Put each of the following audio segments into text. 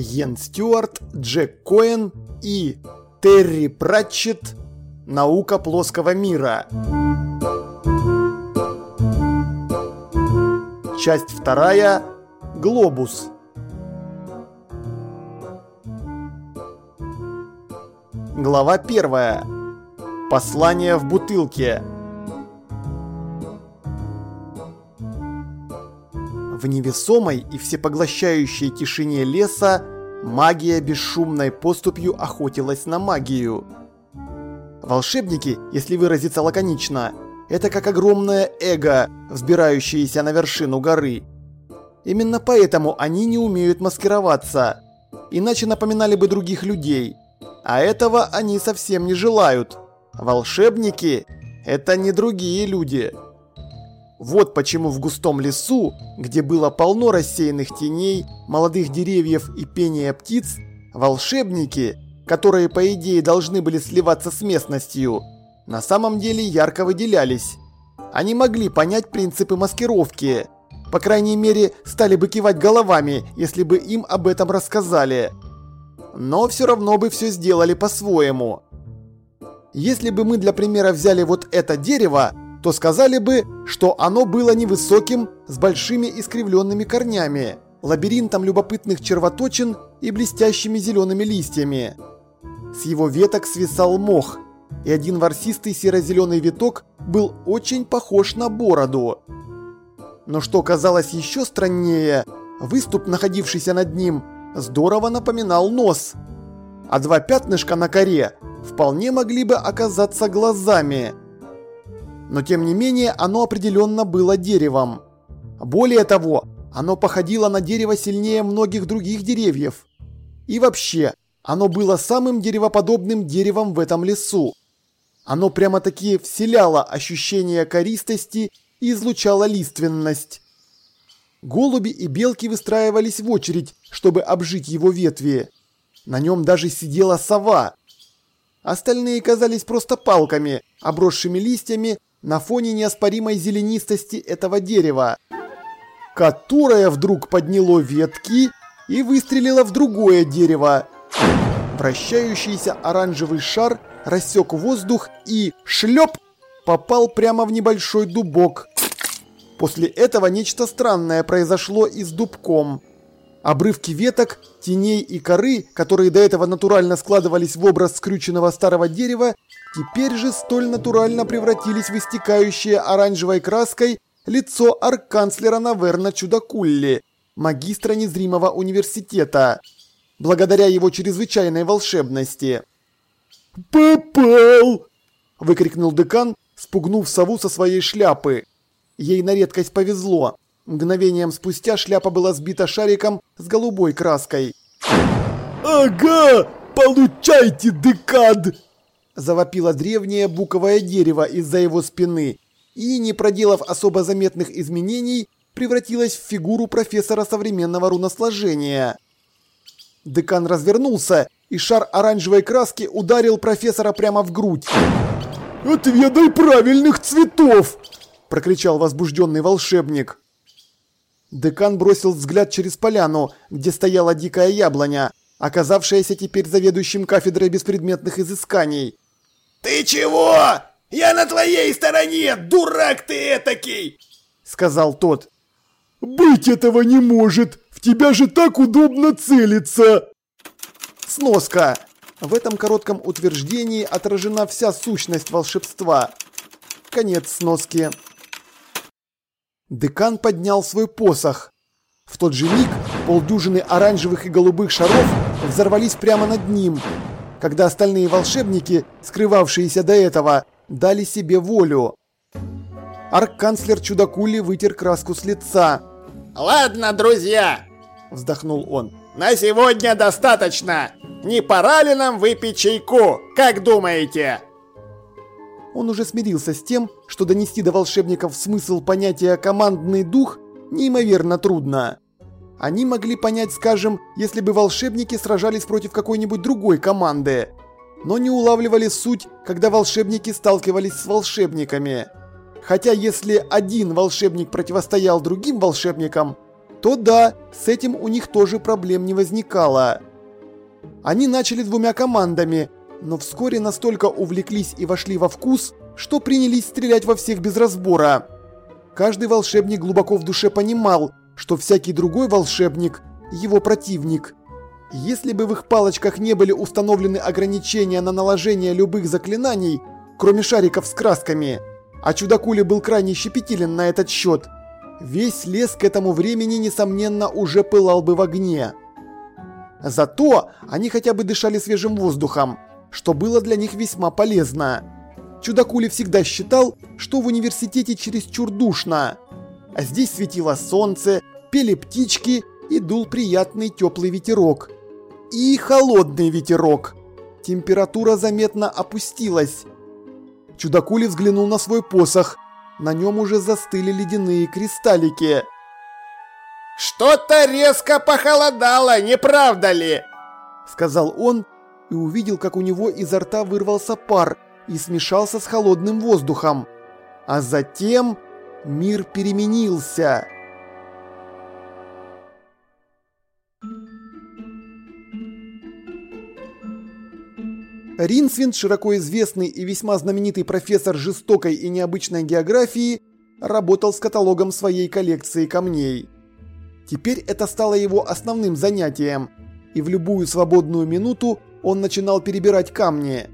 Йен Стюарт, Джек Коэн и Терри Пратчетт «Наука плоского мира». Часть вторая. Глобус. Глава первая. Послание в бутылке. В невесомой и всепоглощающей тишине леса магия бесшумной поступью охотилась на магию. Волшебники, если выразиться лаконично, это как огромное эго, взбирающееся на вершину горы. Именно поэтому они не умеют маскироваться, иначе напоминали бы других людей. А этого они совсем не желают. Волшебники – это не другие люди. Вот почему в густом лесу, где было полно рассеянных теней, молодых деревьев и пения птиц, волшебники, которые по идее должны были сливаться с местностью, на самом деле ярко выделялись. Они могли понять принципы маскировки. По крайней мере, стали бы кивать головами, если бы им об этом рассказали. Но все равно бы все сделали по-своему. Если бы мы для примера взяли вот это дерево, то сказали бы, что оно было невысоким, с большими искривленными корнями, лабиринтом любопытных червоточин и блестящими зелеными листьями. С его веток свисал мох, и один ворсистый серо-зеленый виток был очень похож на бороду. Но что казалось еще страннее, выступ, находившийся над ним, здорово напоминал нос. А два пятнышка на коре вполне могли бы оказаться глазами – но тем не менее оно определенно было деревом. Более того, оно походило на дерево сильнее многих других деревьев. И вообще, оно было самым деревоподобным деревом в этом лесу. Оно прямо-таки вселяло ощущение користости и излучало лиственность. Голуби и белки выстраивались в очередь, чтобы обжить его ветви. На нем даже сидела сова. Остальные казались просто палками, обросшими листьями на фоне неоспоримой зеленистости этого дерева, которое вдруг подняло ветки и выстрелило в другое дерево. Вращающийся оранжевый шар рассек воздух и шлеп попал прямо в небольшой дубок. После этого нечто странное произошло и с дубком. Обрывки веток, теней и коры, которые до этого натурально складывались в образ скрюченного старого дерева, теперь же столь натурально превратились в истекающее оранжевой краской лицо арканцлера Наверна Чудакулли, магистра незримого университета, благодаря его чрезвычайной волшебности. «Попал!» – выкрикнул декан, спугнув сову со своей шляпы. Ей на редкость повезло. Мгновением спустя шляпа была сбита шариком с голубой краской. «Ага! Получайте, декад!» Завопило древнее буковое дерево из-за его спины и, не проделав особо заметных изменений, превратилось в фигуру профессора современного руносложения. Декан развернулся, и шар оранжевой краски ударил профессора прямо в грудь. «Отведай правильных цветов!» – прокричал возбужденный волшебник. Декан бросил взгляд через поляну, где стояла дикая яблоня, оказавшаяся теперь заведующим кафедрой беспредметных изысканий. «Ты чего? Я на твоей стороне, дурак ты этакий!» Сказал тот. «Быть этого не может! В тебя же так удобно целиться!» Сноска. В этом коротком утверждении отражена вся сущность волшебства. Конец сноски. Декан поднял свой посох. В тот же миг полдюжины оранжевых и голубых шаров взорвались прямо над ним, когда остальные волшебники, скрывавшиеся до этого, дали себе волю. Арк-канцлер Чудакули вытер краску с лица. «Ладно, друзья!» – вздохнул он. «На сегодня достаточно! Не пора ли нам выпить чайку, как думаете?» Он уже смирился с тем, что донести до волшебников смысл понятия «командный дух» неимоверно трудно. Они могли понять, скажем, если бы волшебники сражались против какой-нибудь другой команды, но не улавливали суть, когда волшебники сталкивались с волшебниками. Хотя если один волшебник противостоял другим волшебникам, то да, с этим у них тоже проблем не возникало. Они начали двумя командами, но вскоре настолько увлеклись и вошли во вкус, что принялись стрелять во всех без разбора. Каждый волшебник глубоко в душе понимал, что всякий другой волшебник – его противник. Если бы в их палочках не были установлены ограничения на наложение любых заклинаний, кроме шариков с красками, а Чудакули был крайне щепетилен на этот счет, весь лес к этому времени, несомненно, уже пылал бы в огне. Зато они хотя бы дышали свежим воздухом, что было для них весьма полезно. Чудакули всегда считал, что в университете чересчур душно. А здесь светило солнце, пели птички и дул приятный теплый ветерок. И холодный ветерок. Температура заметно опустилась. Чудакули взглянул на свой посох. На нем уже застыли ледяные кристаллики. «Что-то резко похолодало, не правда ли?» Сказал он и увидел, как у него изо рта вырвался пар и смешался с холодным воздухом. А затем мир переменился. Ринсвинд, широко известный и весьма знаменитый профессор жестокой и необычной географии, работал с каталогом своей коллекции камней. Теперь это стало его основным занятием, и в любую свободную минуту он начинал перебирать камни.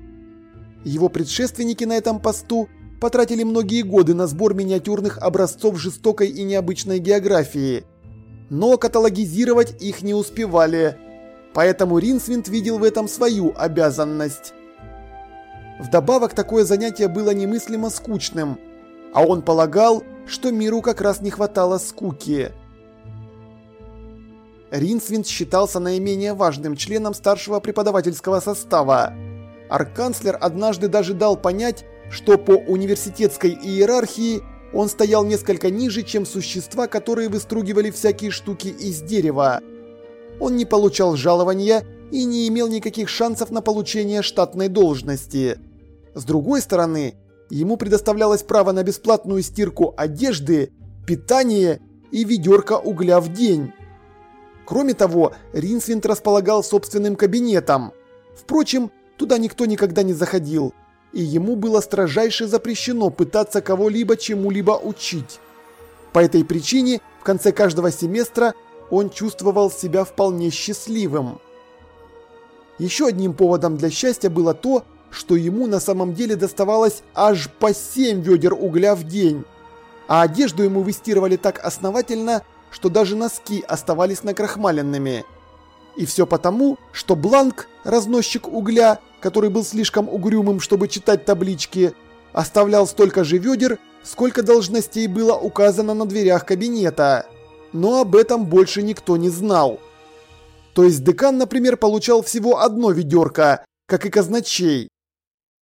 Его предшественники на этом посту потратили многие годы на сбор миниатюрных образцов жестокой и необычной географии, но каталогизировать их не успевали, поэтому Ринсвинд видел в этом свою обязанность. Вдобавок такое занятие было немыслимо скучным, а он полагал, что миру как раз не хватало скуки. Ринсвинд считался наименее важным членом старшего преподавательского состава. Арканцлер однажды даже дал понять, что по университетской иерархии он стоял несколько ниже, чем существа, которые выстругивали всякие штуки из дерева. Он не получал жалования и не имел никаких шансов на получение штатной должности. С другой стороны, ему предоставлялось право на бесплатную стирку одежды, питание и ведерко угля в день. Кроме того, Ринсвинд располагал собственным кабинетом. Впрочем, туда никто никогда не заходил, и ему было строжайше запрещено пытаться кого-либо чему-либо учить. По этой причине в конце каждого семестра он чувствовал себя вполне счастливым. Еще одним поводом для счастья было то, что ему на самом деле доставалось аж по 7 ведер угля в день, а одежду ему выстирывали так основательно, что даже носки оставались накрахмаленными. И все потому, что Бланк, разносчик угля, который был слишком угрюмым, чтобы читать таблички, оставлял столько же ведер, сколько должностей было указано на дверях кабинета. Но об этом больше никто не знал. То есть декан, например, получал всего одно ведерко, как и казначей.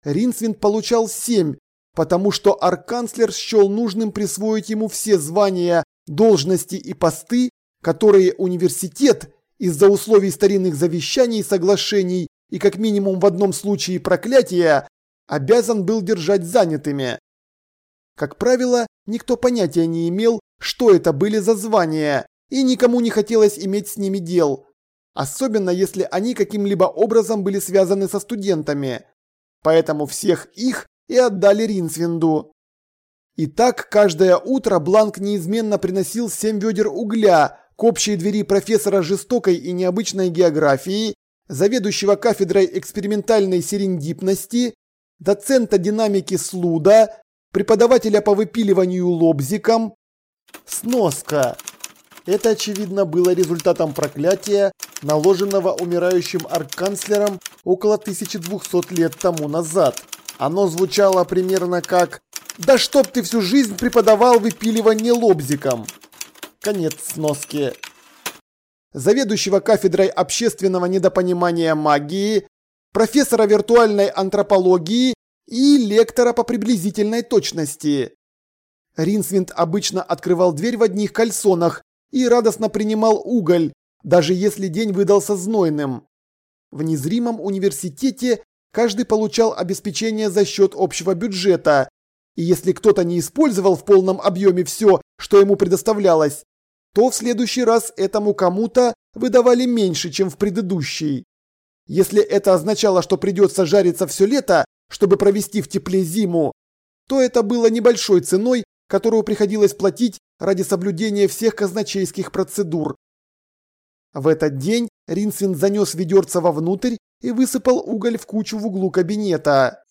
Ринсвинд получал семь, потому что арканцлер счел нужным присвоить ему все звания должности и посты, которые университет из-за условий старинных завещаний и соглашений и как минимум в одном случае проклятия обязан был держать занятыми. Как правило, никто понятия не имел, что это были за звания, и никому не хотелось иметь с ними дел, особенно если они каким-либо образом были связаны со студентами. Поэтому всех их и отдали Ринсвинду. И так каждое утро Бланк неизменно приносил семь ведер угля к общей двери профессора жестокой и необычной географии, заведующего кафедрой экспериментальной серендипности, доцента динамики Слуда, преподавателя по выпиливанию лобзиком. Сноска. Это, очевидно, было результатом проклятия, наложенного умирающим арканцлером около 1200 лет тому назад. Оно звучало примерно как да чтоб ты всю жизнь преподавал выпиливание лобзиком. Конец сноски. Заведующего кафедрой общественного недопонимания магии, профессора виртуальной антропологии и лектора по приблизительной точности. Ринсвинд обычно открывал дверь в одних кальсонах и радостно принимал уголь, даже если день выдался знойным. В незримом университете каждый получал обеспечение за счет общего бюджета, и если кто-то не использовал в полном объеме все, что ему предоставлялось, то в следующий раз этому кому-то выдавали меньше, чем в предыдущий. Если это означало, что придется жариться все лето, чтобы провести в тепле зиму, то это было небольшой ценой, которую приходилось платить ради соблюдения всех казначейских процедур. В этот день Ринсвин занес ведерце вовнутрь и высыпал уголь в кучу в углу кабинета.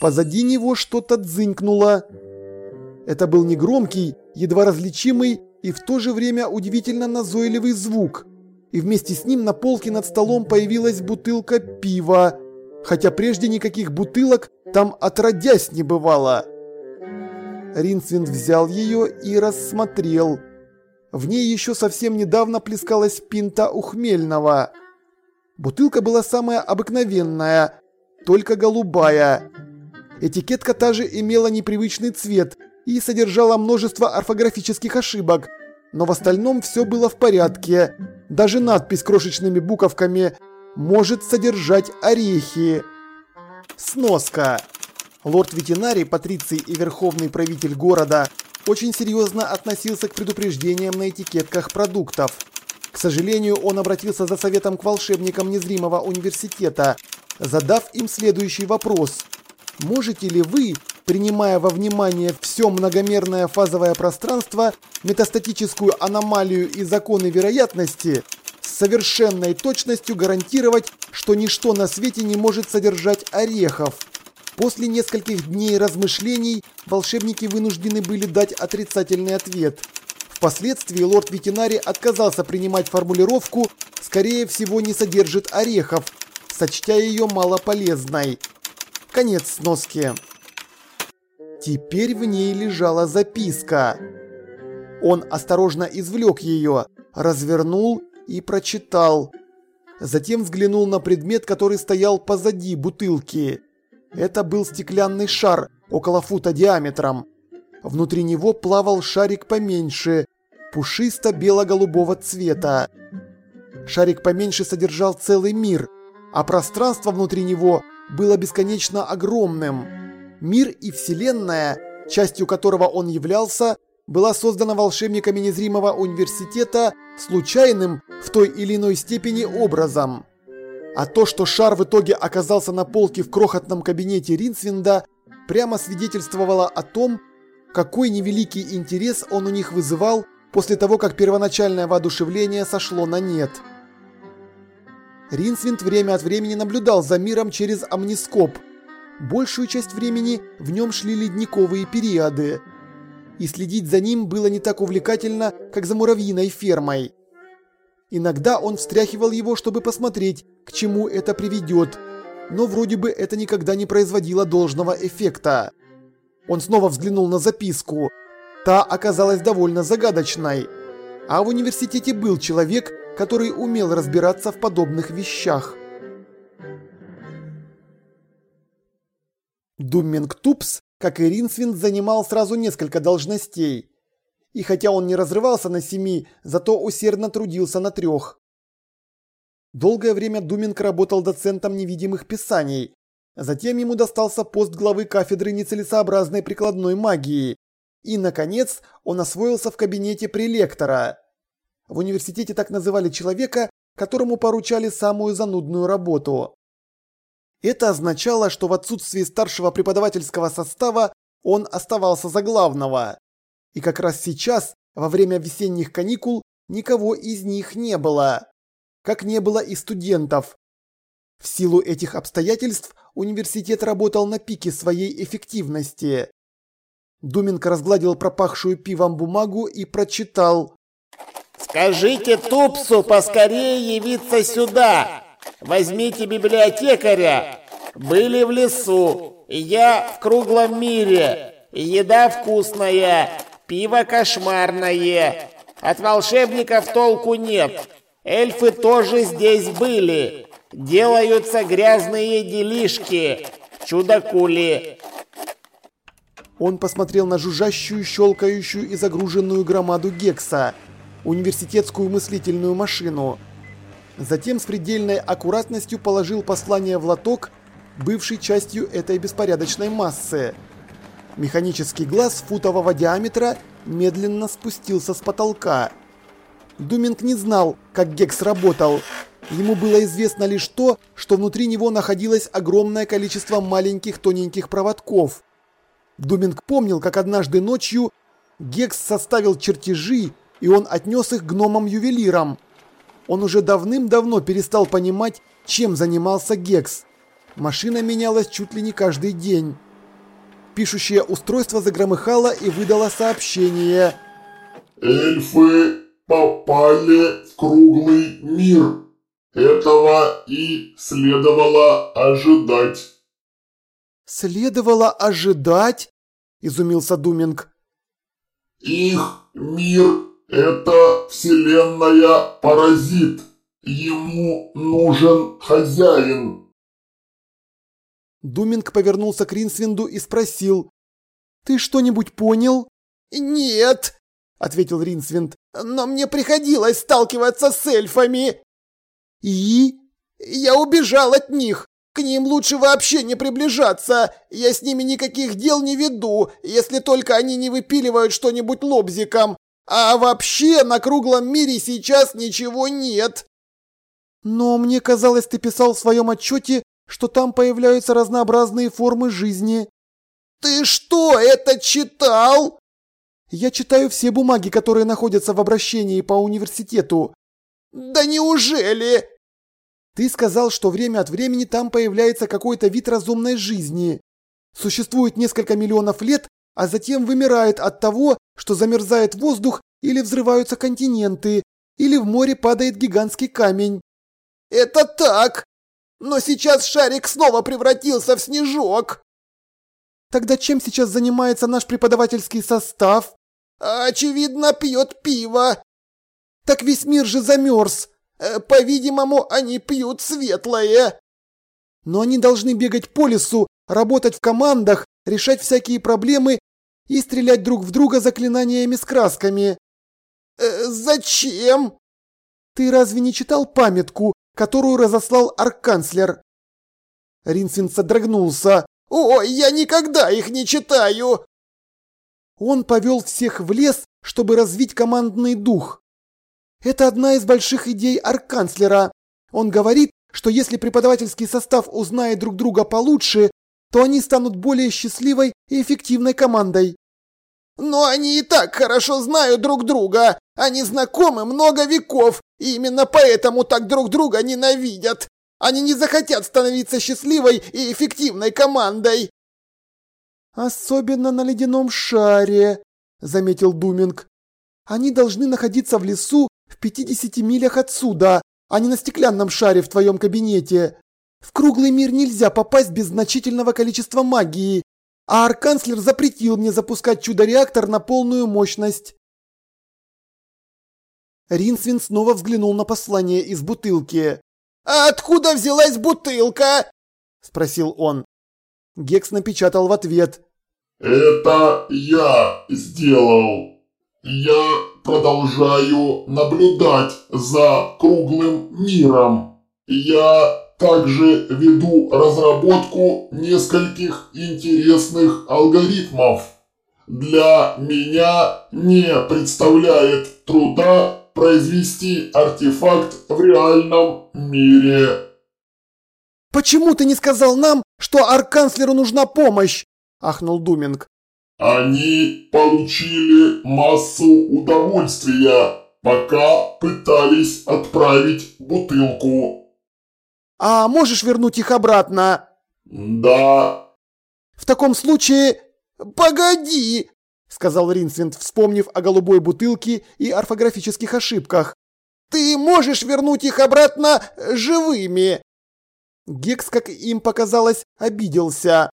Позади него что-то дзынькнуло. Это был негромкий, едва различимый и в то же время удивительно назойливый звук. И вместе с ним на полке над столом появилась бутылка пива, хотя прежде никаких бутылок там отродясь не бывало. Ринсвинд взял ее и рассмотрел. В ней еще совсем недавно плескалась пинта ухмельного. Бутылка была самая обыкновенная, только голубая. Этикетка та же имела непривычный цвет и содержала множество орфографических ошибок, но в остальном все было в порядке. Даже надпись крошечными буковками «может содержать орехи». Сноска. Лорд-ветеринарий, патриций и верховный правитель города очень серьезно относился к предупреждениям на этикетках продуктов. К сожалению, он обратился за советом к волшебникам незримого университета, задав им следующий вопрос. Можете ли вы, принимая во внимание все многомерное фазовое пространство, метастатическую аномалию и законы вероятности, с совершенной точностью гарантировать, что ничто на свете не может содержать орехов? После нескольких дней размышлений волшебники вынуждены были дать отрицательный ответ. Впоследствии лорд ветеринарий отказался принимать формулировку «скорее всего не содержит орехов», сочтя ее малополезной. Конец сноски. Теперь в ней лежала записка. Он осторожно извлек ее, развернул и прочитал. Затем взглянул на предмет, который стоял позади бутылки. Это был стеклянный шар, около фута диаметром. Внутри него плавал шарик поменьше, пушисто-бело-голубого цвета. Шарик поменьше содержал целый мир, а пространство внутри него было бесконечно огромным. Мир и Вселенная, частью которого он являлся, была создана волшебниками незримого университета случайным в той или иной степени образом. А то, что шар в итоге оказался на полке в крохотном кабинете Ринсвинда, прямо свидетельствовало о том, какой невеликий интерес он у них вызывал после того, как первоначальное воодушевление сошло на нет. Ринсвинд время от времени наблюдал за миром через амнископ. Большую часть времени в нем шли ледниковые периоды. И следить за ним было не так увлекательно, как за муравьиной фермой. Иногда он встряхивал его, чтобы посмотреть, к чему это приведет, но вроде бы это никогда не производило должного эффекта. Он снова взглянул на записку. Та оказалась довольно загадочной. А в университете был человек, который умел разбираться в подобных вещах. Думминг Тупс, как и Ринсвинд, занимал сразу несколько должностей. И хотя он не разрывался на семи, зато усердно трудился на трех. Долгое время Думинг работал доцентом невидимых писаний. Затем ему достался пост главы кафедры нецелесообразной прикладной магии. И, наконец, он освоился в кабинете прелектора. В университете так называли человека, которому поручали самую занудную работу. Это означало, что в отсутствии старшего преподавательского состава он оставался за главного. И как раз сейчас, во время весенних каникул, никого из них не было как не было и студентов. В силу этих обстоятельств университет работал на пике своей эффективности. Думенко разгладил пропахшую пивом бумагу и прочитал. «Скажите Тупсу поскорее явиться сюда! Возьмите библиотекаря! Были в лесу, я в круглом мире, еда вкусная, пиво кошмарное, от волшебников толку нет, Эльфы тоже здесь были. Делаются грязные делишки. Чудакули. Он посмотрел на жужжащую, щелкающую и загруженную громаду Гекса, университетскую мыслительную машину. Затем с предельной аккуратностью положил послание в лоток, бывший частью этой беспорядочной массы. Механический глаз футового диаметра медленно спустился с потолка – Думинг не знал, как Гекс работал. Ему было известно лишь то, что внутри него находилось огромное количество маленьких тоненьких проводков. Думинг помнил, как однажды ночью Гекс составил чертежи, и он отнес их гномам-ювелирам. Он уже давным-давно перестал понимать, чем занимался Гекс. Машина менялась чуть ли не каждый день. Пишущее устройство загромыхало и выдало сообщение. «Эльфы попали в круглый мир. Этого и следовало ожидать». «Следовало ожидать?» – изумился Думинг. «Их мир – это вселенная паразит. Ему нужен хозяин». Думинг повернулся к Ринсвинду и спросил. «Ты что-нибудь понял?» «Нет», — ответил Ринсвинд, — «но мне приходилось сталкиваться с эльфами». «И?» «Я убежал от них. К ним лучше вообще не приближаться. Я с ними никаких дел не веду, если только они не выпиливают что-нибудь лобзиком. А вообще на круглом мире сейчас ничего нет». «Но мне казалось, ты писал в своем отчете, что там появляются разнообразные формы жизни». «Ты что, это читал?» «Я читаю все бумаги, которые находятся в обращении по университету». «Да неужели?» «Ты сказал, что время от времени там появляется какой-то вид разумной жизни. Существует несколько миллионов лет, а затем вымирает от того, что замерзает воздух или взрываются континенты, или в море падает гигантский камень». «Это так!» Но сейчас шарик снова превратился в снежок. Тогда чем сейчас занимается наш преподавательский состав? Очевидно, пьет пиво. Так весь мир же замерз. Э, по-видимому, они пьют светлое. Но они должны бегать по лесу, работать в командах, решать всякие проблемы и стрелять друг в друга заклинаниями с красками. Э, зачем? Ты разве не читал памятку, которую разослал арканцлер. Ринсвин содрогнулся. «Ой, я никогда их не читаю!» Он повел всех в лес, чтобы развить командный дух. Это одна из больших идей арканцлера. Он говорит, что если преподавательский состав узнает друг друга получше, то они станут более счастливой и эффективной командой. Но они и так хорошо знают друг друга. Они знакомы много веков, и именно поэтому так друг друга ненавидят. Они не захотят становиться счастливой и эффективной командой. Особенно на ледяном шаре, заметил Думинг. Они должны находиться в лесу в 50 милях отсюда, а не на стеклянном шаре в твоем кабинете. В круглый мир нельзя попасть без значительного количества магии, а арканцлер запретил мне запускать чудо-реактор на полную мощность. Ринсвин снова взглянул на послание из бутылки. «А откуда взялась бутылка?» – спросил он. Гекс напечатал в ответ. «Это я сделал. Я продолжаю наблюдать за круглым миром. Я также веду разработку нескольких интересных алгоритмов. Для меня не представляет труда произвести артефакт в реальном мире. «Почему ты не сказал нам, что арканцлеру нужна помощь?» – ахнул Думинг. «Они получили массу удовольствия, пока пытались отправить бутылку». А можешь вернуть их обратно? Да. В таком случае... Погоди, сказал Ринсвинд, вспомнив о голубой бутылке и орфографических ошибках. Ты можешь вернуть их обратно живыми. Гекс, как им показалось, обиделся.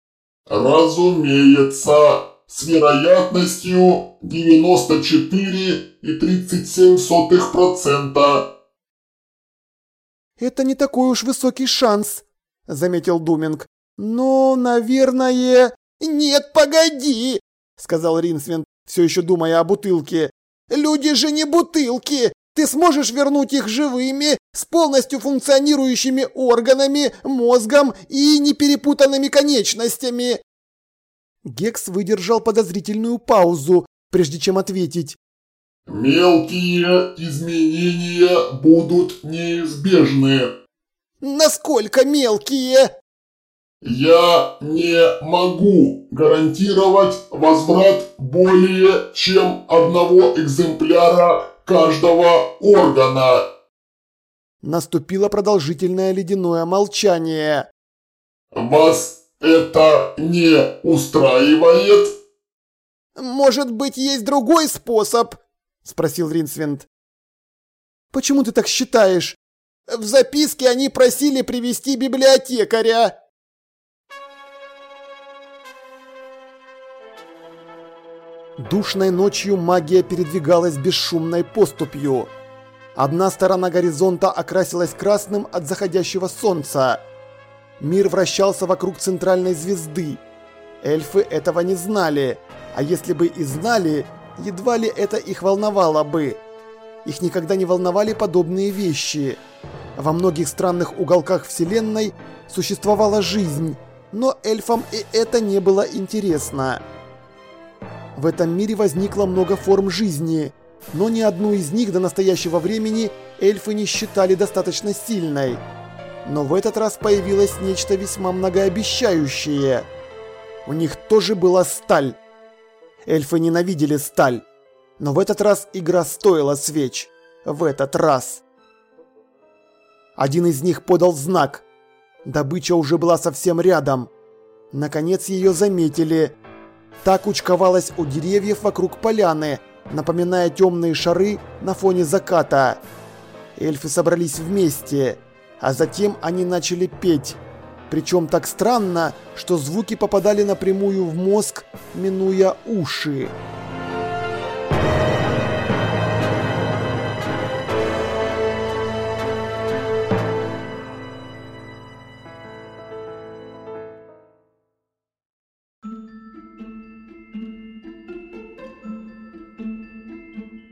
Разумеется, с вероятностью 94,37%. «Это не такой уж высокий шанс», – заметил Думинг. «Но, наверное...» «Нет, погоди!» – сказал Ринсвинд, все еще думая о бутылке. «Люди же не бутылки! Ты сможешь вернуть их живыми, с полностью функционирующими органами, мозгом и неперепутанными конечностями!» Гекс выдержал подозрительную паузу, прежде чем ответить. Мелкие изменения будут неизбежны. Насколько мелкие? Я не могу гарантировать возврат более чем одного экземпляра каждого органа. Наступило продолжительное ледяное молчание. Вас это не устраивает? Может быть, есть другой способ? Спросил Ринсвинд. Почему ты так считаешь? В записке они просили привести библиотекаря. Душной ночью магия передвигалась бесшумной поступью. Одна сторона горизонта окрасилась красным от заходящего солнца. Мир вращался вокруг центральной звезды. Эльфы этого не знали, а если бы и знали, едва ли это их волновало бы. Их никогда не волновали подобные вещи. Во многих странных уголках Вселенной существовала жизнь, но эльфам и это не было интересно. В этом мире возникло много форм жизни, но ни одну из них до настоящего времени эльфы не считали достаточно сильной. Но в этот раз появилось нечто весьма многообещающее. У них тоже была сталь. Эльфы ненавидели сталь. Но в этот раз игра стоила свеч. В этот раз. Один из них подал знак. Добыча уже была совсем рядом. Наконец ее заметили. Так кучковалась у деревьев вокруг поляны, напоминая темные шары на фоне заката. Эльфы собрались вместе, а затем они начали петь. Причем так странно, что звуки попадали напрямую в мозг, минуя уши.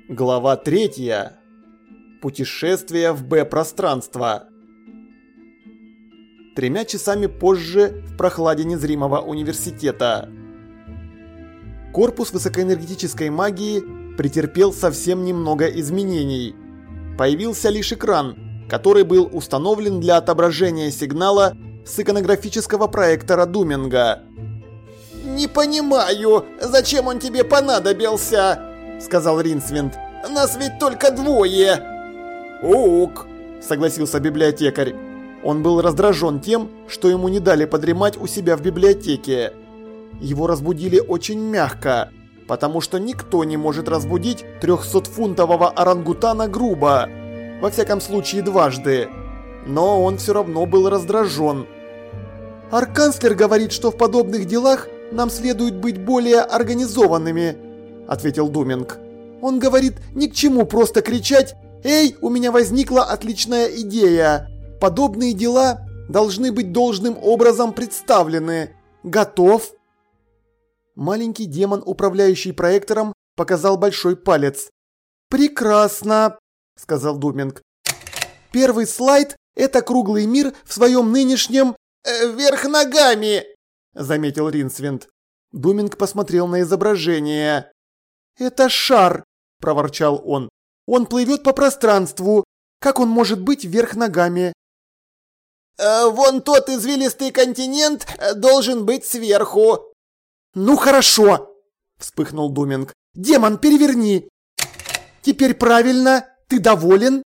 Глава 3. Путешествие в Б-пространство. Тремя часами позже в прохладе незримого университета. Корпус высокоэнергетической магии претерпел совсем немного изменений. Появился лишь экран, который был установлен для отображения сигнала с иконографического проектора Думинга. «Не понимаю, зачем он тебе понадобился?» — сказал Ринсвинд. «Нас ведь только двое!» «Ук!» — согласился библиотекарь. Он был раздражен тем, что ему не дали подремать у себя в библиотеке. Его разбудили очень мягко, потому что никто не может разбудить 300-фунтового орангутана грубо. Во всяком случае дважды. Но он все равно был раздражен. «Арканцлер говорит, что в подобных делах нам следует быть более организованными», ответил Думинг. Он говорит, ни к чему просто кричать «Эй, у меня возникла отличная идея!» Подобные дела должны быть должным образом представлены. Готов? Маленький демон, управляющий проектором, показал большой палец. «Прекрасно!» – сказал Думинг. «Первый слайд – это круглый мир в своем нынешнем... Э, вверх ногами!» – заметил Ринсвинд. Думинг посмотрел на изображение. «Это шар!» – проворчал он. «Он плывет по пространству. Как он может быть вверх ногами?» Э, «Вон тот извилистый континент э, должен быть сверху». «Ну хорошо!» – вспыхнул Думинг. «Демон, переверни!» «Теперь правильно. Ты доволен?»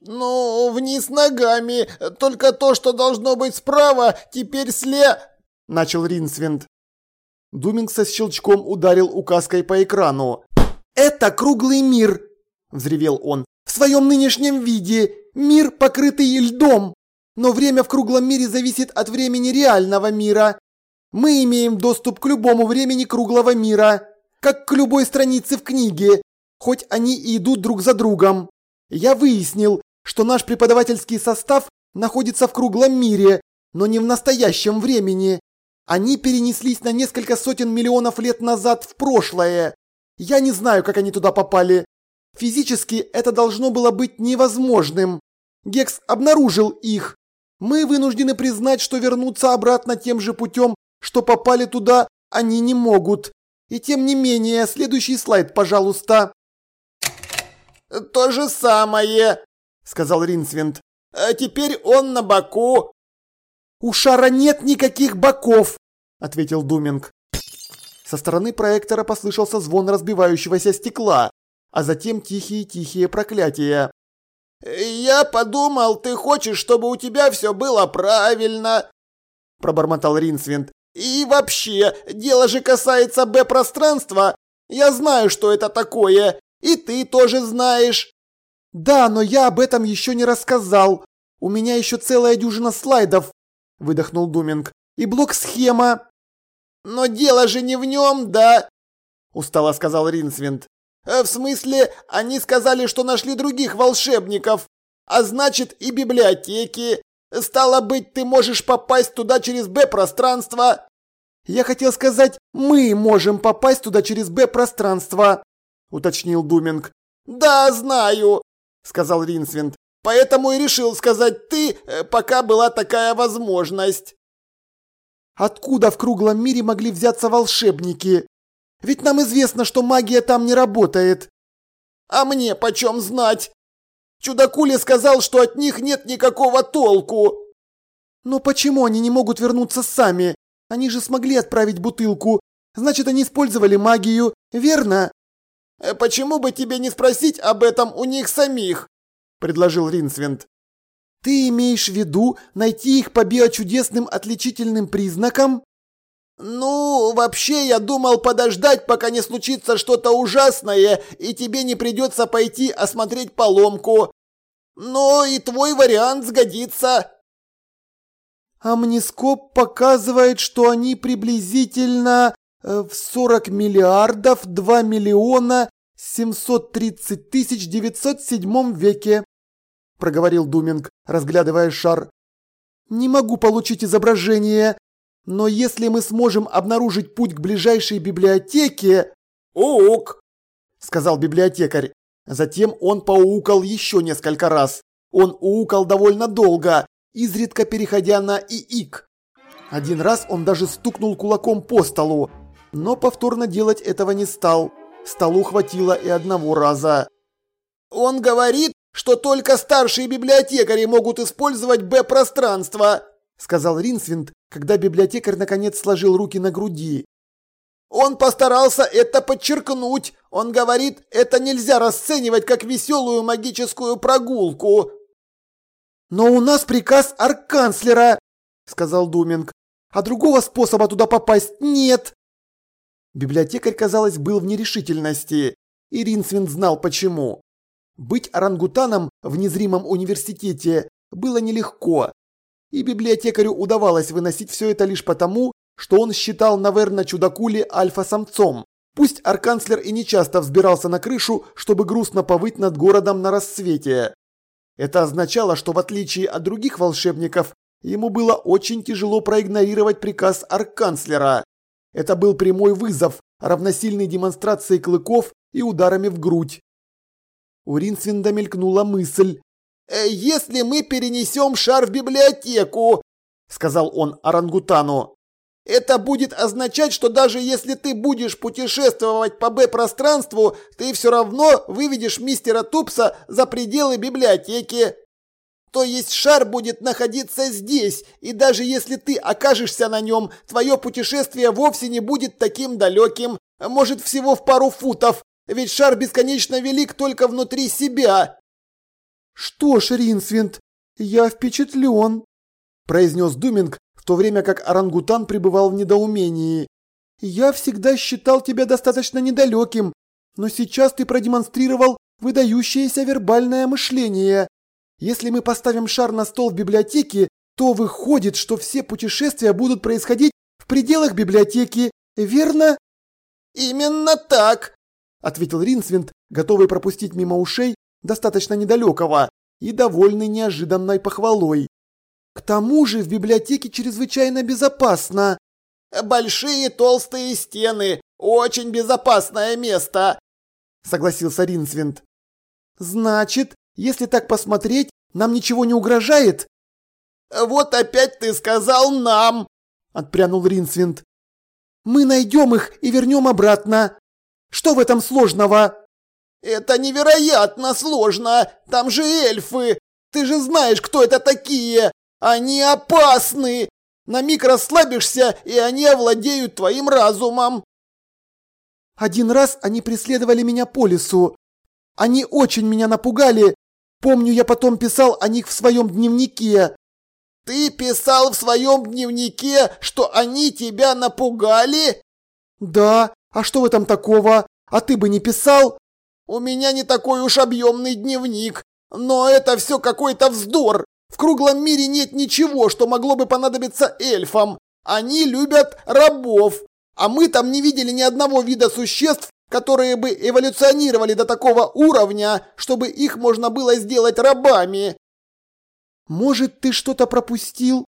«Ну, вниз ногами. Только то, что должно быть справа, теперь сле...» – начал Ринсвинд. Думинг со щелчком ударил указкой по экрану. «Это круглый мир!» – взревел он. «В своем нынешнем виде! Мир, покрытый льдом! Но время в круглом мире зависит от времени реального мира. Мы имеем доступ к любому времени круглого мира, как к любой странице в книге, хоть они и идут друг за другом. Я выяснил, что наш преподавательский состав находится в круглом мире, но не в настоящем времени. Они перенеслись на несколько сотен миллионов лет назад в прошлое. Я не знаю, как они туда попали. Физически это должно было быть невозможным. Гекс обнаружил их. Мы вынуждены признать, что вернуться обратно тем же путем, что попали туда, они не могут. И тем не менее, следующий слайд, пожалуйста. То же самое, сказал Ринсвинд. А теперь он на боку. У шара нет никаких боков, ответил Думинг. Со стороны проектора послышался звон разбивающегося стекла, а затем тихие-тихие проклятия. «Я подумал, ты хочешь, чтобы у тебя все было правильно», – пробормотал Ринсвинд. «И вообще, дело же касается Б-пространства. Я знаю, что это такое, и ты тоже знаешь». «Да, но я об этом еще не рассказал. У меня еще целая дюжина слайдов», – выдохнул Думинг. «И блок-схема». «Но дело же не в нем, да?» – устало сказал Ринсвинд. Э, в смысле, они сказали, что нашли других волшебников, а значит и библиотеки. Стало быть, ты можешь попасть туда через Б-пространство. Я хотел сказать, мы можем попасть туда через Б-пространство, уточнил Думинг. Да, знаю, сказал Ринсвинд. Поэтому и решил сказать ты, э, пока была такая возможность. Откуда в круглом мире могли взяться волшебники? Ведь нам известно, что магия там не работает. А мне почем знать? Чудакули сказал, что от них нет никакого толку. Но почему они не могут вернуться сами? Они же смогли отправить бутылку. Значит, они использовали магию, верно? Э, почему бы тебе не спросить об этом у них самих? Предложил Ринсвинд. Ты имеешь в виду найти их по биочудесным отличительным признакам? «Ну, вообще я думал подождать, пока не случится что-то ужасное, и тебе не придется пойти осмотреть поломку. Но и твой вариант сгодится». Амнископ показывает, что они приблизительно э, в 40 миллиардов 2 миллиона 730 тысяч 907 веке, проговорил Думинг, разглядывая шар. Не могу получить изображение, но если мы сможем обнаружить путь к ближайшей библиотеке... «Ук!» – сказал библиотекарь. Затем он поукал еще несколько раз. Он уукал довольно долго, изредка переходя на ИИК. Один раз он даже стукнул кулаком по столу, но повторно делать этого не стал. Столу хватило и одного раза. «Он говорит, что только старшие библиотекари могут использовать Б-пространство», сказал Ринсвинд, когда библиотекарь наконец сложил руки на груди. Он постарался это подчеркнуть. Он говорит, это нельзя расценивать как веселую магическую прогулку. Но у нас приказ арканцлера, сказал Думинг. А другого способа туда попасть нет. Библиотекарь, казалось, был в нерешительности, и Ринсвинд знал почему. Быть орангутаном в незримом университете было нелегко, и библиотекарю удавалось выносить все это лишь потому, что он считал Наверно чудакули альфа-самцом. Пусть арканцлер и не часто взбирался на крышу, чтобы грустно повыть над городом на рассвете. Это означало, что в отличие от других волшебников, ему было очень тяжело проигнорировать приказ арканцлера. Это был прямой вызов, равносильный демонстрации клыков и ударами в грудь. У Ринсвинда мелькнула мысль, «Если мы перенесем шар в библиотеку», – сказал он орангутану, – «это будет означать, что даже если ты будешь путешествовать по Б-пространству, ты все равно выведешь мистера Тупса за пределы библиотеки. То есть шар будет находиться здесь, и даже если ты окажешься на нем, твое путешествие вовсе не будет таким далеким, может всего в пару футов, ведь шар бесконечно велик только внутри себя. «Что ж, Ринсвинд, я впечатлен», – произнес Думинг, в то время как орангутан пребывал в недоумении. «Я всегда считал тебя достаточно недалеким, но сейчас ты продемонстрировал выдающееся вербальное мышление. Если мы поставим шар на стол в библиотеке, то выходит, что все путешествия будут происходить в пределах библиотеки, верно?» «Именно так», – ответил Ринсвинд, готовый пропустить мимо ушей достаточно недалекого, и довольный неожиданной похвалой. К тому же в библиотеке чрезвычайно безопасно. Большие толстые стены, очень безопасное место, согласился Ринсвинд. Значит, если так посмотреть, нам ничего не угрожает? Вот опять ты сказал нам, отпрянул Ринсвинд. Мы найдем их и вернем обратно. Что в этом сложного? Это невероятно сложно! Там же эльфы! Ты же знаешь, кто это такие! Они опасны! На миг расслабишься, и они овладеют твоим разумом!» Один раз они преследовали меня по лесу. Они очень меня напугали. Помню, я потом писал о них в своем дневнике. «Ты писал в своем дневнике, что они тебя напугали?» «Да, а что в этом такого? А ты бы не писал?» «У меня не такой уж объемный дневник, но это все какой-то вздор. В круглом мире нет ничего, что могло бы понадобиться эльфам. Они любят рабов, а мы там не видели ни одного вида существ, которые бы эволюционировали до такого уровня, чтобы их можно было сделать рабами. Может, ты что-то пропустил?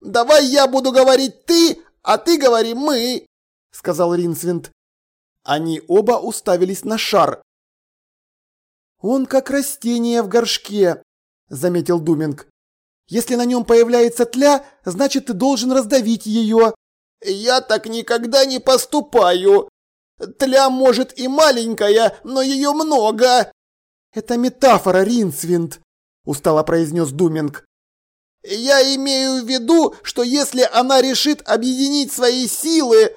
Давай я буду говорить ты, а ты говори мы, сказал Ринсвинд. Они оба уставились на шар. Он как растение в горшке, заметил Думинг. Если на нем появляется тля, значит ты должен раздавить ее. Я так никогда не поступаю. Тля может и маленькая, но ее много. Это метафора, Ринсвинд, устало произнес Думинг. Я имею в виду, что если она решит объединить свои силы...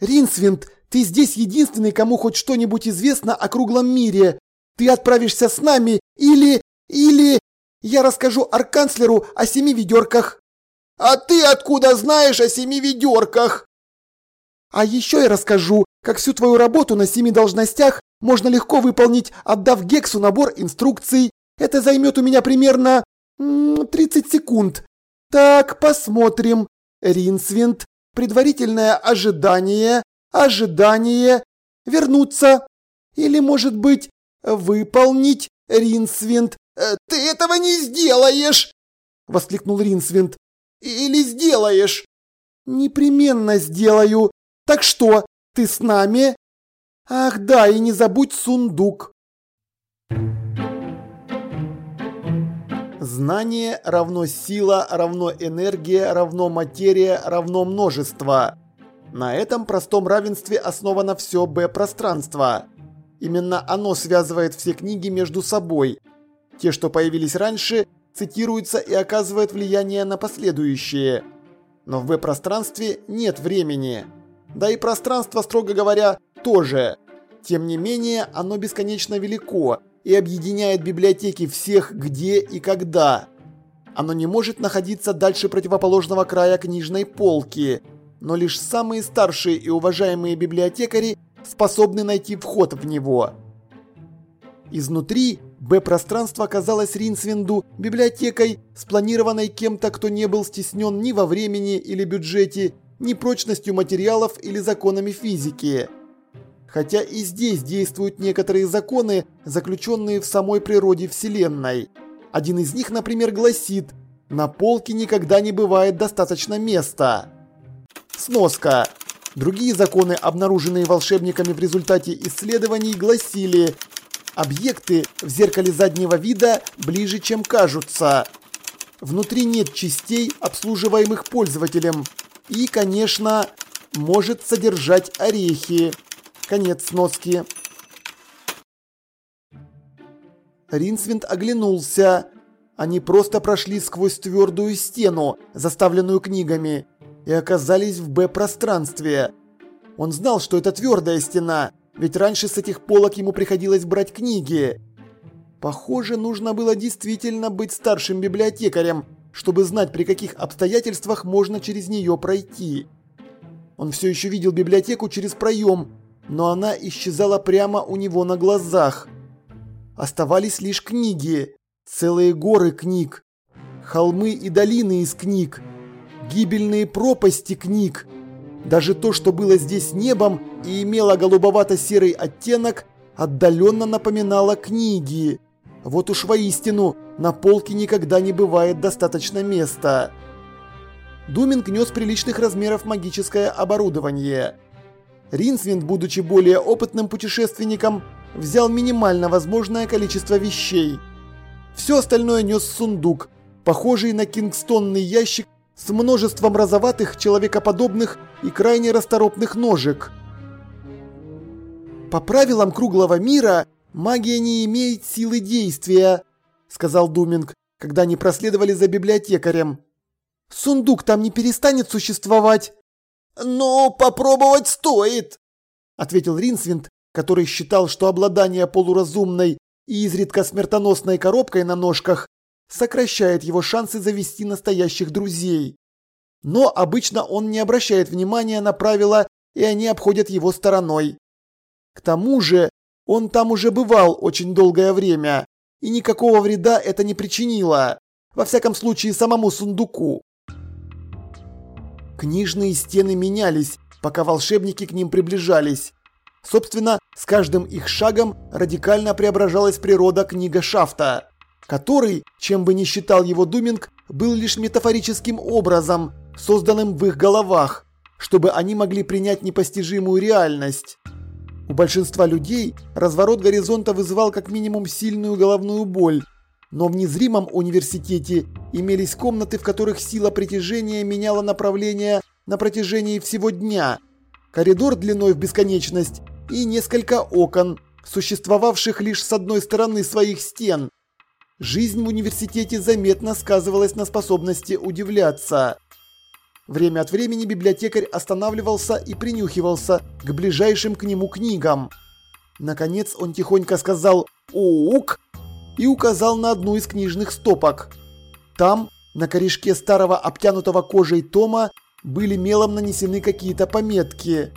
Ринсвинд, ты здесь единственный, кому хоть что-нибудь известно о круглом мире. Ты отправишься с нами или... или... Я расскажу арканцлеру о семи ведерках. А ты откуда знаешь о семи ведерках? А еще я расскажу, как всю твою работу на семи должностях можно легко выполнить, отдав Гексу набор инструкций. Это займет у меня примерно 30 секунд. Так, посмотрим. Ринсвинд. Предварительное ожидание. Ожидание. Вернуться. Или, может быть, выполнить. Ринсвинд. Э, «Ты этого не сделаешь!» – воскликнул Ринсвинд. «Или сделаешь?» «Непременно сделаю. Так что, ты с нами?» «Ах да, и не забудь сундук!» Знание равно сила, равно энергия, равно материя, равно множество. На этом простом равенстве основано все Б-пространство. Именно оно связывает все книги между собой, те, что появились раньше, цитируются и оказывают влияние на последующие. Но в веб-пространстве нет времени. Да и пространство, строго говоря, тоже. Тем не менее, оно бесконечно велико и объединяет библиотеки всех где и когда. Оно не может находиться дальше противоположного края книжной полки, но лишь самые старшие и уважаемые библиотекари способны найти вход в него. Изнутри Б-пространство оказалось Ринсвинду библиотекой, спланированной кем-то, кто не был стеснен ни во времени или бюджете, ни прочностью материалов или законами физики. Хотя и здесь действуют некоторые законы, заключенные в самой природе Вселенной. Один из них, например, гласит «На полке никогда не бывает достаточно места». Сноска. Другие законы, обнаруженные волшебниками в результате исследований, гласили Объекты в зеркале заднего вида ближе, чем кажутся. Внутри нет частей, обслуживаемых пользователем. И, конечно, может содержать орехи. Конец сноски. Ринсвинд оглянулся. Они просто прошли сквозь твердую стену, заставленную книгами, и оказались в Б-пространстве. Он знал, что это твердая стена, ведь раньше с этих полок ему приходилось брать книги. Похоже, нужно было действительно быть старшим библиотекарем, чтобы знать, при каких обстоятельствах можно через нее пройти. Он все еще видел библиотеку через проем, но она исчезала прямо у него на глазах. Оставались лишь книги, целые горы книг, холмы и долины из книг, гибельные пропасти книг. Даже то, что было здесь небом и имело голубовато-серый оттенок, отдаленно напоминало книги. Вот уж воистину, на полке никогда не бывает достаточно места. Думинг нес приличных размеров магическое оборудование. Ринсвинд, будучи более опытным путешественником, взял минимально возможное количество вещей. Все остальное нес сундук, похожий на кингстонный ящик с множеством розоватых, человекоподобных и крайне расторопных ножек. По правилам круглого мира магия не имеет силы действия, сказал Думинг, когда они проследовали за библиотекарем. Сундук там не перестанет существовать. «Ну, попробовать стоит», — ответил Ринсвинд, который считал, что обладание полуразумной и изредка смертоносной коробкой на ножках сокращает его шансы завести настоящих друзей. Но обычно он не обращает внимания на правила, и они обходят его стороной. К тому же, он там уже бывал очень долгое время, и никакого вреда это не причинило, во всяком случае самому сундуку. Книжные стены менялись, пока волшебники к ним приближались. Собственно, с каждым их шагом радикально преображалась природа книга Шафта, который, чем бы ни считал его Думинг, был лишь метафорическим образом, созданным в их головах, чтобы они могли принять непостижимую реальность. У большинства людей разворот горизонта вызывал как минимум сильную головную боль, но в незримом университете имелись комнаты, в которых сила притяжения меняла направление на протяжении всего дня, коридор длиной в бесконечность и несколько окон, существовавших лишь с одной стороны своих стен. Жизнь в университете заметно сказывалась на способности удивляться. Время от времени библиотекарь останавливался и принюхивался к ближайшим к нему книгам. Наконец он тихонько сказал «Ук!» и указал на одну из книжных стопок. Там, на корешке старого обтянутого кожей тома, были мелом нанесены какие-то пометки.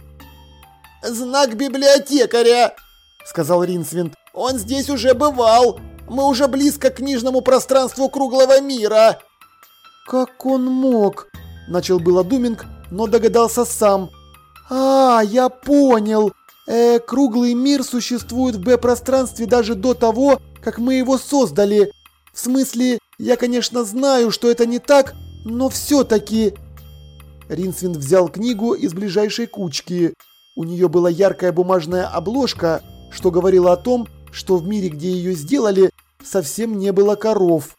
«Знак библиотекаря!» – сказал Ринсвинд. «Он здесь уже бывал! Мы уже близко к книжному пространству круглого мира!» «Как он мог?» – начал было Думинг, но догадался сам. «А, я понял! Э, круглый мир существует в Б-пространстве даже до того, как мы его создали. В смысле, я, конечно, знаю, что это не так, но все-таки...» Ринсвинд взял книгу из ближайшей кучки. У нее была яркая бумажная обложка, что говорило о том, что в мире, где ее сделали, совсем не было коров.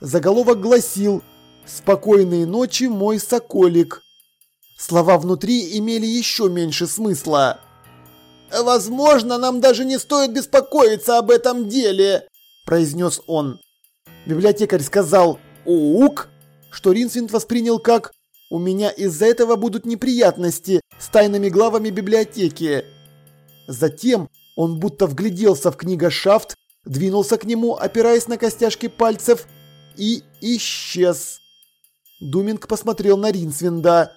Заголовок гласил «Спокойные ночи, мой соколик». Слова внутри имели еще меньше смысла. «Возможно, нам даже не стоит беспокоиться об этом деле», – произнес он. Библиотекарь сказал «Ук», что Ринсвинд воспринял как «У меня из-за этого будут неприятности с тайными главами библиотеки». Затем он будто вгляделся в книга Шафт, двинулся к нему, опираясь на костяшки пальцев, и исчез. Думинг посмотрел на Ринсвинда.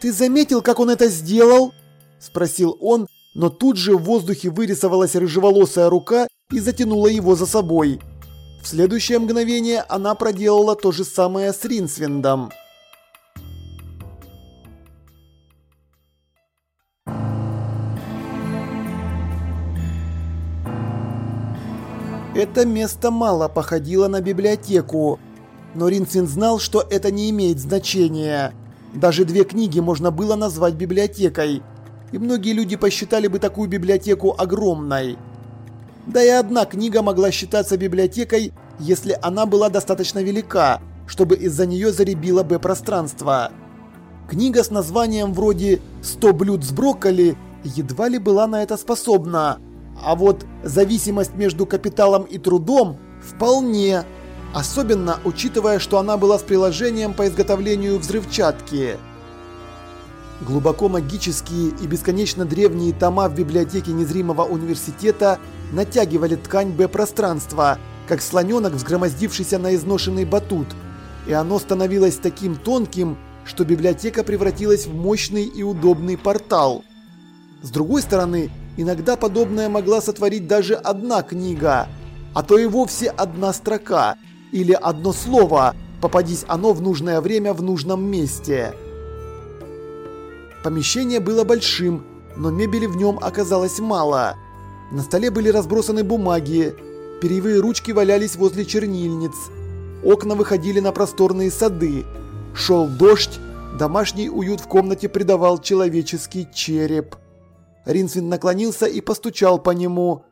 «Ты заметил, как он это сделал?» – спросил он, но тут же в воздухе вырисовалась рыжеволосая рука и затянула его за собой. В следующее мгновение она проделала то же самое с Ринсвиндом. Это место мало походило на библиотеку, но Ринсвинд знал, что это не имеет значения. Даже две книги можно было назвать библиотекой – и многие люди посчитали бы такую библиотеку огромной. Да и одна книга могла считаться библиотекой, если она была достаточно велика, чтобы из-за нее заребило бы пространство. Книга с названием вроде «100 блюд с брокколи» едва ли была на это способна. А вот зависимость между капиталом и трудом вполне. Особенно учитывая, что она была с приложением по изготовлению взрывчатки. Глубоко магические и бесконечно древние тома в библиотеке незримого университета натягивали ткань Б-пространства, как слоненок, взгромоздившийся на изношенный батут, и оно становилось таким тонким, что библиотека превратилась в мощный и удобный портал. С другой стороны, иногда подобное могла сотворить даже одна книга, а то и вовсе одна строка или одно слово, попадись оно в нужное время в нужном месте. Помещение было большим, но мебели в нем оказалось мало. На столе были разбросаны бумаги, перьевые ручки валялись возле чернильниц. Окна выходили на просторные сады. Шел дождь, домашний уют в комнате придавал человеческий череп. Ринсвин наклонился и постучал по нему.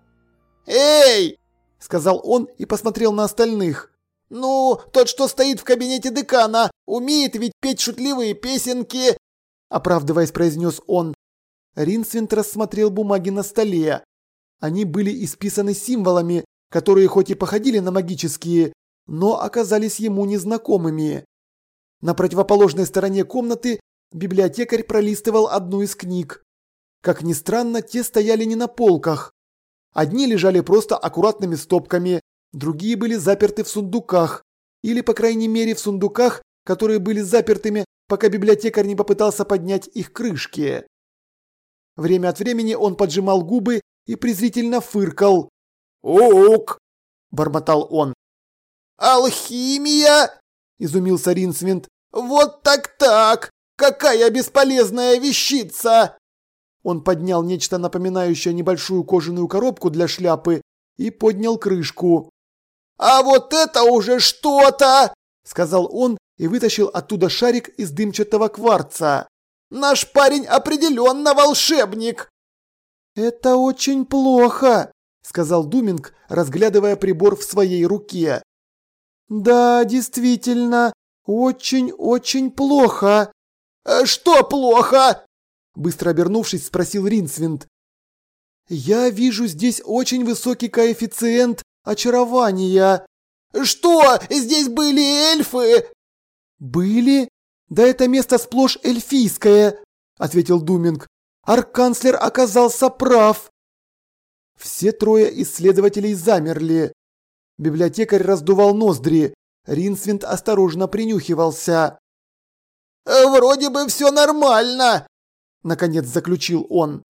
«Эй!» – сказал он и посмотрел на остальных. «Ну, тот, что стоит в кабинете декана, умеет ведь петь шутливые песенки, оправдываясь, произнес он. Ринсвинд рассмотрел бумаги на столе. Они были исписаны символами, которые хоть и походили на магические, но оказались ему незнакомыми. На противоположной стороне комнаты библиотекарь пролистывал одну из книг. Как ни странно, те стояли не на полках. Одни лежали просто аккуратными стопками, другие были заперты в сундуках, или, по крайней мере, в сундуках, которые были запертыми, пока библиотекарь не попытался поднять их крышки. Время от времени он поджимал губы и презрительно фыркал. «Ук!» – бормотал он. «Алхимия!» – изумился Ринсвинд. «Вот так-так! Какая бесполезная вещица!» Он поднял нечто напоминающее небольшую кожаную коробку для шляпы и поднял крышку. «А вот это уже что-то!» – сказал он и вытащил оттуда шарик из дымчатого кварца. «Наш парень определенно волшебник!» «Это очень плохо!» – сказал Думинг, разглядывая прибор в своей руке. «Да, действительно, очень-очень плохо!» «Э, «Что плохо?» – быстро обернувшись, спросил Ринсвинд. «Я вижу здесь очень высокий коэффициент очарования. Что, здесь были эльфы? Были? Да это место сплошь эльфийское, ответил Думинг. Арканцлер оказался прав. Все трое исследователей замерли. Библиотекарь раздувал ноздри. Ринсвинд осторожно принюхивался. «Вроде бы все нормально», – наконец заключил он.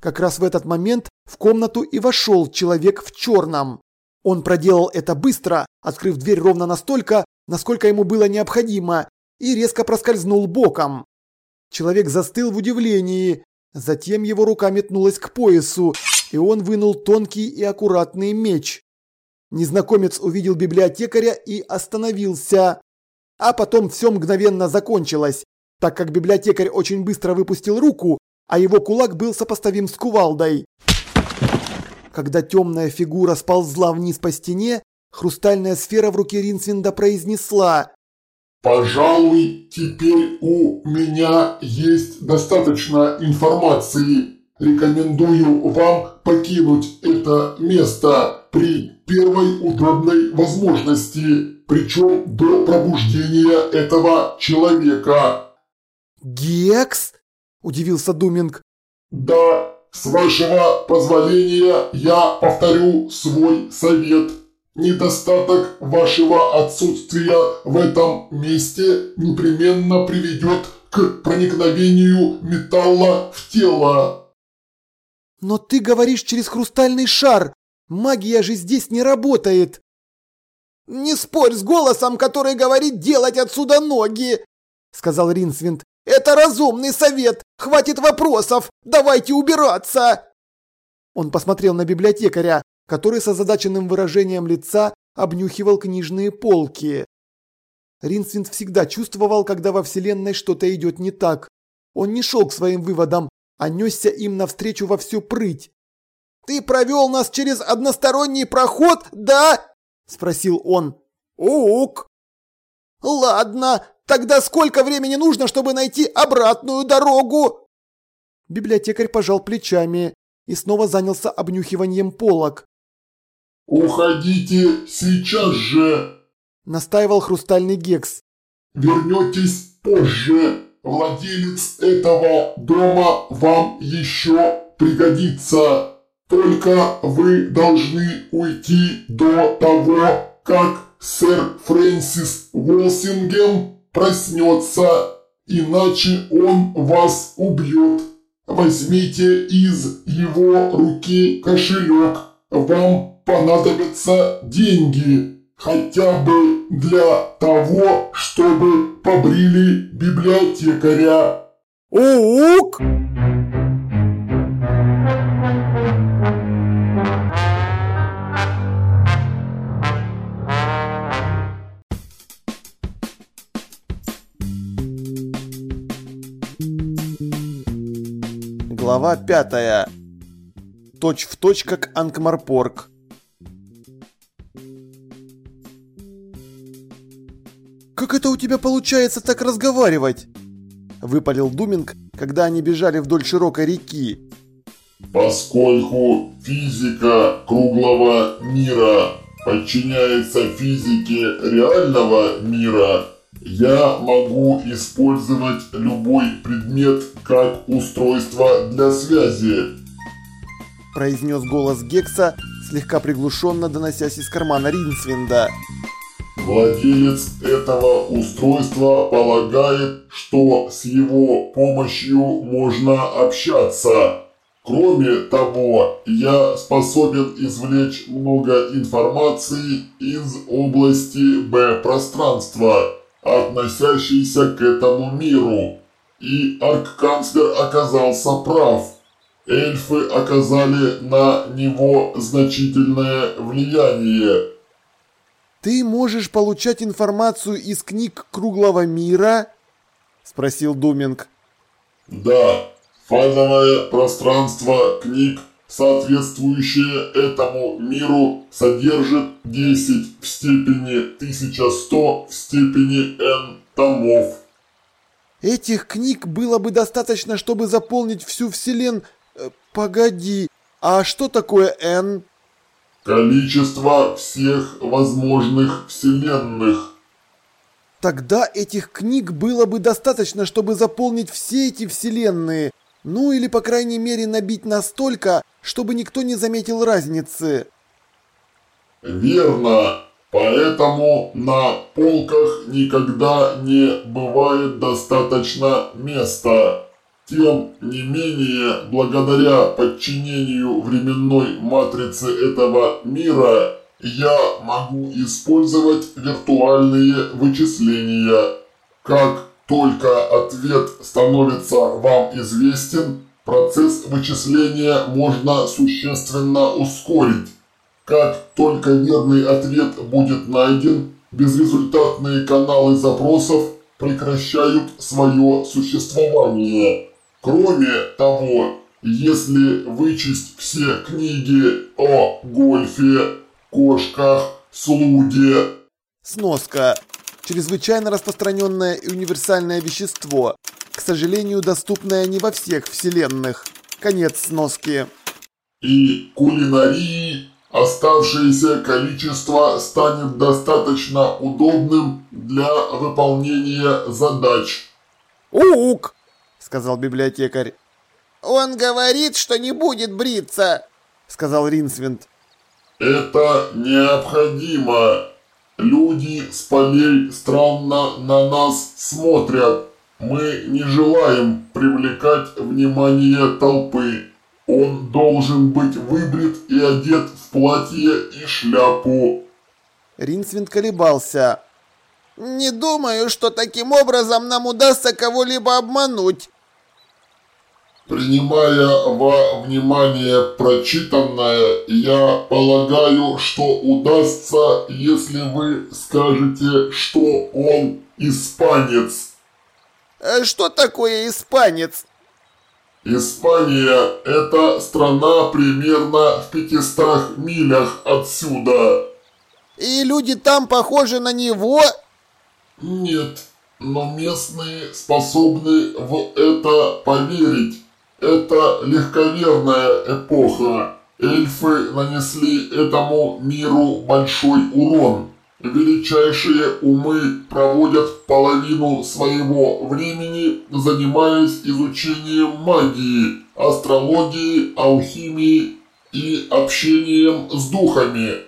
Как раз в этот момент в комнату и вошел человек в черном. Он проделал это быстро, открыв дверь ровно настолько, насколько ему было необходимо, и резко проскользнул боком. Человек застыл в удивлении, затем его рука метнулась к поясу, и он вынул тонкий и аккуратный меч. Незнакомец увидел библиотекаря и остановился. А потом все мгновенно закончилось, так как библиотекарь очень быстро выпустил руку, а его кулак был сопоставим с кувалдой. Когда темная фигура сползла вниз по стене, хрустальная сфера в руке Ринсвинда произнесла «Пожалуй, теперь у меня есть достаточно информации. Рекомендую вам покинуть это место при первой удобной возможности, причем до пробуждения этого человека». «Гекс?» – удивился Думинг. «Да, с вашего позволения я повторю свой совет. Недостаток вашего отсутствия в этом месте непременно приведет к проникновению металла в тело». «Но ты говоришь через хрустальный шар. Магия же здесь не работает». «Не спорь с голосом, который говорит делать отсюда ноги», – сказал Ринсвинд. Это разумный совет! Хватит вопросов! Давайте убираться!» Он посмотрел на библиотекаря, который с озадаченным выражением лица обнюхивал книжные полки. Ринсвинд всегда чувствовал, когда во Вселенной что-то идет не так. Он не шел к своим выводам, а несся им навстречу во всю прыть. «Ты провел нас через односторонний проход, да?» – спросил он. «Ук!» «Ладно, Тогда сколько времени нужно, чтобы найти обратную дорогу?» Библиотекарь пожал плечами и снова занялся обнюхиванием полок. «Уходите сейчас же!» – настаивал хрустальный гекс. «Вернетесь позже. Владелец этого дома вам еще пригодится. Только вы должны уйти до того, как сэр Фрэнсис Уолсингем проснется, иначе он вас убьет. Возьмите из его руки кошелек, вам понадобятся деньги, хотя бы для того, чтобы побрили библиотекаря. Ук! Глава пятая. Точь в точь как Анкмарпорг. «Как это у тебя получается так разговаривать?» Выпалил Думинг, когда они бежали вдоль широкой реки. Поскольку физика круглого мира подчиняется физике реального мира, я могу использовать любой предмет как устройство для связи. Произнес голос Гекса, слегка приглушенно доносясь из кармана Ринсвинда. Владелец этого устройства полагает, что с его помощью можно общаться. Кроме того, я способен извлечь много информации из области Б-пространства, относящейся к этому миру. И аркканцлер оказался прав. Эльфы оказали на него значительное влияние. «Ты можешь получать информацию из книг круглого мира?» – спросил Думинг. «Да, фазовое пространство книг, соответствующее этому миру, содержит 10 в степени 1100 в степени n томов». «Этих книг было бы достаточно, чтобы заполнить всю вселенную...» э, «Погоди, а что такое n?» Количество всех возможных вселенных. Тогда этих книг было бы достаточно, чтобы заполнить все эти вселенные. Ну или, по крайней мере, набить настолько, чтобы никто не заметил разницы. Верно. Поэтому на полках никогда не бывает достаточно места. Тем не менее, благодаря подчинению временной матрицы этого мира, я могу использовать виртуальные вычисления. Как только ответ становится вам известен, процесс вычисления можно существенно ускорить. Как только верный ответ будет найден, безрезультатные каналы запросов прекращают свое существование. Кроме того, если вычесть все книги о гольфе, кошках, слуге... Сноска. Чрезвычайно распространенное и универсальное вещество. К сожалению, доступное не во всех вселенных. Конец сноски. И кулинарии оставшееся количество станет достаточно удобным для выполнения задач. Ук! сказал библиотекарь. «Он говорит, что не будет бриться», — сказал Ринсвинд. «Это необходимо. Люди с полей странно на нас смотрят. Мы не желаем привлекать внимание толпы. Он должен быть выбрит и одет в платье и шляпу». Ринсвинд колебался. «Не думаю, что таким образом нам удастся кого-либо обмануть. Принимая во внимание прочитанное, я полагаю, что удастся, если вы скажете, что он испанец. А что такое испанец? Испания – это страна примерно в 500 милях отсюда. И люди там похожи на него? Нет, но местные способны в это поверить. Это легковерная эпоха. Эльфы нанесли этому миру большой урон. Величайшие умы проводят половину своего времени, занимаясь изучением магии, астрологии, алхимии и общением с духами.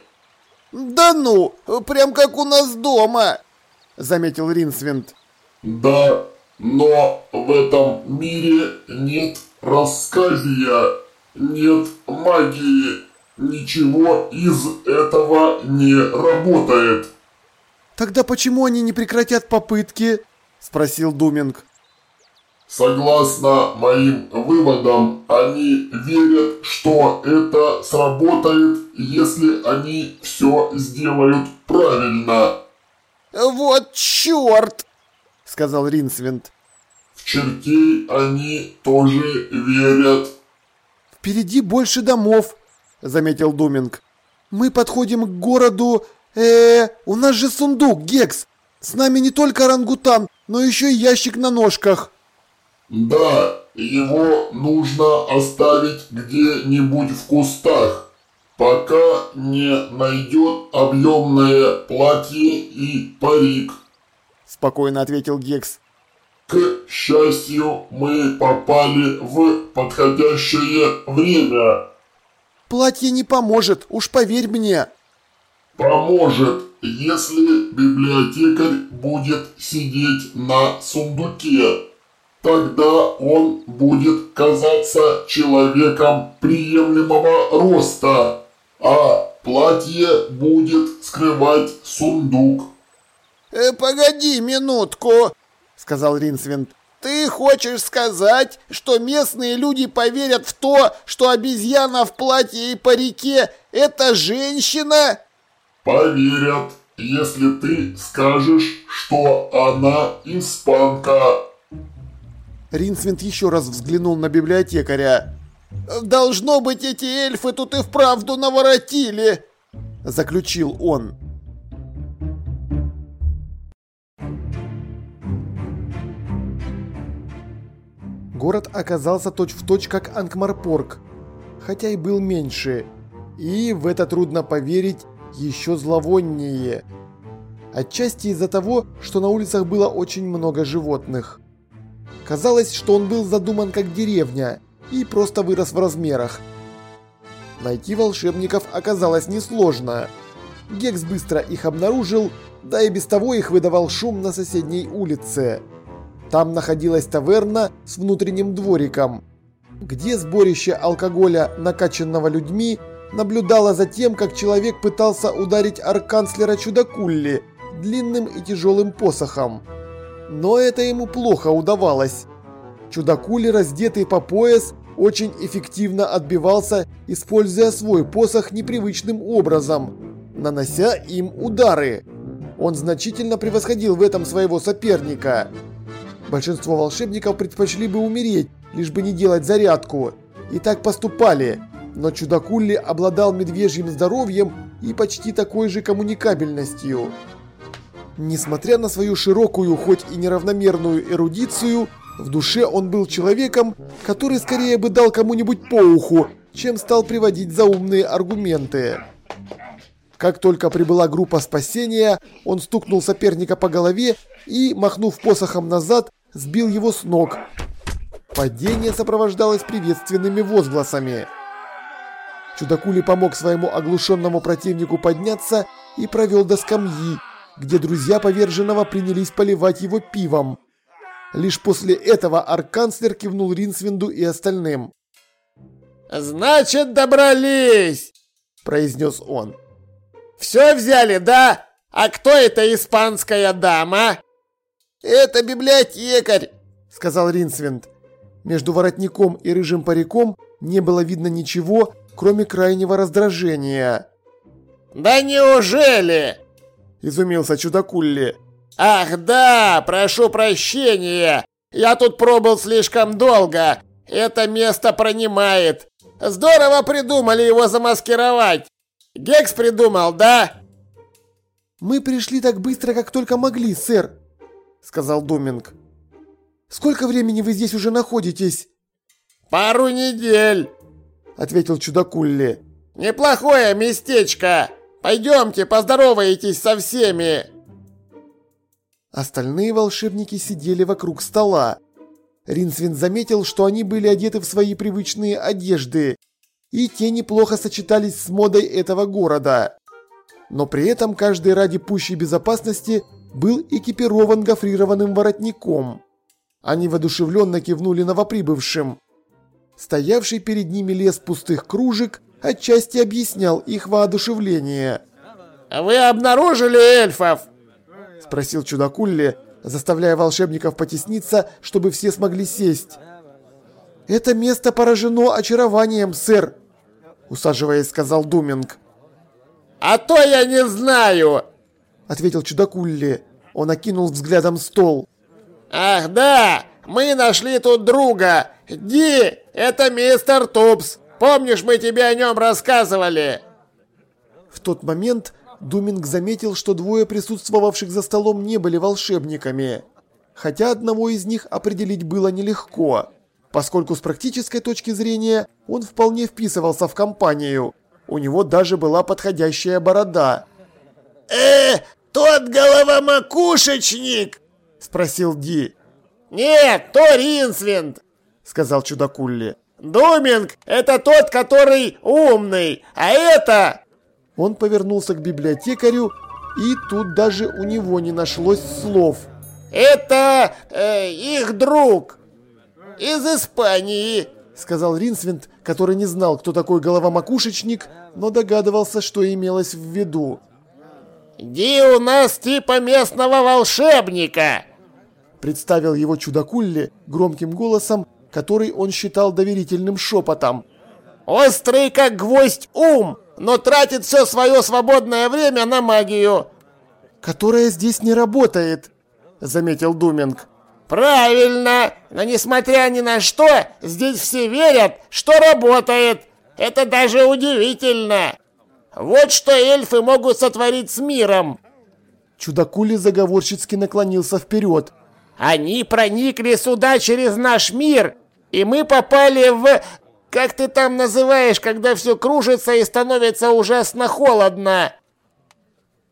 «Да ну, прям как у нас дома!» – заметил Ринсвинд. «Да, но в этом мире нет рассказия, нет магии, ничего из этого не работает. Тогда почему они не прекратят попытки? Спросил Думинг. Согласно моим выводам, они верят, что это сработает, если они все сделают правильно. «Вот черт!» — сказал Ринсвинд. В чертей они тоже верят. Впереди больше домов, заметил Думинг. Мы подходим к городу... э, -э у нас же сундук, Гекс. С нами не только орангутан, но еще и ящик на ножках. Да, его нужно оставить где-нибудь в кустах, пока не найдет объемное платье и парик. Спокойно ответил Гекс. К счастью, мы попали в подходящее время. Платье не поможет, уж поверь мне. Поможет, если библиотекарь будет сидеть на сундуке. Тогда он будет казаться человеком приемлемого роста, а платье будет скрывать сундук. Э, «Погоди минутку», — сказал Ринсвинд. «Ты хочешь сказать, что местные люди поверят в то, что обезьяна в платье и парике — это женщина?» Поверят, если ты скажешь, что она испанка. Ринсвинд еще раз взглянул на библиотекаря. «Должно быть, эти эльфы тут и вправду наворотили!» Заключил он. Город оказался точь-в-точь точь как Анкмарпорг, хотя и был меньше. И, в это трудно поверить, еще зловоннее. Отчасти из-за того, что на улицах было очень много животных. Казалось, что он был задуман как деревня и просто вырос в размерах. Найти волшебников оказалось несложно. Гекс быстро их обнаружил, да и без того их выдавал шум на соседней улице. Там находилась таверна с внутренним двориком, где сборище алкоголя, накачанного людьми, наблюдало за тем, как человек пытался ударить арканцлера Чудакулли длинным и тяжелым посохом. Но это ему плохо удавалось. Чудакули, раздетый по пояс, очень эффективно отбивался, используя свой посох непривычным образом, нанося им удары. Он значительно превосходил в этом своего соперника. Большинство волшебников предпочли бы умереть, лишь бы не делать зарядку. И так поступали. Но Чудакулли обладал медвежьим здоровьем и почти такой же коммуникабельностью. Несмотря на свою широкую, хоть и неравномерную эрудицию, в душе он был человеком, который скорее бы дал кому-нибудь по уху, чем стал приводить заумные аргументы. Как только прибыла группа спасения, он стукнул соперника по голове и, махнув посохом назад, сбил его с ног. Падение сопровождалось приветственными возгласами. Чудакули помог своему оглушенному противнику подняться и провел до скамьи, где друзья поверженного принялись поливать его пивом. Лишь после этого арканцлер кивнул Ринсвинду и остальным. «Значит, добрались!» – произнес он. «Все взяли, да? А кто эта испанская дама?» «Это библиотекарь», – сказал Ринсвинд. Между воротником и рыжим париком не было видно ничего, кроме крайнего раздражения. «Да неужели?» изумился Чудакулли. «Ах да, прошу прощения! Я тут пробыл слишком долго. Это место пронимает. Здорово придумали его замаскировать. Гекс придумал, да?» «Мы пришли так быстро, как только могли, сэр», — сказал Доминг. «Сколько времени вы здесь уже находитесь?» «Пару недель», — ответил Чудакулли. «Неплохое местечко. Пойдемте, поздороваетесь со всеми!» Остальные волшебники сидели вокруг стола. Ринсвин заметил, что они были одеты в свои привычные одежды, и те неплохо сочетались с модой этого города. Но при этом каждый ради пущей безопасности был экипирован гофрированным воротником. Они воодушевленно кивнули новоприбывшим. Стоявший перед ними лес пустых кружек отчасти объяснял их воодушевление. «Вы обнаружили эльфов?» – спросил чудакулли, заставляя волшебников потесниться, чтобы все смогли сесть. «Это место поражено очарованием, сэр», – усаживаясь, сказал Думинг. «А то я не знаю», – ответил чудакулли. Он окинул взглядом стол. «Ах да, мы нашли тут друга. Ди, это мистер Тупс. Помнишь, мы тебе о нем рассказывали?» В тот момент Думинг заметил, что двое присутствовавших за столом не были волшебниками, хотя одного из них определить было нелегко. поскольку с практической точки зрения он вполне вписывался в компанию. У него даже была подходящая борода. «Э, тот головомакушечник?» – спросил Ди. «Нет, то Ринсвинд», – сказал чудакулли. «Думинг – это тот, который умный, а это...» Он повернулся к библиотекарю, и тут даже у него не нашлось слов. «Это э, их друг из Испании», — сказал Ринсвинд, который не знал, кто такой головомакушечник, но догадывался, что имелось в виду. «Ди у нас типа местного волшебника!» Представил его чудакулли громким голосом, который он считал доверительным шепотом. «Острый как гвоздь ум, но тратит все свое свободное время на магию!» «Которая здесь не работает», — заметил Думинг. «Правильно! Но несмотря ни на что, здесь все верят, что работает. Это даже удивительно. Вот что эльфы могут сотворить с миром!» Чудакули заговорщицки наклонился вперед. «Они проникли сюда через наш мир, и мы попали в... Как ты там называешь, когда все кружится и становится ужасно холодно?»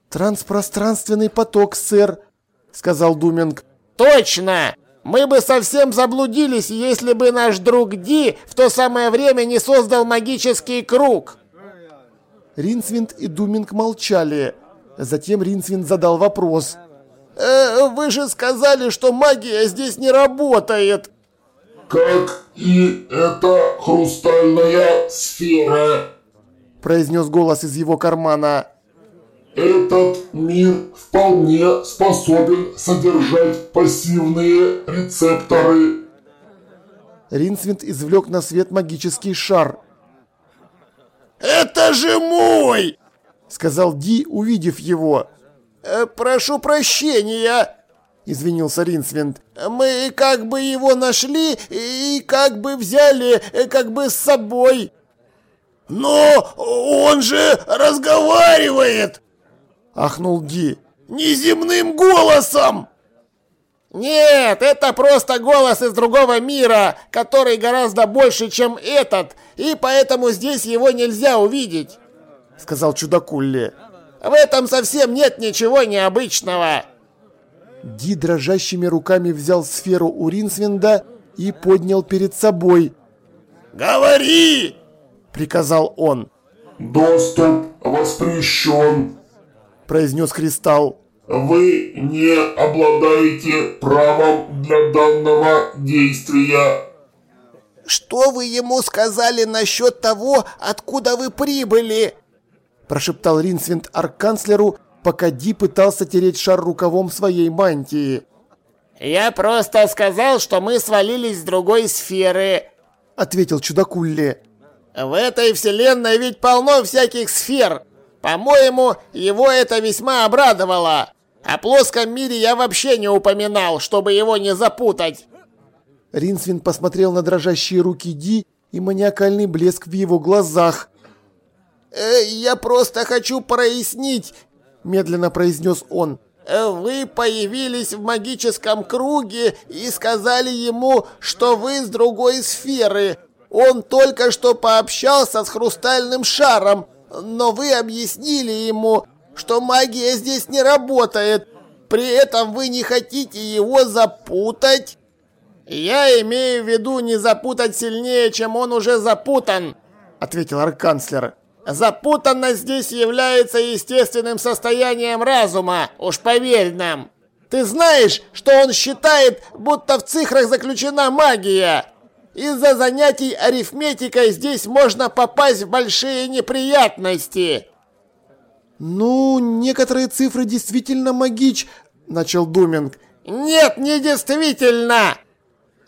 «Транспространственный поток, сэр», — сказал Думинг. «Точно! Мы бы совсем заблудились, если бы наш друг Ди в то самое время не создал магический круг!» Ринсвинд и Думинг молчали. Затем Ринсвинд задал вопрос. «Э, «Вы же сказали, что магия здесь не работает!» «Как и эта хрустальная сфера!» произнес голос из его кармана. Этот мир вполне способен содержать пассивные рецепторы. Ринсвинд извлек на свет магический шар. «Это же мой!» — сказал Ди, увидев его. «Э, «Прошу прощения!» — извинился Ринсвинд. «Мы как бы его нашли и как бы взяли э, как бы с собой». «Но он же разговаривает!» – ахнул Ди. «Неземным голосом!» «Нет, это просто голос из другого мира, который гораздо больше, чем этот, и поэтому здесь его нельзя увидеть», — сказал чудакулли. «В этом совсем нет ничего необычного». Ди дрожащими руками взял сферу у Ринсвинда и поднял перед собой. «Говори!» — приказал он. «Доступ воспрещен», произнес Кристалл. «Вы не обладаете правом для данного действия». «Что вы ему сказали насчет того, откуда вы прибыли?» Прошептал Ринсвинд арканцлеру, пока Ди пытался тереть шар рукавом своей мантии. «Я просто сказал, что мы свалились с другой сферы», — ответил чудакулли. «В этой вселенной ведь полно всяких сфер. По-моему, его это весьма обрадовало. О плоском мире я вообще не упоминал, чтобы его не запутать. Ринсвин посмотрел на дрожащие руки Ди и маниакальный блеск в его глазах. «Э, «Я просто хочу прояснить», – медленно произнес он. «Э, «Вы появились в магическом круге и сказали ему, что вы с другой сферы. Он только что пообщался с хрустальным шаром, но вы объяснили ему, что магия здесь не работает. При этом вы не хотите его запутать. Я имею в виду не запутать сильнее, чем он уже запутан, ответил арканцлер. Запутанность здесь является естественным состоянием разума, уж поверь нам. Ты знаешь, что он считает, будто в цифрах заключена магия. Из-за занятий арифметикой здесь можно попасть в большие неприятности. Ну, некоторые цифры действительно магич, начал Думинг. Нет, не действительно,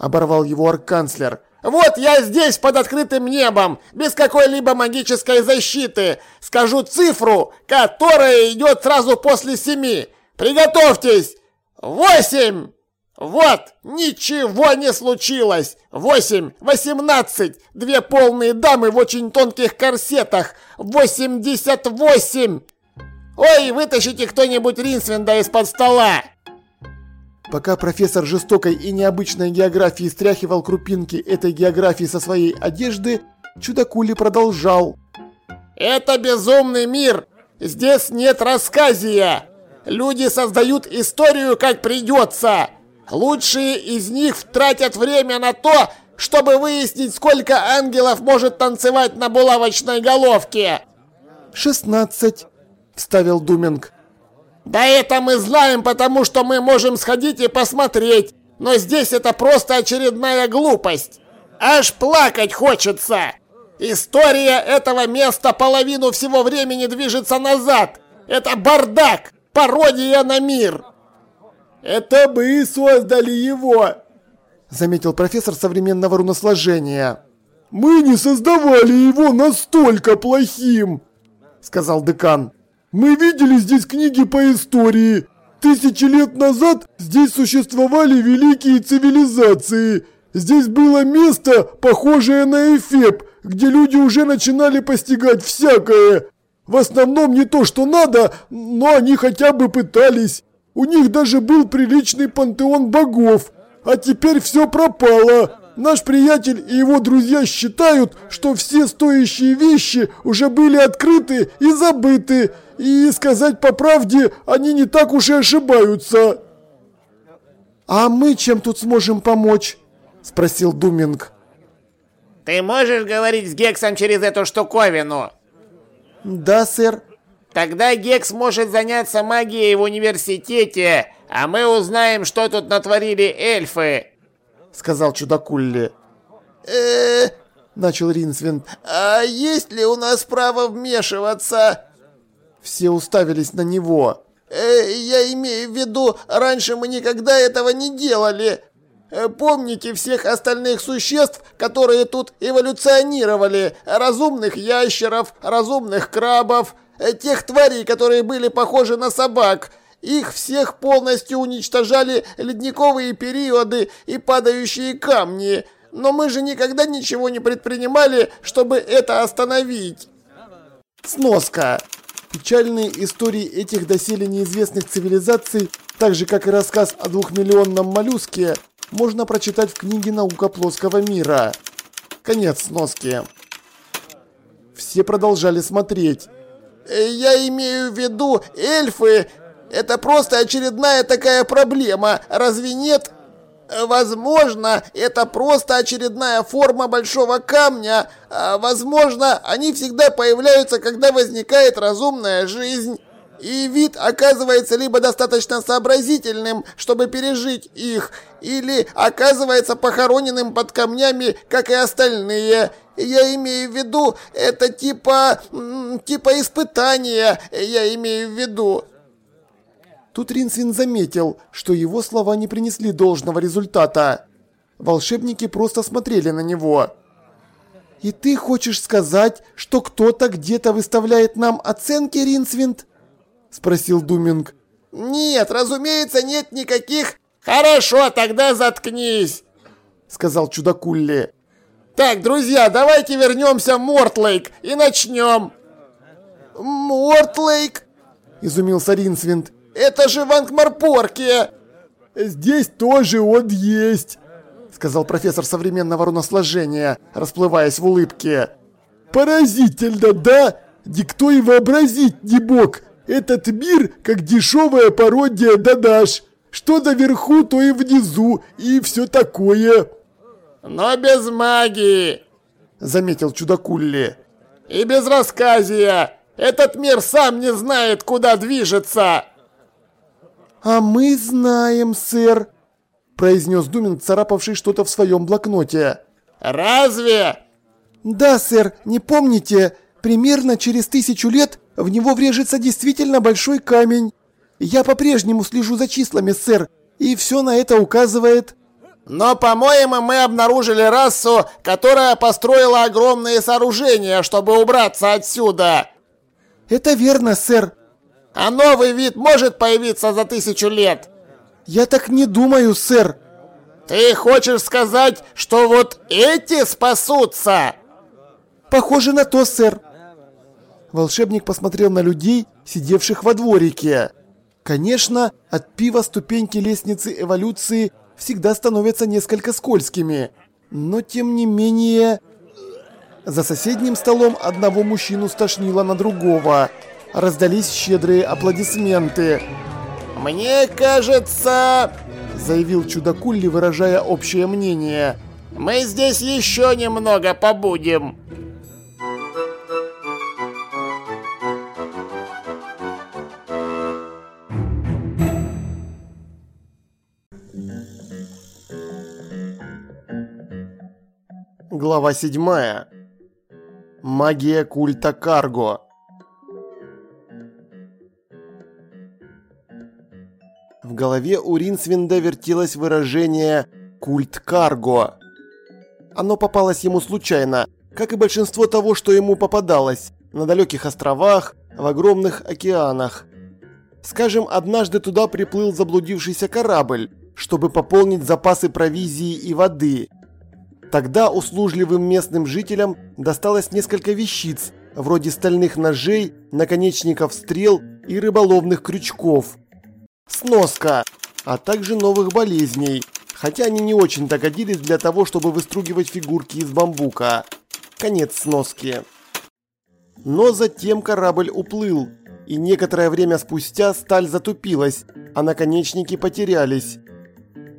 оборвал его арканцлер. Вот я здесь под открытым небом, без какой-либо магической защиты. Скажу цифру, которая идет сразу после семи. Приготовьтесь. Восемь. Вот, ничего не случилось. Восемь, восемнадцать, две полные дамы в очень тонких корсетах. Восемьдесят восемь. Ой, вытащите кто-нибудь Ринсвинда из-под стола. Пока профессор жестокой и необычной географии стряхивал крупинки этой географии со своей одежды, чудакули продолжал. «Это безумный мир! Здесь нет рассказия! Люди создают историю как придется! Лучшие из них тратят время на то, чтобы выяснить, сколько ангелов может танцевать на булавочной головке!» «Шестнадцать», — вставил Думинг. Да это мы знаем, потому что мы можем сходить и посмотреть. Но здесь это просто очередная глупость. Аж плакать хочется. История этого места половину всего времени движется назад. Это бардак, пародия на мир. Это мы создали его, заметил профессор современного руносложения. Мы не создавали его настолько плохим, сказал декан. Мы видели здесь книги по истории. Тысячи лет назад здесь существовали великие цивилизации. Здесь было место, похожее на Эфеп, где люди уже начинали постигать всякое. В основном не то, что надо, но они хотя бы пытались. У них даже был приличный пантеон богов. А теперь все пропало. Наш приятель и его друзья считают, что все стоящие вещи уже были открыты и забыты, и сказать по правде, они не так уж и ошибаются. «А мы чем тут сможем помочь?» – спросил Думинг. «Ты можешь говорить с Гексом через эту штуковину?» «Да, сэр». «Тогда Гекс может заняться магией в университете, а мы узнаем, что тут натворили эльфы», — сказал чудакулли. э начал Ринсвинд. «А есть ли у нас право вмешиваться?» Все уставились на него. Э, «Я имею в виду, раньше мы никогда этого не делали. Э, помните всех остальных существ, которые тут эволюционировали? Разумных ящеров, разумных крабов, э, тех тварей, которые были похожи на собак?» Их всех полностью уничтожали ледниковые периоды и падающие камни. Но мы же никогда ничего не предпринимали, чтобы это остановить. Сноска. Печальные истории этих доселе неизвестных цивилизаций, так же как и рассказ о двухмиллионном моллюске, можно прочитать в книге «Наука плоского мира». Конец сноски. Все продолжали смотреть. Э, «Я имею в виду, эльфы – это просто очередная такая проблема, разве нет?» Возможно, это просто очередная форма большого камня. А возможно, они всегда появляются, когда возникает разумная жизнь. И вид оказывается либо достаточно сообразительным, чтобы пережить их, или оказывается похороненным под камнями, как и остальные. Я имею в виду, это типа... типа испытания, я имею в виду. Тут Ринсвин заметил, что его слова не принесли должного результата. Волшебники просто смотрели на него. «И ты хочешь сказать, что кто-то где-то выставляет нам оценки, Ринсвинд?» – спросил Думинг. «Нет, разумеется, нет никаких...» «Хорошо, тогда заткнись!» – сказал Чудакулли. «Так, друзья, давайте вернемся в Мортлейк и начнем!» «Мортлейк?» – изумился Ринсвинд. Это же в Ангмарпорке!» «Здесь тоже он есть!» Сказал профессор современного руносложения, расплываясь в улыбке. «Поразительно, да? Никто и вообразить не мог! Этот мир, как дешевая пародия Дадаш! Что наверху, то и внизу, и все такое!» «Но без магии!» Заметил Чудакулли. «И без рассказия! Этот мир сам не знает, куда движется!» «А мы знаем, сэр», – произнес Думин, царапавший что-то в своем блокноте. «Разве?» «Да, сэр, не помните? Примерно через тысячу лет в него врежется действительно большой камень. Я по-прежнему слежу за числами, сэр, и все на это указывает». «Но, по-моему, мы обнаружили расу, которая построила огромные сооружения, чтобы убраться отсюда». «Это верно, сэр», а новый вид может появиться за тысячу лет? Я так не думаю, сэр. Ты хочешь сказать, что вот эти спасутся? Похоже на то, сэр. Волшебник посмотрел на людей, сидевших во дворике. Конечно, от пива ступеньки лестницы эволюции всегда становятся несколько скользкими, но тем не менее... За соседним столом одного мужчину стошнило на другого. Раздались щедрые аплодисменты. «Мне кажется...» – заявил чудакулли, выражая общее мнение. «Мы здесь еще немного побудем». Глава 7. Магия культа Карго. В голове у Ринсвинда вертелось выражение «культ Карго». Оно попалось ему случайно, как и большинство того, что ему попадалось, на далеких островах, в огромных океанах. Скажем, однажды туда приплыл заблудившийся корабль, чтобы пополнить запасы провизии и воды – Тогда услужливым местным жителям досталось несколько вещиц, вроде стальных ножей, наконечников стрел и рыболовных крючков. Сноска, а также новых болезней, хотя они не очень-то годились для того, чтобы выстругивать фигурки из бамбука. Конец сноски. Но затем корабль уплыл, и некоторое время спустя сталь затупилась, а наконечники потерялись.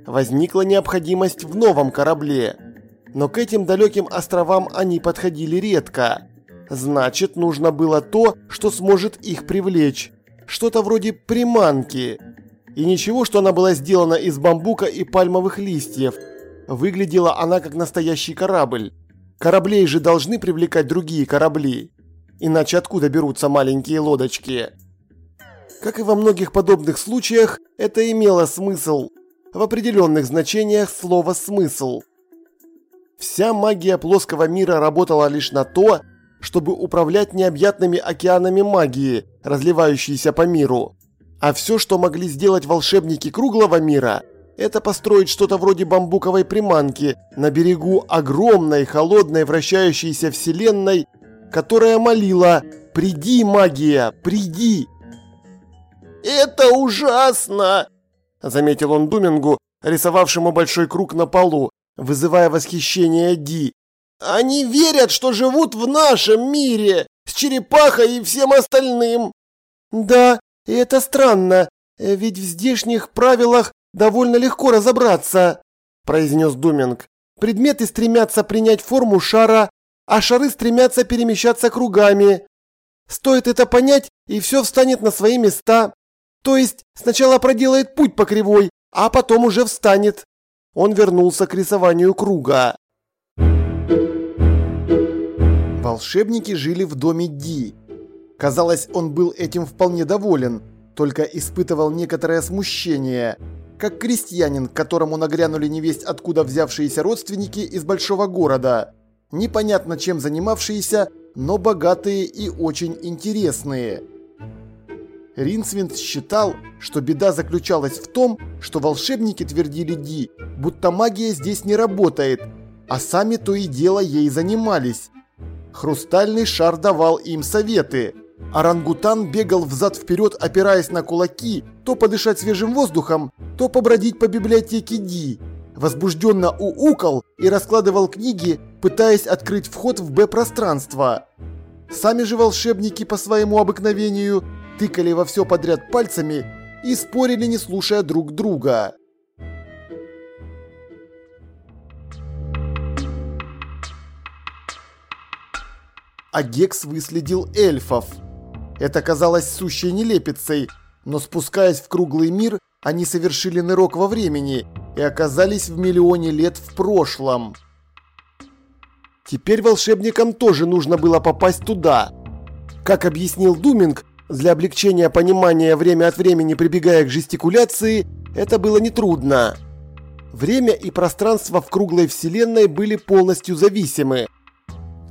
Возникла необходимость в новом корабле – но к этим далеким островам они подходили редко. Значит, нужно было то, что сможет их привлечь. Что-то вроде приманки. И ничего, что она была сделана из бамбука и пальмовых листьев. Выглядела она как настоящий корабль. Кораблей же должны привлекать другие корабли. Иначе откуда берутся маленькие лодочки? Как и во многих подобных случаях, это имело смысл. В определенных значениях слова «смысл». Вся магия плоского мира работала лишь на то, чтобы управлять необъятными океанами магии, разливающейся по миру. А все, что могли сделать волшебники круглого мира, это построить что-то вроде бамбуковой приманки на берегу огромной, холодной, вращающейся вселенной, которая молила «Приди, магия, приди!» «Это ужасно!» – заметил он Думингу, рисовавшему большой круг на полу, вызывая восхищение Ди. «Они верят, что живут в нашем мире, с черепахой и всем остальным!» «Да, и это странно, ведь в здешних правилах довольно легко разобраться», произнес Думинг. «Предметы стремятся принять форму шара, а шары стремятся перемещаться кругами. Стоит это понять, и все встанет на свои места. То есть сначала проделает путь по кривой, а потом уже встанет он вернулся к рисованию круга. Волшебники жили в доме Ди. Казалось, он был этим вполне доволен, только испытывал некоторое смущение, как крестьянин, к которому нагрянули невесть откуда взявшиеся родственники из большого города, непонятно чем занимавшиеся, но богатые и очень интересные. Ринсвинд считал, что беда заключалась в том, что волшебники твердили Ди, будто магия здесь не работает, а сами то и дело ей занимались. Хрустальный шар давал им советы. Орангутан бегал взад-вперед, опираясь на кулаки, то подышать свежим воздухом, то побродить по библиотеке Ди. Возбужденно уукал и раскладывал книги, пытаясь открыть вход в Б-пространство. Сами же волшебники по своему обыкновению тыкали во все подряд пальцами и спорили, не слушая друг друга. А Гекс выследил эльфов. Это казалось сущей нелепицей, но спускаясь в круглый мир, они совершили нырок во времени и оказались в миллионе лет в прошлом. Теперь волшебникам тоже нужно было попасть туда. Как объяснил Думинг, для облегчения понимания время от времени прибегая к жестикуляции, это было нетрудно. Время и пространство в круглой вселенной были полностью зависимы.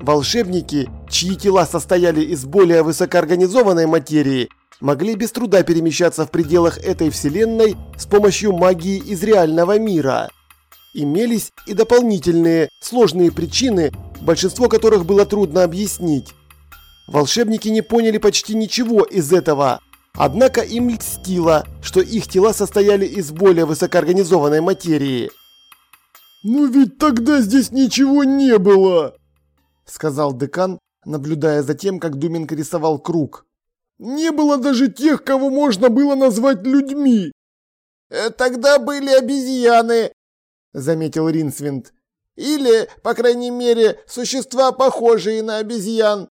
Волшебники, чьи тела состояли из более высокоорганизованной материи, могли без труда перемещаться в пределах этой вселенной с помощью магии из реального мира. Имелись и дополнительные, сложные причины, большинство которых было трудно объяснить. Волшебники не поняли почти ничего из этого, Однако им льстило, что их тела состояли из более высокоорганизованной материи. «Ну ведь тогда здесь ничего не было!» Сказал декан, наблюдая за тем, как Думенко рисовал круг. «Не было даже тех, кого можно было назвать людьми!» «Э, «Тогда были обезьяны!» Заметил Ринсвинд. «Или, по крайней мере, существа, похожие на обезьян!»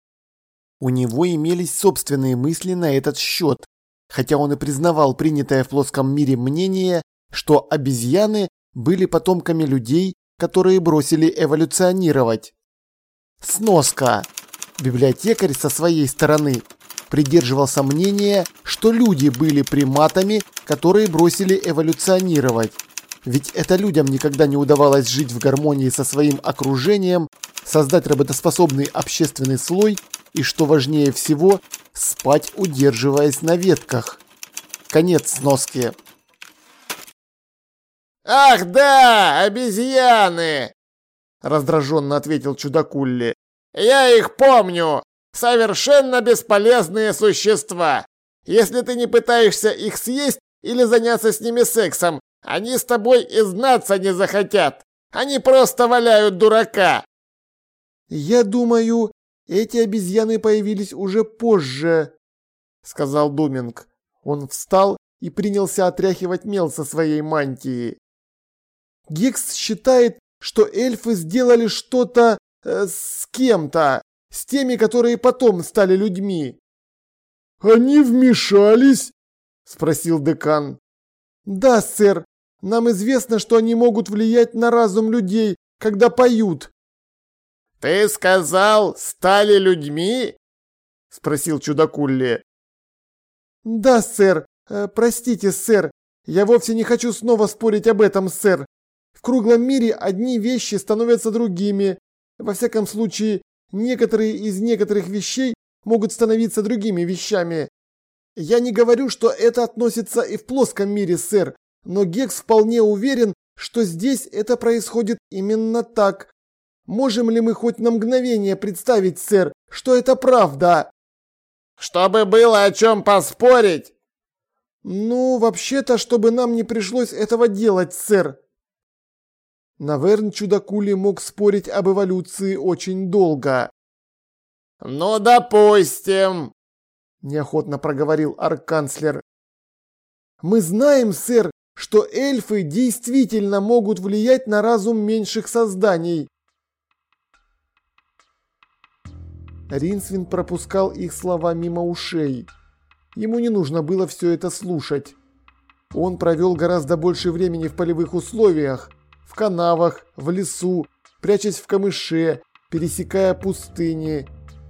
У него имелись собственные мысли на этот счет, хотя он и признавал принятое в плоском мире мнение, что обезьяны были потомками людей, которые бросили эволюционировать. Сноска. Библиотекарь со своей стороны придерживался мнения, что люди были приматами, которые бросили эволюционировать. Ведь это людям никогда не удавалось жить в гармонии со своим окружением, создать работоспособный общественный слой и, что важнее всего, спать, удерживаясь на ветках. Конец сноски. «Ах да, обезьяны!» – раздраженно ответил чудакулли. «Я их помню! Совершенно бесполезные существа! Если ты не пытаешься их съесть или заняться с ними сексом, они с тобой и знаться не захотят! Они просто валяют дурака!» «Я думаю, эти обезьяны появились уже позже», — сказал Думинг. Он встал и принялся отряхивать мел со своей мантии. Гекс считает, что эльфы сделали что-то э, с кем-то, с теми, которые потом стали людьми. «Они вмешались?» – спросил декан. «Да, сэр. Нам известно, что они могут влиять на разум людей, когда поют». «Ты сказал, стали людьми?» – спросил чудакулли. «Да, сэр. Э, простите, сэр. Я вовсе не хочу снова спорить об этом, сэр. В круглом мире одни вещи становятся другими. Во всяком случае, некоторые из некоторых вещей могут становиться другими вещами. Я не говорю, что это относится и в плоском мире, сэр, но Гекс вполне уверен, что здесь это происходит именно так. Можем ли мы хоть на мгновение представить, сэр, что это правда? Чтобы было о чем поспорить. Ну, вообще-то, чтобы нам не пришлось этого делать, сэр. Наверн Чудакули мог спорить об эволюции очень долго. «Ну, допустим», – неохотно проговорил арканцлер. «Мы знаем, сэр, что эльфы действительно могут влиять на разум меньших созданий». Ринсвин пропускал их слова мимо ушей. Ему не нужно было все это слушать. Он провел гораздо больше времени в полевых условиях, в канавах, в лесу, прячась в камыше, пересекая пустыни.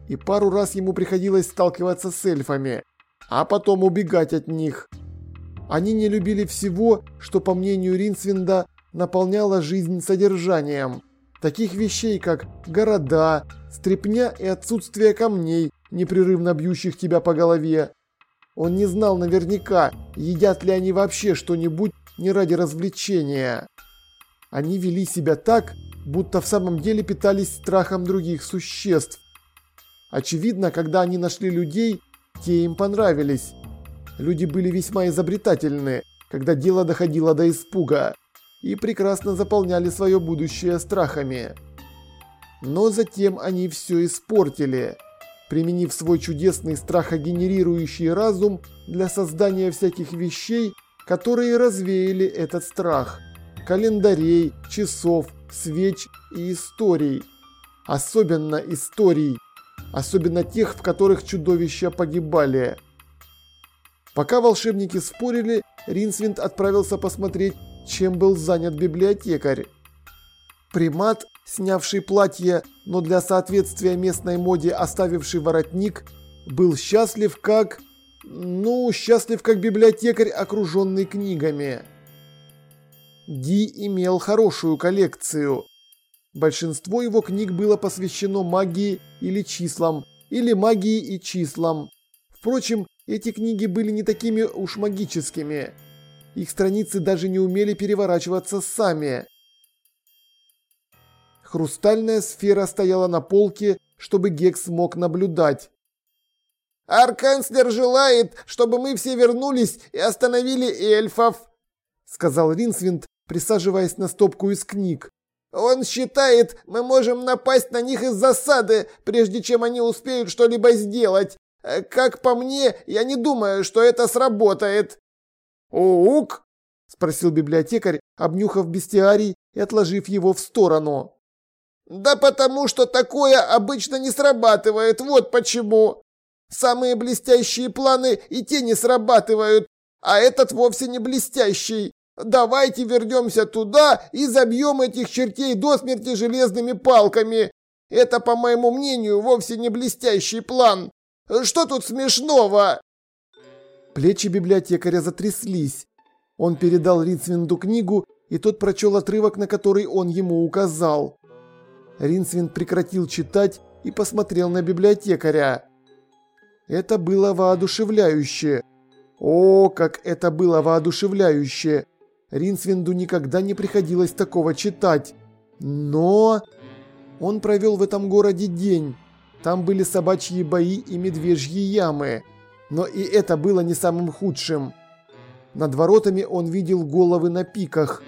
И пару раз ему приходилось сталкиваться с эльфами, а потом убегать от них. Они не любили всего, что, по мнению Ринсвинда, наполняло жизнь содержанием. Таких вещей, как города, стрепня и отсутствие камней, непрерывно бьющих тебя по голове. Он не знал наверняка, едят ли они вообще что-нибудь не ради развлечения. Они вели себя так, будто в самом деле питались страхом других существ. Очевидно, когда они нашли людей, те им понравились. Люди были весьма изобретательны, когда дело доходило до испуга, и прекрасно заполняли свое будущее страхами. Но затем они все испортили, применив свой чудесный страхогенерирующий разум для создания всяких вещей, которые развеяли этот страх календарей, часов, свеч и историй. Особенно историй. Особенно тех, в которых чудовища погибали. Пока волшебники спорили, Ринсвинд отправился посмотреть, чем был занят библиотекарь. Примат, снявший платье, но для соответствия местной моде оставивший воротник, был счастлив как... Ну, счастлив как библиотекарь, окруженный книгами. Ди имел хорошую коллекцию. Большинство его книг было посвящено магии или числам, или магии и числам. Впрочем, эти книги были не такими уж магическими. Их страницы даже не умели переворачиваться сами. Хрустальная сфера стояла на полке, чтобы Гекс мог наблюдать. Арканцлер желает, чтобы мы все вернулись и остановили эльфов, сказал Ринсвинд, присаживаясь на стопку из книг. Он считает, мы можем напасть на них из засады, прежде чем они успеют что-либо сделать. Как по мне, я не думаю, что это сработает. Ук? спросил библиотекарь, обнюхав бестиарий и отложив его в сторону. Да потому что такое обычно не срабатывает, вот почему. Самые блестящие планы и те не срабатывают, а этот вовсе не блестящий. Давайте вернемся туда и забьем этих чертей до смерти железными палками. Это, по моему мнению, вовсе не блестящий план. Что тут смешного?» Плечи библиотекаря затряслись. Он передал Ринсвинду книгу, и тот прочел отрывок, на который он ему указал. Ринсвинд прекратил читать и посмотрел на библиотекаря. Это было воодушевляюще. О, как это было воодушевляюще! Ринсвинду никогда не приходилось такого читать. Но... Он провел в этом городе день. Там были собачьи бои и медвежьи ямы. Но и это было не самым худшим. Над воротами он видел головы на пиках.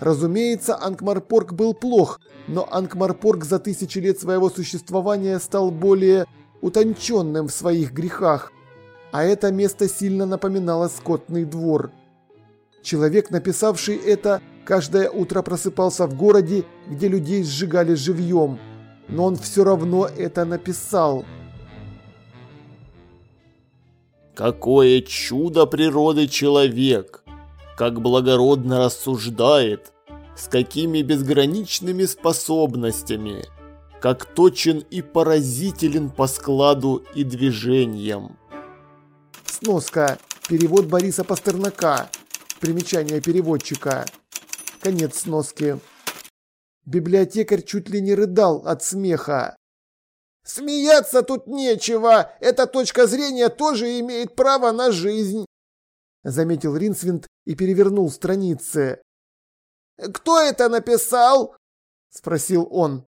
Разумеется, Анкмарпорг был плох, но Анкмарпорг за тысячи лет своего существования стал более утонченным в своих грехах. А это место сильно напоминало скотный двор. Человек, написавший это, каждое утро просыпался в городе, где людей сжигали живьем. Но он все равно это написал. Какое чудо природы человек! Как благородно рассуждает, с какими безграничными способностями, как точен и поразителен по складу и движениям. Сноска. Перевод Бориса Пастернака. Примечание переводчика. Конец сноски. Библиотекарь чуть ли не рыдал от смеха. «Смеяться тут нечего! Эта точка зрения тоже имеет право на жизнь!» Заметил Ринсвинд и перевернул страницы. «Кто это написал?» Спросил он.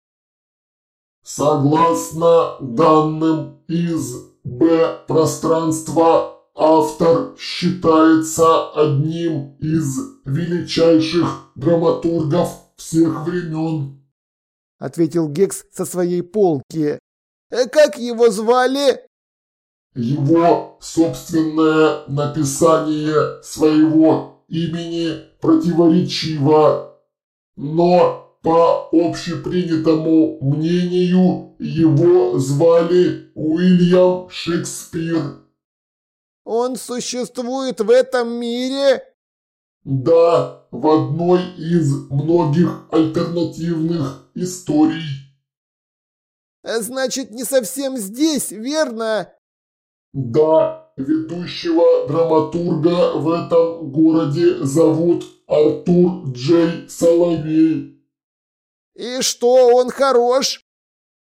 Согласно данным из Б-пространства автор считается одним из величайших драматургов всех времен. Ответил Гекс со своей полки. Э, как его звали? Его собственное написание своего имени противоречиво, но по общепринятому мнению его звали Уильям Шекспир. Он существует в этом мире? Да, в одной из многих альтернативных историй. Значит, не совсем здесь, верно? Да, ведущего драматурга в этом городе зовут Артур Джей Соловей. И что, он хорош?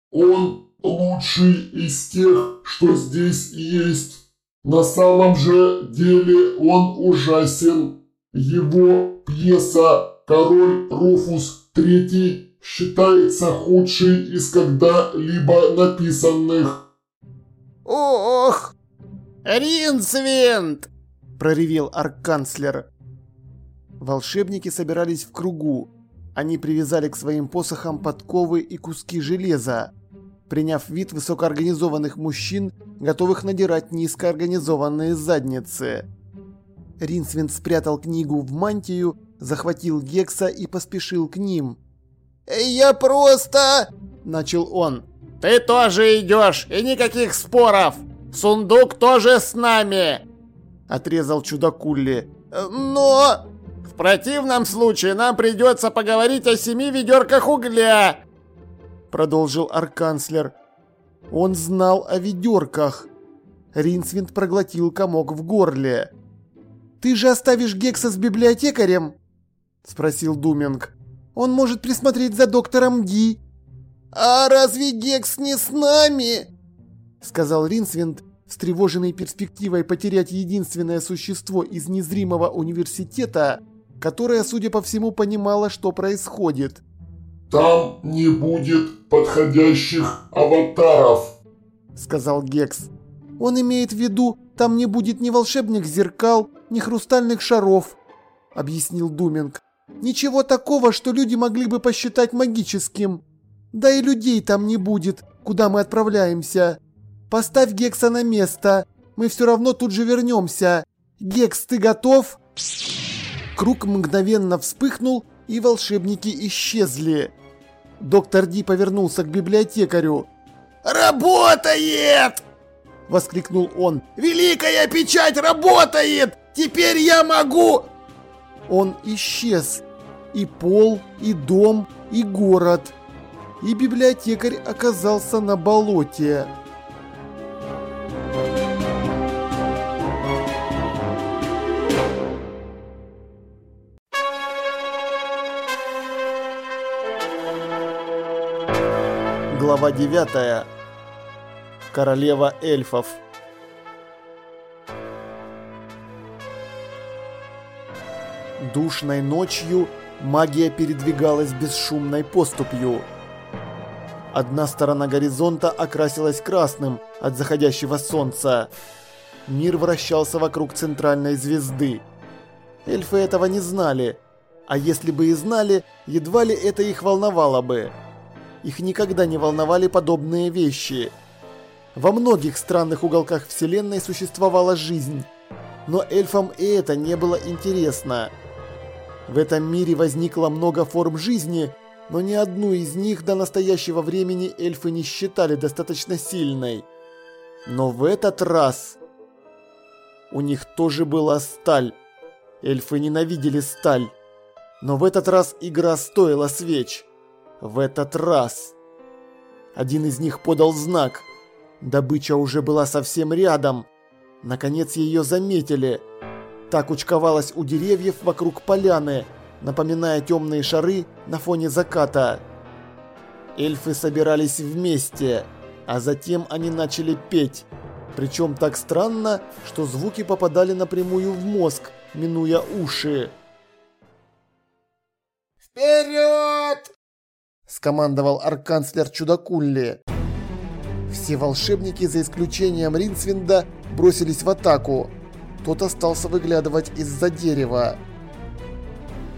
Он лучший из тех, что здесь есть. На самом же деле он ужасен. Его пьеса «Король Руфус III» считается худшей из когда-либо написанных. «Ох!» «Ринсвинд!» – проревел арканцлер. Волшебники собирались в кругу. Они привязали к своим посохам подковы и куски железа приняв вид высокоорганизованных мужчин, готовых надирать низкоорганизованные задницы. Ринсвинд спрятал книгу в мантию, захватил Гекса и поспешил к ним. «Я просто...» – начал он. «Ты тоже идешь, и никаких споров! Сундук тоже с нами!» – отрезал чудакулли. «Но...» «В противном случае нам придется поговорить о семи ведерках угля!» Продолжил арканцлер. Он знал о ведерках. Ринсвинд проглотил комок в горле. «Ты же оставишь Гекса с библиотекарем?» – спросил Думинг. «Он может присмотреть за доктором Ди». «А разве Гекс не с нами?» – сказал Ринсвинд, встревоженный перспективой потерять единственное существо из незримого университета, которое, судя по всему, понимало, что происходит. Там не будет подходящих аватаров», — сказал Гекс. Он имеет в виду, там не будет ни волшебных зеркал, ни хрустальных шаров, объяснил Думинг. Ничего такого, что люди могли бы посчитать магическим. Да и людей там не будет, куда мы отправляемся. Поставь Гекса на место, мы все равно тут же вернемся. Гекс, ты готов? Круг мгновенно вспыхнул, и волшебники исчезли. Доктор Ди повернулся к библиотекарю. «Работает!» – воскликнул он. «Великая печать работает! Теперь я могу...» Он исчез. И пол, и дом, и город. И библиотекарь оказался на болоте. Глава 9. Королева эльфов. Душной ночью магия передвигалась бесшумной поступью. Одна сторона горизонта окрасилась красным от заходящего солнца. Мир вращался вокруг центральной звезды. Эльфы этого не знали, а если бы и знали, едва ли это их волновало бы. Их никогда не волновали подобные вещи. Во многих странных уголках Вселенной существовала жизнь, но эльфам и это не было интересно. В этом мире возникло много форм жизни, но ни одну из них до настоящего времени эльфы не считали достаточно сильной. Но в этот раз у них тоже была сталь. Эльфы ненавидели сталь. Но в этот раз игра стоила свеч. В этот раз. Один из них подал знак. Добыча уже была совсем рядом. Наконец ее заметили. Так учковалась у деревьев вокруг поляны, напоминая темные шары на фоне заката. Эльфы собирались вместе, а затем они начали петь. Причем так странно, что звуки попадали напрямую в мозг, минуя уши. «Вперед!» Скомандовал арканцлер Чудакулли. Все волшебники, за исключением Ринсвинда, бросились в атаку. Тот остался выглядывать из-за дерева.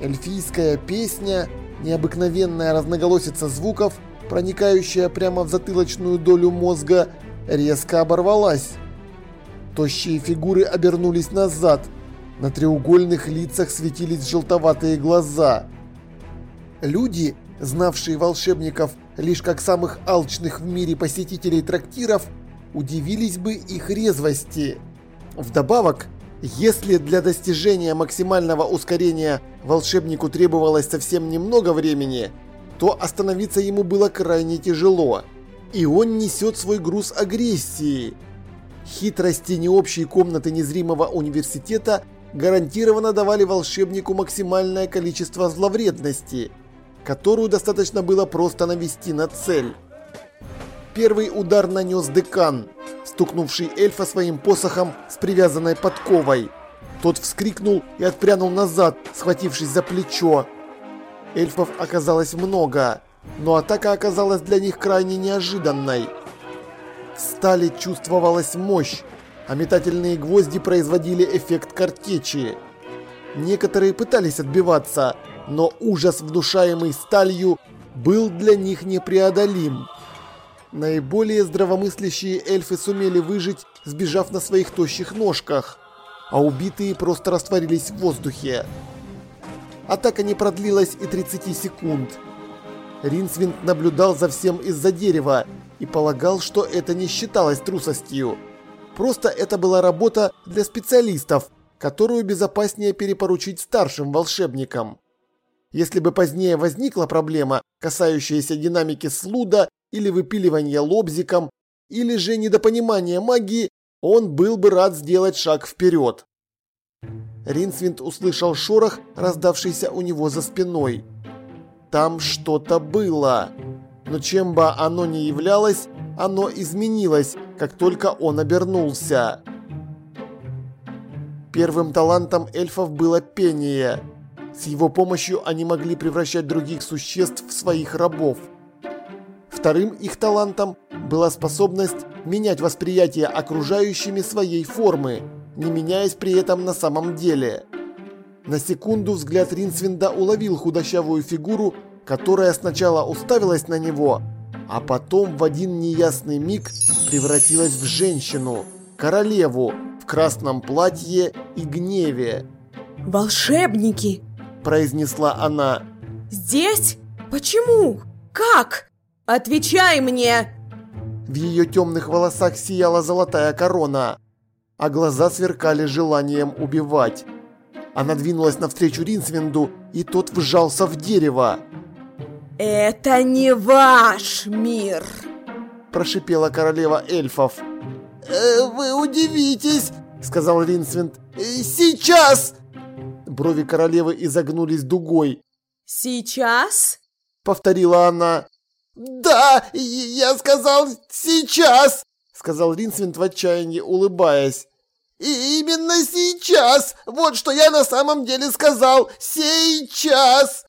Эльфийская песня, необыкновенная разноголосица звуков, проникающая прямо в затылочную долю мозга, резко оборвалась. Тощие фигуры обернулись назад. На треугольных лицах светились желтоватые глаза. Люди знавшие волшебников лишь как самых алчных в мире посетителей трактиров, удивились бы их резвости. Вдобавок, если для достижения максимального ускорения волшебнику требовалось совсем немного времени, то остановиться ему было крайне тяжело. И он несет свой груз агрессии. Хитрости необщей комнаты незримого университета гарантированно давали волшебнику максимальное количество зловредности – которую достаточно было просто навести на цель. Первый удар нанес декан, стукнувший эльфа своим посохом с привязанной подковой. Тот вскрикнул и отпрянул назад, схватившись за плечо. Эльфов оказалось много, но атака оказалась для них крайне неожиданной. В стали чувствовалась мощь, а метательные гвозди производили эффект картечи. Некоторые пытались отбиваться, но ужас, внушаемый сталью, был для них непреодолим. Наиболее здравомыслящие эльфы сумели выжить, сбежав на своих тощих ножках, а убитые просто растворились в воздухе. Атака не продлилась и 30 секунд. Ринсвинд наблюдал за всем из-за дерева и полагал, что это не считалось трусостью. Просто это была работа для специалистов, которую безопаснее перепоручить старшим волшебникам. Если бы позднее возникла проблема, касающаяся динамики слуда или выпиливания лобзиком, или же недопонимания магии, он был бы рад сделать шаг вперед. Ринсвинд услышал шорох, раздавшийся у него за спиной. Там что-то было. Но чем бы оно ни являлось, оно изменилось, как только он обернулся. Первым талантом эльфов было пение – с его помощью они могли превращать других существ в своих рабов. Вторым их талантом была способность менять восприятие окружающими своей формы, не меняясь при этом на самом деле. На секунду взгляд Ринсвинда уловил худощавую фигуру, которая сначала уставилась на него, а потом в один неясный миг превратилась в женщину, королеву, в красном платье и гневе. «Волшебники!» – произнесла она. «Здесь? Почему? Как? Отвечай мне!» В ее темных волосах сияла золотая корона, а глаза сверкали желанием убивать. Она двинулась навстречу Ринсвинду, и тот вжался в дерево. «Это не ваш мир!» – прошипела королева эльфов. «Э, «Вы удивитесь!» – сказал Ринсвинд. «Э, «Сейчас!» Брови королевы изогнулись дугой. «Сейчас?» – повторила она. «Да, я сказал сейчас!» – сказал Ринсвинд в отчаянии, улыбаясь. И именно сейчас! Вот что я на самом деле сказал! Сейчас!»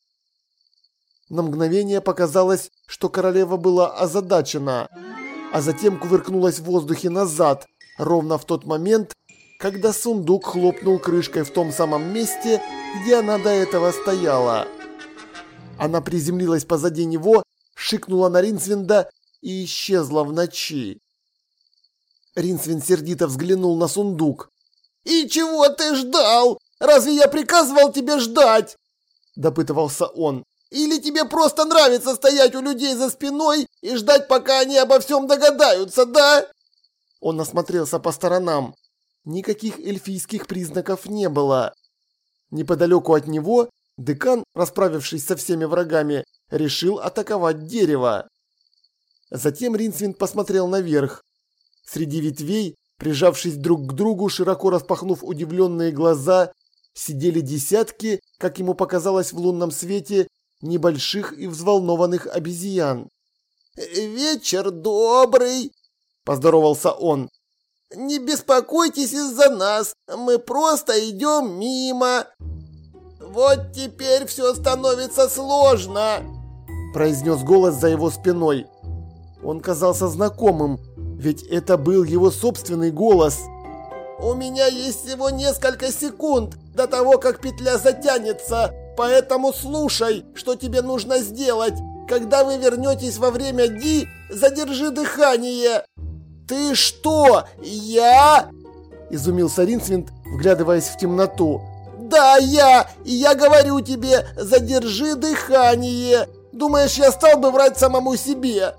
На мгновение показалось, что королева была озадачена, а затем кувыркнулась в воздухе назад, ровно в тот момент, когда сундук хлопнул крышкой в том самом месте, где она до этого стояла. Она приземлилась позади него, шикнула на Ринсвинда и исчезла в ночи. Ринсвин сердито взглянул на сундук. «И чего ты ждал? Разве я приказывал тебе ждать?» Допытывался он. «Или тебе просто нравится стоять у людей за спиной и ждать, пока они обо всем догадаются, да?» Он осмотрелся по сторонам. Никаких эльфийских признаков не было. Неподалеку от него декан, расправившись со всеми врагами, решил атаковать дерево. Затем Ринсвинд посмотрел наверх. Среди ветвей, прижавшись друг к другу, широко распахнув удивленные глаза, сидели десятки, как ему показалось в лунном свете, небольших и взволнованных обезьян. «Вечер добрый!» – поздоровался он. «Не беспокойтесь из-за нас, мы просто идем мимо!» «Вот теперь все становится сложно!» – произнес голос за его спиной. Он казался знакомым, ведь это был его собственный голос. «У меня есть всего несколько секунд до того, как петля затянется, поэтому слушай, что тебе нужно сделать. Когда вы вернетесь во время Ди, задержи дыхание». «Ты что, я?» – изумился Ринсвинд, вглядываясь в темноту. «Да, я! Я говорю тебе, задержи дыхание! Думаешь, я стал бы врать самому себе?»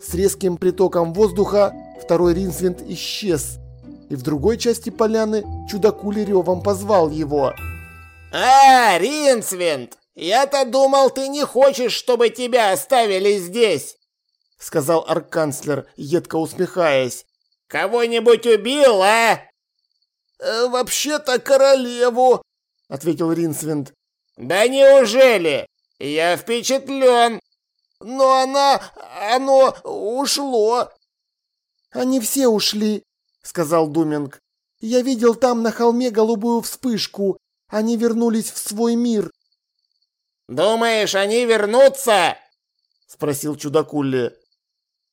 С резким притоком воздуха второй Ринсвинд исчез, и в другой части поляны чудакули ревом позвал его. «А, Ринсвинд, я-то думал, ты не хочешь, чтобы тебя оставили здесь!» Сказал арканцлер, едко усмехаясь. «Кого-нибудь убил, а?» э, «Вообще-то королеву!» Ответил Ринсвинд. «Да неужели? Я впечатлен!» Но она... оно ушло!» «Они все ушли», — сказал Думинг. «Я видел там на холме голубую вспышку. Они вернулись в свой мир». «Думаешь, они вернутся?» — спросил чудакулли.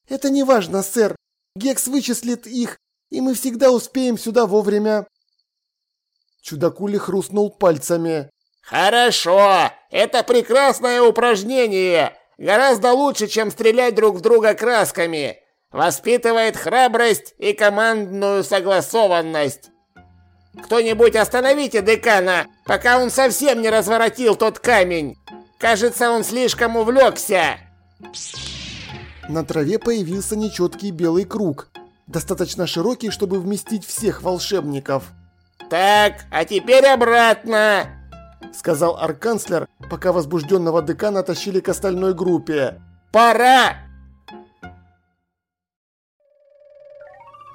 «Это не важно, сэр. Гекс вычислит их, и мы всегда успеем сюда вовремя». Чудакули хрустнул пальцами. «Хорошо, это прекрасное упражнение. Гораздо лучше, чем стрелять друг в друга красками. Воспитывает храбрость и командную согласованность. Кто-нибудь остановите декана, пока он совсем не разворотил тот камень. Кажется, он слишком увлекся. На траве появился нечеткий белый круг, достаточно широкий, чтобы вместить всех волшебников. Так, а теперь обратно. — сказал арканцлер, пока возбужденного декана тащили к остальной группе. «Пора!»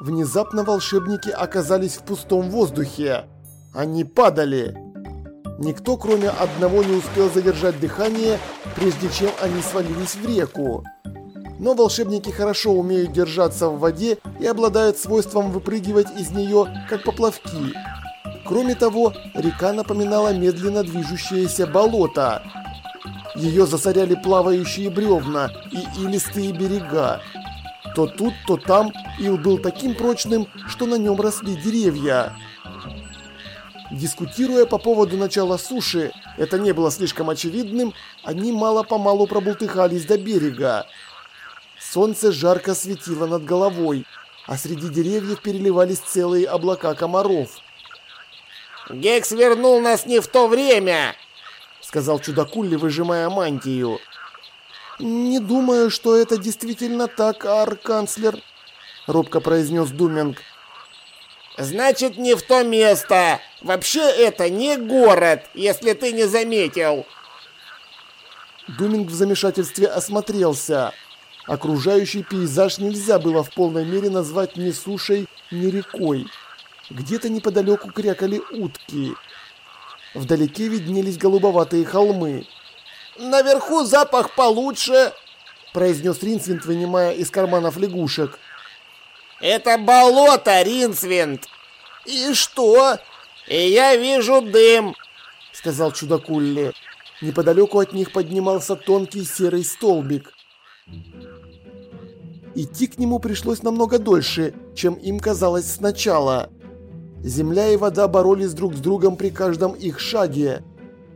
Внезапно волшебники оказались в пустом воздухе. Они падали. Никто, кроме одного, не успел задержать дыхание, прежде чем они свалились в реку. Но волшебники хорошо умеют держаться в воде и обладают свойством выпрыгивать из нее, как поплавки. Кроме того, река напоминала медленно движущееся болото. Ее засоряли плавающие бревна и илистые берега. То тут, то там ил был таким прочным, что на нем росли деревья. Дискутируя по поводу начала суши, это не было слишком очевидным, они мало-помалу пробултыхались до берега. Солнце жарко светило над головой, а среди деревьев переливались целые облака комаров. «Гекс вернул нас не в то время!» — сказал чудакулли, выжимая мантию. «Не думаю, что это действительно так, арканцлер», — робко произнес Думинг. «Значит, не в то место. Вообще это не город, если ты не заметил». Думинг в замешательстве осмотрелся. Окружающий пейзаж нельзя было в полной мере назвать ни сушей, ни рекой. Где-то неподалеку крякали утки. Вдалеке виднелись голубоватые холмы. «Наверху запах получше», – произнес Ринсвинд, вынимая из карманов лягушек. «Это болото, Ринсвинд!» «И что?» «И я вижу дым», – сказал чудакулли. Неподалеку от них поднимался тонкий серый столбик. Идти к нему пришлось намного дольше, чем им казалось сначала. Земля и вода боролись друг с другом при каждом их шаге.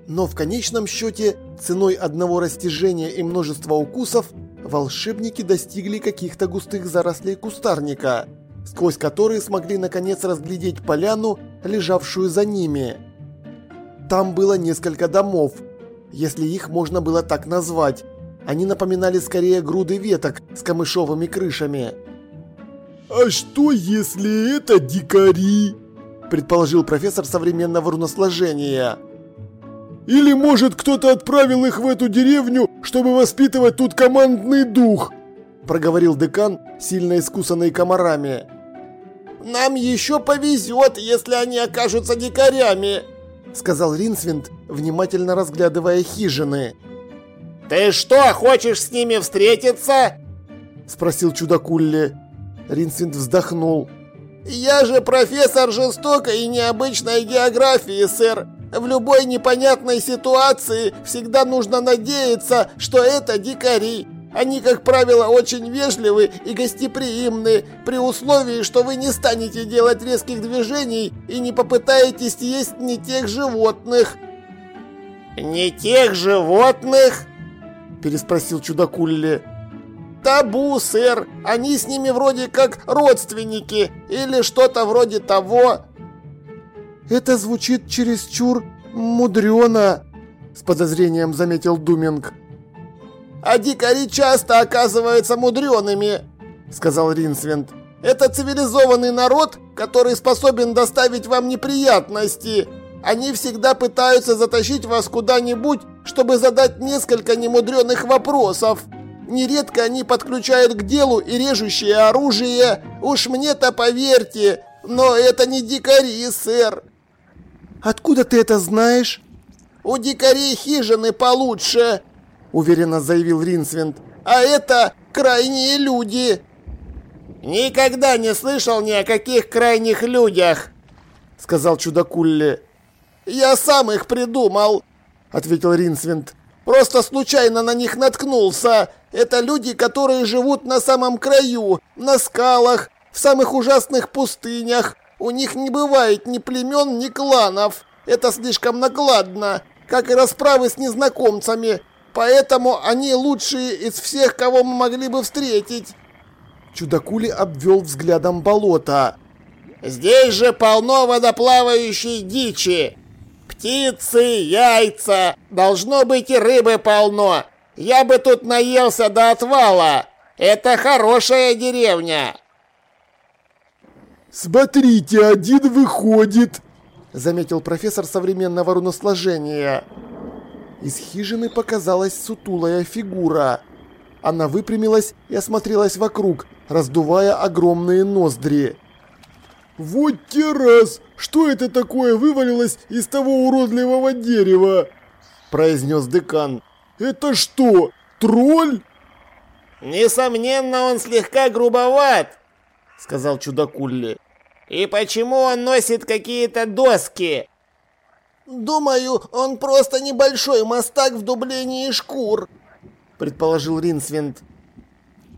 Но в конечном счете, ценой одного растяжения и множества укусов, волшебники достигли каких-то густых зарослей кустарника, сквозь которые смогли наконец разглядеть поляну, лежавшую за ними. Там было несколько домов, если их можно было так назвать. Они напоминали скорее груды веток с камышовыми крышами. «А что, если это дикари?» предположил профессор современного руносложения. Или, может, кто-то отправил их в эту деревню, чтобы воспитывать тут командный дух? Проговорил декан, сильно искусанный комарами. Нам еще повезет, если они окажутся дикарями, сказал Ринсвинд, внимательно разглядывая хижины. «Ты что, хочешь с ними встретиться?» Спросил чудакулли. Ринсвинд вздохнул. «Я же профессор жестокой и необычной географии, сэр. В любой непонятной ситуации всегда нужно надеяться, что это дикари. Они, как правило, очень вежливы и гостеприимны, при условии, что вы не станете делать резких движений и не попытаетесь есть не тех животных». «Не тех животных?» – переспросил чудакулли. «Табу, сэр. Они с ними вроде как родственники или что-то вроде того». «Это звучит чересчур мудрено», – с подозрением заметил Думинг. «А дикари часто оказываются мудреными», – сказал Ринсвинд. «Это цивилизованный народ, который способен доставить вам неприятности. Они всегда пытаются затащить вас куда-нибудь, чтобы задать несколько немудреных вопросов. Нередко они подключают к делу и режущее оружие. Уж мне-то поверьте, но это не дикари, сэр». «Откуда ты это знаешь?» «У дикарей хижины получше», – уверенно заявил Ринсвинд. «А это крайние люди». «Никогда не слышал ни о каких крайних людях», – сказал чудакулли. «Я сам их придумал», – ответил Ринсвинд. «Просто случайно на них наткнулся. Это люди, которые живут на самом краю, на скалах, в самых ужасных пустынях. У них не бывает ни племен, ни кланов. Это слишком накладно, как и расправы с незнакомцами. Поэтому они лучшие из всех, кого мы могли бы встретить. Чудакули обвел взглядом болото. «Здесь же полно водоплавающей дичи. Птицы, яйца, должно быть и рыбы полно. Я бы тут наелся до отвала. Это хорошая деревня». «Смотрите, один выходит!» – заметил профессор современного руносложения. Из хижины показалась сутулая фигура. Она выпрямилась и осмотрелась вокруг, раздувая огромные ноздри. «Вот те раз! Что это такое вывалилось из того уродливого дерева?» – произнес декан. «Это что, тролль?» «Несомненно, он слегка грубоват», – сказал чудакулли. «И почему он носит какие-то доски?» «Думаю, он просто небольшой мастак в дублении шкур», – предположил Ринсвинд.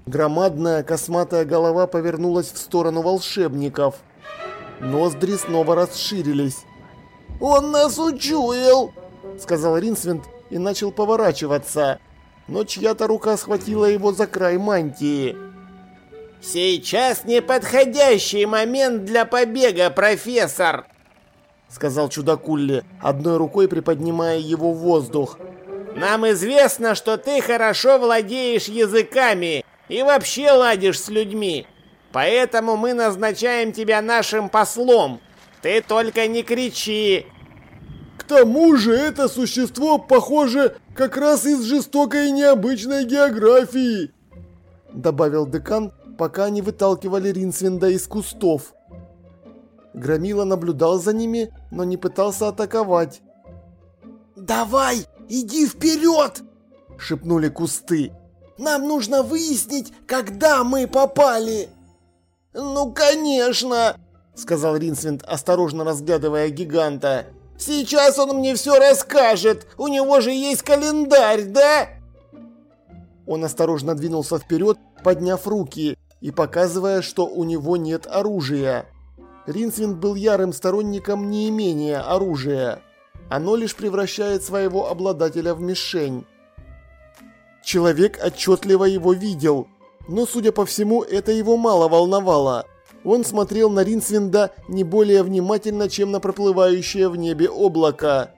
Громадная косматая голова повернулась в сторону волшебников. Ноздри снова расширились. «Он нас учуял!» — сказал Ринсвинд и начал поворачиваться. Но чья-то рука схватила его за край мантии. «Сейчас неподходящий момент для побега, профессор!» Сказал чудакулли, одной рукой приподнимая его в воздух. «Нам известно, что ты хорошо владеешь языками и вообще ладишь с людьми. Поэтому мы назначаем тебя нашим послом. Ты только не кричи!» К тому же это существо, похоже, как раз из жестокой и необычной географии, добавил декан, пока они выталкивали Ринсвинда из кустов. Громила наблюдал за ними, но не пытался атаковать. «Давай, иди вперед!» – шепнули кусты. «Нам нужно выяснить, когда мы попали!» «Ну, конечно!» – сказал Ринсвинд, осторожно разглядывая гиганта. «Сейчас он мне все расскажет! У него же есть календарь, да?» Он осторожно двинулся вперед, подняв руки и показывая, что у него нет оружия. Ринсвинд был ярым сторонником неимения оружия. Оно лишь превращает своего обладателя в мишень. Человек отчетливо его видел, но, судя по всему, это его мало волновало. Он смотрел на Ринсвинда не более внимательно, чем на проплывающее в небе облако.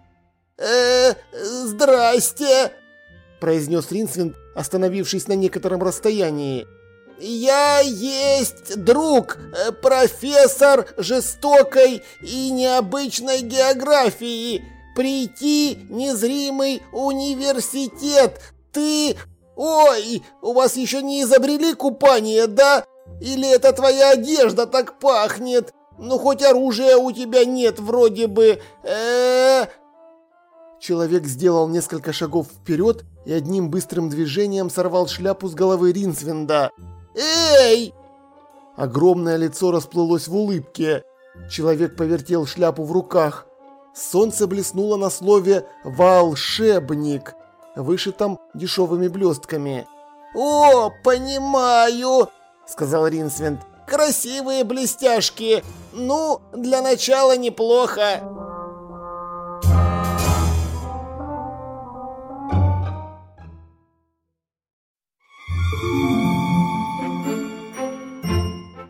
э здрасте!» – произнес Ринсвинд, остановившись на некотором расстоянии. «Я есть друг, э, профессор жестокой и необычной географии. Прийти незримый университет. Ты... Ой, у вас еще не изобрели купание, да? Или это твоя одежда так пахнет? Ну, хоть оружия у тебя нет вроде бы. Э -э Человек сделал несколько шагов вперед и одним быстрым движением сорвал шляпу с головы Ринсвинда. «Эй!» Огромное лицо расплылось в улыбке. Человек повертел шляпу в руках. Солнце блеснуло на слове «волшебник», вышитом дешевыми блестками. «О, понимаю!» — сказал Ринсвинд. «Красивые блестяшки! Ну, для начала неплохо!»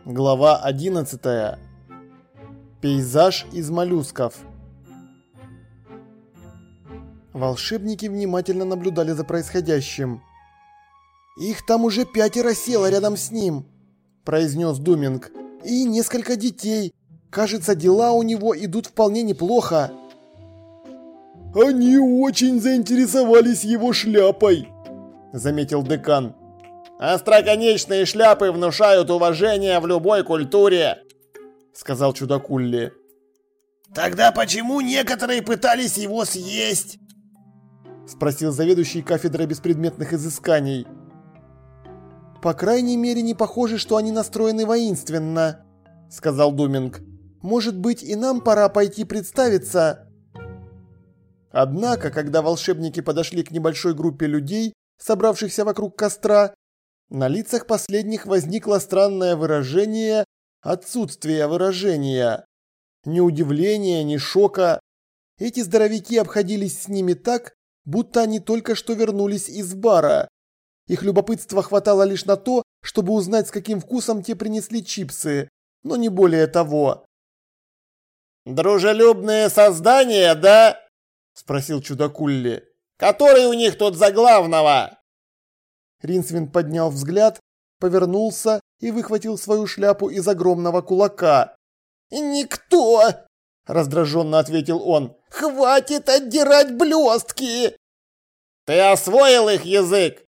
Глава 11. Пейзаж из моллюсков. Волшебники внимательно наблюдали за происходящим. «Их там уже пятеро село рядом с ним», – произнес Думинг. «И несколько детей. Кажется, дела у него идут вполне неплохо». «Они очень заинтересовались его шляпой», – заметил декан. «Остроконечные шляпы внушают уважение в любой культуре», – сказал чудакулли. «Тогда почему некоторые пытались его съесть?» – спросил заведующий кафедрой беспредметных изысканий. «По крайней мере, не похоже, что они настроены воинственно», – сказал Думинг. «Может быть, и нам пора пойти представиться?» Однако, когда волшебники подошли к небольшой группе людей, собравшихся вокруг костра, на лицах последних возникло странное выражение отсутствия выражения. Ни удивления, ни шока. Эти здоровяки обходились с ними так, будто они только что вернулись из бара. Их любопытство хватало лишь на то, чтобы узнать, с каким вкусом те принесли чипсы, но не более того. «Дружелюбные создания, да?» – спросил чудакулли. «Который у них тут за главного?» Ринсвин поднял взгляд, повернулся и выхватил свою шляпу из огромного кулака. «Никто!» – раздраженно ответил он. «Хватит отдирать блестки!» «Ты освоил их язык?»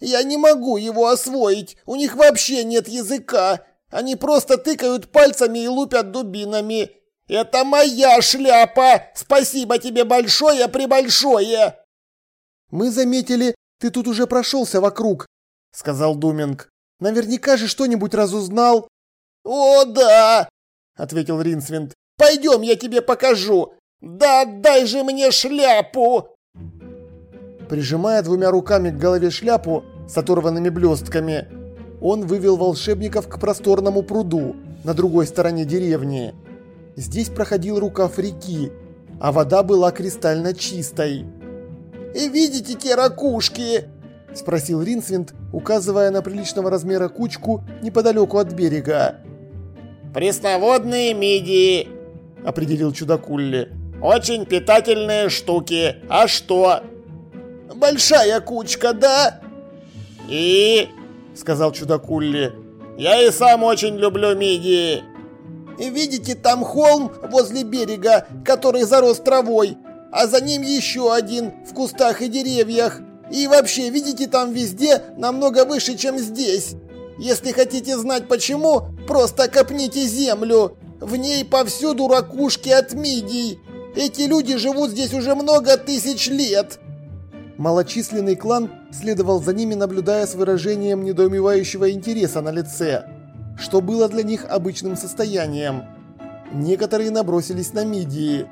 «Я не могу его освоить, у них вообще нет языка. Они просто тыкают пальцами и лупят дубинами. Это моя шляпа! Спасибо тебе большое-пребольшое!» «Мы заметили, ты тут уже прошелся вокруг», — сказал Думинг. «Наверняка же что-нибудь разузнал». «О, да!» — ответил Ринсвинд. «Пойдем, я тебе покажу. Да дай же мне шляпу!» Прижимая двумя руками к голове шляпу, с оторванными блестками. Он вывел волшебников к просторному пруду на другой стороне деревни. Здесь проходил рукав реки, а вода была кристально чистой. «И видите те ракушки?» – спросил Ринсвинд, указывая на приличного размера кучку неподалеку от берега. «Пресноводные мидии», – определил чудакулли. «Очень питательные штуки. А что?» «Большая кучка, да?» «И?» – сказал чудакулли. «Я и сам очень люблю мидии». «Видите, там холм возле берега, который зарос травой, а за ним еще один в кустах и деревьях. И вообще, видите, там везде намного выше, чем здесь. Если хотите знать почему, просто копните землю. В ней повсюду ракушки от мидий. Эти люди живут здесь уже много тысяч лет. Малочисленный клан следовал за ними, наблюдая с выражением недоумевающего интереса на лице, что было для них обычным состоянием. Некоторые набросились на мидии.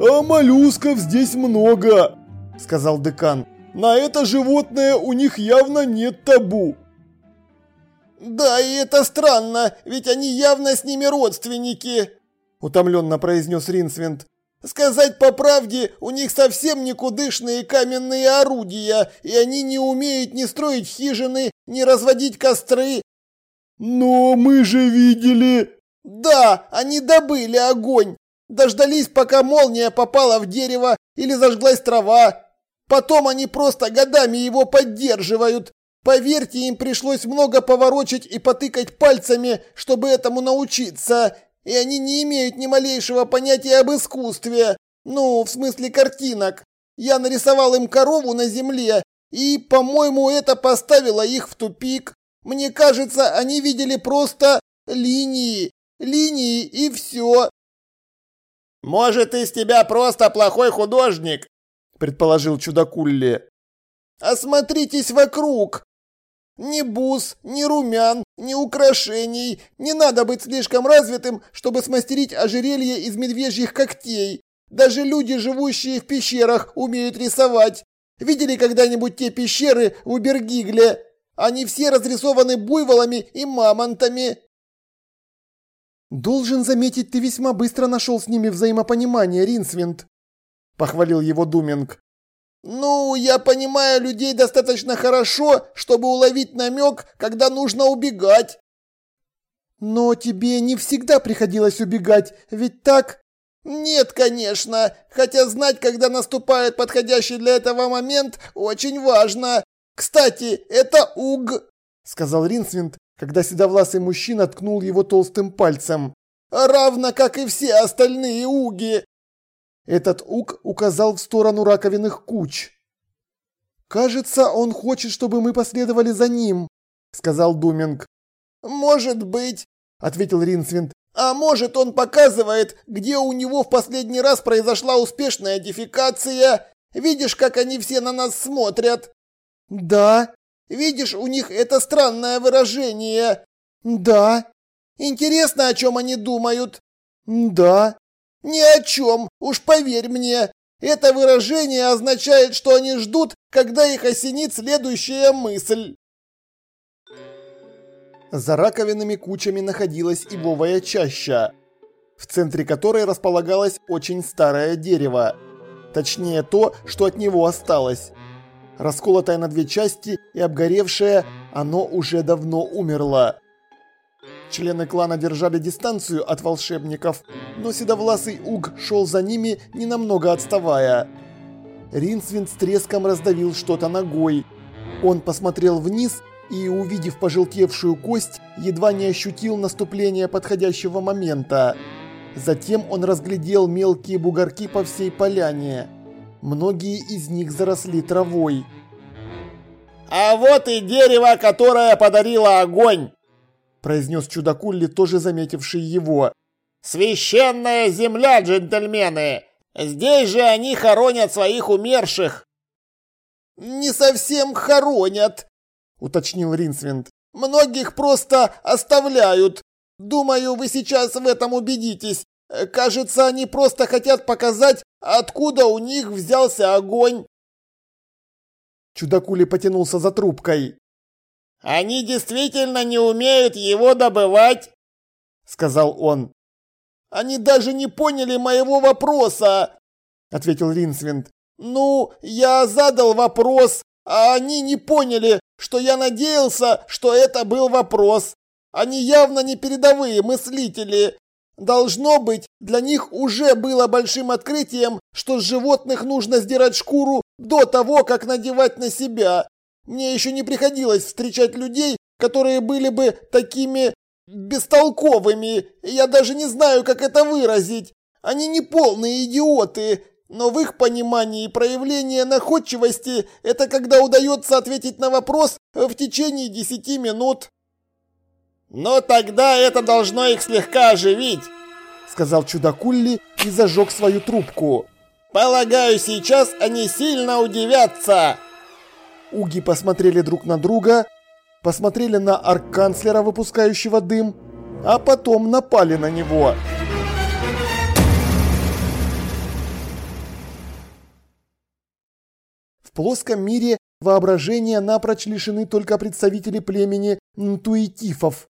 «А моллюсков здесь много», — сказал декан. «На это животное у них явно нет табу». «Да, и это странно, ведь они явно с ними родственники», — утомленно произнес Ринсвинд. «Сказать по правде, у них совсем никудышные каменные орудия, и они не умеют ни строить хижины, ни разводить костры». «Но мы же видели...» «Да, они добыли огонь, дождались, пока молния попала в дерево или зажглась трава. Потом они просто годами его поддерживают, Поверьте, им пришлось много поворочить и потыкать пальцами, чтобы этому научиться, и они не имеют ни малейшего понятия об искусстве. Ну, в смысле картинок. Я нарисовал им корову на земле, и, по-моему, это поставило их в тупик. Мне кажется, они видели просто линии, линии и все. «Может, из тебя просто плохой художник?» – предположил чудакулли. «Осмотритесь вокруг. Ни бус, ни румян, ни украшений. Не надо быть слишком развитым, чтобы смастерить ожерелье из медвежьих когтей. Даже люди, живущие в пещерах, умеют рисовать. Видели когда-нибудь те пещеры в Убергигле? Они все разрисованы буйволами и мамонтами. «Должен заметить, ты весьма быстро нашел с ними взаимопонимание, Ринсвинд», – похвалил его Думинг. «Ну, я понимаю людей достаточно хорошо, чтобы уловить намек, когда нужно убегать». «Но тебе не всегда приходилось убегать, ведь так?» «Нет, конечно, хотя знать, когда наступает подходящий для этого момент, очень важно. Кстати, это Уг», — сказал Ринсвинд, когда седовласый мужчина ткнул его толстым пальцем. «Равно как и все остальные Уги. Этот Ук указал в сторону раковинных куч. «Кажется, он хочет, чтобы мы последовали за ним», — сказал Думинг. «Может быть», — ответил Ринсвинд. «А может, он показывает, где у него в последний раз произошла успешная дефекация. Видишь, как они все на нас смотрят?» «Да». «Видишь, у них это странное выражение?» «Да». «Интересно, о чем они думают?» «Да». «Ни о чем, уж поверь мне. Это выражение означает, что они ждут, когда их осенит следующая мысль». За раковинными кучами находилась ивовая чаща, в центре которой располагалось очень старое дерево. Точнее то, что от него осталось. Расколотое на две части и обгоревшее, оно уже давно умерло. Члены клана держали дистанцию от волшебников, но седовласый Уг шел за ними, ненамного отставая. Ринсвинд с треском раздавил что-то ногой. Он посмотрел вниз и, увидев пожелтевшую кость, едва не ощутил наступление подходящего момента. Затем он разглядел мелкие бугорки по всей поляне. Многие из них заросли травой. «А вот и дерево, которое подарило огонь!» Произнес чудакулли, тоже заметивший его. «Священная земля, джентльмены! Здесь же они хоронят своих умерших!» «Не совсем хоронят», — уточнил Ринсвинд. «Многих просто оставляют. Думаю, вы сейчас в этом убедитесь. Кажется, они просто хотят показать, откуда у них взялся огонь». Чудакули потянулся за трубкой. «Они действительно не умеют его добывать?» — сказал он. «Они даже не поняли моего вопроса!» — ответил Ринсвинд. «Ну, я задал вопрос, а они не поняли, что я надеялся, что это был вопрос. Они явно не передовые мыслители. Должно быть, для них уже было большим открытием, что с животных нужно сдирать шкуру до того, как надевать на себя. Мне еще не приходилось встречать людей, которые были бы такими бестолковыми. Я даже не знаю, как это выразить. Они не полные идиоты, но в их понимании проявление находчивости – это когда удается ответить на вопрос в течение 10 минут. «Но тогда это должно их слегка оживить», – сказал чудакулли и зажег свою трубку. «Полагаю, сейчас они сильно удивятся». Уги посмотрели друг на друга, посмотрели на арканцлера, выпускающего дым, а потом напали на него. В плоском мире воображения напрочь лишены только представители племени нтуитифов,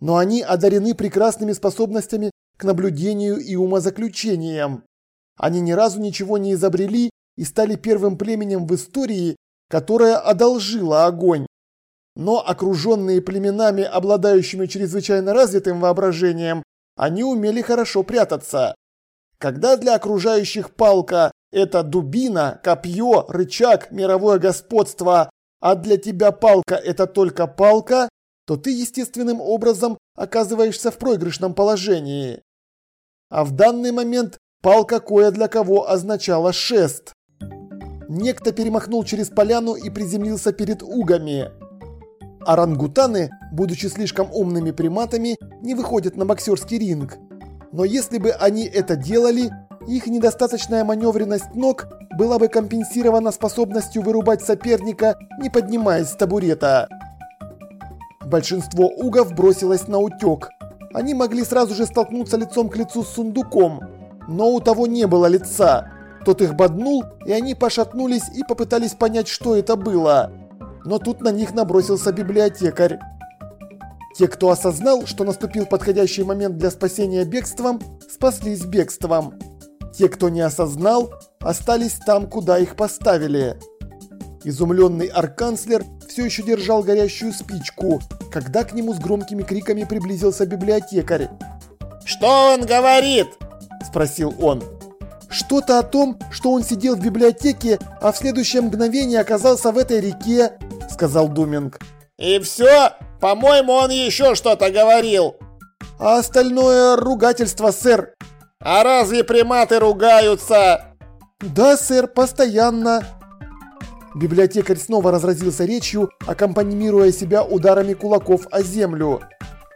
но они одарены прекрасными способностями к наблюдению и умозаключениям. Они ни разу ничего не изобрели и стали первым племенем в истории, которое одолжило огонь. Но окруженные племенами, обладающими чрезвычайно развитым воображением, они умели хорошо прятаться. Когда для окружающих палка – это дубина, копье, рычаг, мировое господство, а для тебя палка – это только палка, то ты естественным образом оказываешься в проигрышном положении. А в данный момент палка кое для кого означала шест. Некто перемахнул через поляну и приземлился перед угами. Орангутаны, будучи слишком умными приматами, не выходят на боксерский ринг. Но если бы они это делали, их недостаточная маневренность ног была бы компенсирована способностью вырубать соперника, не поднимаясь с табурета. Большинство угов бросилось на утек. Они могли сразу же столкнуться лицом к лицу с сундуком, но у того не было лица. Тот их боднул, и они пошатнулись и попытались понять, что это было. Но тут на них набросился библиотекарь. Те, кто осознал, что наступил подходящий момент для спасения бегством, спаслись бегством. Те, кто не осознал, остались там, куда их поставили. Изумленный арканцлер все еще держал горящую спичку, когда к нему с громкими криками приблизился библиотекарь. «Что он говорит?» – спросил он. Что-то о том, что он сидел в библиотеке, а в следующее мгновение оказался в этой реке, сказал Думинг. И все? По-моему, он еще что-то говорил. А остальное ругательство, сэр. А разве приматы ругаются? Да, сэр, постоянно. Библиотекарь снова разразился речью, аккомпанируя себя ударами кулаков о землю.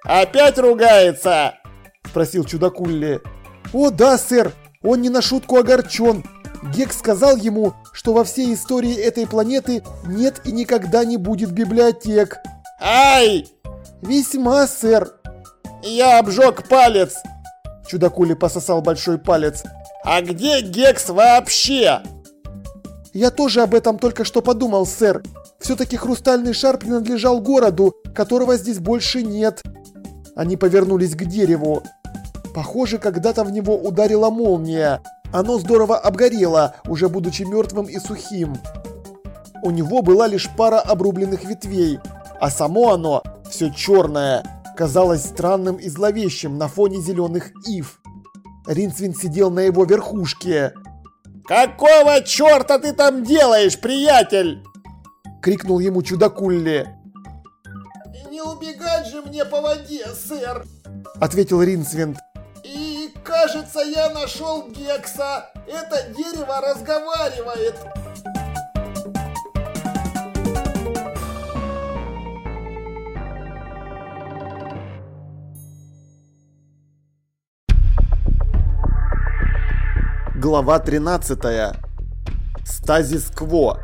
«Опять ругается?» – спросил чудакулли. «О да, сэр, он не на шутку огорчен. Гек сказал ему, что во всей истории этой планеты нет и никогда не будет библиотек. Ай! Весьма, сэр. Я обжег палец. Чудакули пососал большой палец. А где Гекс вообще? Я тоже об этом только что подумал, сэр. Все-таки хрустальный шар принадлежал городу, которого здесь больше нет. Они повернулись к дереву. Похоже, когда-то в него ударила молния. Оно здорово обгорело, уже будучи мертвым и сухим. У него была лишь пара обрубленных ветвей, а само оно, все черное, казалось странным и зловещим на фоне зеленых ив. Ринцвин сидел на его верхушке. «Какого черта ты там делаешь, приятель?» Крикнул ему чудакулли. «Не убегать же мне по воде, сэр!» Ответил Ринсвинд. Кажется, я нашел Гекса. Это дерево разговаривает. Глава 13. Стазис Кво.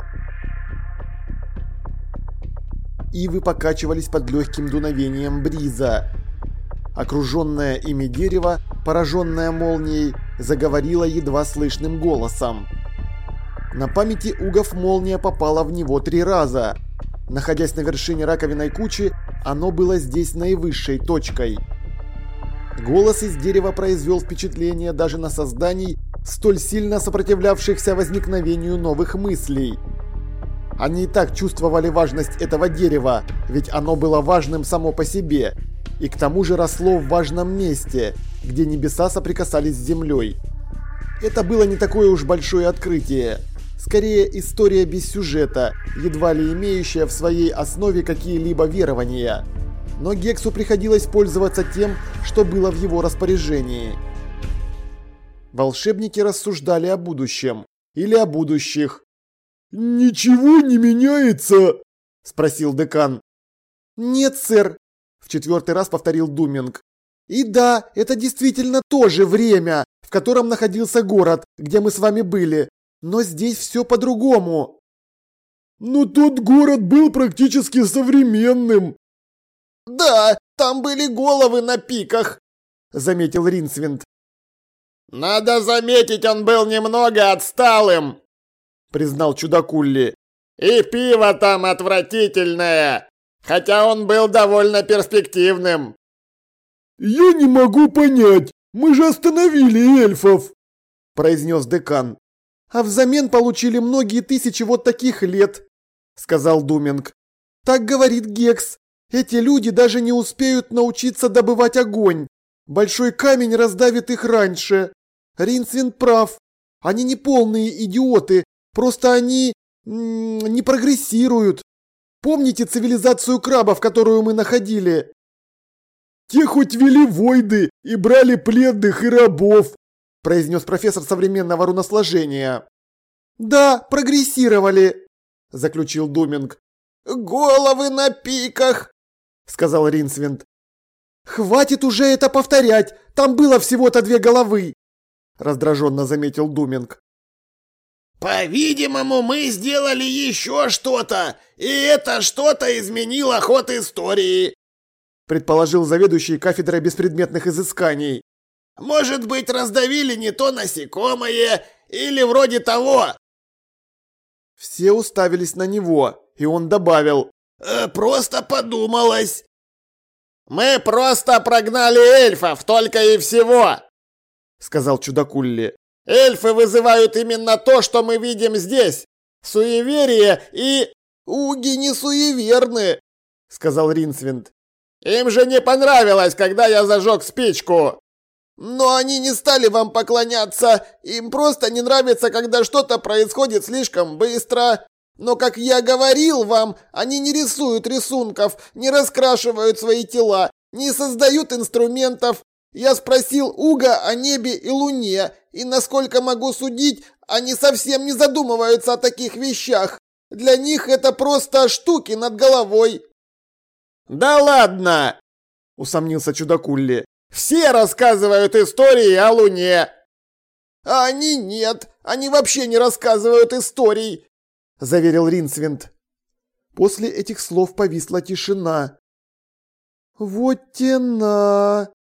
Ивы покачивались под легким дуновением бриза. Окруженное ими дерево, пораженное молнией, заговорило едва слышным голосом. На памяти Угов молния попала в него три раза. Находясь на вершине раковиной кучи, оно было здесь наивысшей точкой. Голос из дерева произвел впечатление даже на созданий, столь сильно сопротивлявшихся возникновению новых мыслей. Они и так чувствовали важность этого дерева, ведь оно было важным само по себе, и к тому же росло в важном месте, где небеса соприкасались с землей. Это было не такое уж большое открытие. Скорее история без сюжета, едва ли имеющая в своей основе какие-либо верования. Но Гексу приходилось пользоваться тем, что было в его распоряжении. Волшебники рассуждали о будущем. Или о будущих. «Ничего не меняется?» – спросил декан. «Нет, сэр», – в четвертый раз повторил Думинг. «И да, это действительно тоже время, в котором находился город, где мы с вами были. Но здесь все по-другому». «Но тот город был практически современным». «Да, там были головы на пиках», – заметил Ринсвинд. «Надо заметить, он был немного отсталым», — признал чудакулли. «И пиво там отвратительное, хотя он был довольно перспективным». «Я не могу понять, мы же остановили эльфов», — произнес декан. «А взамен получили многие тысячи вот таких лет», — сказал Думинг. «Так говорит Гекс. Эти люди даже не успеют научиться добывать огонь. Большой камень раздавит их раньше. Ринсвин прав. Они не полные идиоты, просто они не прогрессируют. Помните цивилизацию крабов, которую мы находили? Те хоть вели войды и брали пленных и рабов, произнес профессор современного руносложения. Да, прогрессировали, заключил Думинг. Головы на пиках, сказал Ринсвинд. Хватит уже это повторять, там было всего-то две головы, раздраженно заметил Думинг. По-видимому, мы сделали еще что-то, и это что-то изменило ход истории, предположил заведующий кафедрой беспредметных изысканий. Может быть, раздавили не то насекомое или вроде того. Все уставились на него, и он добавил. «Э, «Просто подумалось». «Мы просто прогнали эльфов, только и всего!» Сказал чудакулли. «Эльфы вызывают именно то, что мы видим здесь. Суеверие и...» «Уги не суеверны», — сказал Ринсвинд. «Им же не понравилось, когда я зажег спичку!» «Но они не стали вам поклоняться, им просто не нравится, когда что-то происходит слишком быстро. Но, как я говорил вам, они не рисуют рисунков, не раскрашивают свои тела, не создают инструментов. Я спросил Уга о небе и луне, и, насколько могу судить, они совсем не задумываются о таких вещах. Для них это просто штуки над головой. «Да ладно!» – усомнился чудакулли. «Все рассказывают истории о Луне!» «А они нет, они вообще не рассказывают историй!» – заверил Ринсвинд. После этих слов повисла тишина. «Вот тена!» –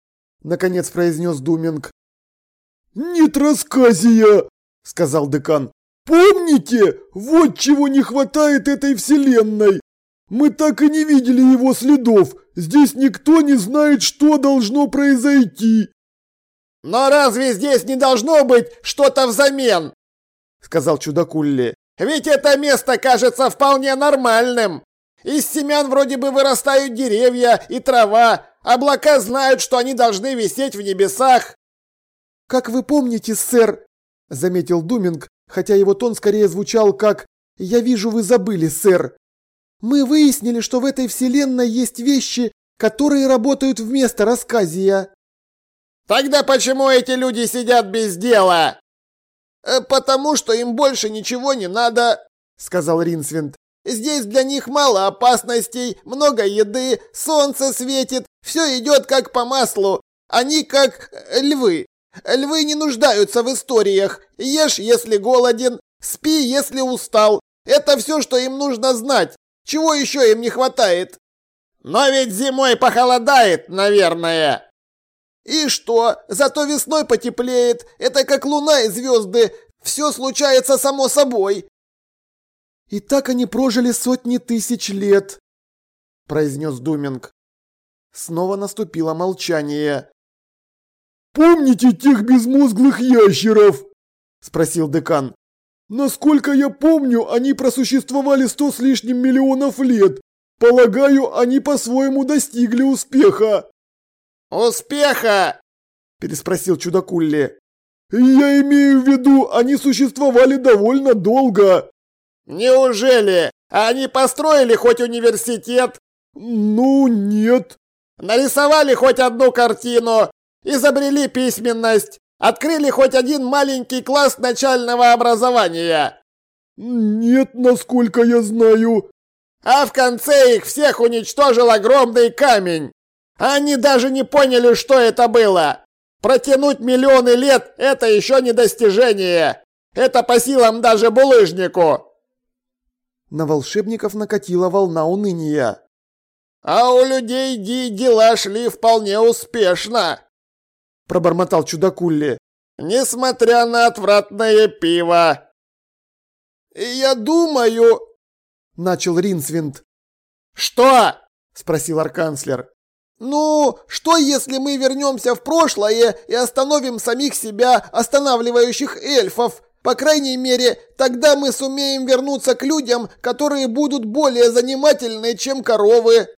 наконец произнес Думинг. «Нет рассказия!» – сказал декан. «Помните, вот чего не хватает этой вселенной! Мы так и не видели его следов, здесь никто не знает, что должно произойти!» «Но разве здесь не должно быть что-то взамен?» – сказал чудакулли. Ведь это место кажется вполне нормальным. Из семян вроде бы вырастают деревья и трава. Облака знают, что они должны висеть в небесах. Как вы помните, сэр, заметил Думинг, хотя его тон скорее звучал как «Я вижу, вы забыли, сэр». Мы выяснили, что в этой вселенной есть вещи, которые работают вместо рассказия. Тогда почему эти люди сидят без дела? Э, «Потому что им больше ничего не надо», — сказал Ринсвинд. «Здесь для них мало опасностей, много еды, солнце светит, все идет как по маслу. Они как э, львы. Львы не нуждаются в историях. Ешь, если голоден, спи, если устал. Это все, что им нужно знать. Чего еще им не хватает?» «Но ведь зимой похолодает, наверное», и что? Зато весной потеплеет. Это как луна и звезды. Все случается само собой. И так они прожили сотни тысяч лет, произнес Думинг. Снова наступило молчание. «Помните тех безмозглых ящеров?» – спросил декан. «Насколько я помню, они просуществовали сто с лишним миллионов лет. Полагаю, они по-своему достигли успеха». «Успеха?» – переспросил чудакулли. «Я имею в виду, они существовали довольно долго». «Неужели? Они построили хоть университет?» «Ну, нет». «Нарисовали хоть одну картину? Изобрели письменность? Открыли хоть один маленький класс начального образования?» «Нет, насколько я знаю». «А в конце их всех уничтожил огромный камень. Они даже не поняли, что это было. Протянуть миллионы лет – это еще не достижение. Это по силам даже булыжнику». На волшебников накатила волна уныния. «А у людей Ди дела шли вполне успешно», – пробормотал чудакулли. «Несмотря на отвратное пиво». «Я думаю...» – начал Ринсвинд. «Что?» – спросил арканцлер. «Ну, что если мы вернемся в прошлое и остановим самих себя, останавливающих эльфов? По крайней мере, тогда мы сумеем вернуться к людям, которые будут более занимательны, чем коровы».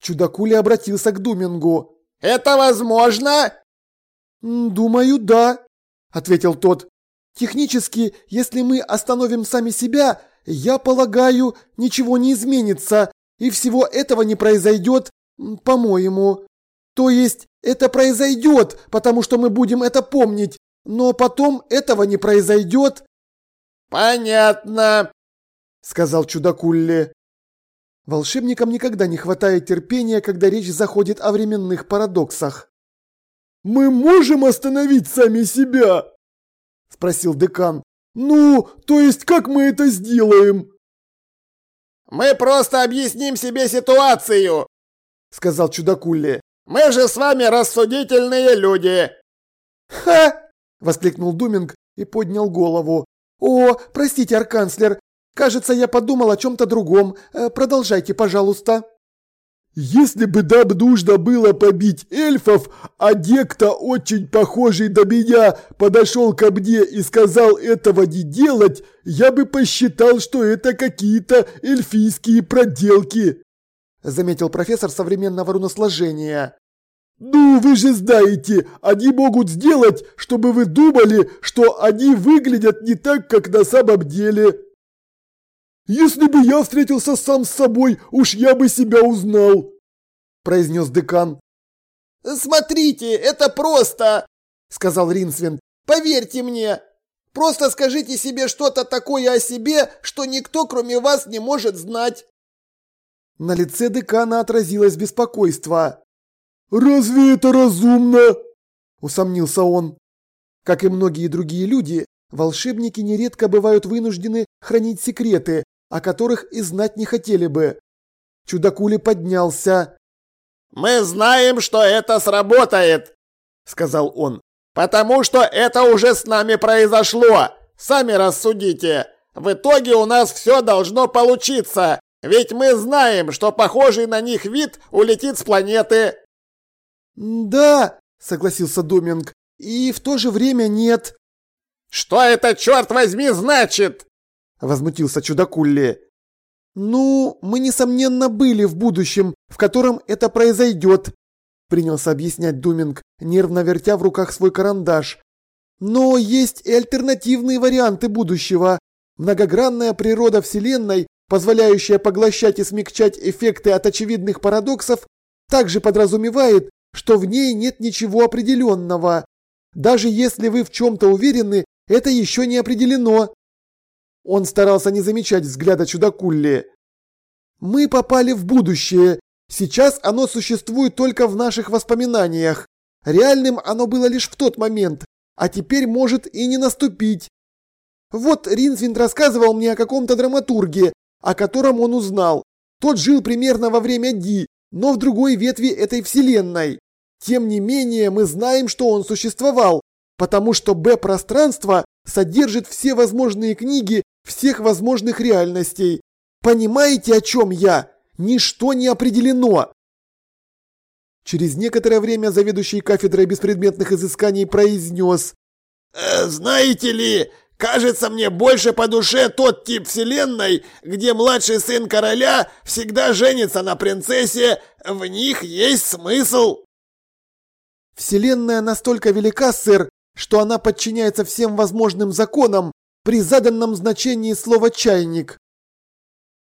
Чудакули обратился к Думингу. «Это возможно?» «Думаю, да», — ответил тот. «Технически, если мы остановим сами себя, я полагаю, ничего не изменится, и всего этого не произойдет, по-моему. То есть, это произойдет, потому что мы будем это помнить, но потом этого не произойдет». «Понятно», — сказал чудакулли. Волшебникам никогда не хватает терпения, когда речь заходит о временных парадоксах. «Мы можем остановить сами себя?» – спросил декан. «Ну, то есть как мы это сделаем?» «Мы просто объясним себе ситуацию», – сказал чудакулли. «Мы же с вами рассудительные люди». «Ха!» – воскликнул Думинг и поднял голову. «О, простите, арканцлер, Кажется, я подумал о чем-то другом. Э, продолжайте, пожалуйста. Если бы нам нужно было побить эльфов, а некто очень похожий на меня подошел ко мне и сказал этого не делать, я бы посчитал, что это какие-то эльфийские проделки. Заметил профессор современного руносложения. Ну, вы же знаете, они могут сделать, чтобы вы думали, что они выглядят не так, как на самом деле. «Если бы я встретился сам с собой, уж я бы себя узнал», – произнес декан. «Смотрите, это просто», – сказал Ринсвинд. «Поверьте мне. Просто скажите себе что-то такое о себе, что никто, кроме вас, не может знать». На лице декана отразилось беспокойство. «Разве это разумно?» – усомнился он. Как и многие другие люди, волшебники нередко бывают вынуждены хранить секреты, о которых и знать не хотели бы. Чудакули поднялся. «Мы знаем, что это сработает», — сказал он. «Потому что это уже с нами произошло. Сами рассудите. В итоге у нас все должно получиться. Ведь мы знаем, что похожий на них вид улетит с планеты». «Да», — согласился Доминг, — «и в то же время нет». «Что это, черт возьми, значит?» возмутился чудакулли. «Ну, мы, несомненно, были в будущем, в котором это произойдет», принялся объяснять Думинг, нервно вертя в руках свой карандаш. «Но есть и альтернативные варианты будущего. Многогранная природа Вселенной, позволяющая поглощать и смягчать эффекты от очевидных парадоксов, также подразумевает, что в ней нет ничего определенного. Даже если вы в чем-то уверены, это еще не определено. Он старался не замечать взгляда чудакулли. «Мы попали в будущее. Сейчас оно существует только в наших воспоминаниях. Реальным оно было лишь в тот момент, а теперь может и не наступить. Вот Ринсвинд рассказывал мне о каком-то драматурге, о котором он узнал. Тот жил примерно во время Ди, но в другой ветви этой вселенной. Тем не менее, мы знаем, что он существовал, потому что Б-пространство содержит все возможные книги всех возможных реальностей. Понимаете, о чем я? Ничто не определено. Через некоторое время заведующий кафедрой беспредметных изысканий произнес. «Э, «Знаете ли, кажется мне больше по душе тот тип вселенной, где младший сын короля всегда женится на принцессе, в них есть смысл». «Вселенная настолько велика, сэр, что она подчиняется всем возможным законам при заданном значении слова «чайник».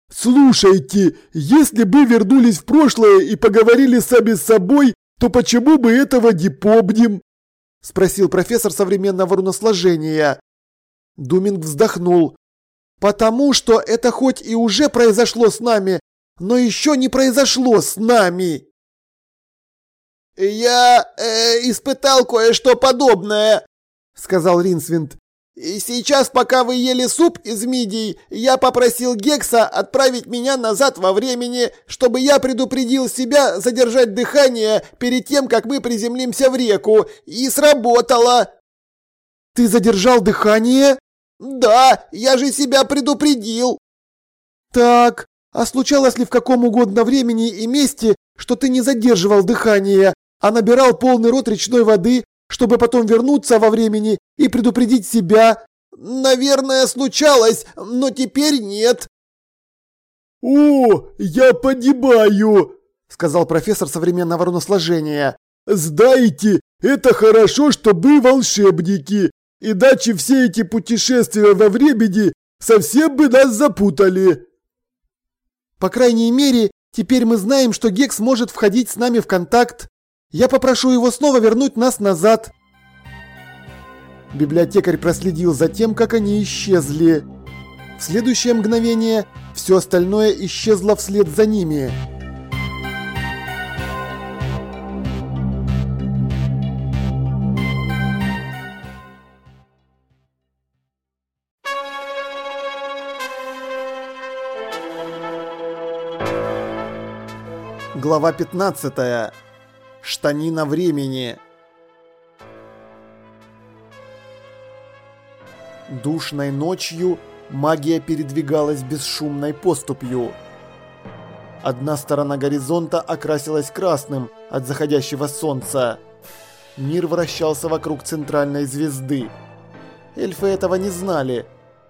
«Слушайте, если бы вернулись в прошлое и поговорили сами с собой, то почему бы этого не помним?» – спросил профессор современного руносложения. Думинг вздохнул. «Потому что это хоть и уже произошло с нами, но еще не произошло с нами!» «Я э, испытал кое-что подобное», — сказал Ринсвинд. И сейчас, пока вы ели суп из мидий, я попросил Гекса отправить меня назад во времени, чтобы я предупредил себя задержать дыхание перед тем, как мы приземлимся в реку. И сработало. Ты задержал дыхание? Да, я же себя предупредил. Так, а случалось ли в каком угодно времени и месте, что ты не задерживал дыхание, а набирал полный рот речной воды, чтобы потом вернуться во времени и предупредить себя. Наверное, случалось, но теперь нет. О, я понимаю, сказал профессор современного руносложения. Знаете, это хорошо, что вы волшебники, иначе все эти путешествия во времени совсем бы нас запутали. По крайней мере, теперь мы знаем, что Гекс может входить с нами в контакт. Я попрошу его снова вернуть нас назад. Библиотекарь проследил за тем, как они исчезли. В следующее мгновение все остальное исчезло вслед за ними. Глава 15. Штанина времени. Душной ночью магия передвигалась бесшумной поступью. Одна сторона горизонта окрасилась красным от заходящего солнца. Мир вращался вокруг центральной звезды. Эльфы этого не знали,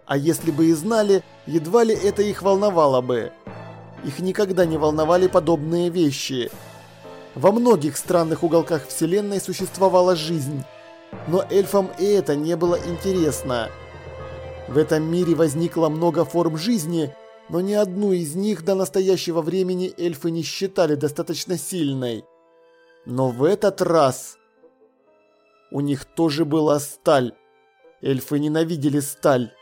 а если бы и знали, едва ли это их волновало бы. Их никогда не волновали подобные вещи – во многих странных уголках Вселенной существовала жизнь, но эльфам и это не было интересно. В этом мире возникло много форм жизни, но ни одну из них до настоящего времени эльфы не считали достаточно сильной. Но в этот раз у них тоже была сталь. Эльфы ненавидели сталь.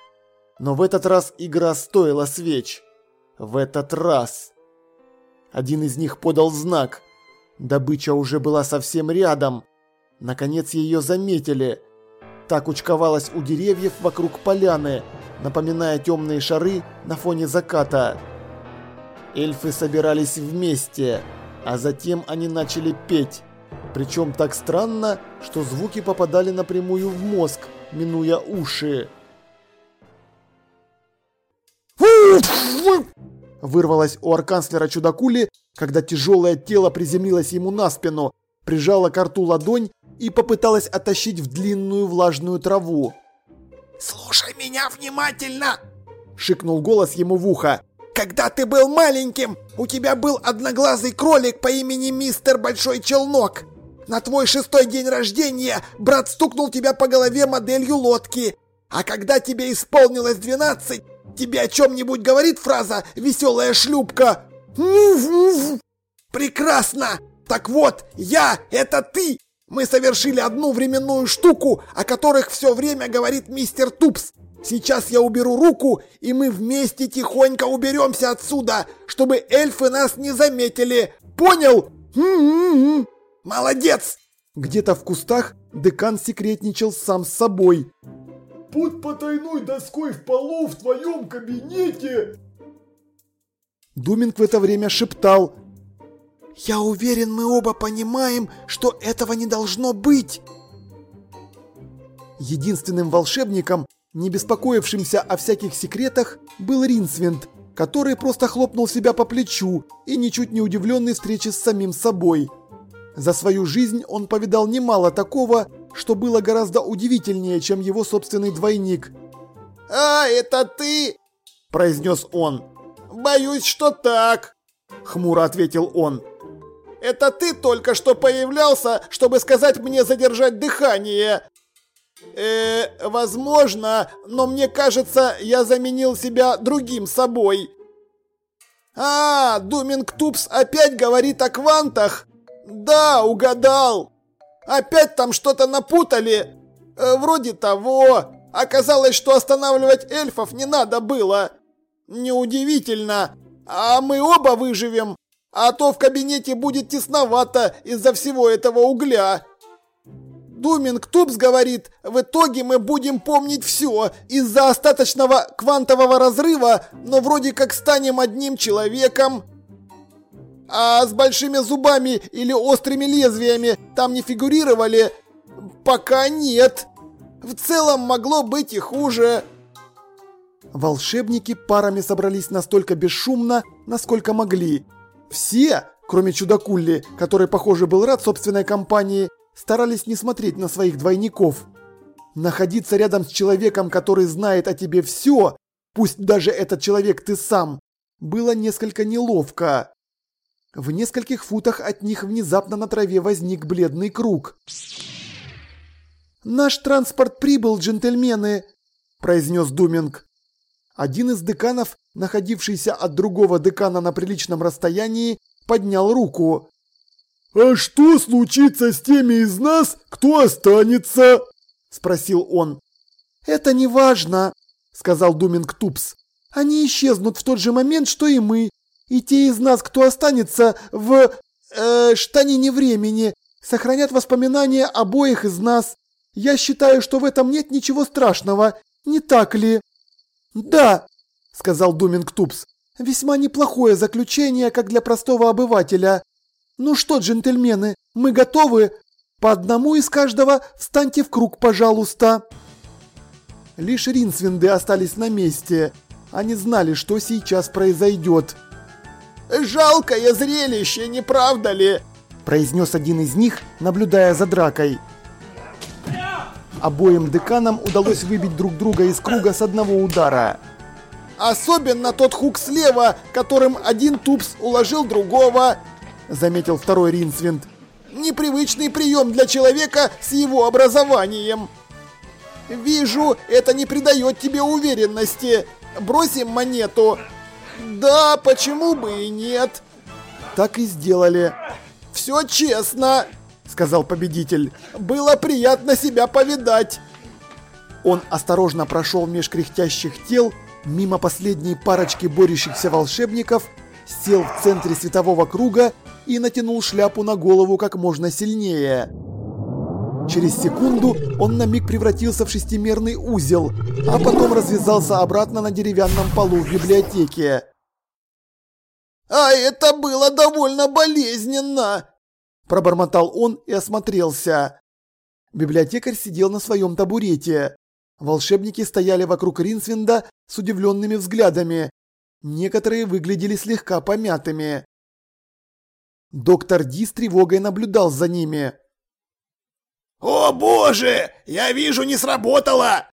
Но в этот раз игра стоила свеч. В этот раз. Один из них подал знак – Добыча уже была совсем рядом. Наконец ее заметили. Так учковалась у деревьев вокруг поляны, напоминая темные шары на фоне заката. Эльфы собирались вместе, а затем они начали петь. Причем так странно, что звуки попадали напрямую в мозг, минуя уши. Вырвалось у арканцлера чудакули, когда тяжелое тело приземлилось ему на спину, прижало к рту ладонь и попыталась оттащить в длинную влажную траву. «Слушай меня внимательно!» – шикнул голос ему в ухо. «Когда ты был маленьким, у тебя был одноглазый кролик по имени Мистер Большой Челнок. На твой шестой день рождения брат стукнул тебя по голове моделью лодки. А когда тебе исполнилось двенадцать, тебе о чем-нибудь говорит фраза «веселая шлюпка»? Прекрасно! Так вот, я — это ты! Мы совершили одну временную штуку, о которых все время говорит мистер Тупс. Сейчас я уберу руку, и мы вместе тихонько уберемся отсюда, чтобы эльфы нас не заметили. Понял? Молодец! Где-то в кустах декан секретничал сам с собой. «Под потайной доской в полу в твоем кабинете Думинг в это время шептал. «Я уверен, мы оба понимаем, что этого не должно быть!» Единственным волшебником, не беспокоившимся о всяких секретах, был Ринсвинд, который просто хлопнул себя по плечу и ничуть не удивленный встрече с самим собой. За свою жизнь он повидал немало такого, что было гораздо удивительнее, чем его собственный двойник. «А, это ты?» – произнес он. «Боюсь, что так», – хмуро ответил он. «Это ты только что появлялся, чтобы сказать мне задержать дыхание?» «Э, возможно, но мне кажется, я заменил себя другим собой». «А, Думинг Тупс опять говорит о квантах?» «Да, угадал! Опять там что-то напутали! Э, вроде того! Оказалось, что останавливать эльфов не надо было! Неудивительно! А мы оба выживем! А то в кабинете будет тесновато из-за всего этого угля!» Думинг Тупс говорит, в итоге мы будем помнить все из-за остаточного квантового разрыва, но вроде как станем одним человеком. А с большими зубами или острыми лезвиями там не фигурировали? Пока нет. В целом могло быть и хуже. Волшебники парами собрались настолько бесшумно, насколько могли. Все, кроме чудакулли, который, похоже, был рад собственной компании, старались не смотреть на своих двойников. Находиться рядом с человеком, который знает о тебе все, пусть даже этот человек ты сам, было несколько неловко. В нескольких футах от них внезапно на траве возник бледный круг. «Наш транспорт прибыл, джентльмены!» – произнес Думинг. Один из деканов, находившийся от другого декана на приличном расстоянии, поднял руку. «А что случится с теми из нас, кто останется?» – спросил он. «Это не важно», – сказал Думинг Тупс. «Они исчезнут в тот же момент, что и мы. И те из нас, кто останется в... Э, штанине времени, сохранят воспоминания обоих из нас. Я считаю, что в этом нет ничего страшного, не так ли? Да, сказал Думинг Тупс. Весьма неплохое заключение, как для простого обывателя. Ну что, джентльмены, мы готовы? По одному из каждого встаньте в круг, пожалуйста. Лишь ринсвинды остались на месте. Они знали, что сейчас произойдет. «Жалкое зрелище, не правда ли?» произнес один из них, наблюдая за дракой. Обоим деканам удалось выбить друг друга из круга с одного удара. «Особенно тот хук слева, которым один тупс уложил другого», заметил второй Ринсвинд. «Непривычный прием для человека с его образованием». «Вижу, это не придает тебе уверенности. Бросим монету». Да, почему бы и нет? Так и сделали. Все честно, сказал победитель. Было приятно себя повидать. Он осторожно прошел меж кряхтящих тел, мимо последней парочки борющихся волшебников, сел в центре светового круга и натянул шляпу на голову как можно сильнее. Через секунду он на миг превратился в шестимерный узел, а потом развязался обратно на деревянном полу в библиотеке. «А это было довольно болезненно!» Пробормотал он и осмотрелся. Библиотекарь сидел на своем табурете. Волшебники стояли вокруг Ринсвинда с удивленными взглядами. Некоторые выглядели слегка помятыми. Доктор Ди с тревогой наблюдал за ними. «О боже! Я вижу, не сработало!»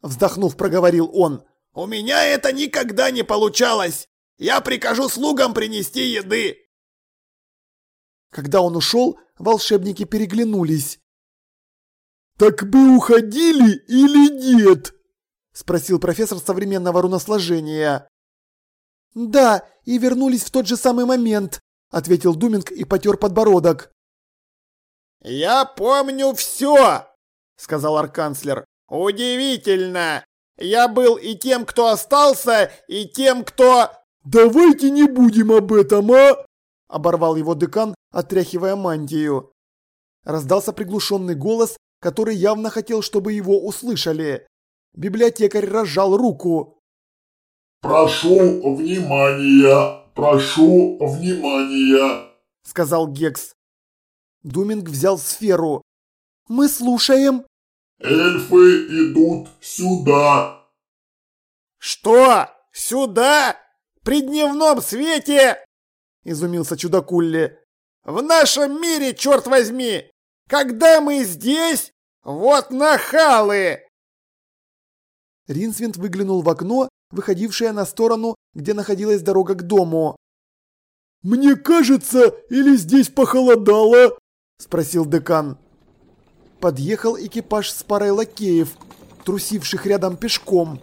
Вздохнув, проговорил он. «У меня это никогда не получалось! Я прикажу слугам принести еды!» Когда он ушел, волшебники переглянулись. «Так бы уходили или нет?» – спросил профессор современного руносложения. «Да, и вернулись в тот же самый момент», – ответил Думинг и потер подбородок. «Я помню все!» – сказал арканцлер. «Удивительно! Я был и тем, кто остался, и тем, кто...» «Давайте не будем об этом, а?» – оборвал его декан, отряхивая мантию. Раздался приглушенный голос, который явно хотел, чтобы его услышали. Библиотекарь разжал руку. «Прошу внимания! Прошу внимания!» – сказал Гекс. Думинг взял сферу. «Мы слушаем!» Эльфы идут сюда. Что? Сюда? При дневном свете? Изумился чудакулли. В нашем мире, черт возьми! Когда мы здесь? Вот нахалы! Ринсвинд выглянул в окно, выходившее на сторону, где находилась дорога к дому. «Мне кажется, или здесь похолодало?» – спросил декан. Подъехал экипаж с парой лакеев, трусивших рядом пешком.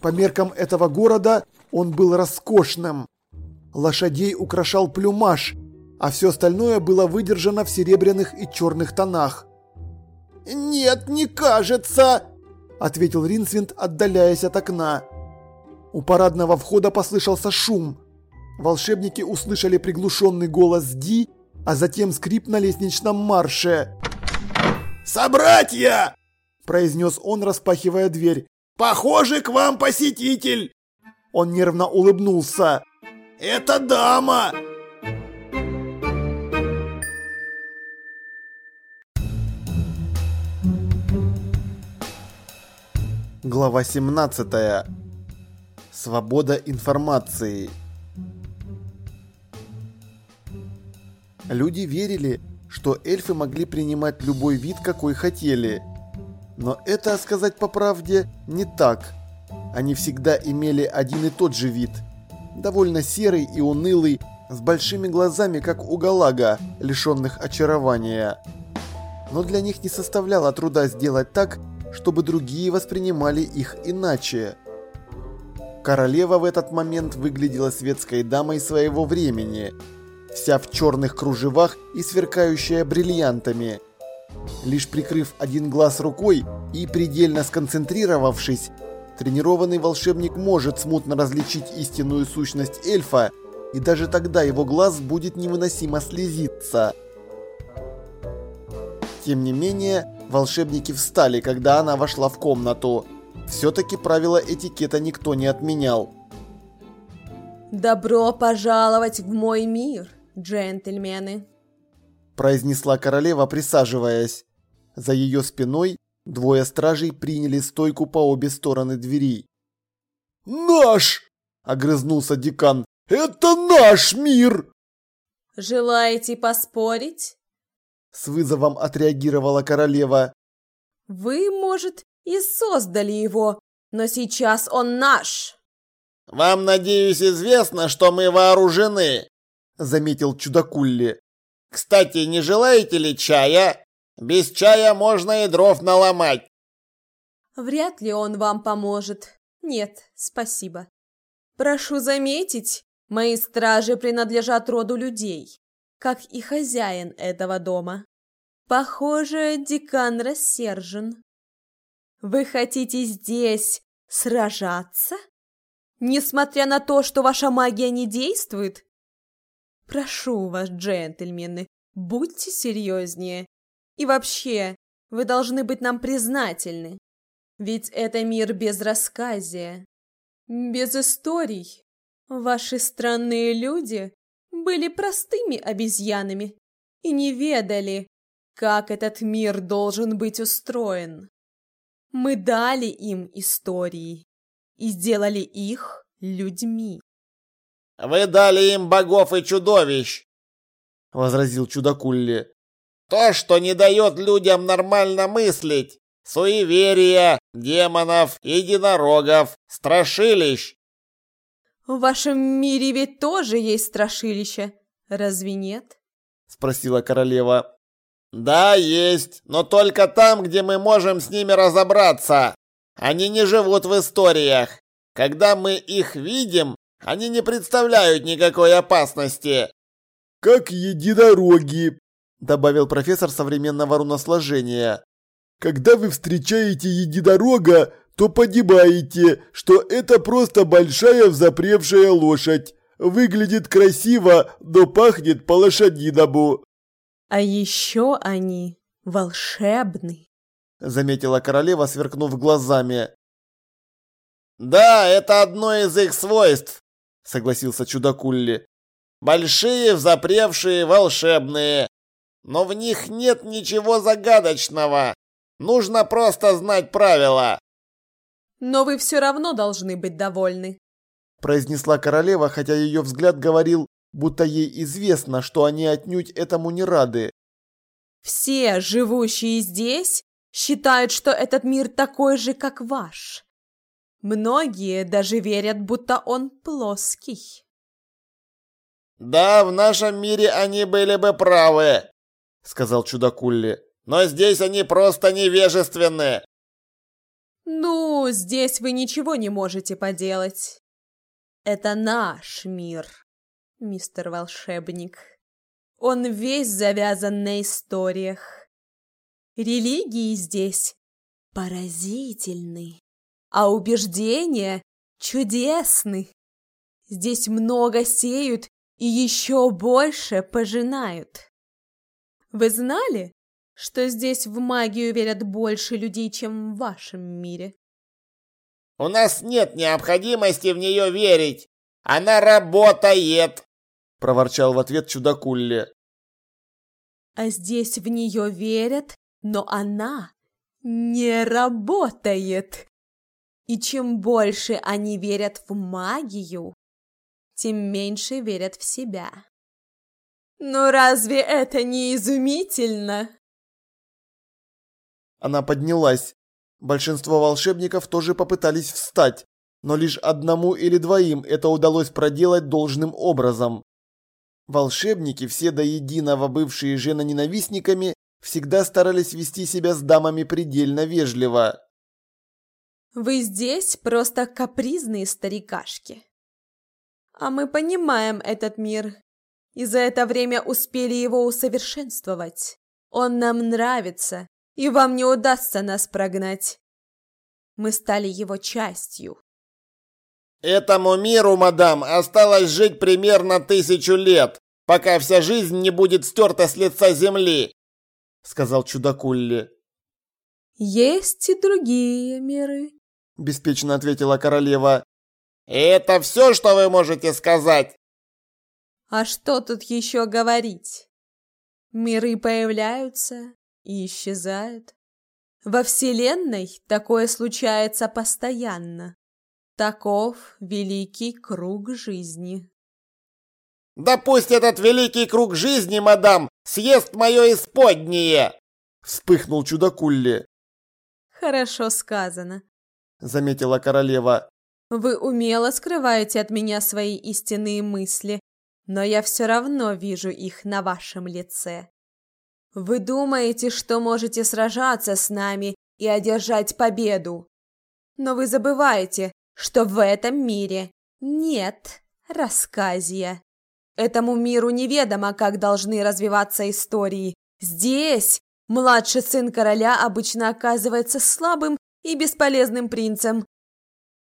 По меркам этого города он был роскошным. Лошадей украшал плюмаж, а все остальное было выдержано в серебряных и черных тонах. «Нет, не кажется!» – ответил Ринсвинд, отдаляясь от окна. У парадного входа послышался шум. Волшебники услышали приглушенный голос Ди, а затем скрип на лестничном марше. «Собратья!» – произнес он, распахивая дверь. «Похоже, к вам посетитель!» Он нервно улыбнулся. «Это дама!» Глава 17. Свобода информации. Люди верили, что эльфы могли принимать любой вид, какой хотели. Но это, сказать по правде, не так. Они всегда имели один и тот же вид. Довольно серый и унылый, с большими глазами, как у галага, лишенных очарования. Но для них не составляло труда сделать так, чтобы другие воспринимали их иначе. Королева в этот момент выглядела светской дамой своего времени, вся в черных кружевах и сверкающая бриллиантами. Лишь прикрыв один глаз рукой и предельно сконцентрировавшись, тренированный волшебник может смутно различить истинную сущность эльфа, и даже тогда его глаз будет невыносимо слезиться. Тем не менее, волшебники встали, когда она вошла в комнату. Все-таки правила этикета никто не отменял. «Добро пожаловать в мой мир, джентльмены!» произнесла королева, присаживаясь. За ее спиной двое стражей приняли стойку по обе стороны двери. «Наш!» – огрызнулся декан. «Это наш мир!» «Желаете поспорить?» С вызовом отреагировала королева. «Вы, может, и создали его, но сейчас он наш!» «Вам, надеюсь, известно, что мы вооружены», – заметил чудакулли. «Кстати, не желаете ли чая? Без чая можно и дров наломать». «Вряд ли он вам поможет. Нет, спасибо. Прошу заметить, мои стражи принадлежат роду людей как и хозяин этого дома. Похоже, декан рассержен. Вы хотите здесь сражаться? Несмотря на то, что ваша магия не действует? Прошу вас, джентльмены, будьте серьезнее. И вообще, вы должны быть нам признательны. Ведь это мир без рассказия, без историй. Ваши странные люди были простыми обезьянами и не ведали, как этот мир должен быть устроен. Мы дали им истории и сделали их людьми. «Вы дали им богов и чудовищ!» — возразил чудакулли. «То, что не дает людям нормально мыслить, суеверия, демонов, единорогов, страшилищ, в вашем мире ведь тоже есть страшилище, разве нет? Спросила королева. Да, есть, но только там, где мы можем с ними разобраться. Они не живут в историях. Когда мы их видим, они не представляют никакой опасности. Как единороги, добавил профессор современного руносложения. Когда вы встречаете единорога, то понимаете, что это просто большая взапревшая лошадь. Выглядит красиво, но пахнет по-лошадиному. А еще они волшебны, заметила королева, сверкнув глазами. Да, это одно из их свойств, согласился чудакулли. Большие, взапревшие, волшебные. Но в них нет ничего загадочного. Нужно просто знать правила. Но вы все равно должны быть довольны. Произнесла королева, хотя ее взгляд говорил, будто ей известно, что они отнюдь этому не рады. Все, живущие здесь, считают, что этот мир такой же, как ваш. Многие даже верят, будто он плоский. Да, в нашем мире они были бы правы, сказал чудакулли. Но здесь они просто невежественны. Ну, здесь вы ничего не можете поделать. Это наш мир, мистер волшебник. Он весь завязан на историях. Религии здесь поразительны, а убеждения чудесны. Здесь много сеют и еще больше пожинают. Вы знали, что здесь в магию верят больше людей, чем в вашем мире? У нас нет необходимости в нее верить. Она работает, проворчал в ответ чудакулли. А здесь в нее верят, но она не работает. И чем больше они верят в магию, тем меньше верят в себя. Но разве это не изумительно? Она поднялась. Большинство волшебников тоже попытались встать, но лишь одному или двоим это удалось проделать должным образом. Волшебники, все до единого бывшие женоненавистниками, всегда старались вести себя с дамами предельно вежливо. Вы здесь просто капризные старикашки. А мы понимаем этот мир, и за это время успели его усовершенствовать. Он нам нравится, и вам не удастся нас прогнать. Мы стали его частью. Этому миру, мадам, осталось жить примерно тысячу лет, пока вся жизнь не будет стерта с лица земли, сказал чудакулли. Есть и другие миры, беспечно ответила королева. «Это все, что вы можете сказать?» «А что тут еще говорить? Миры появляются и исчезают. Во Вселенной такое случается постоянно. Таков великий круг жизни». «Да пусть этот великий круг жизни, мадам, съест мое исподнее!» Вспыхнул чудакулли. «Хорошо сказано», — заметила королева. Вы умело скрываете от меня свои истинные мысли, но я все равно вижу их на вашем лице. Вы думаете, что можете сражаться с нами и одержать победу. Но вы забываете, что в этом мире нет рассказия. Этому миру неведомо, как должны развиваться истории. Здесь младший сын короля обычно оказывается слабым и бесполезным принцем,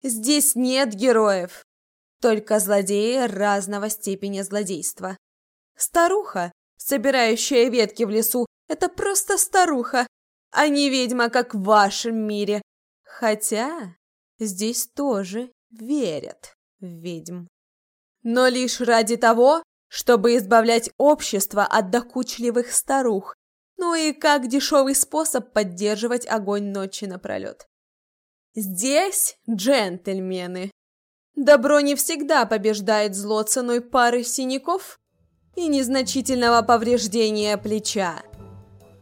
Здесь нет героев, только злодеи разного степени злодейства. Старуха, собирающая ветки в лесу, это просто старуха, а не ведьма, как в вашем мире. Хотя здесь тоже верят в ведьм. Но лишь ради того, чтобы избавлять общество от докучливых старух, ну и как дешевый способ поддерживать огонь ночи напролет. Здесь джентльмены. Добро не всегда побеждает зло ценой пары синяков и незначительного повреждения плеча.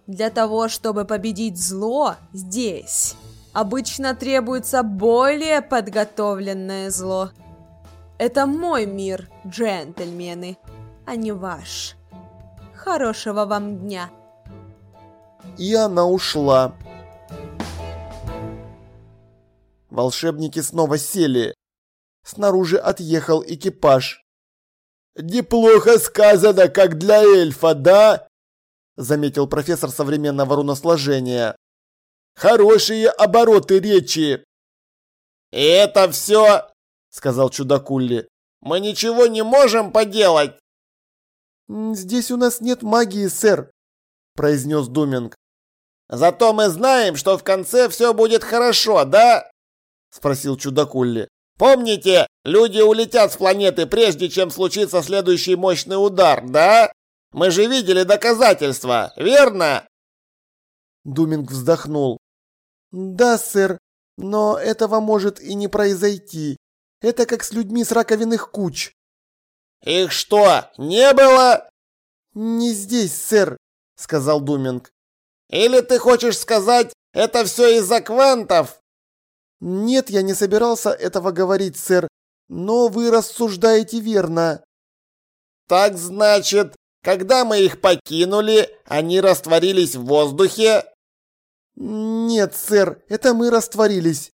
Для того, чтобы победить зло здесь, обычно требуется более подготовленное зло. Это мой мир, джентльмены, а не ваш. Хорошего вам дня. И она ушла. Волшебники снова сели. Снаружи отъехал экипаж. «Неплохо сказано, как для эльфа, да?» Заметил профессор современного руносложения. «Хорошие обороты речи!» «И это все?» Сказал чудакулли. «Мы ничего не можем поделать!» «Здесь у нас нет магии, сэр», произнес Думинг. «Зато мы знаем, что в конце все будет хорошо, да?» Спросил чудакулли. Помните, люди улетят с планеты прежде, чем случится следующий мощный удар, да? Мы же видели доказательства, верно? Думинг вздохнул. Да, сэр, но этого может и не произойти. Это как с людьми с раковинных куч. Их что, не было? Не здесь, сэр, сказал Думинг. Или ты хочешь сказать, это все из-за квантов? Нет, я не собирался этого говорить, сэр, но вы рассуждаете верно. Так значит, когда мы их покинули, они растворились в воздухе? Нет, сэр, это мы растворились.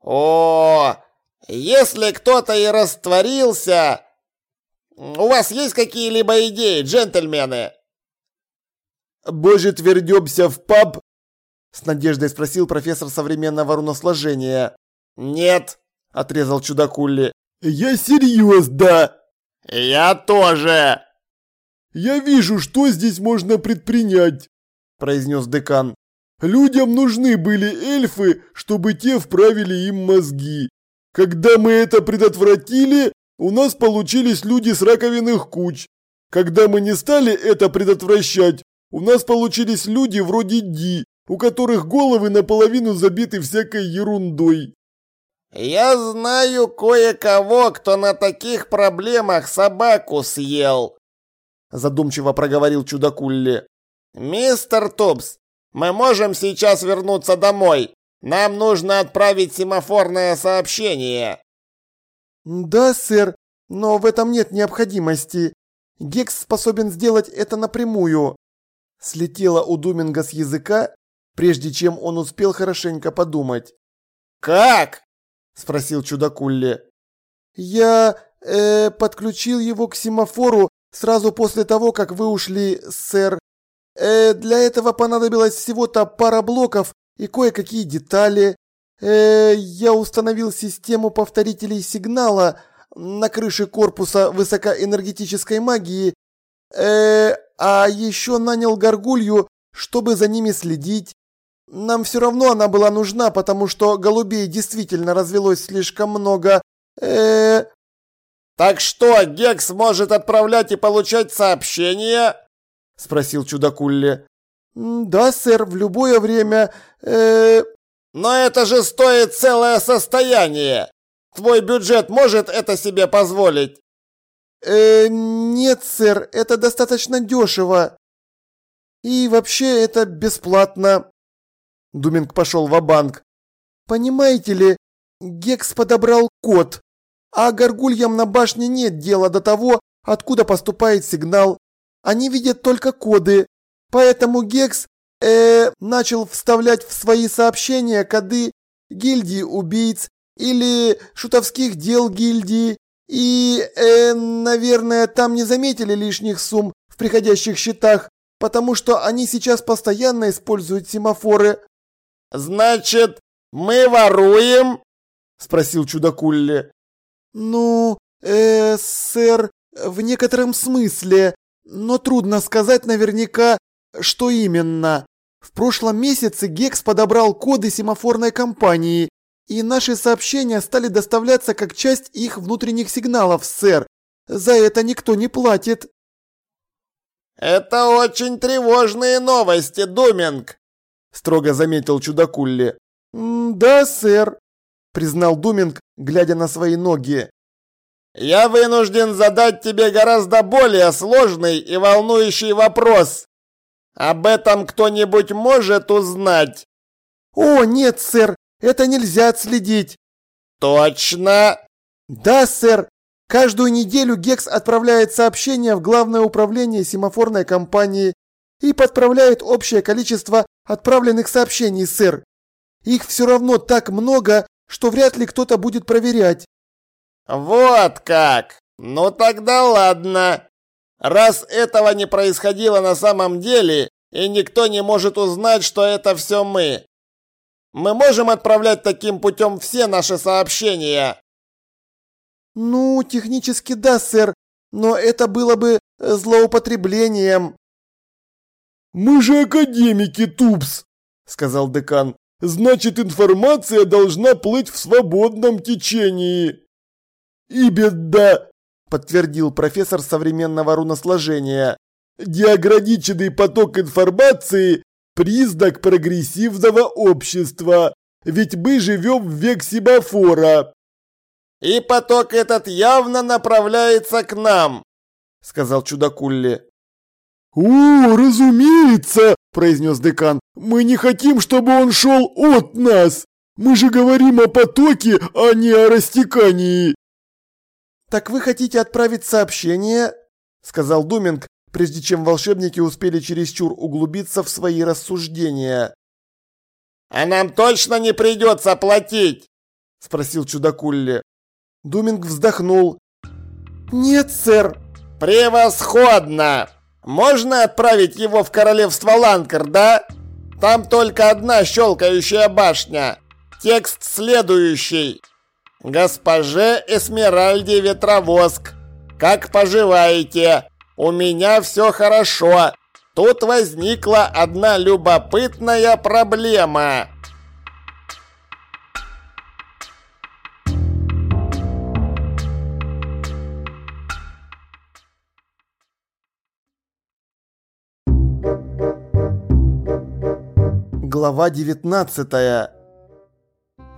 О, если кто-то и растворился... У вас есть какие-либо идеи, джентльмены? Боже, твердемся в паб? С надеждой спросил профессор современного руносложения. Нет, отрезал чудакулли. Я серьезно. Я тоже. Я вижу, что здесь можно предпринять, произнес декан. Людям нужны были эльфы, чтобы те вправили им мозги. Когда мы это предотвратили, у нас получились люди с раковинных куч. Когда мы не стали это предотвращать, у нас получились люди вроде Ди, у которых головы наполовину забиты всякой ерундой. Я знаю кое-кого, кто на таких проблемах собаку съел. Задумчиво проговорил чудакулли. Мистер Тубс, мы можем сейчас вернуться домой. Нам нужно отправить семафорное сообщение. Да, сэр, но в этом нет необходимости. Гекс способен сделать это напрямую. Слетело у Думинга с языка, прежде чем он успел хорошенько подумать. «Как?» – спросил чудакулли. «Я э, подключил его к семафору сразу после того, как вы ушли, сэр. Э, для этого понадобилось всего-то пара блоков и кое-какие детали. Э, я установил систему повторителей сигнала на крыше корпуса высокоэнергетической магии, э, а еще нанял горгулью, чтобы за ними следить. Нам все равно она была нужна, потому что голубей действительно развелось слишком много. Э, так что, Гекс может отправлять и получать сообщения? спросил чудакулли. Да, сэр, в любое время. Э... Но это же стоит целое состояние. Твой бюджет может это себе позволить? Э, нет, сэр, это достаточно дешево. И вообще это бесплатно. Думинг пошел в банк Понимаете ли, Гекс подобрал код, а горгульям на башне нет дела до того, откуда поступает сигнал. Они видят только коды. Поэтому Гекс э, начал вставлять в свои сообщения коды гильдии убийц или шутовских дел гильдии. И, э, наверное, там не заметили лишних сумм в приходящих счетах, потому что они сейчас постоянно используют семафоры. «Значит, мы воруем?» – спросил чудакулли. «Ну, э, сэр, в некотором смысле, но трудно сказать наверняка, что именно. В прошлом месяце Гекс подобрал коды семафорной компании, и наши сообщения стали доставляться как часть их внутренних сигналов, сэр. За это никто не платит. Это очень тревожные новости, Думинг строго заметил чудакулли. «Да, сэр», – признал Думинг, глядя на свои ноги. «Я вынужден задать тебе гораздо более сложный и волнующий вопрос. Об этом кто-нибудь может узнать?» «О, нет, сэр, это нельзя отследить». «Точно?» «Да, сэр. Каждую неделю Гекс отправляет сообщение в Главное управление семафорной компании и подправляет общее количество отправленных сообщений, сэр. Их все равно так много, что вряд ли кто-то будет проверять. Вот как. Ну тогда ладно. Раз этого не происходило на самом деле, и никто не может узнать, что это все мы. Мы можем отправлять таким путем все наши сообщения. Ну, технически да, сэр, но это было бы злоупотреблением. «Мы же академики, Тупс!» – сказал декан. «Значит, информация должна плыть в свободном течении!» «И беда!» – подтвердил профессор современного руносложения. «Диаграниченный поток информации признак прогрессивного общества. Ведь мы живем в век семафора. И поток этот явно направляется к нам, сказал чудакулли. «О, разумеется!» – произнес декан. «Мы не хотим, чтобы он шел от нас! Мы же говорим о потоке, а не о растекании!» «Так вы хотите отправить сообщение?» – сказал Думинг, прежде чем волшебники успели чересчур углубиться в свои рассуждения. «А нам точно не придется платить?» – спросил чудакулли. Думинг вздохнул. «Нет, сэр». «Превосходно! Можно отправить его в королевство Ланкар, да? Там только одна щелкающая башня. Текст следующий. Госпоже Эсмеральде Ветровоск, как поживаете? У меня все хорошо. Тут возникла одна любопытная проблема. Глава 19.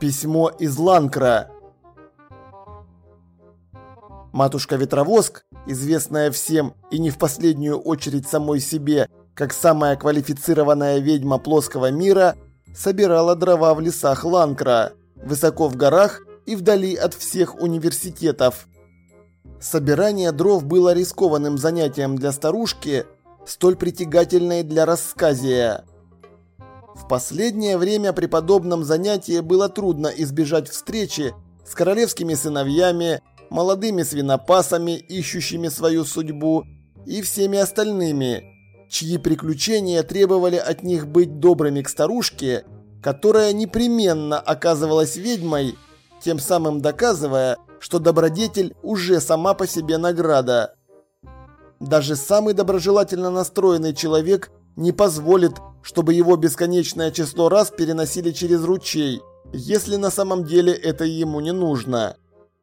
Письмо из Ланкра. Матушка Ветровоск, известная всем и не в последнюю очередь самой себе, как самая квалифицированная ведьма плоского мира, собирала дрова в лесах Ланкра, высоко в горах и вдали от всех университетов. Собирание дров было рискованным занятием для старушки, столь притягательной для рассказия. В последнее время при подобном занятии было трудно избежать встречи с королевскими сыновьями, молодыми свинопасами, ищущими свою судьбу, и всеми остальными, чьи приключения требовали от них быть добрыми к старушке, которая непременно оказывалась ведьмой, тем самым доказывая, что добродетель уже сама по себе награда. Даже самый доброжелательно настроенный человек не позволит чтобы его бесконечное число раз переносили через ручей, если на самом деле это ему не нужно.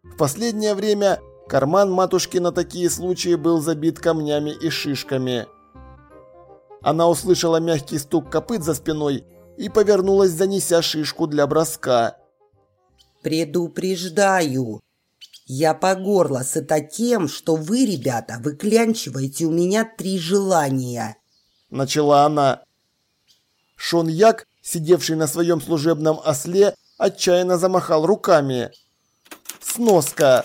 В последнее время карман матушки на такие случаи был забит камнями и шишками. Она услышала мягкий стук копыт за спиной и повернулась, занеся шишку для броска. «Предупреждаю, я по горло сыта тем, что вы, ребята, выклянчиваете у меня три желания», – начала она. Шон Як, сидевший на своем служебном осле, отчаянно замахал руками. Сноска.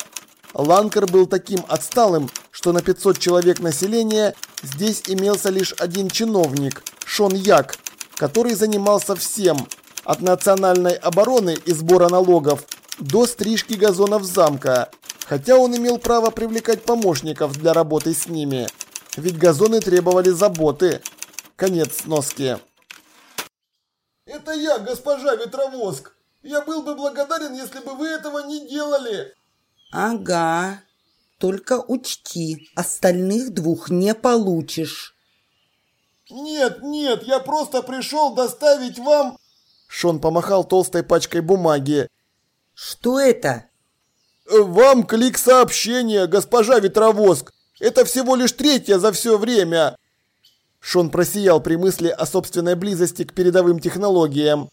Ланкер был таким отсталым, что на 500 человек населения здесь имелся лишь один чиновник, Шон Як, который занимался всем, от национальной обороны и сбора налогов до стрижки газонов замка, хотя он имел право привлекать помощников для работы с ними, ведь газоны требовали заботы. Конец сноски. Это я, госпожа Ветровоск. Я был бы благодарен, если бы вы этого не делали. Ага. Только учти, остальных двух не получишь. Нет, нет, я просто пришел доставить вам... Шон помахал толстой пачкой бумаги. Что это? Вам клик сообщения, госпожа Ветровоск. Это всего лишь третья за все время. Шон просиял при мысли о собственной близости к передовым технологиям.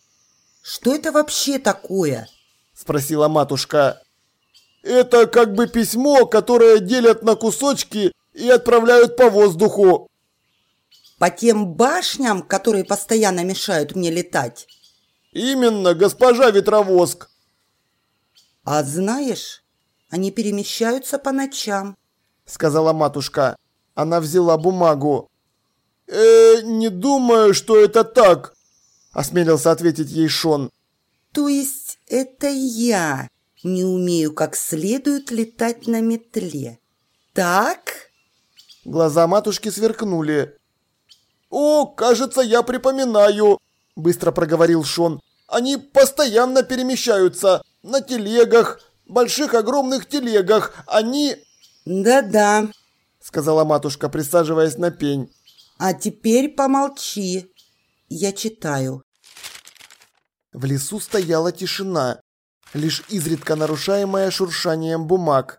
«Что это вообще такое?» – спросила матушка. «Это как бы письмо, которое делят на кусочки и отправляют по воздуху». «По тем башням, которые постоянно мешают мне летать?» «Именно, госпожа Ветровоск». «А знаешь, они перемещаются по ночам», – сказала матушка. Она взяла бумагу. «Э, не думаю, что это так», – осмелился ответить ей Шон. «То есть это я не умею как следует летать на метле, так?» Глаза матушки сверкнули. «О, кажется, я припоминаю», – быстро проговорил Шон. «Они постоянно перемещаются на телегах, больших огромных телегах. Они...» «Да-да», – сказала матушка, присаживаясь на пень. А теперь помолчи. Я читаю. В лесу стояла тишина, лишь изредка нарушаемая шуршанием бумаг.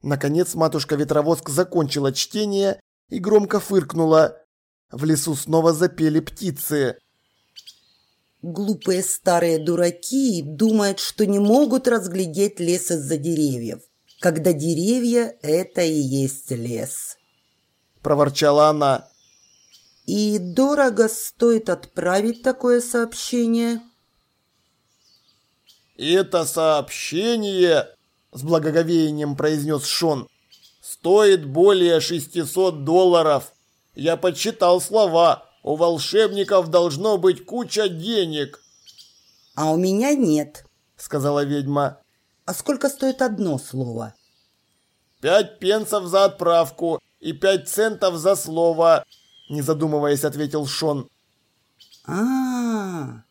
Наконец матушка Ветровоск закончила чтение и громко фыркнула. В лесу снова запели птицы. Глупые старые дураки думают, что не могут разглядеть лес из-за деревьев, когда деревья – это и есть лес. Проворчала она. И дорого стоит отправить такое сообщение. «Это сообщение», – с благоговением произнес Шон, – «стоит более 600 долларов. Я подсчитал слова. У волшебников должно быть куча денег». «А у меня нет», – сказала ведьма. «А сколько стоит одно слово?» «Пять пенсов за отправку и пять центов за слово», – не задумываясь, ответил Шон. «А-а-а»,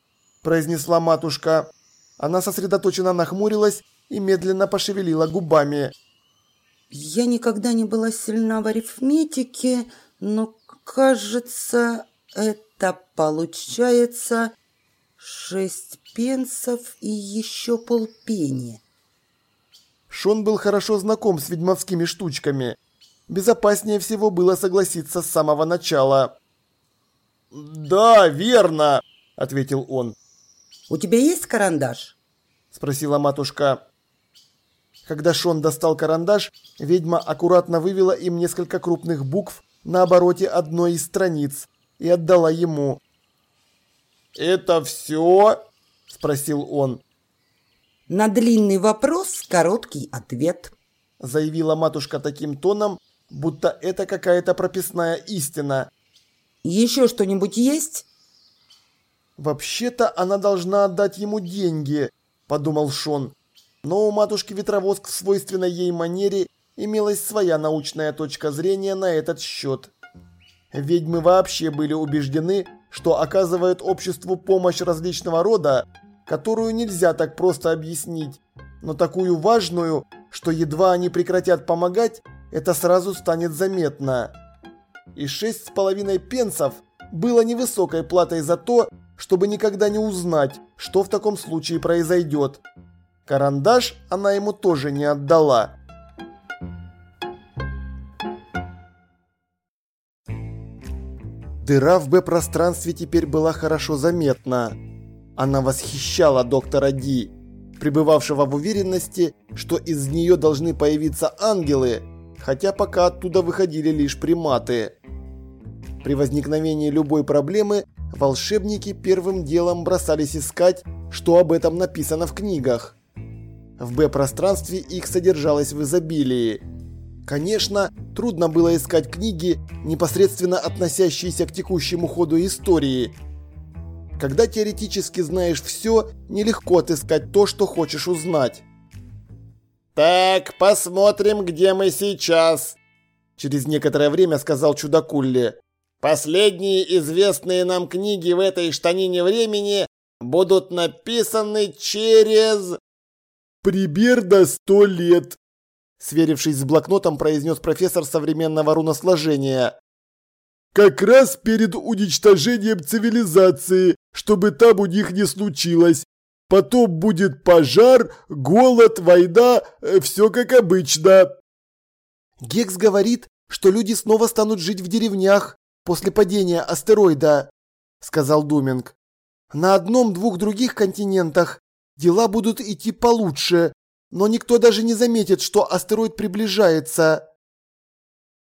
произнесла матушка. Она сосредоточенно нахмурилась и медленно пошевелила губами. «Я никогда не была сильна в арифметике, но, кажется, это получается шесть пенсов и еще полпени». Шон был хорошо знаком с ведьмовскими штучками. Безопаснее всего было согласиться с самого начала. «Да, верно», — ответил он. «У тебя есть карандаш?» – спросила матушка. Когда Шон достал карандаш, ведьма аккуратно вывела им несколько крупных букв на обороте одной из страниц и отдала ему. «Это все?» – спросил он. «На длинный вопрос короткий ответ», – заявила матушка таким тоном, будто это какая-то прописная истина. «Еще что-нибудь есть?» «Вообще-то она должна отдать ему деньги», – подумал Шон. Но у матушки Ветровоск в свойственной ей манере имелась своя научная точка зрения на этот счет. Ведьмы вообще были убеждены, что оказывают обществу помощь различного рода, которую нельзя так просто объяснить, но такую важную, что едва они прекратят помогать, это сразу станет заметно. И шесть с половиной пенсов было невысокой платой за то, чтобы никогда не узнать, что в таком случае произойдет. Карандаш она ему тоже не отдала. Дыра в Б-пространстве теперь была хорошо заметна. Она восхищала доктора Ди, пребывавшего в уверенности, что из нее должны появиться ангелы, хотя пока оттуда выходили лишь приматы. При возникновении любой проблемы волшебники первым делом бросались искать, что об этом написано в книгах. В Б-пространстве их содержалось в изобилии. Конечно, трудно было искать книги, непосредственно относящиеся к текущему ходу истории. Когда теоретически знаешь все, нелегко отыскать то, что хочешь узнать. «Так, посмотрим, где мы сейчас», – через некоторое время сказал Чудакулли. Последние известные нам книги в этой штанине времени будут написаны через... Примерно сто лет, сверившись с блокнотом, произнес профессор современного руносложения. Как раз перед уничтожением цивилизации, чтобы там у них не случилось. Потом будет пожар, голод, война, э, все как обычно. Гекс говорит, что люди снова станут жить в деревнях, после падения астероида», – сказал Думинг. «На одном-двух других континентах дела будут идти получше, но никто даже не заметит, что астероид приближается».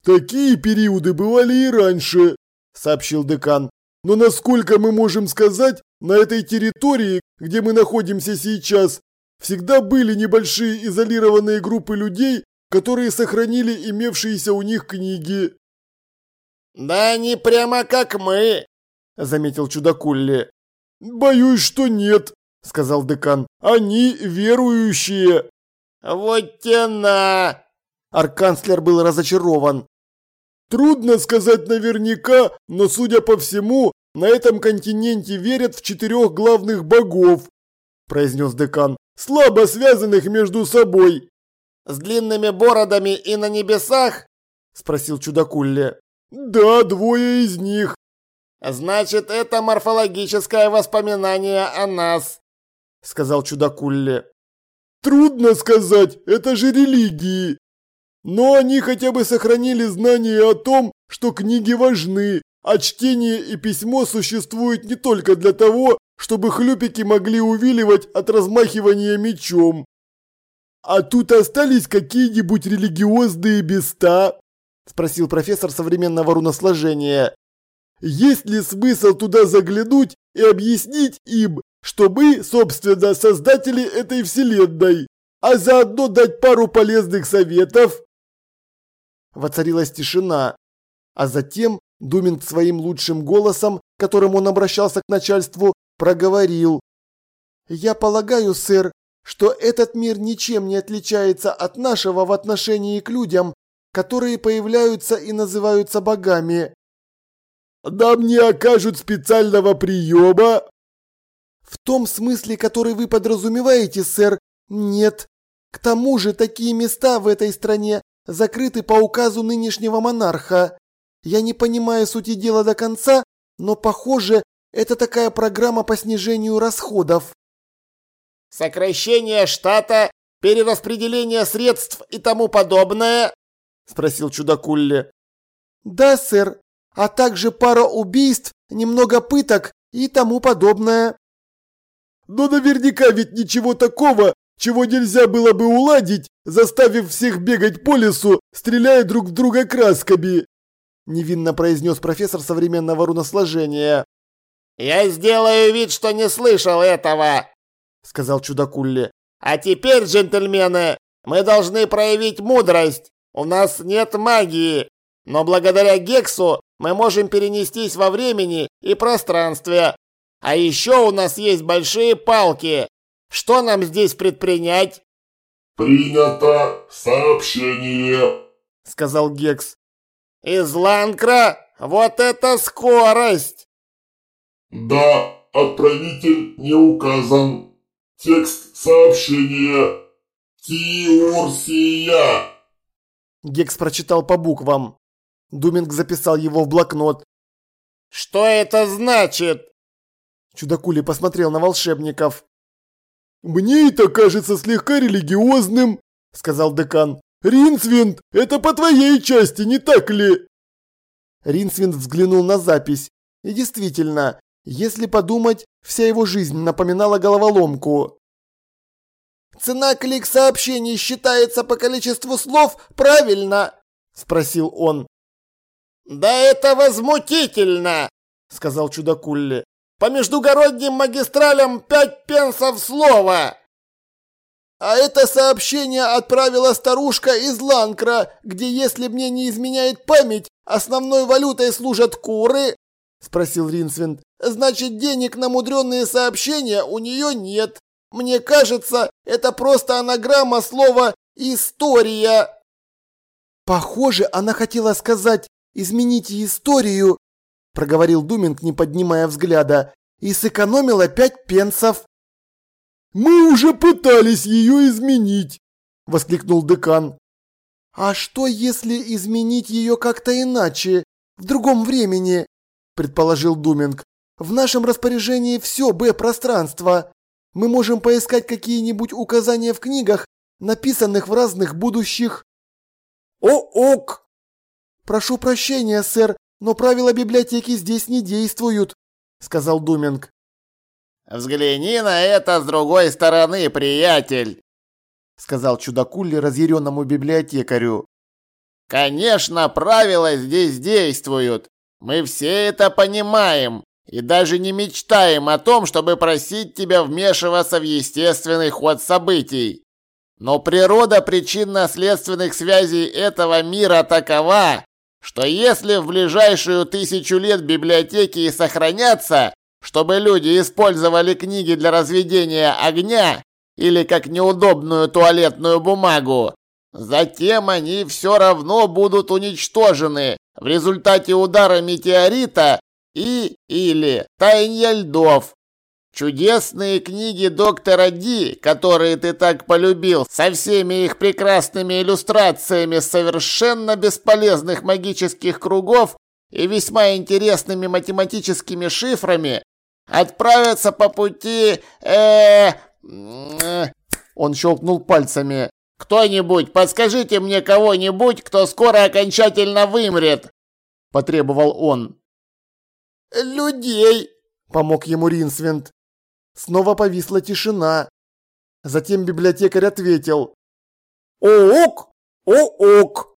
«Такие периоды бывали и раньше», – сообщил декан. «Но насколько мы можем сказать, на этой территории, где мы находимся сейчас, всегда были небольшие изолированные группы людей, которые сохранили имевшиеся у них книги. «Да они прямо как мы», — заметил чудакулли. «Боюсь, что нет», — сказал декан. «Они верующие». «Вот тена!» Арканцлер был разочарован. «Трудно сказать наверняка, но, судя по всему, на этом континенте верят в четырех главных богов», – произнес декан, – «слабо связанных между собой». «С длинными бородами и на небесах?» – спросил чудакулли. «Да, двое из них». «Значит, это морфологическое воспоминание о нас», — сказал чудакулли. «Трудно сказать, это же религии. Но они хотя бы сохранили знание о том, что книги важны, А чтение и письмо существуют не только для того, чтобы хлюпики могли увиливать от размахивания мечом. А тут остались какие-нибудь религиозные места? Спросил профессор современного руносложения. Есть ли смысл туда заглянуть и объяснить им, что мы, собственно, создатели этой вселенной, а заодно дать пару полезных советов? Воцарилась тишина, а затем Думинг своим лучшим голосом, которым он обращался к начальству, проговорил. «Я полагаю, сэр, что этот мир ничем не отличается от нашего в отношении к людям, которые появляются и называются богами. Нам не окажут специального приема? В том смысле, который вы подразумеваете, сэр, нет. К тому же такие места в этой стране закрыты по указу нынешнего монарха. Я не понимаю сути дела до конца, но, похоже, это такая программа по снижению расходов. Сокращение штата, перераспределение средств и тому подобное? Спросил чудакулли. Да, сэр а также пара убийств, немного пыток и тому подобное. Но наверняка ведь ничего такого, чего нельзя было бы уладить, заставив всех бегать по лесу, стреляя друг в друга красками. Невинно произнес профессор современного руносложения. «Я сделаю вид, что не слышал этого», — сказал чудакулли. «А теперь, джентльмены, мы должны проявить мудрость. У нас нет магии, но благодаря Гексу мы можем перенестись во времени и пространстве. А еще у нас есть большие палки. Что нам здесь предпринять? Принято сообщение, сказал Гекс. Из Ланкра? Вот это скорость! Да, отправитель не указан. Текст сообщения. Тиурсия. Гекс прочитал по буквам. Думинг записал его в блокнот. «Что это значит?» Чудакули посмотрел на волшебников. «Мне это кажется слегка религиозным», — сказал декан. «Ринсвинд, это по твоей части, не так ли?» Ринсвинд взглянул на запись. И действительно, если подумать, вся его жизнь напоминала головоломку. «Цена клик-сообщений считается по количеству слов, правильно?» – спросил он. «Да это возмутительно!» — сказал чудакулли. «По междугородним магистралям пять пенсов слова!» «А это сообщение отправила старушка из Ланкра, где, если мне не изменяет память, основной валютой служат куры?» — спросил Ринсвинд. «Значит, денег на мудреные сообщения у нее нет. Мне кажется, это просто анаграмма слова «история». Похоже, она хотела сказать измените историю, проговорил Думинг, не поднимая взгляда, и сэкономила пять пенсов. Мы уже пытались ее изменить, воскликнул декан. А что, если изменить ее как-то иначе, в другом времени, предположил Думинг. В нашем распоряжении все Б-пространство. Мы можем поискать какие-нибудь указания в книгах, написанных в разных будущих. О-ок! «Прошу прощения, сэр, но правила библиотеки здесь не действуют», — сказал Думинг. «Взгляни на это с другой стороны, приятель», — сказал чудакулли разъяренному библиотекарю. «Конечно, правила здесь действуют. Мы все это понимаем и даже не мечтаем о том, чтобы просить тебя вмешиваться в естественный ход событий. Но природа причинно-следственных связей этого мира такова, что если в ближайшую тысячу лет библиотеки и сохранятся, чтобы люди использовали книги для разведения огня или как неудобную туалетную бумагу, затем они все равно будут уничтожены в результате удара метеорита и или таяния льдов. Чудесные книги доктора Ди, которые ты так полюбил, со всеми их прекрасными иллюстрациями совершенно бесполезных магических кругов и весьма интересными математическими шифрами, отправятся по пути... Э, э, он щелкнул пальцами. «Кто-нибудь, подскажите мне кого-нибудь, кто скоро окончательно вымрет!» Потребовал он. людей!» – помог ему Ринсвинд. Снова повисла тишина. Затем библиотекарь ответил. «Ок! О-ок!»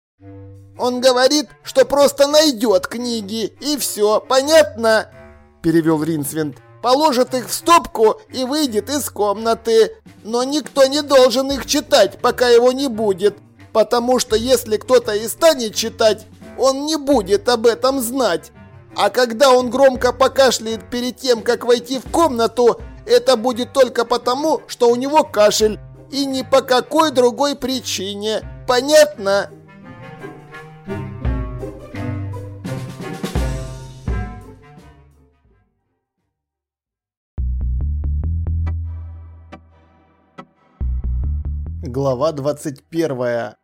«Он говорит, что просто найдет книги, и все, понятно?» – перевел Ринсвинд. «Положит их в стопку и выйдет из комнаты. Но никто не должен их читать, пока его не будет. Потому что если кто-то и станет читать, он не будет об этом знать. А когда он громко покашляет перед тем, как войти в комнату, это будет только потому, что у него кашель, и ни по какой другой причине. Понятно? Глава 21.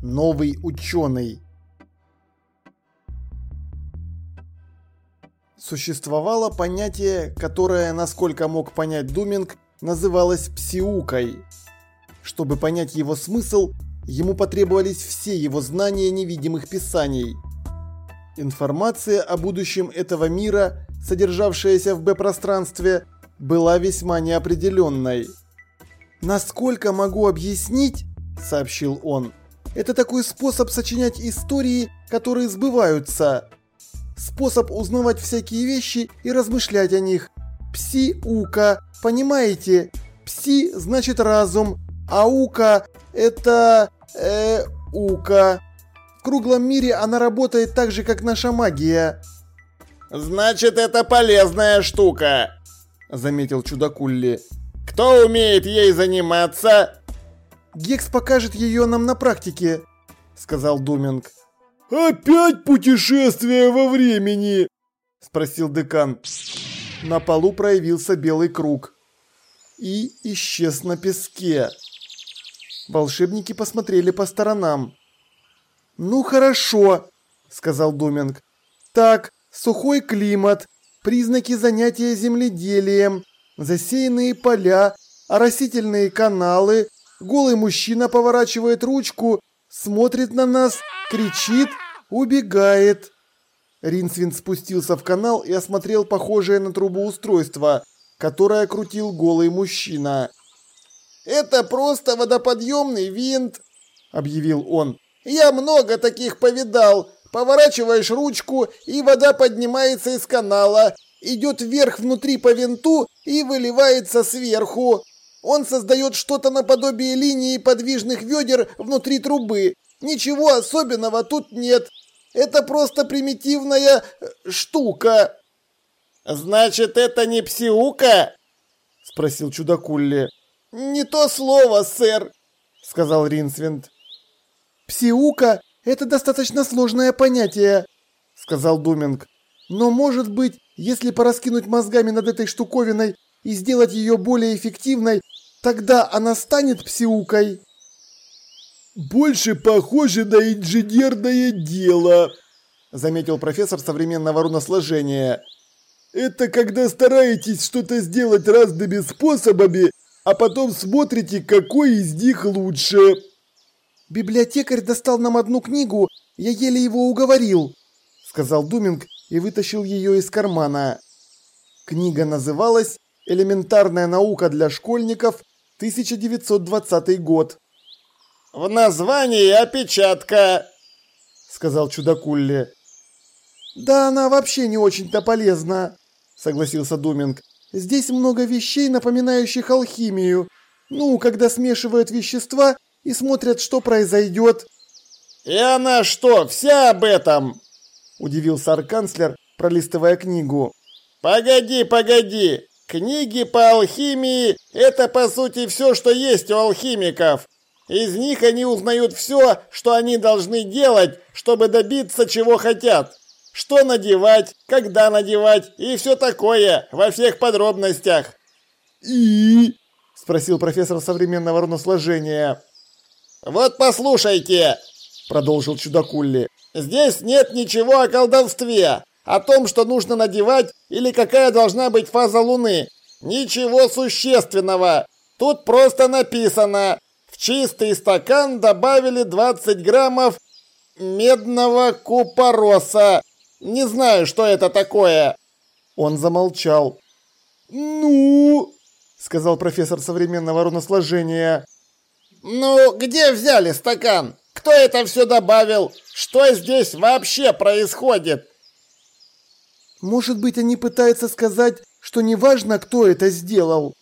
Новый ученый. Существовало понятие, которое, насколько мог понять Думинг, называлось псиукой. Чтобы понять его смысл, ему потребовались все его знания невидимых писаний. Информация о будущем этого мира, содержавшаяся в Б-пространстве, была весьма неопределенной. «Насколько могу объяснить?» – сообщил он. «Это такой способ сочинять истории, которые сбываются. Способ узнавать всякие вещи и размышлять о них. Пси-ука, понимаете? Пси значит разум, а ука это... э... ука. В круглом мире она работает так же, как наша магия». «Значит, это полезная штука», – заметил чудакулли. Кто умеет ей заниматься?» «Гекс покажет ее нам на практике», — сказал Думинг. «Опять путешествие во времени?» — спросил декан. На полу проявился белый круг и исчез на песке. Волшебники посмотрели по сторонам. «Ну хорошо», — сказал Думинг. «Так, сухой климат, признаки занятия земледелием, засеянные поля, оросительные каналы, голый мужчина поворачивает ручку, смотрит на нас, кричит, убегает. Ринсвин спустился в канал и осмотрел похожее на трубу устройство, которое крутил голый мужчина. «Это просто водоподъемный винт», — объявил он. «Я много таких повидал. Поворачиваешь ручку, и вода поднимается из канала, идет вверх внутри по винту и выливается сверху. Он создает что-то наподобие линии подвижных ведер внутри трубы. Ничего особенного тут нет. Это просто примитивная э, штука. Значит, это не псиука? Спросил чудакулли. Не то слово, сэр, сказал Ринсвинд. Псиука – это достаточно сложное понятие, сказал Думинг. Но может быть, если пораскинуть мозгами над этой штуковиной и сделать ее более эффективной, тогда она станет псиукой. «Больше похоже на инженерное дело», – заметил профессор современного руносложения. «Это когда стараетесь что-то сделать разными способами, а потом смотрите, какой из них лучше». «Библиотекарь достал нам одну книгу, я еле его уговорил», – сказал Думинг и вытащил ее из кармана. Книга называлась «Элементарная наука для школьников, 1920 год». «В названии опечатка», — сказал чудакулли. «Да она вообще не очень-то полезна», — согласился Думинг. «Здесь много вещей, напоминающих алхимию. Ну, когда смешивают вещества и смотрят, что произойдет». «И она что, вся об этом?» – удивился арканцлер, пролистывая книгу. «Погоди, погоди! Книги по алхимии – это по сути все, что есть у алхимиков. Из них они узнают все, что они должны делать, чтобы добиться чего хотят. Что надевать, когда надевать и все такое, во всех подробностях». «И?» – спросил профессор современного руносложения. «Вот послушайте», – продолжил чудакулли. Здесь нет ничего о колдовстве, о том, что нужно надевать или какая должна быть фаза Луны. Ничего существенного. Тут просто написано. В чистый стакан добавили 20 граммов медного купороса. Не знаю, что это такое. Он замолчал. Ну, сказал профессор современного руносложения. Ну, где взяли стакан? Кто это все добавил? Что здесь вообще происходит? Может быть, они пытаются сказать, что неважно, кто это сделал,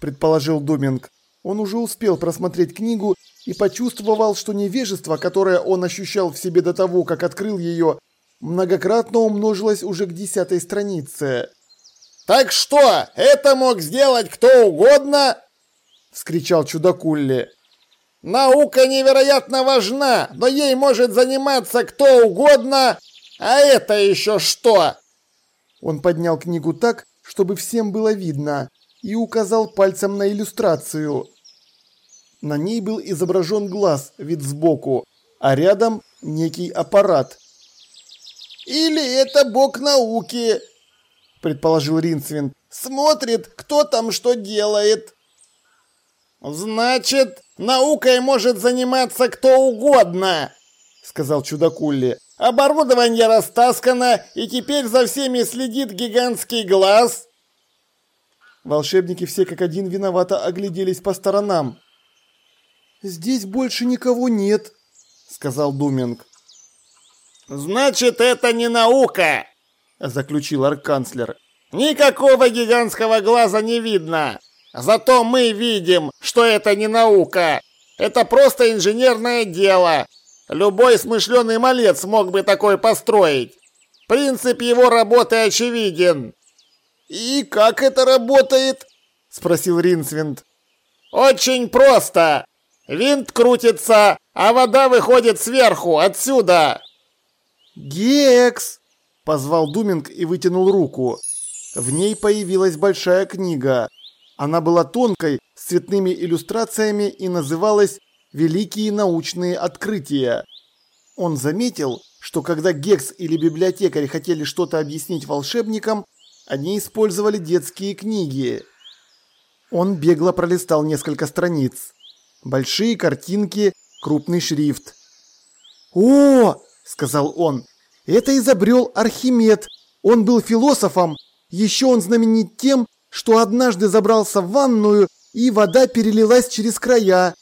предположил Думинг. Он уже успел просмотреть книгу и почувствовал, что невежество, которое он ощущал в себе до того, как открыл ее, многократно умножилось уже к десятой странице. «Так что, это мог сделать кто угодно?» – вскричал чудакулли. «Наука невероятно важна, но ей может заниматься кто угодно, а это еще что?» Он поднял книгу так, чтобы всем было видно, и указал пальцем на иллюстрацию. На ней был изображен глаз, вид сбоку, а рядом некий аппарат. «Или это бог науки», – предположил Ринсвин. «Смотрит, кто там что делает». «Значит, наукой может заниматься кто угодно», – сказал чудакулли. «Оборудование растаскано, и теперь за всеми следит гигантский глаз». Волшебники все как один виновато огляделись по сторонам. «Здесь больше никого нет», — сказал Думинг. «Значит, это не наука», — заключил арканцлер. «Никакого гигантского глаза не видно. Зато мы видим, что это не наука. Это просто инженерное дело. Любой смышленый малец мог бы такой построить. Принцип его работы очевиден. «И как это работает?» – спросил Ринсвинд. «Очень просто. Винт крутится, а вода выходит сверху, отсюда!» «Гекс!» – позвал Думинг и вытянул руку. В ней появилась большая книга. Она была тонкой, с цветными иллюстрациями и называлась «Великие научные открытия». Он заметил, что когда Гекс или библиотекарь хотели что-то объяснить волшебникам, они использовали детские книги. Он бегло пролистал несколько страниц. Большие картинки, крупный шрифт. «О!» – сказал он. «Это изобрел Архимед. Он был философом. Еще он знаменит тем, что однажды забрался в ванную, и вода перелилась через края.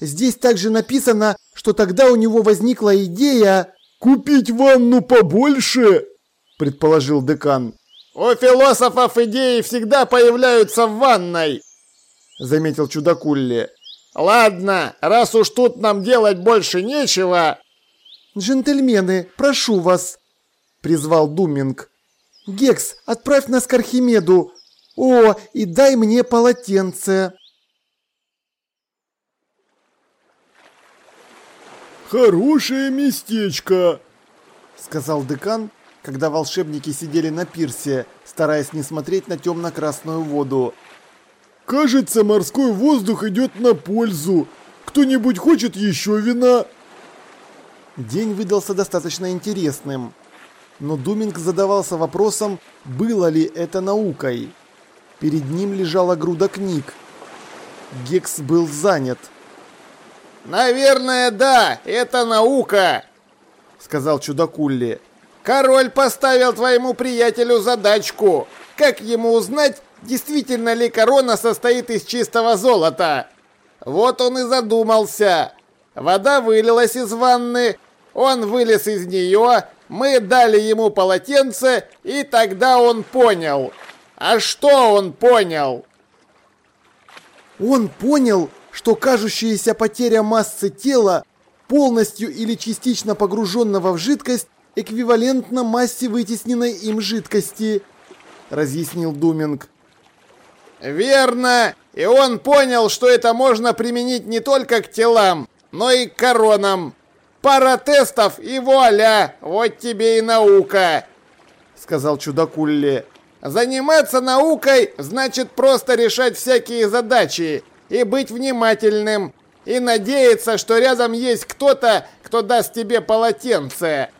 Здесь также написано, что тогда у него возникла идея... «Купить ванну побольше?» – предположил декан. «У философов идеи всегда появляются в ванной», — заметил чудакулли. «Ладно, раз уж тут нам делать больше нечего...» «Джентльмены, прошу вас», — призвал Думинг. «Гекс, отправь нас к Архимеду. О, и дай мне полотенце». «Хорошее местечко», — сказал декан, когда волшебники сидели на пирсе, стараясь не смотреть на темно-красную воду. «Кажется, морской воздух идет на пользу. Кто-нибудь хочет еще вина?» День выдался достаточно интересным. Но Думинг задавался вопросом, было ли это наукой. Перед ним лежала груда книг. Гекс был занят. «Наверное, да, это наука», — сказал чудакулли. Король поставил твоему приятелю задачку. Как ему узнать, действительно ли корона состоит из чистого золота? Вот он и задумался. Вода вылилась из ванны, он вылез из нее, мы дали ему полотенце, и тогда он понял. А что он понял? Он понял, что кажущаяся потеря массы тела, полностью или частично погруженного в жидкость, эквивалентно массе вытесненной им жидкости», – разъяснил Думинг. «Верно! И он понял, что это можно применить не только к телам, но и к коронам. Пара тестов и вуаля! Вот тебе и наука!» – сказал чудакулли. «Заниматься наукой значит просто решать всякие задачи и быть внимательным, и надеяться, что рядом есть кто-то, кто даст тебе полотенце.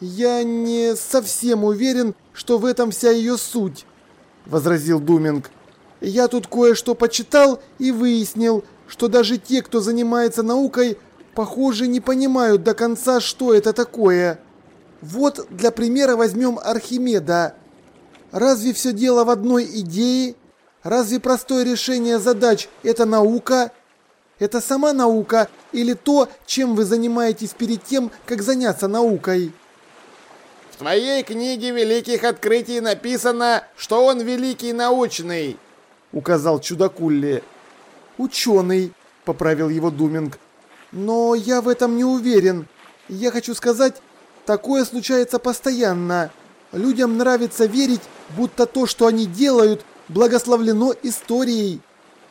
«Я не совсем уверен, что в этом вся ее суть», – возразил Думинг. «Я тут кое-что почитал и выяснил, что даже те, кто занимается наукой, похоже, не понимают до конца, что это такое». Вот для примера возьмем Архимеда. Разве все дело в одной идее? Разве простое решение задач – это наука? Это сама наука или то, чем вы занимаетесь перед тем, как заняться наукой? В твоей книге великих открытий написано, что он великий научный, указал Чудакулли. Ученый, поправил его Думинг. Но я в этом не уверен. Я хочу сказать, такое случается постоянно. Людям нравится верить, будто то, что они делают, благословлено историей.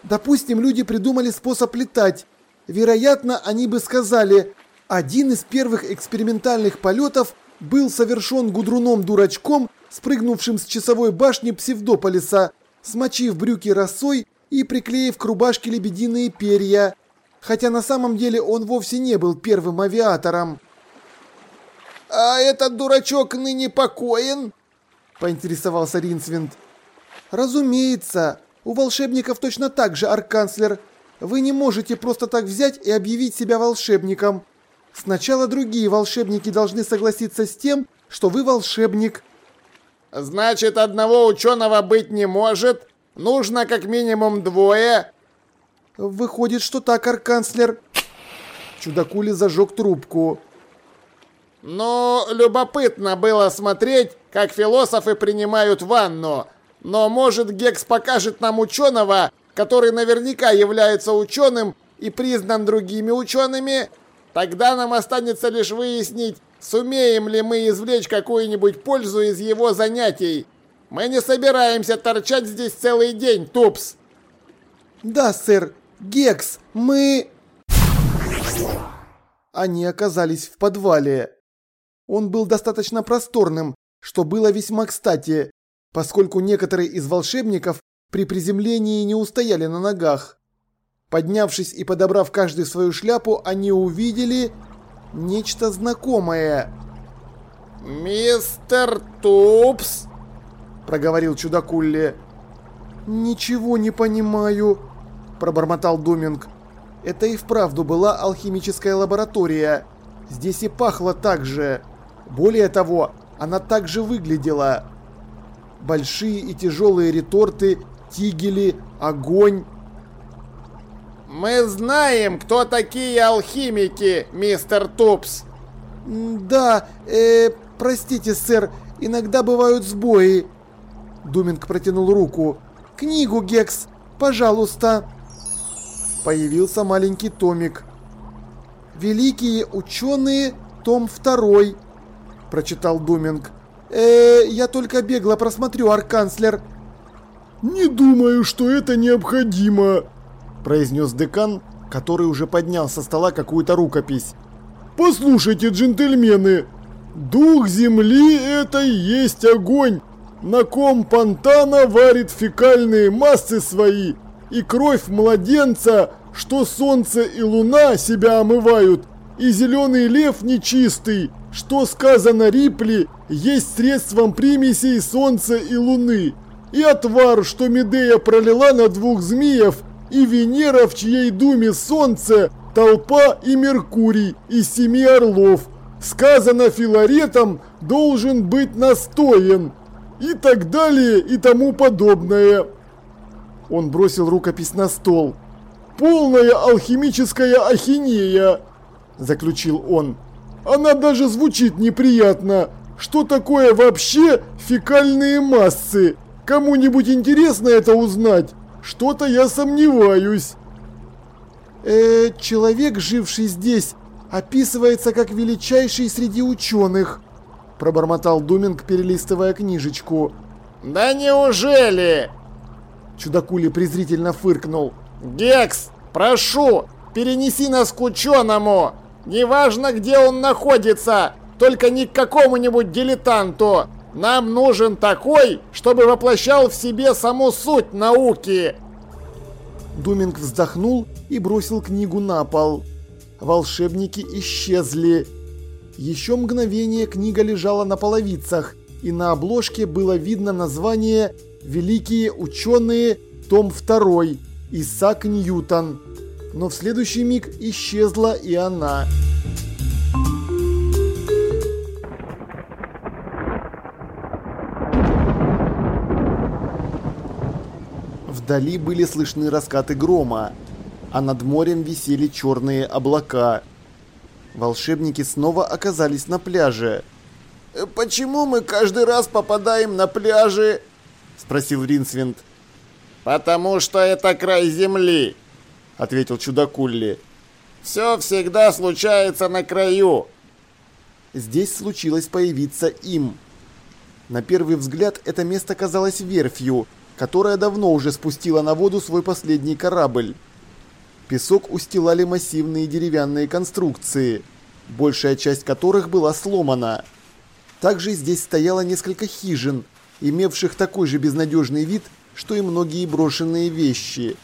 Допустим, люди придумали способ летать. Вероятно, они бы сказали, один из первых экспериментальных полетов был совершен гудруном-дурачком, спрыгнувшим с часовой башни Псевдополиса, смочив брюки росой и приклеив к рубашке лебединые перья. Хотя на самом деле он вовсе не был первым авиатором. «А этот дурачок ныне покоен?» – поинтересовался Ринсвинд. «Разумеется, у волшебников точно так же, арканцлер. Вы не можете просто так взять и объявить себя волшебником. Сначала другие волшебники должны согласиться с тем, что вы волшебник». «Значит, одного ученого быть не может? Нужно как минимум двое?» «Выходит, что так, арканцлер». Чудакули зажег трубку. «Ну, любопытно было смотреть, как философы принимают ванну. Но может Гекс покажет нам ученого, который наверняка является ученым и признан другими учеными? Тогда нам останется лишь выяснить, сумеем ли мы извлечь какую-нибудь пользу из его занятий. Мы не собираемся торчать здесь целый день, Тупс. Да, сэр. Гекс, мы... Они оказались в подвале. Он был достаточно просторным, что было весьма кстати, поскольку некоторые из волшебников при приземлении не устояли на ногах. Поднявшись и подобрав каждый свою шляпу, они увидели нечто знакомое. «Мистер Тупс!» – проговорил чудакулли. «Ничего не понимаю», – пробормотал Думинг. Это и вправду была алхимическая лаборатория. Здесь и пахло так же. Более того, она также выглядела. Большие и тяжелые реторты, тигели, огонь. «Мы знаем, кто такие алхимики, мистер Тупс!» «Да, э, простите, сэр, иногда бывают сбои». Думинг протянул руку. «Книгу, Гекс, пожалуйста». Появился маленький томик. «Великие ученые, том второй», – прочитал Думинг. «Э, я только бегло просмотрю, арканцлер». «Не думаю, что это необходимо», – произнес декан, который уже поднял со стола какую-то рукопись. «Послушайте, джентльмены, дух земли – это и есть огонь, на ком Пантана варит фекальные массы свои, и кровь младенца, что солнце и луна себя омывают, и зеленый лев нечистый, что сказано Рипли, есть средством примесей солнца и луны, и отвар, что Медея пролила на двух змеев, и Венера, в чьей думе солнце, толпа и Меркурий из семи орлов. Сказано Филаретом, должен быть настоен. И так далее, и тому подобное. Он бросил рукопись на стол. «Полная алхимическая ахинея!» – заключил он. «Она даже звучит неприятно. Что такое вообще фекальные массы? Кому-нибудь интересно это узнать? Что-то я сомневаюсь». Э, человек, живший здесь, описывается как величайший среди ученых», – пробормотал Думинг, перелистывая книжечку. «Да неужели?» Чудакули презрительно фыркнул. «Гекс, прошу, перенеси нас к ученому! Неважно, где он находится, только не к какому-нибудь дилетанту! Нам нужен такой, чтобы воплощал в себе саму суть науки!» Думинг вздохнул и бросил книгу на пол. Волшебники исчезли. Еще мгновение книга лежала на половицах, и на обложке было видно название «Великие ученые, том 2, Исаак Ньютон» но в следующий миг исчезла и она. Вдали были слышны раскаты грома, а над морем висели черные облака. Волшебники снова оказались на пляже. «Э, «Почему мы каждый раз попадаем на пляжи?» – спросил Ринсвинд. «Потому что это край земли», ответил чудакулли. «Все всегда случается на краю». Здесь случилось появиться им. На первый взгляд это место казалось верфью, которая давно уже спустила на воду свой последний корабль. Песок устилали массивные деревянные конструкции, большая часть которых была сломана. Также здесь стояло несколько хижин, имевших такой же безнадежный вид, что и многие брошенные вещи.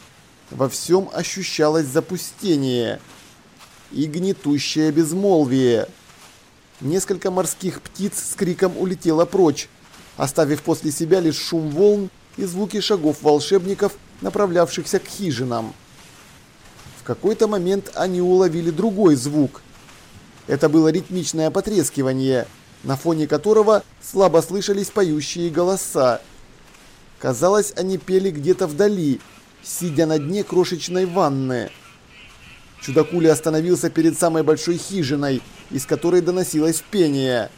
Во всем ощущалось запустение и гнетущее безмолвие. Несколько морских птиц с криком улетело прочь, оставив после себя лишь шум волн и звуки шагов волшебников, направлявшихся к хижинам. В какой-то момент они уловили другой звук. Это было ритмичное потрескивание, на фоне которого слабо слышались поющие голоса. Казалось, они пели где-то вдали, сидя на дне крошечной ванны. Чудакули остановился перед самой большой хижиной, из которой доносилось пение.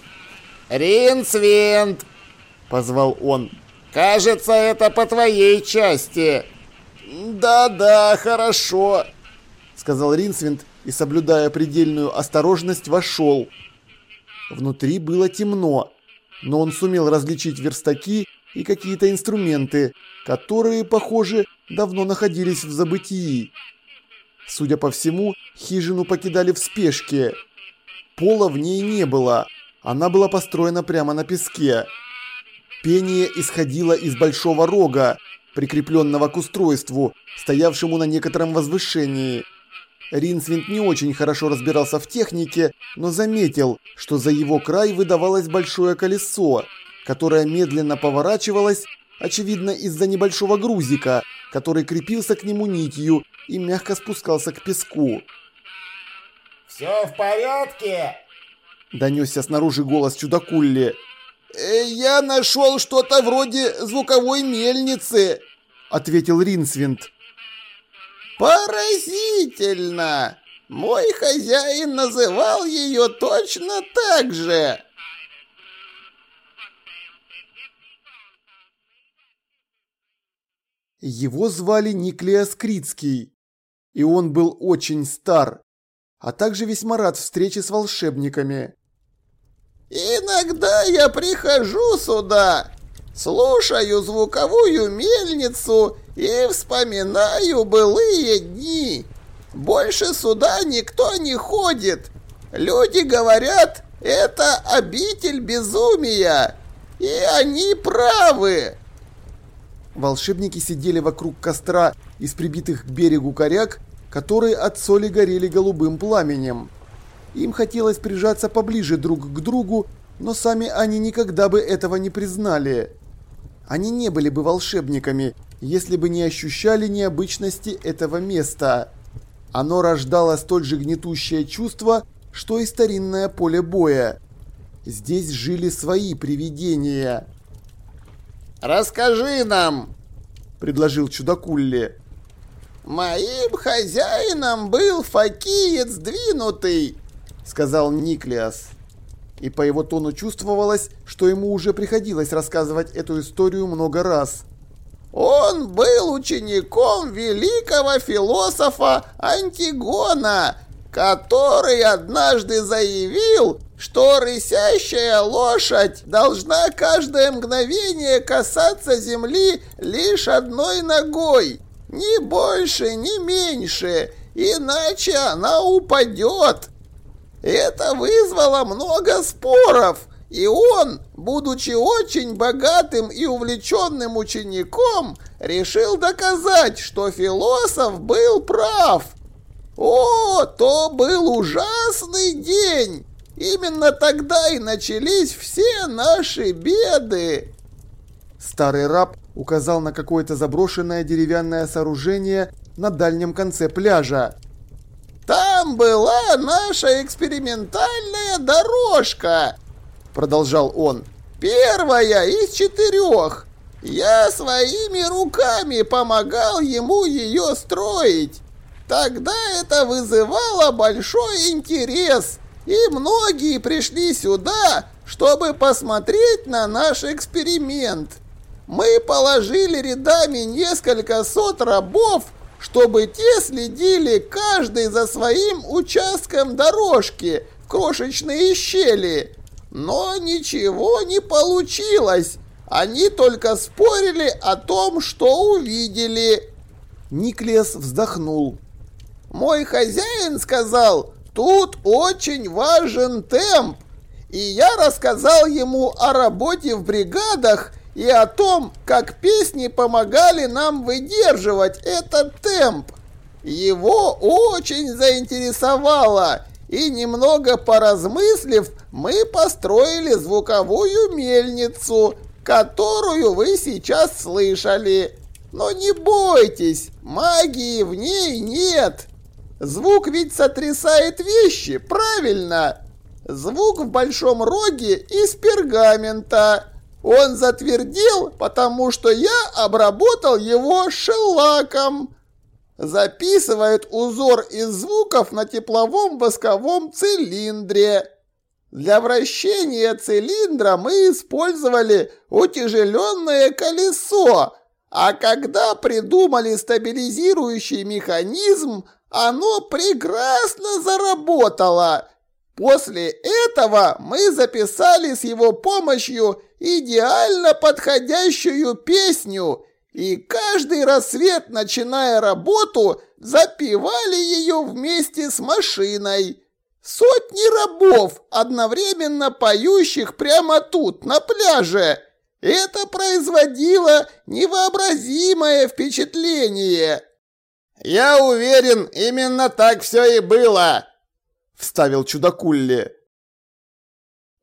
«Ринсвинд!» – позвал он. «Кажется, это по твоей части!» «Да-да, хорошо!» – сказал Ринсвинд и, соблюдая предельную осторожность, вошел. Внутри было темно, но он сумел различить верстаки и какие-то инструменты, которые, похоже, давно находились в забытии. Судя по всему, хижину покидали в спешке. Пола в ней не было, она была построена прямо на песке. Пение исходило из большого рога, прикрепленного к устройству, стоявшему на некотором возвышении. Ринсвинд не очень хорошо разбирался в технике, но заметил, что за его край выдавалось большое колесо, которое медленно поворачивалось, очевидно из-за небольшого грузика, который крепился к нему нитью и мягко спускался к песку. «Все в порядке?» – донесся снаружи голос чудакулли. «Э, «Я нашел что-то вроде звуковой мельницы», – ответил Ринсвинд. Поразительно! Мой хозяин называл ее точно так же. Его звали Никлеас Крицкий, и он был очень стар, а также весьма рад встрече с волшебниками. «Иногда я прихожу сюда, слушаю звуковую мельницу и вспоминаю былые дни. Больше сюда никто не ходит. Люди говорят, это обитель безумия. И они правы. Волшебники сидели вокруг костра из прибитых к берегу коряк, которые от соли горели голубым пламенем. Им хотелось прижаться поближе друг к другу, но сами они никогда бы этого не признали. Они не были бы волшебниками, если бы не ощущали необычности этого места. Оно рождало столь же гнетущее чувство, что и старинное поле боя. Здесь жили свои привидения. «Расскажи нам!» – предложил чудакулли. «Моим хозяином был факиец двинутый!» – сказал Никлиас. И по его тону чувствовалось, что ему уже приходилось рассказывать эту историю много раз. Он был учеником великого философа Антигона, который однажды заявил, что рысящая лошадь должна каждое мгновение касаться земли лишь одной ногой, ни больше, ни меньше, иначе она упадет. Это вызвало много споров, и он, будучи очень богатым и увлеченным учеником, решил доказать, что философ был прав. О, то был ужасный день! Именно тогда и начались все наши беды. Старый раб указал на какое-то заброшенное деревянное сооружение на дальнем конце пляжа. Там была наша экспериментальная дорожка, продолжал он. Первая из четырех. Я своими руками помогал ему ее строить. Тогда это вызывало большой интерес, и многие пришли сюда, чтобы посмотреть на наш эксперимент. Мы положили рядами несколько сот рабов, чтобы те следили каждый за своим участком дорожки в крошечные щели. Но ничего не получилось. Они только спорили о том, что увидели. Никлес вздохнул. Мой хозяин сказал, тут очень важен темп. И я рассказал ему о работе в бригадах и о том, как песни помогали нам выдерживать этот темп. Его очень заинтересовало, и немного поразмыслив, мы построили звуковую мельницу, которую вы сейчас слышали. Но не бойтесь, магии в ней нет. Звук ведь сотрясает вещи, правильно? Звук в большом роге из пергамента. Он затвердел, потому что я обработал его шеллаком. Записывает узор из звуков на тепловом восковом цилиндре. Для вращения цилиндра мы использовали утяжеленное колесо, а когда придумали стабилизирующий механизм, оно прекрасно заработало. После этого мы записали с его помощью идеально подходящую песню, и каждый рассвет, начиная работу, запевали ее вместе с машиной. Сотни рабов, одновременно поющих прямо тут, на пляже. Это производило невообразимое впечатление. «Я уверен, именно так все и было», — вставил чудакулли.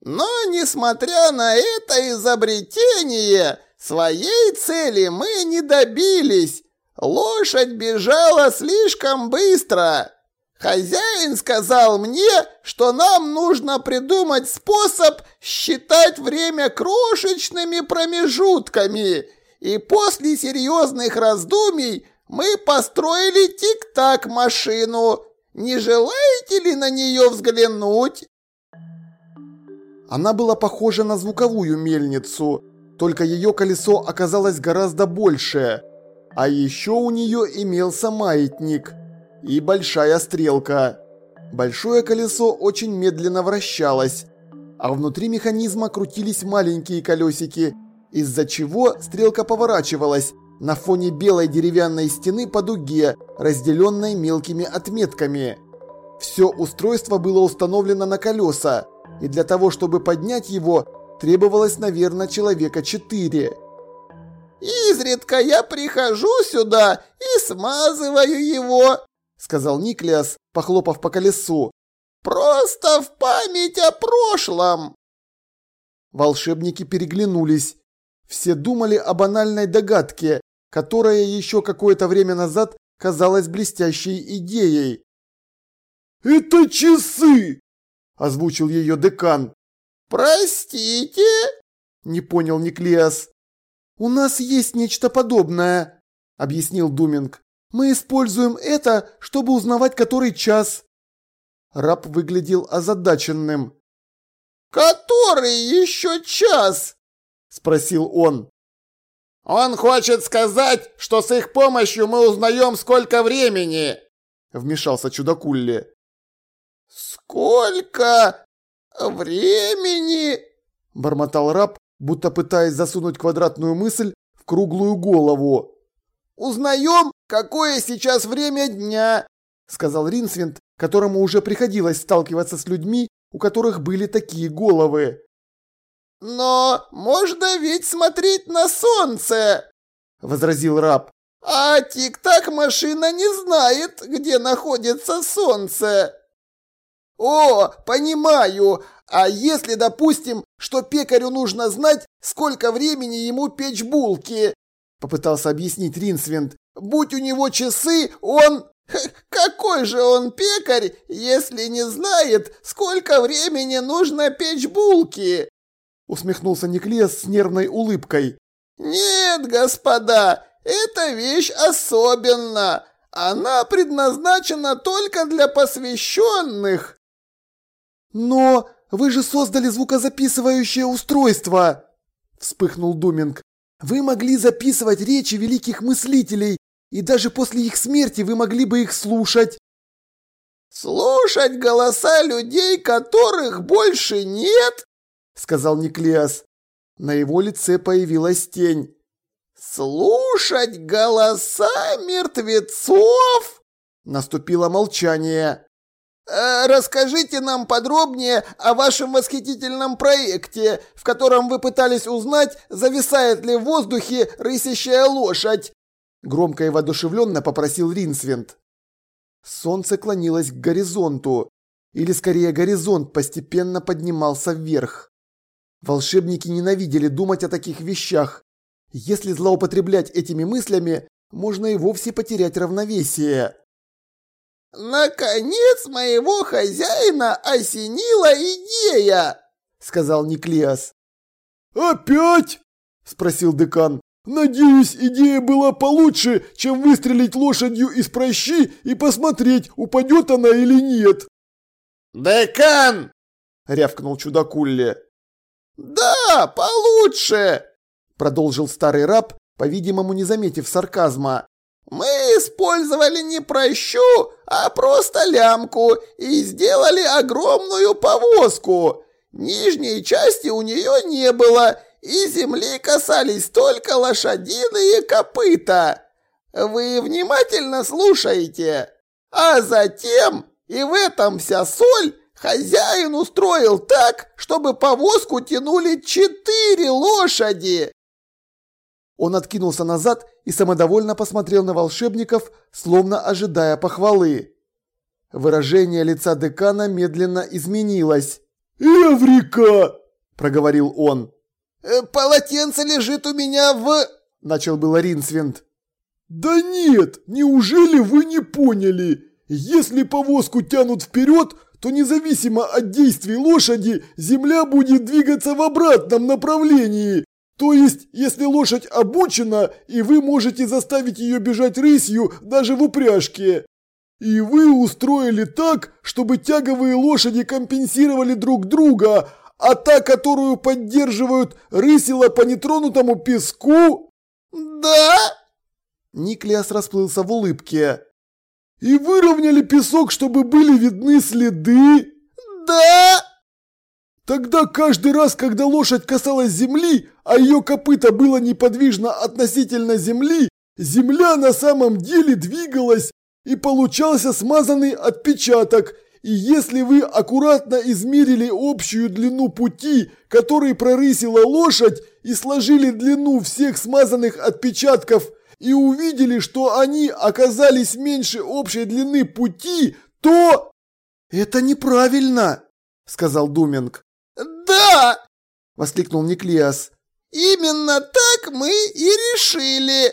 Но, несмотря на это изобретение, своей цели мы не добились. Лошадь бежала слишком быстро. Хозяин сказал мне, что нам нужно придумать способ считать время крошечными промежутками. И после серьезных раздумий мы построили тик-так машину. Не желаете ли на нее взглянуть? Она была похожа на звуковую мельницу, только ее колесо оказалось гораздо больше. А еще у нее имелся маятник и большая стрелка. Большое колесо очень медленно вращалось, а внутри механизма крутились маленькие колесики, из-за чего стрелка поворачивалась на фоне белой деревянной стены по дуге, разделенной мелкими отметками. Все устройство было установлено на колеса, и для того, чтобы поднять его, требовалось, наверное, человека четыре. «Изредка я прихожу сюда и смазываю его», — сказал Никлиас, похлопав по колесу. «Просто в память о прошлом». Волшебники переглянулись. Все думали о банальной догадке, которая еще какое-то время назад казалась блестящей идеей. «Это часы!» озвучил ее декан. «Простите?» – не понял Никлиас. «У нас есть нечто подобное», – объяснил Думинг. «Мы используем это, чтобы узнавать, который час». Раб выглядел озадаченным. «Который еще час?» – спросил он. «Он хочет сказать, что с их помощью мы узнаем, сколько времени!» – вмешался Чудакулли. «Сколько времени?» – бормотал раб, будто пытаясь засунуть квадратную мысль в круглую голову. «Узнаем, какое сейчас время дня», – сказал Ринсвинд, которому уже приходилось сталкиваться с людьми, у которых были такие головы. «Но можно ведь смотреть на солнце!» – возразил раб. «А тик-так машина не знает, где находится солнце!» «О, понимаю! А если, допустим, что пекарю нужно знать, сколько времени ему печь булки?» Попытался объяснить Ринсвинд. «Будь у него часы, он...» «Какой же он пекарь, если не знает, сколько времени нужно печь булки?» Усмехнулся Никлес с нервной улыбкой. Нет, господа, эта вещь особенна. Она предназначена только для посвященных. Но вы же создали звукозаписывающее устройство, вспыхнул Думинг. Вы могли записывать речи великих мыслителей, и даже после их смерти вы могли бы их слушать. Слушать голоса людей, которых больше нет? Сказал Никлеас. На его лице появилась тень. «Слушать голоса мертвецов?» Наступило молчание. «Э, «Расскажите нам подробнее о вашем восхитительном проекте, в котором вы пытались узнать, зависает ли в воздухе рысящая лошадь», громко и воодушевленно попросил Ринсвинд. Солнце клонилось к горизонту, или скорее горизонт постепенно поднимался вверх. Волшебники ненавидели думать о таких вещах, если злоупотреблять этими мыслями, можно и вовсе потерять равновесие. «Наконец моего хозяина осенила идея!» — сказал Никлеас. «Опять?» — спросил декан. «Надеюсь, идея была получше, чем выстрелить лошадью из прощи и посмотреть, упадет она или нет». «Декан!» — рявкнул чудакулли. «Да, получше!» продолжил старый раб, по-видимому, не заметив сарказма. «Мы использовали не прощу, а просто лямку и сделали огромную повозку. Нижней части у нее не было, и земли касались только лошадиные копыта. Вы внимательно слушаете. А затем, и в этом вся соль, хозяин устроил так, чтобы повозку тянули четыре лошади. Он откинулся назад и самодовольно посмотрел на волшебников, словно ожидая похвалы. Выражение лица декана медленно изменилось. «Эврика!» – проговорил он. «Э, «Полотенце лежит у меня в...» – начал было Ринсвинд. «Да нет, неужели вы не поняли? Если повозку тянут вперед, то независимо от действий лошади, земля будет двигаться в обратном направлении, то есть, если лошадь обучена, и вы можете заставить ее бежать рысью даже в упряжке. И вы устроили так, чтобы тяговые лошади компенсировали друг друга, а та, которую поддерживают, рысила по нетронутому песку? Да? Никлиас расплылся в улыбке. И выровняли песок, чтобы были видны следы? Да! Тогда каждый раз, когда лошадь касалась земли, а ее копыта было неподвижно относительно земли, земля на самом деле двигалась и получался смазанный отпечаток. И если вы аккуратно измерили общую длину пути, который прорысила лошадь, и сложили длину всех смазанных отпечатков, и увидели, что они оказались меньше общей длины пути, то... «Это неправильно», — сказал Думинг. «Да!» – воскликнул Никлиас. «Именно так мы и решили!»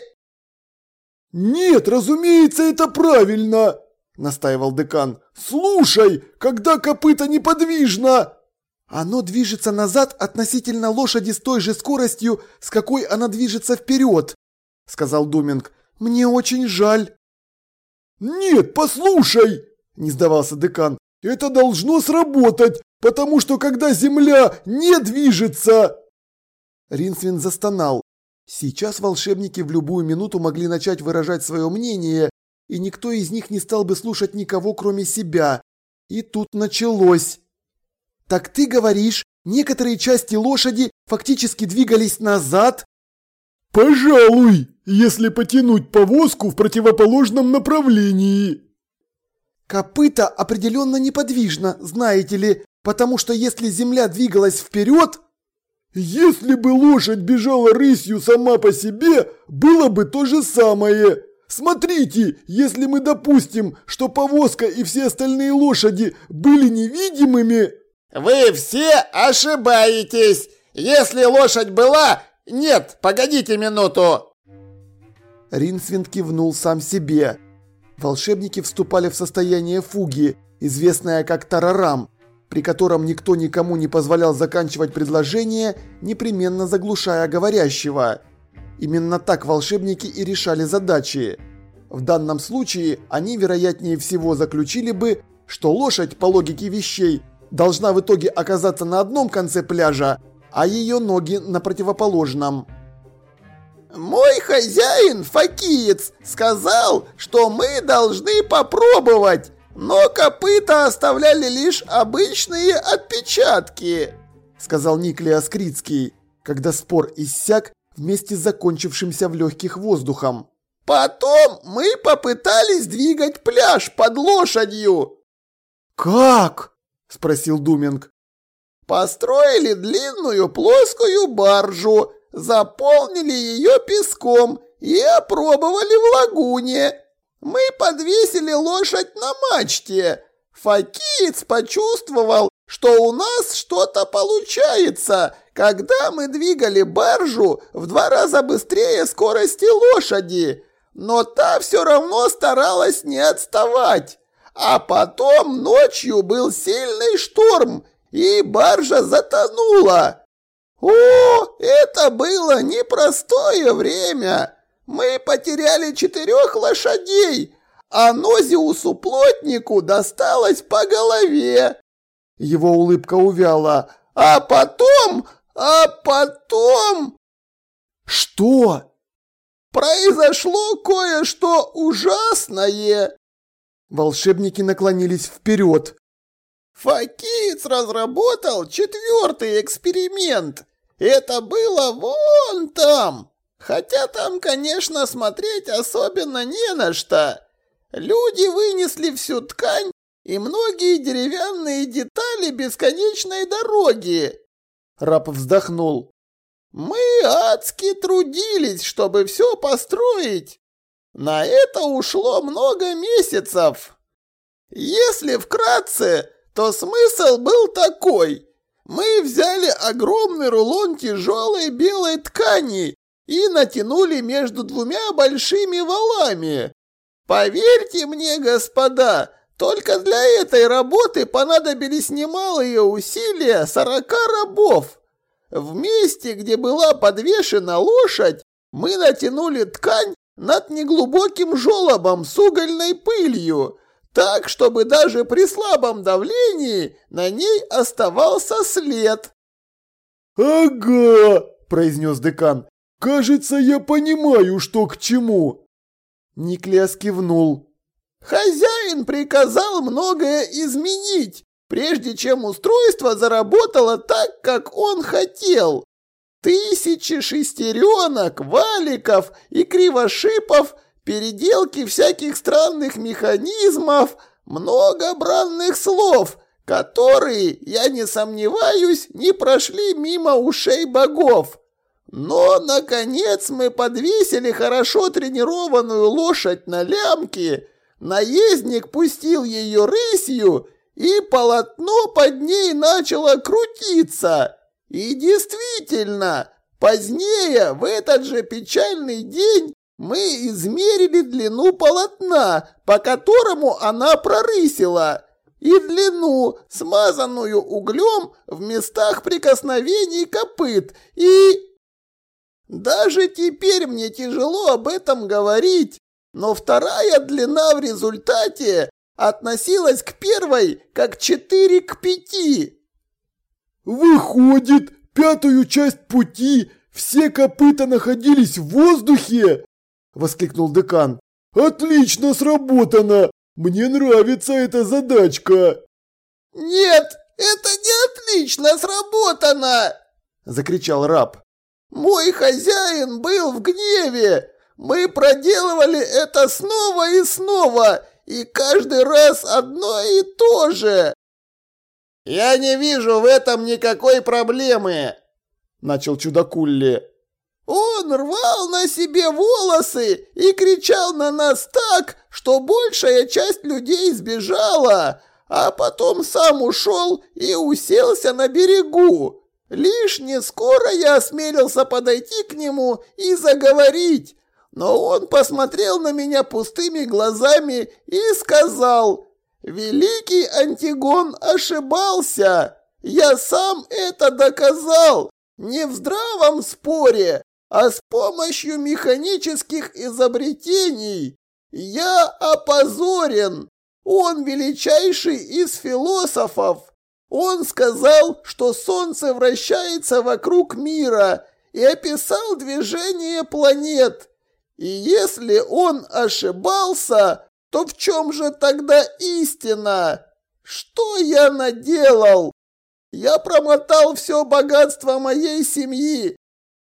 «Нет, разумеется, это правильно!» – настаивал декан. «Слушай, когда копыта неподвижно!» «Оно движется назад относительно лошади с той же скоростью, с какой она движется вперед», – сказал Думинг. «Мне очень жаль». «Нет, послушай!» – не сдавался декан. «Это должно сработать! Потому что когда Земля не движется...» Ринсвин застонал. Сейчас волшебники в любую минуту могли начать выражать свое мнение, и никто из них не стал бы слушать никого, кроме себя. И тут началось. «Так ты говоришь, некоторые части лошади фактически двигались назад?» «Пожалуй, если потянуть повозку в противоположном направлении». «Копыта определенно неподвижно, знаете ли, Потому что если земля двигалась вперед... Если бы лошадь бежала рысью сама по себе, было бы то же самое. Смотрите, если мы допустим, что повозка и все остальные лошади были невидимыми... Вы все ошибаетесь. Если лошадь была... Нет, погодите минуту. Ринсвинд кивнул сам себе. Волшебники вступали в состояние фуги, известное как тарарам при котором никто никому не позволял заканчивать предложение, непременно заглушая говорящего. Именно так волшебники и решали задачи. В данном случае они вероятнее всего заключили бы, что лошадь, по логике вещей, должна в итоге оказаться на одном конце пляжа, а ее ноги на противоположном. «Мой хозяин, факиец, сказал, что мы должны попробовать, но копыта оставляли лишь обычные отпечатки», сказал Никлеас Крицкий, когда спор иссяк вместе с закончившимся в легких воздухом. «Потом мы попытались двигать пляж под лошадью». «Как?» – спросил Думинг. «Построили длинную плоскую баржу, заполнили ее песком и опробовали в лагуне. Мы подвесили лошадь на мачте. Факиец почувствовал, что у нас что-то получается, когда мы двигали баржу в два раза быстрее скорости лошади. Но та все равно старалась не отставать. А потом ночью был сильный шторм, и баржа затонула. О, это было непростое время. Мы потеряли четырех лошадей, а Нозиусу плотнику досталось по голове. Его улыбка увяла. А потом, а потом... Что? Произошло кое-что ужасное. Волшебники наклонились вперед. Факиц разработал четвертый эксперимент. Это было вон там. Хотя там, конечно, смотреть особенно не на что. Люди вынесли всю ткань и многие деревянные детали бесконечной дороги. Раб вздохнул. Мы адски трудились, чтобы все построить. На это ушло много месяцев. Если вкратце, то смысл был такой. Мы взяли огромный рулон тяжелой белой ткани и натянули между двумя большими валами. Поверьте мне, господа, только для этой работы понадобились немалые усилия сорока рабов. В месте, где была подвешена лошадь, мы натянули ткань над неглубоким желобом с угольной пылью, так, чтобы даже при слабом давлении на ней оставался след. «Ага», – произнес декан, – «кажется, я понимаю, что к чему». Никлиас кивнул. «Хозяин приказал многое изменить, прежде чем устройство заработало так, как он хотел. Тысячи шестеренок, валиков и кривошипов – переделки всяких странных механизмов, много бранных слов, которые, я не сомневаюсь, не прошли мимо ушей богов. Но, наконец, мы подвесили хорошо тренированную лошадь на лямке, наездник пустил ее рысью, и полотно под ней начало крутиться. И действительно, позднее, в этот же печальный день, мы измерили длину полотна, по которому она прорысила, и длину, смазанную углем в местах прикосновений копыт, и... Даже теперь мне тяжело об этом говорить, но вторая длина в результате относилась к первой как 4 к 5. Выходит, пятую часть пути все копыта находились в воздухе? Воскликнул декан. «Отлично сработано! Мне нравится эта задачка!» «Нет, это не отлично сработано!» – закричал раб. «Мой хозяин был в гневе! Мы проделывали это снова и снова, и каждый раз одно и то же!» «Я не вижу в этом никакой проблемы!» – начал чудакулли. Он рвал на себе волосы и кричал на нас так, что большая часть людей сбежала, а потом сам ушел и уселся на берегу. Лишь не скоро я осмелился подойти к нему и заговорить, но он посмотрел на меня пустыми глазами и сказал, «Великий Антигон ошибался, я сам это доказал, не в здравом споре, а с помощью механических изобретений я опозорен. Он величайший из философов. Он сказал, что Солнце вращается вокруг мира и описал движение планет. И если он ошибался, то в чем же тогда истина? Что я наделал? Я промотал все богатство моей семьи.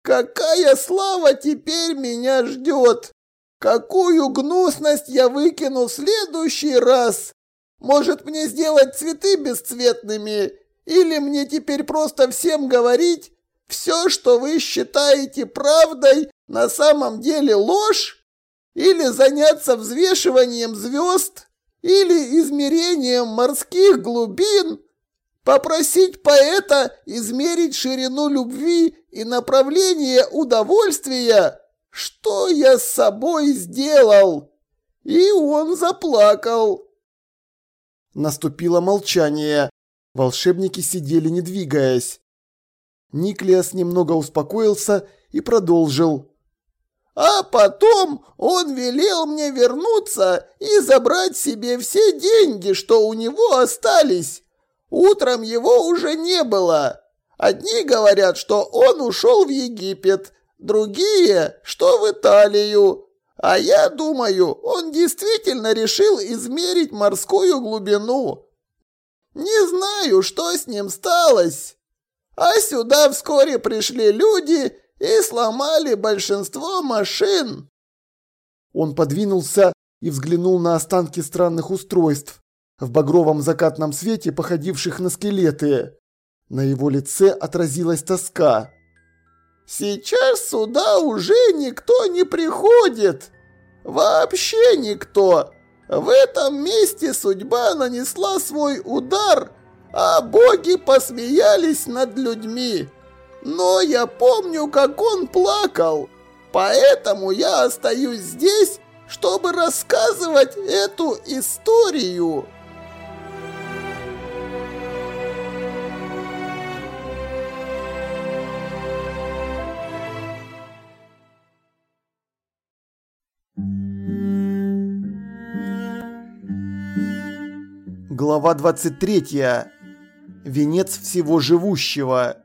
Какая слава теперь меня ждет? Какую гнусность я выкину в следующий раз? Может мне сделать цветы бесцветными? Или мне теперь просто всем говорить, все, что вы считаете правдой, на самом деле ложь? Или заняться взвешиванием звезд? Или измерением морских глубин? Попросить поэта измерить ширину любви и направление удовольствия? Что я с собой сделал? И он заплакал. Наступило молчание. Волшебники сидели не двигаясь. Никлиас немного успокоился и продолжил. А потом он велел мне вернуться и забрать себе все деньги, что у него остались. Утром его уже не было. Одни говорят, что он ушел в Египет, другие, что в Италию. А я думаю, он действительно решил измерить морскую глубину. Не знаю, что с ним сталось. А сюда вскоре пришли люди и сломали большинство машин. Он подвинулся и взглянул на останки странных устройств, в багровом закатном свете походивших на скелеты. На его лице отразилась тоска. «Сейчас сюда уже никто не приходит. Вообще никто. В этом месте судьба нанесла свой удар, а боги посмеялись над людьми. Но я помню, как он плакал. Поэтому я остаюсь здесь, чтобы рассказывать эту историю». Глава 23. Венец всего живущего.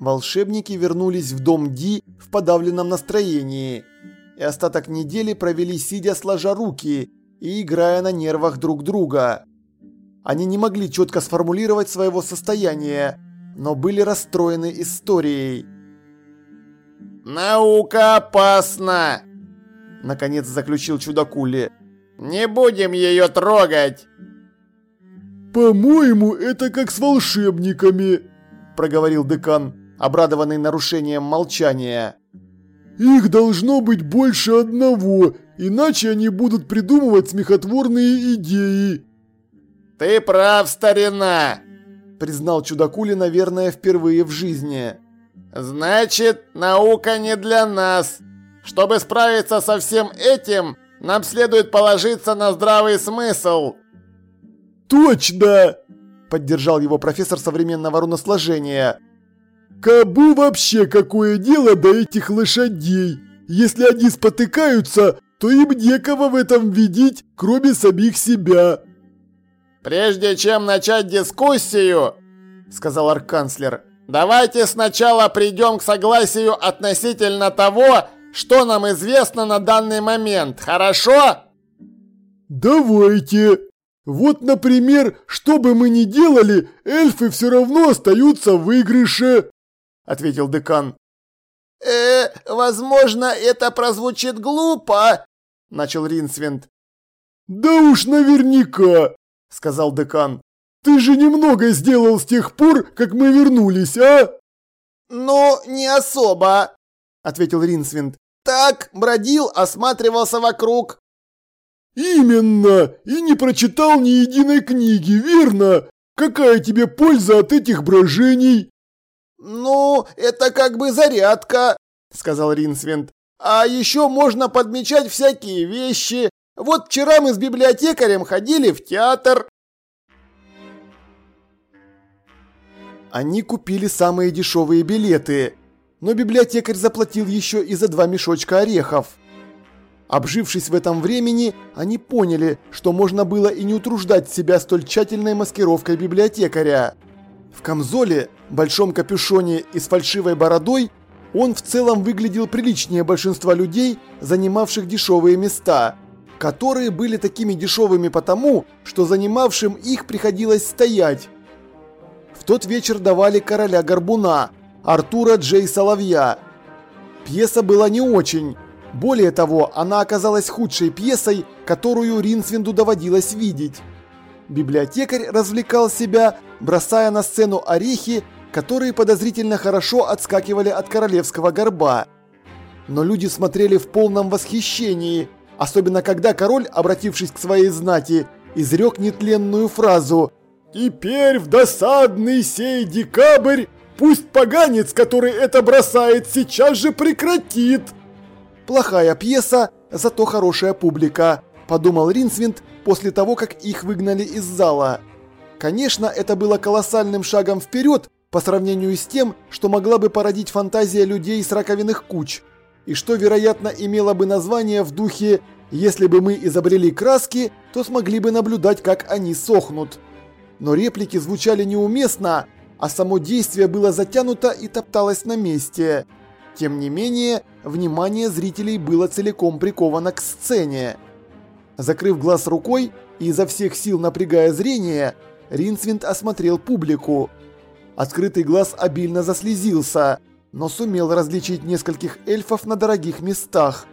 Волшебники вернулись в дом Ди в подавленном настроении и остаток недели провели сидя сложа руки и играя на нервах друг друга. Они не могли четко сформулировать своего состояния, но были расстроены историей. «Наука опасна!» Наконец заключил Чудакули. Не будем ее трогать!» «По-моему, это как с волшебниками», – проговорил декан, обрадованный нарушением молчания. «Их должно быть больше одного, иначе они будут придумывать смехотворные идеи». «Ты прав, старина!» – признал Чудакули, наверное, впервые в жизни. «Значит, наука не для нас. Чтобы справиться со всем этим, нам следует положиться на здравый смысл. Точно! Поддержал его профессор современного руносложения. Кабу вообще какое дело до этих лошадей? Если они спотыкаются, то им некого в этом видеть, кроме самих себя. Прежде чем начать дискуссию, сказал арканцлер, давайте сначала придем к согласию относительно того, что нам известно на данный момент, хорошо? Давайте. Вот, например, что бы мы ни делали, эльфы все равно остаются в выигрыше, ответил декан. Э, возможно, это прозвучит глупо, начал Ринсвинд. Да уж наверняка, сказал декан. Ты же немного сделал с тех пор, как мы вернулись, а? Ну, не особо, ответил Ринсвинд. Так, бродил, осматривался вокруг. Именно, и не прочитал ни единой книги, верно? Какая тебе польза от этих брожений? Ну, это как бы зарядка, сказал Ринсвинд. А еще можно подмечать всякие вещи. Вот вчера мы с библиотекарем ходили в театр. Они купили самые дешевые билеты, но библиотекарь заплатил еще и за два мешочка орехов. Обжившись в этом времени, они поняли, что можно было и не утруждать себя столь тщательной маскировкой библиотекаря. В камзоле, большом капюшоне и с фальшивой бородой он в целом выглядел приличнее большинства людей, занимавших дешевые места, которые были такими дешевыми потому, что занимавшим их приходилось стоять. В тот вечер давали короля Горбуна, Артура Джей Соловья. Пьеса была не очень. Более того, она оказалась худшей пьесой, которую Ринсвинду доводилось видеть. Библиотекарь развлекал себя, бросая на сцену орехи которые подозрительно хорошо отскакивали от королевского горба. Но люди смотрели в полном восхищении, особенно когда король, обратившись к своей знати, изрек нетленную фразу «Теперь в досадный сей декабрь пусть поганец, который это бросает, сейчас же прекратит!» Плохая пьеса, зато хорошая публика, подумал Ринсвинд после того, как их выгнали из зала. Конечно, это было колоссальным шагом вперед по сравнению с тем, что могла бы породить фантазия людей с раковинных куч, и что, вероятно, имело бы название в духе «Если бы мы изобрели краски, то смогли бы наблюдать, как они сохнут». Но реплики звучали неуместно, а само действие было затянуто и топталось на месте. Тем не менее, внимание зрителей было целиком приковано к сцене. Закрыв глаз рукой и изо всех сил напрягая зрение, Ринсвинд осмотрел публику. Открытый глаз обильно заслезился, но сумел различить нескольких эльфов на дорогих местах.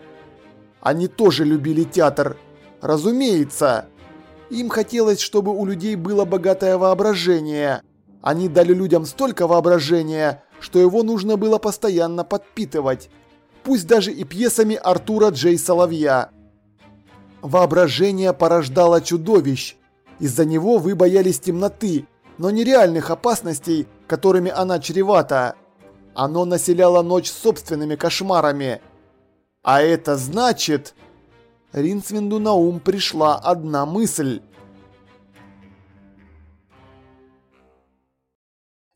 Они тоже любили театр. Разумеется. Им хотелось, чтобы у людей было богатое воображение. Они дали людям столько воображения, что его нужно было постоянно подпитывать. Пусть даже и пьесами Артура Джей Соловья. Воображение порождало чудовищ. Из-за него вы боялись темноты, но нереальных опасностей, которыми она чревата. Оно населяло ночь собственными кошмарами. А это значит... Ринсвинду на ум пришла одна мысль.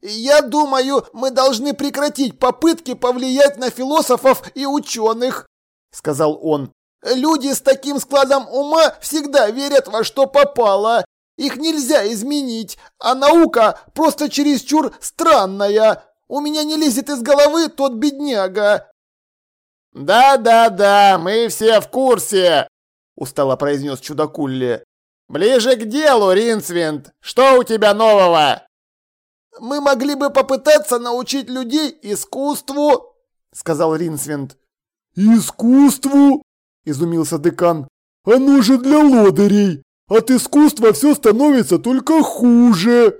«Я думаю, мы должны прекратить попытки повлиять на философов и ученых», — сказал он. «Люди с таким складом ума всегда верят во что попало. Их нельзя изменить, а наука просто чересчур странная. У меня не лезет из головы тот бедняга». «Да-да-да, мы все в курсе», – устало произнес чудакулли. «Ближе к делу, Ринсвинд. Что у тебя нового?» «Мы могли бы попытаться научить людей искусству», – сказал Ринсвинд. «Искусству?» – изумился декан. «Оно же для лодырей. От искусства все становится только хуже.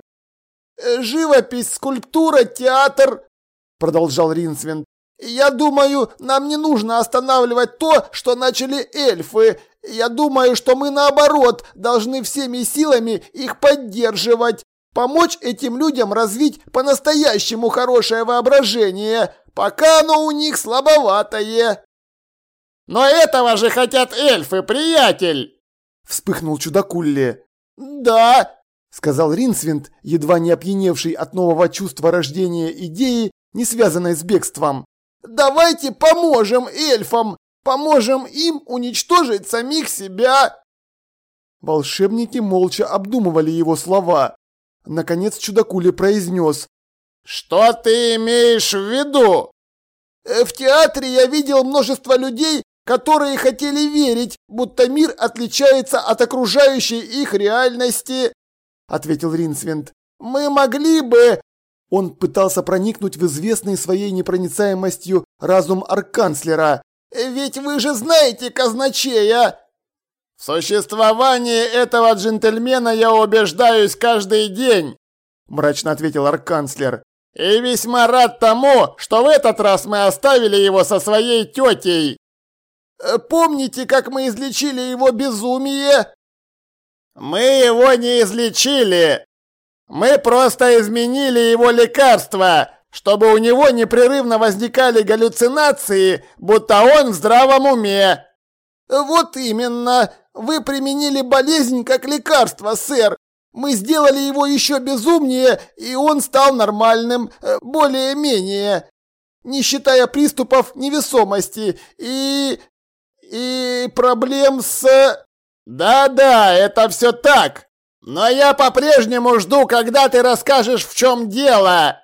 Э, «Живопись, скульптура, театр», – продолжал Ринсвинд. «Я думаю, нам не нужно останавливать то, что начали эльфы. Я думаю, что мы, наоборот, должны всеми силами их поддерживать, помочь этим людям развить по-настоящему хорошее воображение, пока оно у них слабоватое». «Но этого же хотят эльфы, приятель!» Вспыхнул чудакулли. «Да!» — сказал Ринсвинд, едва не опьяневший от нового чувства рождения идеи, не связанной с бегством. «Давайте поможем эльфам! Поможем им уничтожить самих себя!» Волшебники молча обдумывали его слова. Наконец чудакули произнес. «Что ты имеешь в виду?» «Э, «В театре я видел множество людей, которые хотели верить, будто мир отличается от окружающей их реальности», — ответил Ринсвинд. «Мы могли бы...» Он пытался проникнуть в известный своей непроницаемостью разум арканцлера. «Ведь вы же знаете казначея!» «В существовании этого джентльмена я убеждаюсь каждый день», – мрачно ответил арканцлер. «И весьма рад тому, что в этот раз мы оставили его со своей тетей». Э, помните, как мы излечили его безумие?» «Мы его не излечили. Мы просто изменили его лекарство, чтобы у него непрерывно возникали галлюцинации, будто он в здравом уме». «Вот именно. Вы применили болезнь как лекарство, сэр. Мы сделали его еще безумнее, и он стал нормальным, э, более-менее, не считая приступов невесомости и... и проблем с... Да-да, это все так. Но я по-прежнему жду, когда ты расскажешь, в чем дело.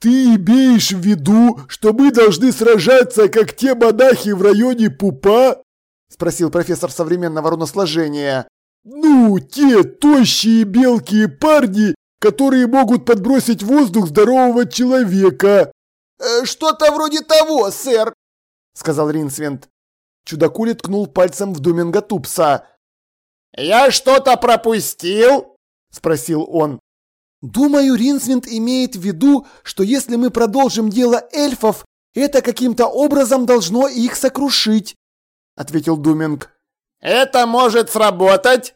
Ты имеешь в виду, что мы должны сражаться, как те монахи в районе Пупа? Спросил профессор современного руносложения. Ну, те тощие белкие парни, которые могут подбросить воздух здорового человека. Э, Что-то вроде того, сэр, сказал Ринсвинд. Чудакули ткнул пальцем в Думинга Тупса. «Я что-то пропустил?» – спросил он. «Думаю, Ринсвинд имеет в виду, что если мы продолжим дело эльфов, это каким-то образом должно их сокрушить», – ответил Думинг. «Это может сработать?»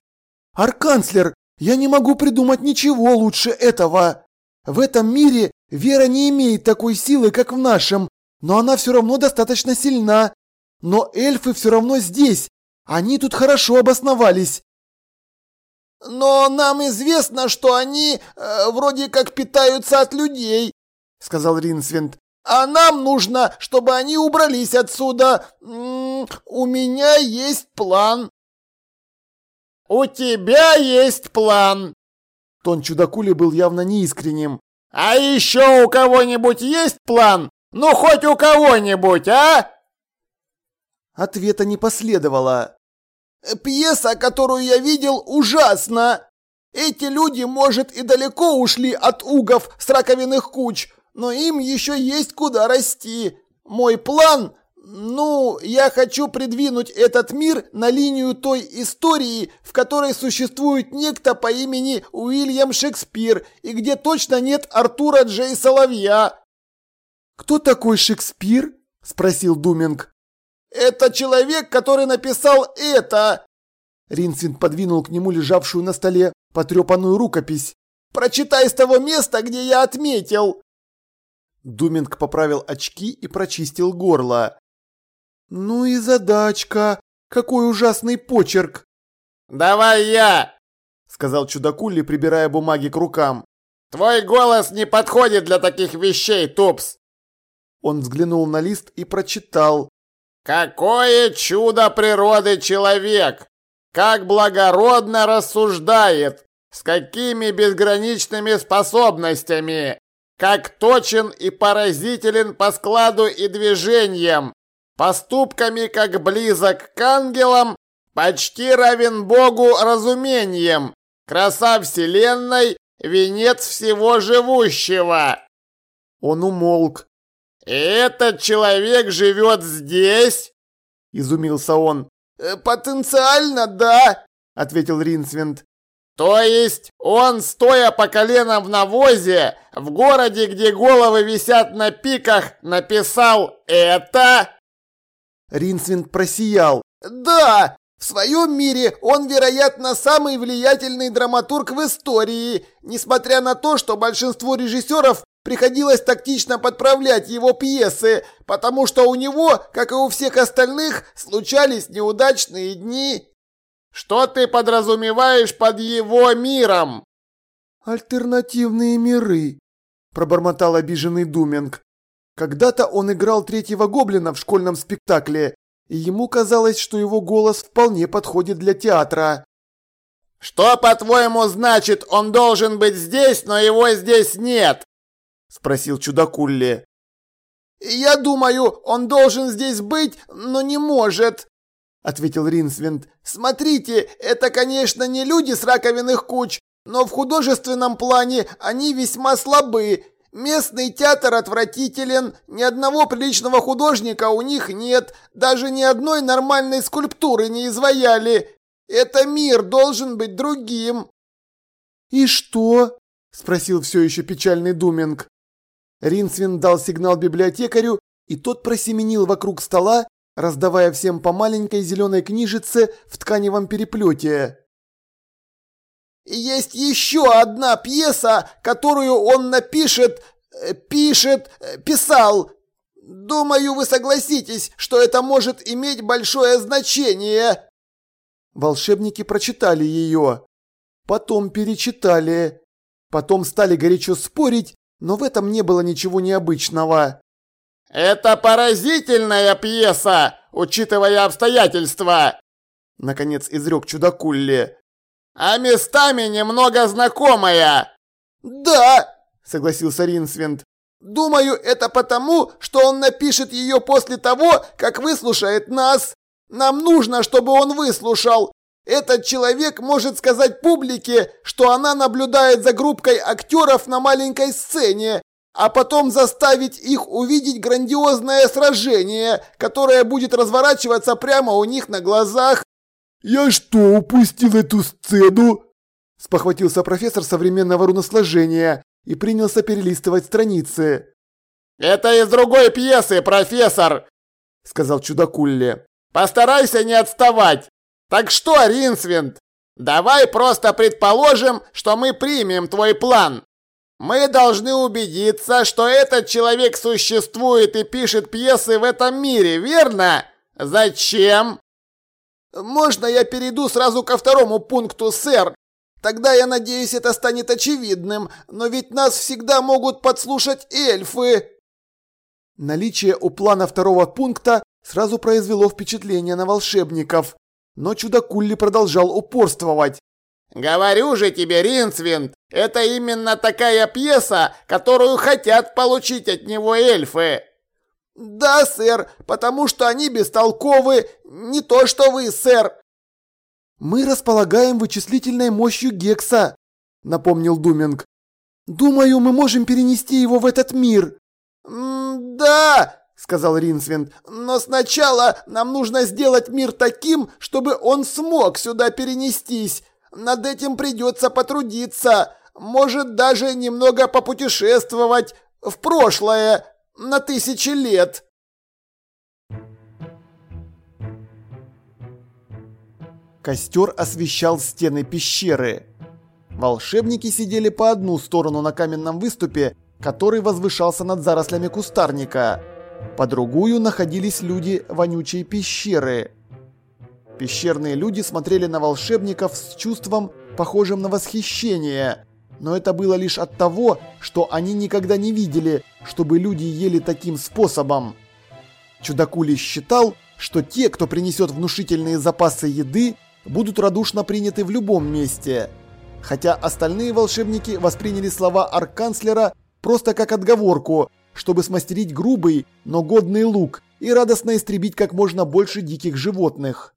«Арканцлер, я не могу придумать ничего лучше этого. В этом мире вера не имеет такой силы, как в нашем, но она все равно достаточно сильна. Но эльфы все равно здесь. Они тут хорошо обосновались. Но нам известно, что они э, вроде как питаются от людей, сказал Ринсвинд. А нам нужно, чтобы они убрались отсюда. М -м, у меня есть план. У тебя есть план. Тон чудакули был явно неискренним. А еще у кого-нибудь есть план? Ну хоть у кого-нибудь, а? Ответа не последовало. «Пьеса, которую я видел, ужасна! Эти люди, может, и далеко ушли от угов с раковинных куч, но им еще есть куда расти. Мой план... Ну, я хочу придвинуть этот мир на линию той истории, в которой существует некто по имени Уильям Шекспир, и где точно нет Артура Джей Соловья». «Кто такой Шекспир?» – спросил Думинг. «Это человек, который написал это!» Ринсвинд подвинул к нему лежавшую на столе потрепанную рукопись. «Прочитай с того места, где я отметил!» Думинг поправил очки и прочистил горло. «Ну и задачка! Какой ужасный почерк!» «Давай я!» — сказал чудакули, прибирая бумаги к рукам. «Твой голос не подходит для таких вещей, Тупс!» Он взглянул на лист и прочитал. Какое чудо природы человек! Как благородно рассуждает! С какими безграничными способностями! Как точен и поразителен по складу и движениям! Поступками как близок к ангелам, почти равен Богу разумением! Краса вселенной, венец всего живущего!» Он умолк, «Этот человек живет здесь?» – изумился он. «Э, «Потенциально, да», – ответил Ринсвинд. «То есть он, стоя по коленам в навозе, в городе, где головы висят на пиках, написал это?» Ринсвинд просиял. «Да, в своем мире он, вероятно, самый влиятельный драматург в истории, несмотря на то, что большинство режиссеров Приходилось тактично подправлять его пьесы, потому что у него, как и у всех остальных, случались неудачные дни. Что ты подразумеваешь под его миром? Альтернативные миры, пробормотал обиженный Думинг. Когда-то он играл третьего гоблина в школьном спектакле, и ему казалось, что его голос вполне подходит для театра. Что, по-твоему, значит, он должен быть здесь, но его здесь нет? спросил чудакулли. «Я думаю, он должен здесь быть, но не может», — ответил Ринсвинд. «Смотрите, это, конечно, не люди с раковинных куч, но в художественном плане они весьма слабы. Местный театр отвратителен, ни одного приличного художника у них нет, даже ни одной нормальной скульптуры не изваяли. Это мир должен быть другим». «И что?» – спросил все еще печальный Думинг. Ринсвин дал сигнал библиотекарю, и тот просеменил вокруг стола, раздавая всем по маленькой зеленой книжице в тканевом переплете. «Есть еще одна пьеса, которую он напишет, э, пишет, э, писал. Думаю, вы согласитесь, что это может иметь большое значение». Волшебники прочитали ее. Потом перечитали. Потом стали горячо спорить, но в этом не было ничего необычного. «Это поразительная пьеса, учитывая обстоятельства!» Наконец изрек чудакулли. «А местами немного знакомая!» «Да!» – согласился Ринсвинд. «Думаю, это потому, что он напишет ее после того, как выслушает нас. Нам нужно, чтобы он выслушал. Этот человек может сказать публике, что она наблюдает за группкой актеров на маленькой сцене, а потом заставить их увидеть грандиозное сражение, которое будет разворачиваться прямо у них на глазах. «Я что, упустил эту сцену?» Спохватился профессор современного руносложения и принялся перелистывать страницы. «Это из другой пьесы, профессор!» Сказал чудакулли. «Постарайся не отставать! Так что, Ринсвинд, давай просто предположим, что мы примем твой план. Мы должны убедиться, что этот человек существует и пишет пьесы в этом мире, верно? Зачем? Можно я перейду сразу ко второму пункту, сэр? Тогда, я надеюсь, это станет очевидным, но ведь нас всегда могут подслушать эльфы. Наличие у плана второго пункта сразу произвело впечатление на волшебников. Но чудакулли продолжал упорствовать. «Говорю же тебе, Ринсвинд, это именно такая пьеса, которую хотят получить от него эльфы!» «Да, сэр, потому что они бестолковы, не то что вы, сэр!» «Мы располагаем вычислительной мощью Гекса», — напомнил Думинг. «Думаю, мы можем перенести его в этот мир». «Да!» сказал Ринсвинд. «Но сначала нам нужно сделать мир таким, чтобы он смог сюда перенестись. Над этим придется потрудиться. Может, даже немного попутешествовать в прошлое на тысячи лет». Костер освещал стены пещеры. Волшебники сидели по одну сторону на каменном выступе, который возвышался над зарослями кустарника. По другую находились люди вонючей пещеры. Пещерные люди смотрели на волшебников с чувством, похожим на восхищение. Но это было лишь от того, что они никогда не видели, чтобы люди ели таким способом. Чудакули считал, что те, кто принесет внушительные запасы еды, будут радушно приняты в любом месте. Хотя остальные волшебники восприняли слова арканцлера просто как отговорку – чтобы смастерить грубый, но годный лук и радостно истребить как можно больше диких животных.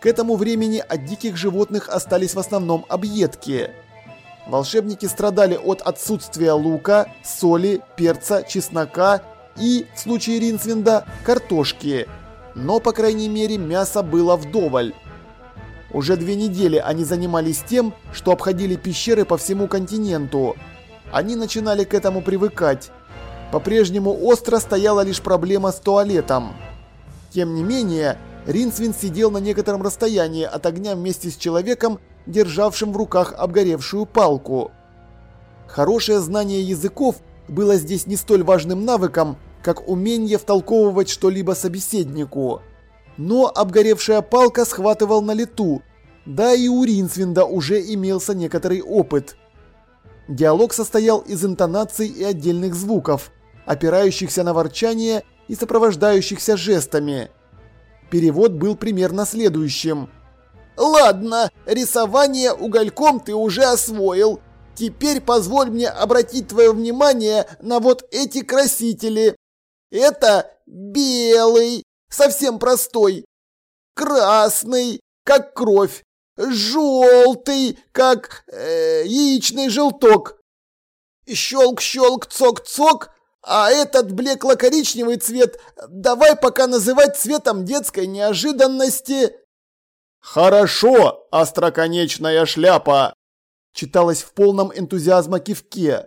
К этому времени от диких животных остались в основном объедки. Волшебники страдали от отсутствия лука, соли, перца, чеснока и, в случае Ринсвинда, картошки. Но, по крайней мере, мясо было вдоволь. Уже две недели они занимались тем, что обходили пещеры по всему континенту. Они начинали к этому привыкать. По-прежнему остро стояла лишь проблема с туалетом. Тем не менее, Ринсвин сидел на некотором расстоянии от огня вместе с человеком, державшим в руках обгоревшую палку. Хорошее знание языков было здесь не столь важным навыком, как умение втолковывать что-либо собеседнику. Но обгоревшая палка схватывал на лету, да и у Ринсвинда уже имелся некоторый опыт. Диалог состоял из интонаций и отдельных звуков – опирающихся на ворчание и сопровождающихся жестами. Перевод был примерно следующим. «Ладно, рисование угольком ты уже освоил. Теперь позволь мне обратить твое внимание на вот эти красители. Это белый, совсем простой, красный, как кровь, желтый, как э, яичный желток. Щелк-щелк, цок-цок, а этот блекло-коричневый цвет давай пока называть цветом детской неожиданности. Хорошо, остроконечная шляпа, читалось в полном энтузиазма кивке.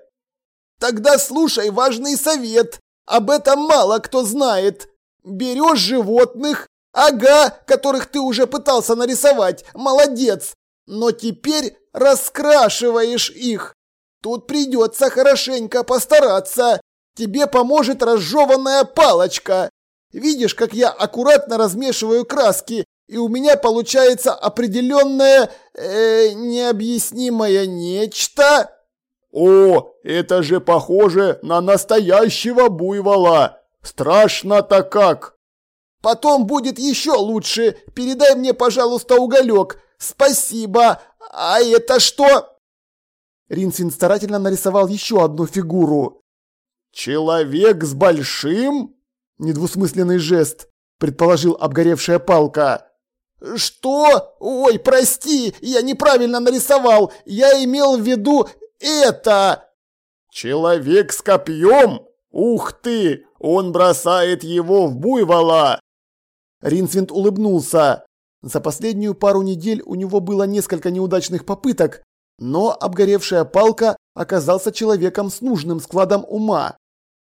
Тогда слушай важный совет. Об этом мало кто знает. Берешь животных, ага, которых ты уже пытался нарисовать, молодец. Но теперь раскрашиваешь их. Тут придется хорошенько постараться. Тебе поможет разжеванная палочка. Видишь, как я аккуратно размешиваю краски и у меня получается определенное, э, необъяснимое нечто. О, это же похоже на настоящего буйвола. Страшно-то как. Потом будет еще лучше. Передай мне, пожалуйста, уголек. Спасибо. А это что? Ринсвин старательно нарисовал еще одну фигуру. «Человек с большим?» Недвусмысленный жест, предположил обгоревшая палка. «Что? Ой, прости, я неправильно нарисовал. Я имел в виду это!» «Человек с копьем? Ух ты! Он бросает его в буйвола!» Ринсвинд улыбнулся. За последнюю пару недель у него было несколько неудачных попыток, но обгоревшая палка оказался человеком с нужным складом ума.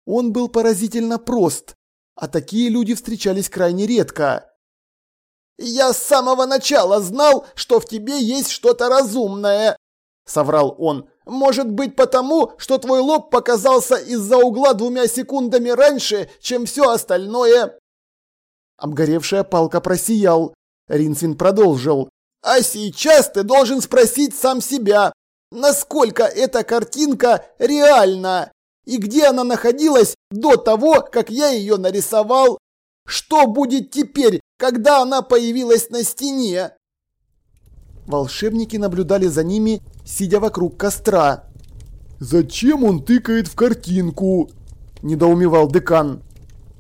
Он был поразительно прост, а такие люди встречались крайне редко. «Я с самого начала знал, что в тебе есть что-то разумное», — соврал он. «Может быть потому, что твой лоб показался из-за угла двумя секундами раньше, чем все остальное?» Обгоревшая палка просиял. Ринсвин продолжил. А сейчас ты должен спросить сам себя, насколько эта картинка реальна и где она находилась до того, как я ее нарисовал. Что будет теперь, когда она появилась на стене? Волшебники наблюдали за ними, сидя вокруг костра. «Зачем он тыкает в картинку?» – недоумевал декан.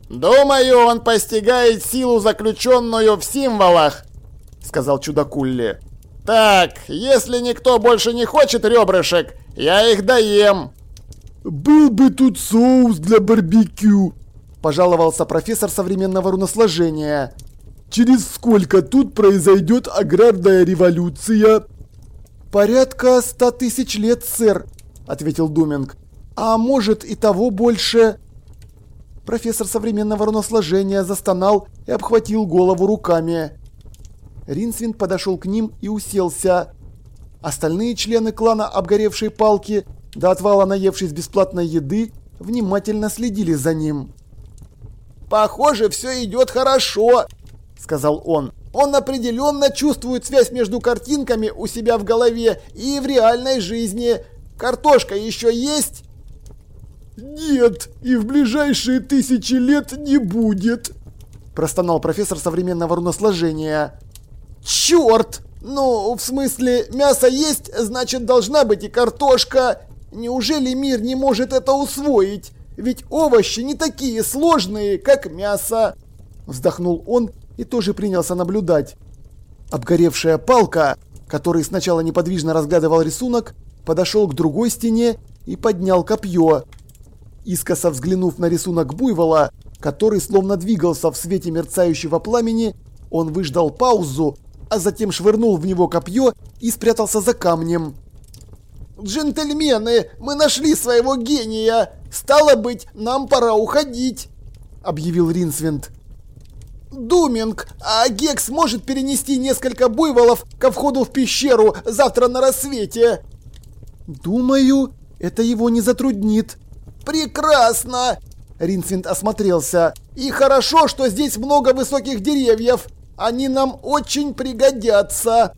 «Думаю, он постигает силу, заключенную в символах», сказал чудакулли. «Так, если никто больше не хочет ребрышек, я их доем». «Был бы тут соус для барбекю», – пожаловался профессор современного руносложения. «Через сколько тут произойдет аграрная революция?» «Порядка ста тысяч лет, сэр», – ответил Думинг. «А может и того больше». Профессор современного руносложения застонал и обхватил голову руками. Ринсвин подошел к ним и уселся. Остальные члены клана обгоревшей палки, до отвала наевшись бесплатной еды, внимательно следили за ним. «Похоже, все идет хорошо», — сказал он. «Он определенно чувствует связь между картинками у себя в голове и в реальной жизни. Картошка еще есть?» «Нет, и в ближайшие тысячи лет не будет», – простонал профессор современного руносложения. Черт! Ну, в смысле, мясо есть, значит должна быть и картошка. Неужели мир не может это усвоить? Ведь овощи не такие сложные, как мясо. Вздохнул он и тоже принялся наблюдать. Обгоревшая палка, который сначала неподвижно разглядывал рисунок, подошел к другой стене и поднял копье. Искоса взглянув на рисунок буйвола, который словно двигался в свете мерцающего пламени, он выждал паузу а затем швырнул в него копье и спрятался за камнем. «Джентльмены, мы нашли своего гения! Стало быть, нам пора уходить!» – объявил Ринсвинд. «Думинг, а Гекс может перенести несколько буйволов ко входу в пещеру завтра на рассвете?» «Думаю, это его не затруднит». «Прекрасно!» Ринсвинд осмотрелся. «И хорошо, что здесь много высоких деревьев. Они нам очень пригодятся!»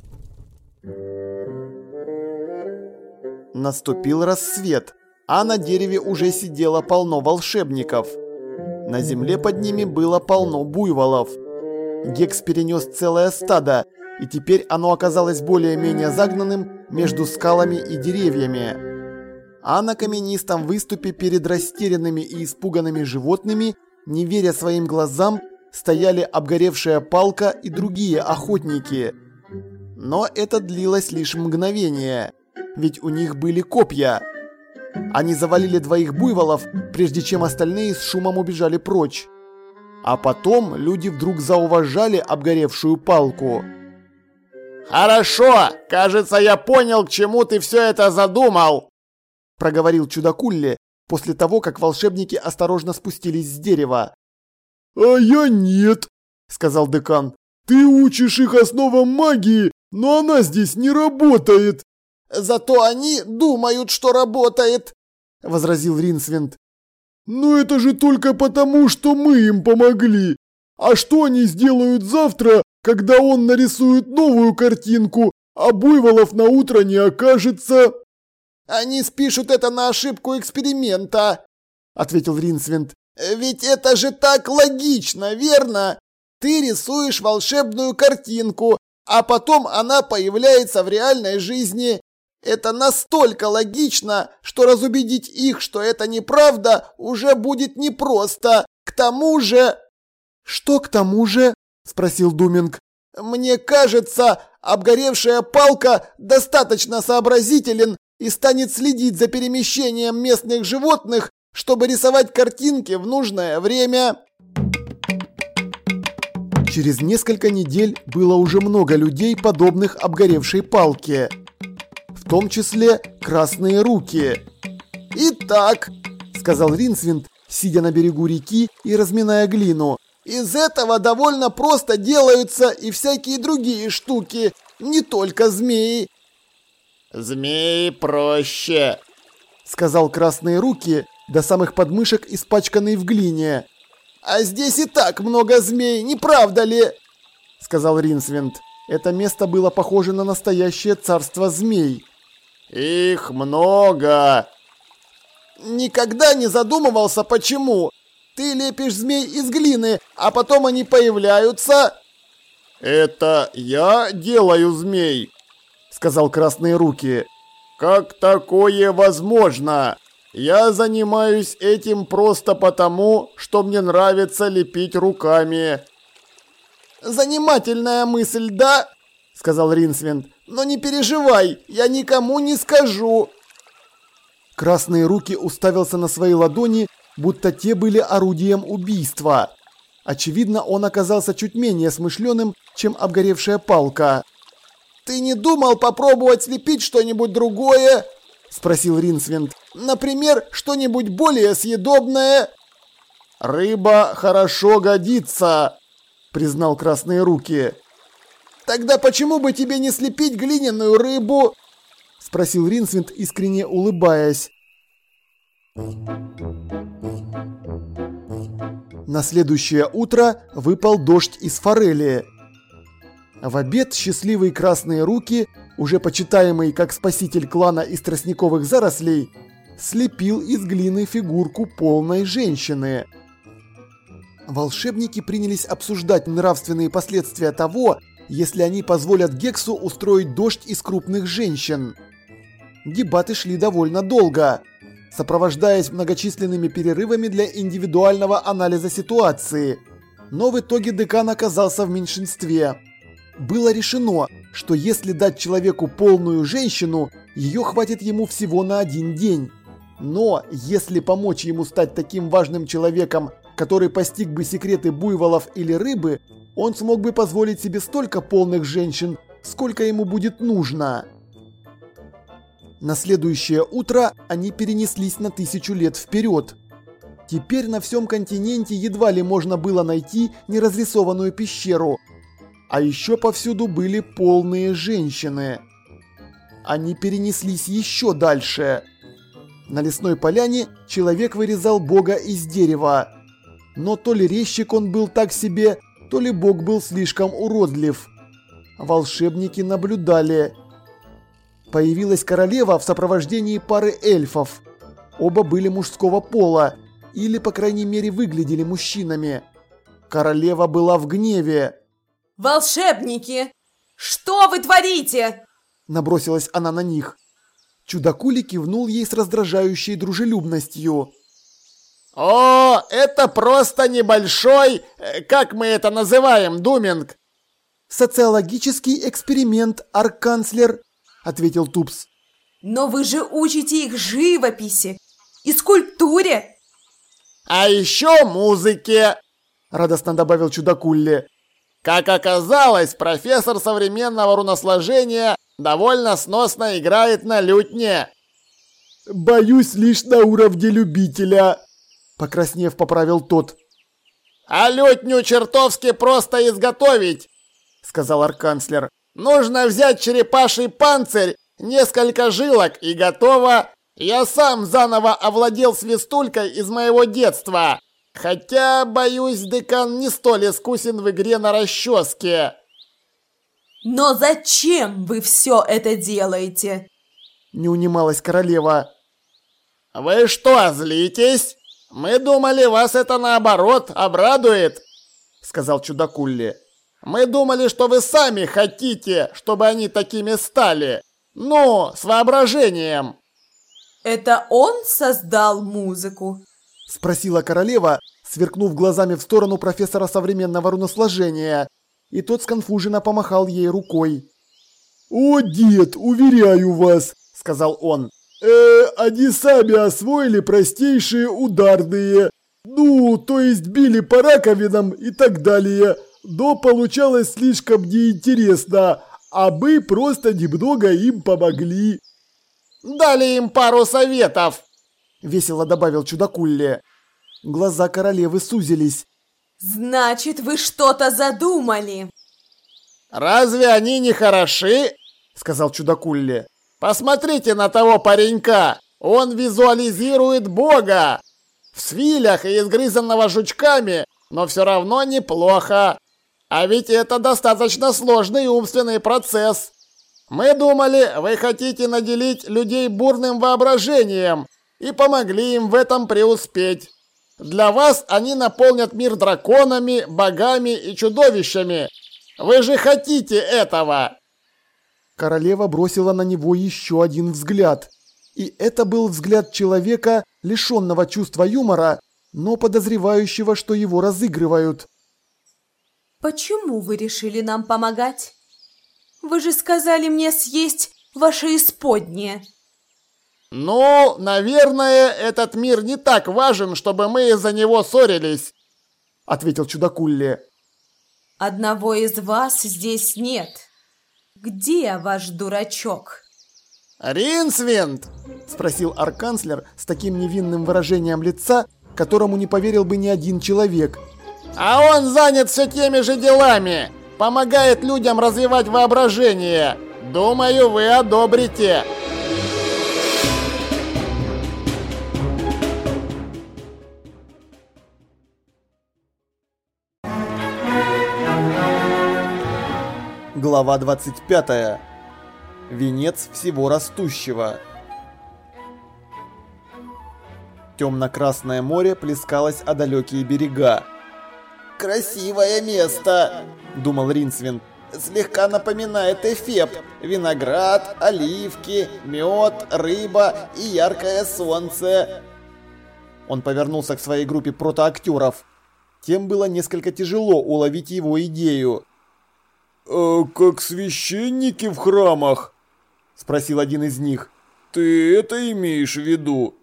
Наступил рассвет, а на дереве уже сидело полно волшебников. На земле под ними было полно буйволов. Гекс перенес целое стадо, и теперь оно оказалось более-менее загнанным между скалами и деревьями. А на каменистом выступе перед растерянными и испуганными животными, не веря своим глазам, стояли обгоревшая палка и другие охотники. Но это длилось лишь мгновение, ведь у них были копья. Они завалили двоих буйволов, прежде чем остальные с шумом убежали прочь. А потом люди вдруг зауважали обгоревшую палку. «Хорошо! Кажется, я понял, к чему ты все это задумал!» Проговорил чудакулли после того, как волшебники осторожно спустились с дерева. «А я нет», — сказал декан. «Ты учишь их основам магии, но она здесь не работает». «Зато они думают, что работает», — возразил Ринсвинд. «Но это же только потому, что мы им помогли. А что они сделают завтра, Когда он нарисует новую картинку, а буйволов на утро не окажется...» «Они спишут это на ошибку эксперимента», — ответил Ринсвинд. «Ведь это же так логично, верно? Ты рисуешь волшебную картинку, а потом она появляется в реальной жизни. Это настолько логично, что разубедить их, что это неправда, уже будет непросто. К тому же... Что к тому же? Спросил Думинг. Мне кажется, обгоревшая палка достаточно сообразителен и станет следить за перемещением местных животных, чтобы рисовать картинки в нужное время. Через несколько недель было уже много людей, подобных обгоревшей палке в том числе красные руки. «Итак», — сказал Ринсвинд, сидя на берегу реки и разминая глину, «из этого довольно просто делаются и всякие другие штуки, не только змеи». «Змеи проще», — сказал красные руки, до самых подмышек испачканный в глине. «А здесь и так много змей, не правда ли?» — сказал Ринсвинд. Это место было похоже на настоящее царство змей. Их много. Никогда не задумывался, почему. Ты лепишь змей из глины, а потом они появляются. Это я делаю змей, сказал Красные Руки. Как такое возможно? Я занимаюсь этим просто потому, что мне нравится лепить руками. Занимательная мысль, да? сказал Ринсвинд. Но не переживай, я никому не скажу. Красные руки уставился на свои ладони, будто те были орудием убийства. Очевидно, он оказался чуть менее смышленым, чем обгоревшая палка. «Ты не думал попробовать слепить что-нибудь другое?» – спросил Ринсвинд. «Например, что-нибудь более съедобное?» «Рыба хорошо годится», – признал Красные Руки. Тогда почему бы тебе не слепить глиняную рыбу? Спросил Ринсвинд, искренне улыбаясь. На следующее утро выпал дождь из форели. В обед счастливые красные руки, уже почитаемый как спаситель клана из тростниковых зарослей, слепил из глины фигурку полной женщины. Волшебники принялись обсуждать нравственные последствия того, если они позволят Гексу устроить дождь из крупных женщин. Дебаты шли довольно долго, сопровождаясь многочисленными перерывами для индивидуального анализа ситуации. Но в итоге декан оказался в меньшинстве. Было решено, что если дать человеку полную женщину, ее хватит ему всего на один день. Но если помочь ему стать таким важным человеком, который постиг бы секреты буйволов или рыбы, он смог бы позволить себе столько полных женщин, сколько ему будет нужно. На следующее утро они перенеслись на тысячу лет вперед. Теперь на всем континенте едва ли можно было найти неразрисованную пещеру. А еще повсюду были полные женщины. Они перенеслись еще дальше. На лесной поляне человек вырезал бога из дерева. Но то ли резчик он был так себе, то ли бог был слишком уродлив. Волшебники наблюдали. Появилась королева в сопровождении пары эльфов. Оба были мужского пола, или, по крайней мере, выглядели мужчинами. Королева была в гневе. «Волшебники! Что вы творите?» Набросилась она на них. Чудакули кивнул ей с раздражающей дружелюбностью. «О, это просто небольшой, э, как мы это называем, Думинг?» «Социологический эксперимент, арканцлер», — ответил Тупс. «Но вы же учите их живописи и скульптуре!» «А еще музыке!» — радостно добавил Чудакулли. «Как оказалось, профессор современного руносложения довольно сносно играет на лютне». «Боюсь лишь на уровне любителя», Покраснев, поправил тот. «А лютню чертовски просто изготовить!» Сказал арканцлер. «Нужно взять черепаший панцирь, несколько жилок и готово. Я сам заново овладел свистулькой из моего детства. Хотя, боюсь, декан не столь искусен в игре на расческе». Но зачем вы все это делаете? Не унималась королева. Вы что, злитесь? Мы думали, вас это наоборот обрадует, сказал чудакулли. Мы думали, что вы сами хотите, чтобы они такими стали. Ну, с воображением. Это он создал музыку? Спросила королева, сверкнув глазами в сторону профессора современного руносложения, и тот сконфуженно помахал ей рукой. «О, дед, уверяю вас», — сказал он, э, они сами освоили простейшие ударные, ну, то есть били по раковинам и так далее, но получалось слишком неинтересно, а мы просто немного им помогли». «Дали им пару советов», — весело добавил чудакулли. Глаза королевы сузились. «Значит, вы что-то задумали!» «Разве они не хороши?» — сказал чудакулли. «Посмотрите на того паренька! Он визуализирует Бога! В свилях и изгрызанного жучками, но все равно неплохо. А ведь это достаточно сложный умственный процесс. Мы думали, вы хотите наделить людей бурным воображением и помогли им в этом преуспеть. Для вас они наполнят мир драконами, богами и чудовищами. Вы же хотите этого!» Королева бросила на него еще один взгляд. И это был взгляд человека, лишенного чувства юмора, но подозревающего, что его разыгрывают. «Почему вы решили нам помогать? Вы же сказали мне съесть ваше исподнее!» «Ну, наверное, этот мир не так важен, чтобы мы из-за него ссорились», — ответил чудакулли. «Одного из вас здесь нет. Где ваш дурачок?» «Ринсвинд!» — спросил арканцлер с таким невинным выражением лица, которому не поверил бы ни один человек. «А он занят все теми же делами, помогает людям развивать воображение. Думаю, вы одобрите». Глава 25. Венец всего растущего. Темно-красное море плескалось о далекие берега. «Красивое место!» – думал Ринсвин. «Слегка напоминает Эфеп. Виноград, оливки, мед, рыба и яркое солнце». Он повернулся к своей группе протоактеров. Тем было несколько тяжело уловить его идею. «А как священники в храмах?» – спросил один из них. «Ты это имеешь в виду?»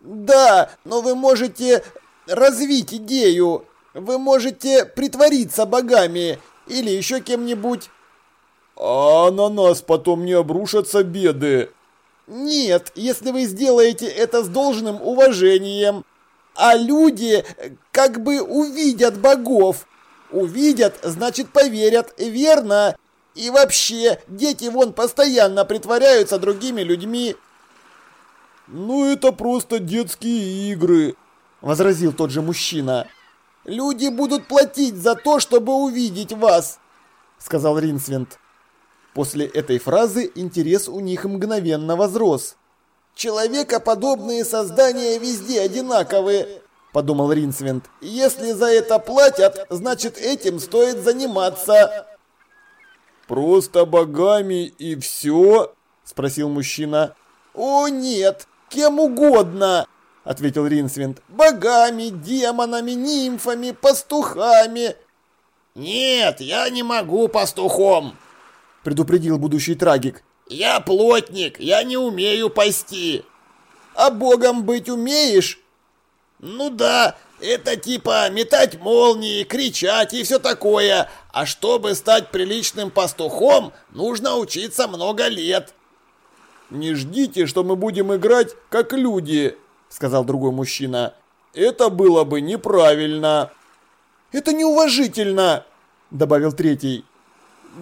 «Да, но вы можете развить идею. Вы можете притвориться богами или еще кем-нибудь». «А на нас потом не обрушатся беды?» «Нет, если вы сделаете это с должным уважением. А люди как бы увидят богов. Увидят, значит поверят, верно? И вообще, дети вон постоянно притворяются другими людьми. Ну это просто детские игры, возразил тот же мужчина. Люди будут платить за то, чтобы увидеть вас, сказал Ринсвинд. После этой фразы интерес у них мгновенно возрос. Человекоподобные создания везде одинаковые, – подумал Ринсвинд. «Если за это платят, значит этим стоит заниматься». «Просто богами и все?» – спросил мужчина. «О нет, кем угодно!» – ответил Ринсвинд. «Богами, демонами, нимфами, пастухами». «Нет, я не могу пастухом», – предупредил будущий трагик. «Я плотник, я не умею пасти». «А богом быть умеешь?» Ну да, это типа метать молнии, кричать и все такое. А чтобы стать приличным пастухом, нужно учиться много лет. Не ждите, что мы будем играть как люди, сказал другой мужчина. Это было бы неправильно. Это неуважительно, добавил третий.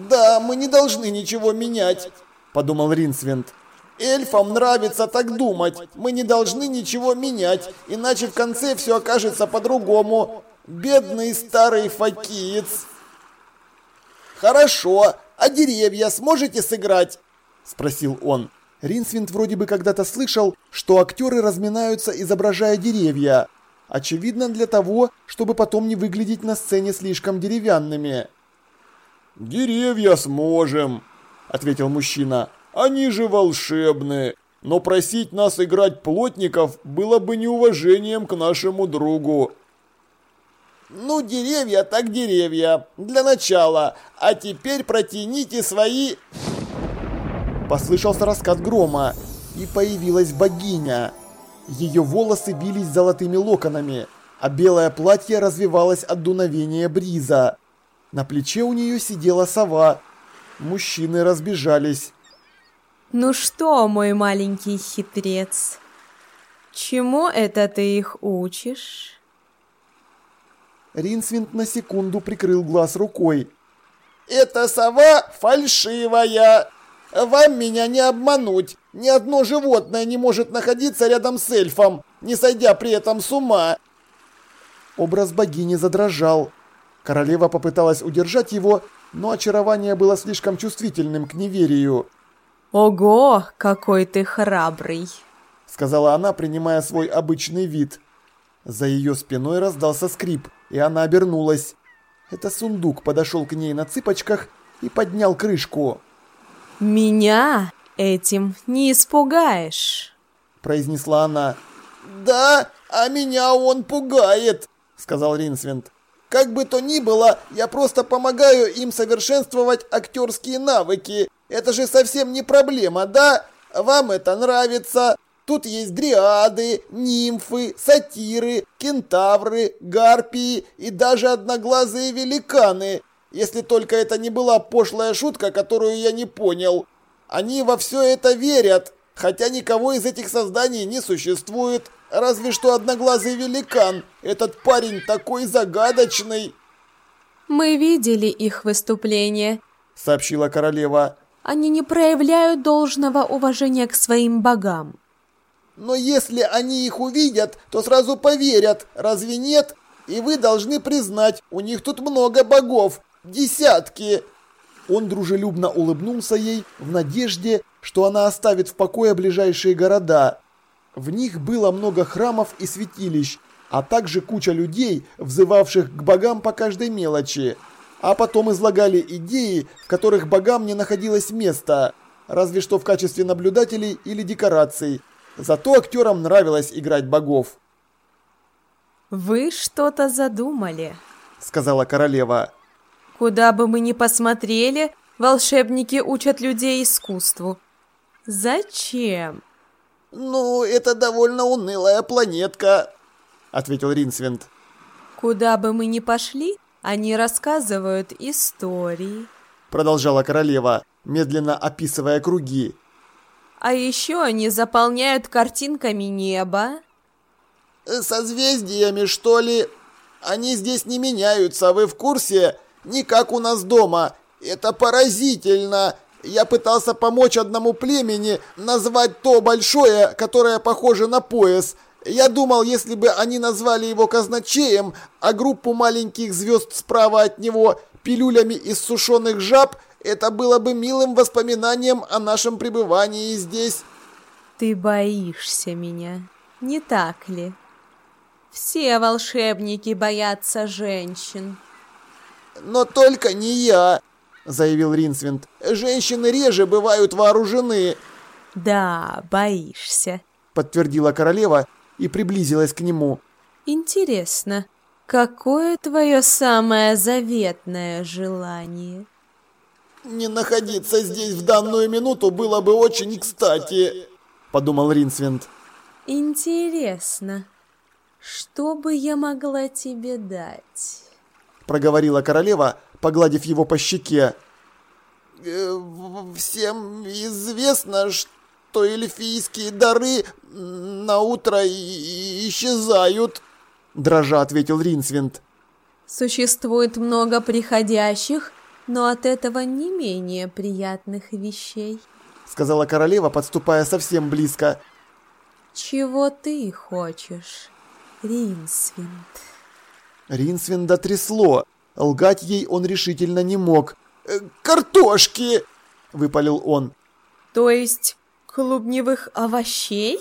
Да, мы не должны ничего менять, подумал Ринсвинд. Эльфам нравится так думать. Мы не должны ничего менять, иначе в конце все окажется по-другому. Бедный старый факиец. Хорошо, А деревья сможете сыграть?» – спросил он. Ринсвинд вроде бы когда-то слышал, что актеры разминаются, изображая деревья. Очевидно для того, чтобы потом не выглядеть на сцене слишком деревянными. «Деревья сможем», – ответил мужчина. «Они же волшебные. Но просить нас играть плотников было бы неуважением к нашему другу». «Ну, деревья так деревья. Для начала. А теперь протяните свои...» Послышался раскат грома, и появилась богиня. Ее волосы бились золотыми локонами, а белое платье развивалось от дуновения бриза. На плече у нее сидела сова. Мужчины разбежались. «Ну что, мой маленький хитрец, чему это ты их учишь?» Ринсвинд на секунду прикрыл глаз рукой. «Эта сова фальшивая!» Вам меня не обмануть. Ни одно животное не может находиться рядом с эльфом, не сойдя при этом с ума. Образ богини задрожал. Королева попыталась удержать его, но очарование было слишком чувствительным к неверию. «Ого, какой ты храбрый!» — сказала она, принимая свой обычный вид. За ее спиной раздался скрип, и она обернулась. Это сундук подошел к ней на цыпочках и поднял крышку. «Меня этим не испугаешь», — произнесла она. «Да, а меня он пугает», — сказал Ринсвинд. «Как бы то ни было, я просто помогаю им совершенствовать актерские навыки. Это же совсем не проблема, да? Вам это нравится? Тут есть дриады, нимфы, сатиры, кентавры, гарпии и даже одноглазые великаны. Если только это не была пошлая шутка, которую я не понял. Они во все это верят, хотя никого из этих созданий не существует. Разве что одноглазый великан. Этот парень такой загадочный. Мы видели их выступление, сообщила королева. Они не проявляют должного уважения к своим богам. Но если они их увидят, то сразу поверят, разве нет? И вы должны признать, у них тут много богов, Десятки!» Он дружелюбно улыбнулся ей в надежде, что она оставит в покое ближайшие города. В них было много храмов и святилищ, а также куча людей, взывавших к богам по каждой мелочи. А потом излагали идеи, в которых богам не находилось места, разве что в качестве наблюдателей или декораций. Зато актерам нравилось играть богов. «Вы что-то задумали», — сказала королева. Куда бы мы ни посмотрели, волшебники учат людей искусству. Зачем? Ну, это довольно унылая планетка, ответил Ринсвинд. Куда бы мы ни пошли, они рассказывают истории. Продолжала королева, медленно описывая круги. А еще они заполняют картинками небо. Созвездиями, что ли? Они здесь не меняются, вы в курсе? не как у нас дома. Это поразительно. Я пытался помочь одному племени назвать то большое, которое похоже на пояс. Я думал, если бы они назвали его казначеем, а группу маленьких звезд справа от него пилюлями из сушеных жаб, это было бы милым воспоминанием о нашем пребывании здесь. Ты боишься меня, не так ли? Все волшебники боятся женщин. «Но только не я», — заявил Ринсвинд. «Женщины реже бывают вооружены». «Да, боишься», — подтвердила королева и приблизилась к нему. «Интересно, какое твое самое заветное желание?» «Не находиться здесь в данную минуту было бы очень кстати», — подумал Ринсвинд. «Интересно, что бы я могла тебе дать?» проговорила королева, погладив его по щеке. Э, «Всем известно, что эльфийские дары на утро исчезают», – дрожа ответил Ринсвинд. «Существует много приходящих, но от этого не менее приятных вещей», – сказала королева, подступая совсем близко. «Чего ты хочешь, Ринсвинд?» Ринсвинда трясло. Лгать ей он решительно не мог. э, картошки!» – выпалил он. То есть клубневых овощей?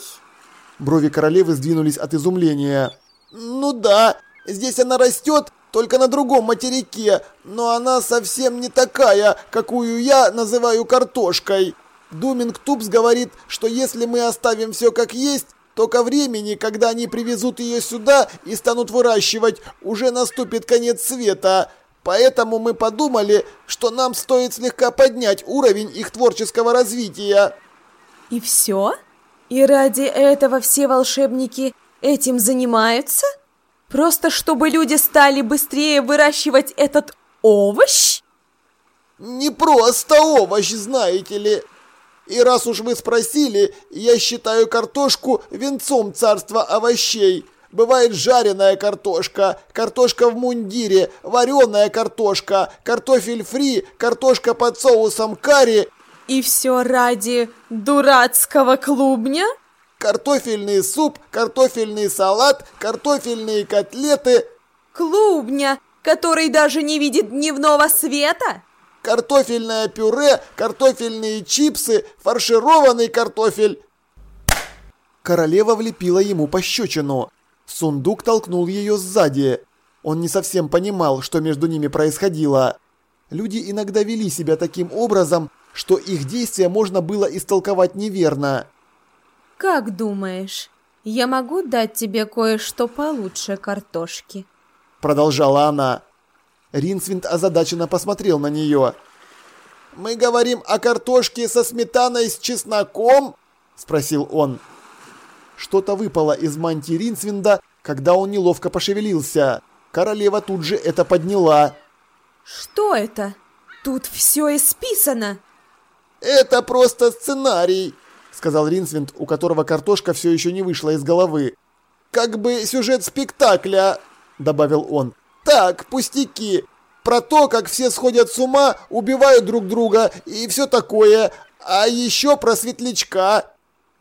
Брови королевы сдвинулись от изумления. «Ну да, здесь она растет, только на другом материке, но она совсем не такая, какую я называю картошкой. Думинг Тупс говорит, что если мы оставим все как есть, то ко времени, когда они привезут ее сюда и станут выращивать, уже наступит конец света. Поэтому мы подумали, что нам стоит слегка поднять уровень их творческого развития. И все? И ради этого все волшебники этим занимаются? Просто чтобы люди стали быстрее выращивать этот овощ? Не просто овощ, знаете ли. И раз уж вы спросили, я считаю картошку венцом царства овощей. Бывает жареная картошка, картошка в мундире, вареная картошка, картофель фри, картошка под соусом карри. И все ради дурацкого клубня? Картофельный суп, картофельный салат, картофельные котлеты. Клубня, который даже не видит дневного света? Картофельное пюре, картофельные чипсы, фаршированный картофель. Королева влепила ему пощечину. Сундук толкнул ее сзади. Он не совсем понимал, что между ними происходило. Люди иногда вели себя таким образом, что их действия можно было истолковать неверно. Как думаешь, я могу дать тебе кое-что получше картошки? Продолжала она. Ринсвинд озадаченно посмотрел на нее. «Мы говорим о картошке со сметаной с чесноком?» – спросил он. Что-то выпало из мантии Ринсвинда, когда он неловко пошевелился. Королева тут же это подняла. «Что это? Тут все исписано!» «Это просто сценарий!» – сказал Ринсвинд, у которого картошка все еще не вышла из головы. «Как бы сюжет спектакля!» – добавил он. Так, пустяки. Про то, как все сходят с ума, убивают друг друга и все такое. А еще про светлячка.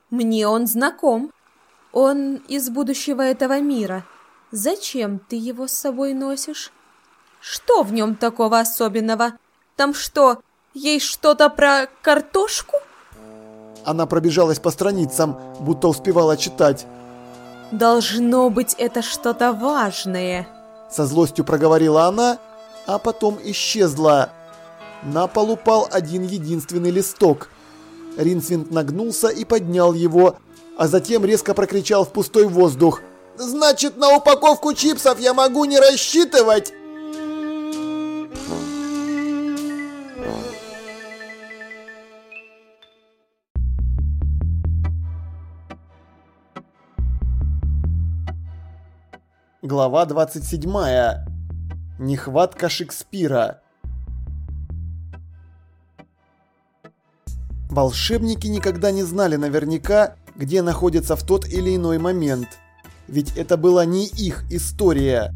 Мне он знаком. Он из будущего этого мира. Зачем ты его с собой носишь? Что в нем такого особенного? Там что, есть что-то про картошку? Она пробежалась по страницам, будто успевала читать. Должно быть, это что-то важное. Со злостью проговорила она, а потом исчезла. На пол упал один единственный листок. Ринсвинд нагнулся и поднял его, а затем резко прокричал в пустой воздух. «Значит, на упаковку чипсов я могу не рассчитывать?» Глава 27. Нехватка Шекспира. Волшебники никогда не знали наверняка, где находятся в тот или иной момент. Ведь это была не их история.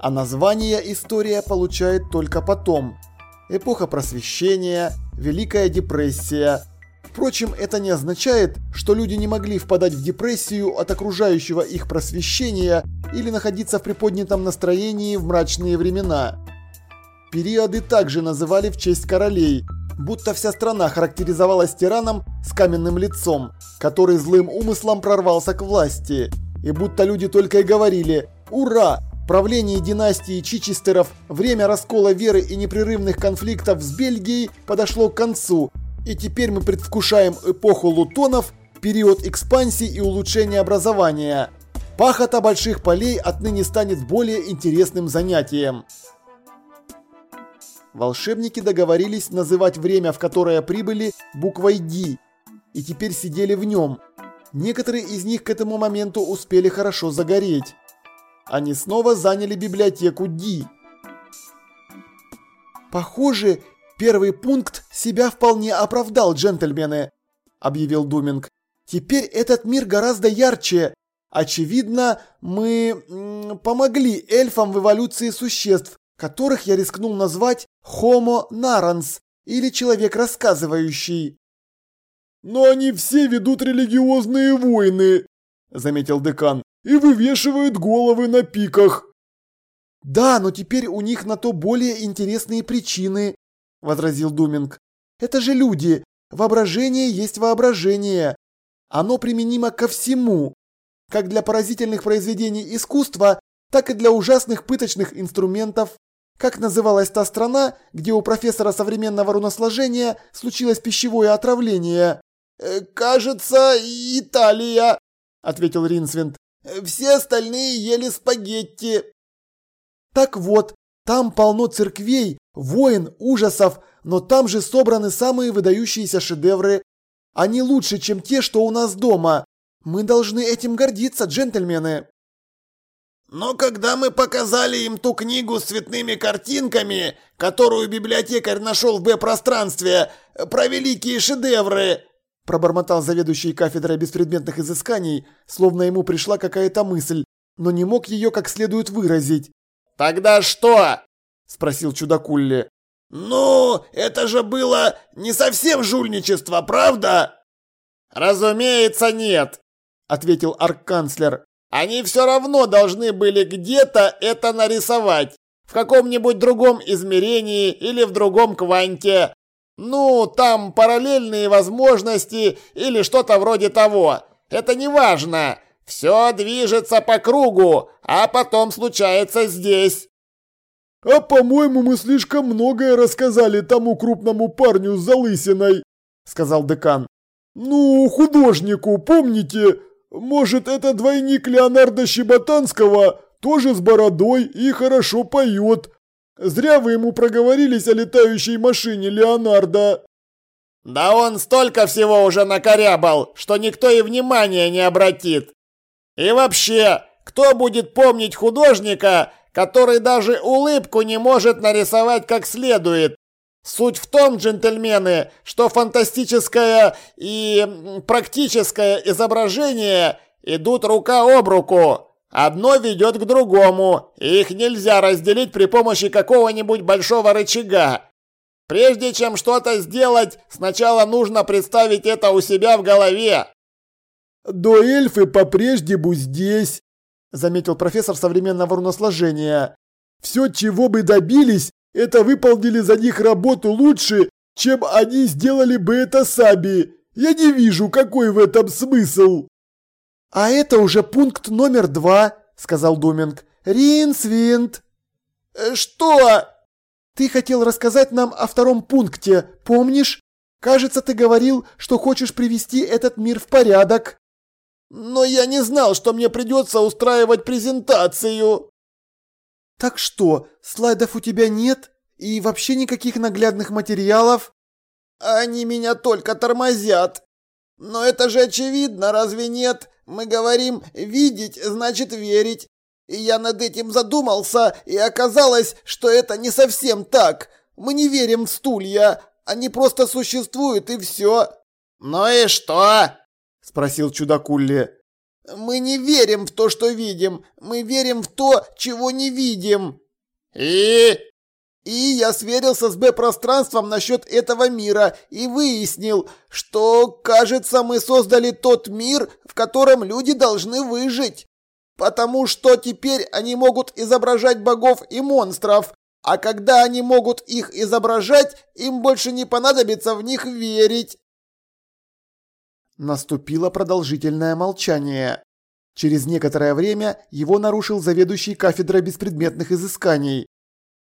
А название история получает только потом. Эпоха просвещения, Великая депрессия, Впрочем, это не означает, что люди не могли впадать в депрессию от окружающего их просвещения или находиться в приподнятом настроении в мрачные времена. Периоды также называли в честь королей, будто вся страна характеризовалась тираном с каменным лицом, который злым умыслом прорвался к власти, и будто люди только и говорили «Ура! Правление династии Чичестеров, время раскола веры и непрерывных конфликтов с Бельгией подошло к концу, и теперь мы предвкушаем эпоху лутонов, период экспансии и улучшения образования. Пахота больших полей отныне станет более интересным занятием. Волшебники договорились называть время, в которое прибыли, буквой «Ди», и теперь сидели в нем. Некоторые из них к этому моменту успели хорошо загореть. Они снова заняли библиотеку Ди. Похоже, Первый пункт себя вполне оправдал, джентльмены, объявил Думинг. Теперь этот мир гораздо ярче. Очевидно, мы помогли эльфам в эволюции существ, которых я рискнул назвать Homo narans или человек рассказывающий. Но они все ведут религиозные войны, заметил декан, и вывешивают головы на пиках. Да, но теперь у них на то более интересные причины, возразил Думинг. Это же люди. Воображение есть воображение. Оно применимо ко всему. Как для поразительных произведений искусства, так и для ужасных пыточных инструментов. Как называлась та страна, где у профессора современного руносложения случилось пищевое отравление? «Э, «Кажется, Италия», — ответил Ринсвинд. «Все остальные ели спагетти». Так вот, там полно церквей, войн, ужасов, но там же собраны самые выдающиеся шедевры. Они лучше, чем те, что у нас дома. Мы должны этим гордиться, джентльмены. Но когда мы показали им ту книгу с цветными картинками, которую библиотекарь нашел в Б-пространстве, про великие шедевры, пробормотал заведующий кафедрой беспредметных изысканий, словно ему пришла какая-то мысль, но не мог ее как следует выразить. «Тогда что?» – спросил чудакулли. «Ну, это же было не совсем жульничество, правда?» «Разумеется, нет», – ответил арканцлер. «Они все равно должны были где-то это нарисовать, в каком-нибудь другом измерении или в другом кванте. Ну, там параллельные возможности или что-то вроде того. Это не важно. Все движется по кругу, а потом случается здесь. А по-моему, мы слишком многое рассказали тому крупному парню с залысиной, сказал декан. Ну, художнику, помните? Может, это двойник Леонардо Щеботанского, тоже с бородой и хорошо поет. Зря вы ему проговорились о летающей машине Леонардо. Да он столько всего уже накорябал, что никто и внимания не обратит. И вообще, кто будет помнить художника, который даже улыбку не может нарисовать как следует? Суть в том, джентльмены, что фантастическое и практическое изображение идут рука об руку. Одно ведет к другому, и их нельзя разделить при помощи какого-нибудь большого рычага. Прежде чем что-то сделать, сначала нужно представить это у себя в голове. «До эльфы по-прежнему здесь», – заметил профессор современного руносложения. «Все, чего бы добились, это выполнили за них работу лучше, чем они сделали бы это сами. Я не вижу, какой в этом смысл». «А это уже пункт номер два», — сказал Думинг. «Ринсвинд». «Э, «Что?» «Ты хотел рассказать нам о втором пункте, помнишь? Кажется, ты говорил, что хочешь привести этот мир в порядок». «Но я не знал, что мне придется устраивать презентацию». «Так что, слайдов у тебя нет? И вообще никаких наглядных материалов?» «Они меня только тормозят. Но это же очевидно, разве нет?» Мы говорим «видеть» значит верить. И я над этим задумался, и оказалось, что это не совсем так. Мы не верим в стулья, они просто существуют и все. «Ну и что?» – спросил чудакулли. «Мы не верим в то, что видим, мы верим в то, чего не видим». «И?» И я сверился с Б-пространством насчет этого мира и выяснил, что, кажется, мы создали тот мир, в котором люди должны выжить. Потому что теперь они могут изображать богов и монстров, а когда они могут их изображать, им больше не понадобится в них верить. Наступило продолжительное молчание. Через некоторое время его нарушил заведующий кафедрой беспредметных изысканий.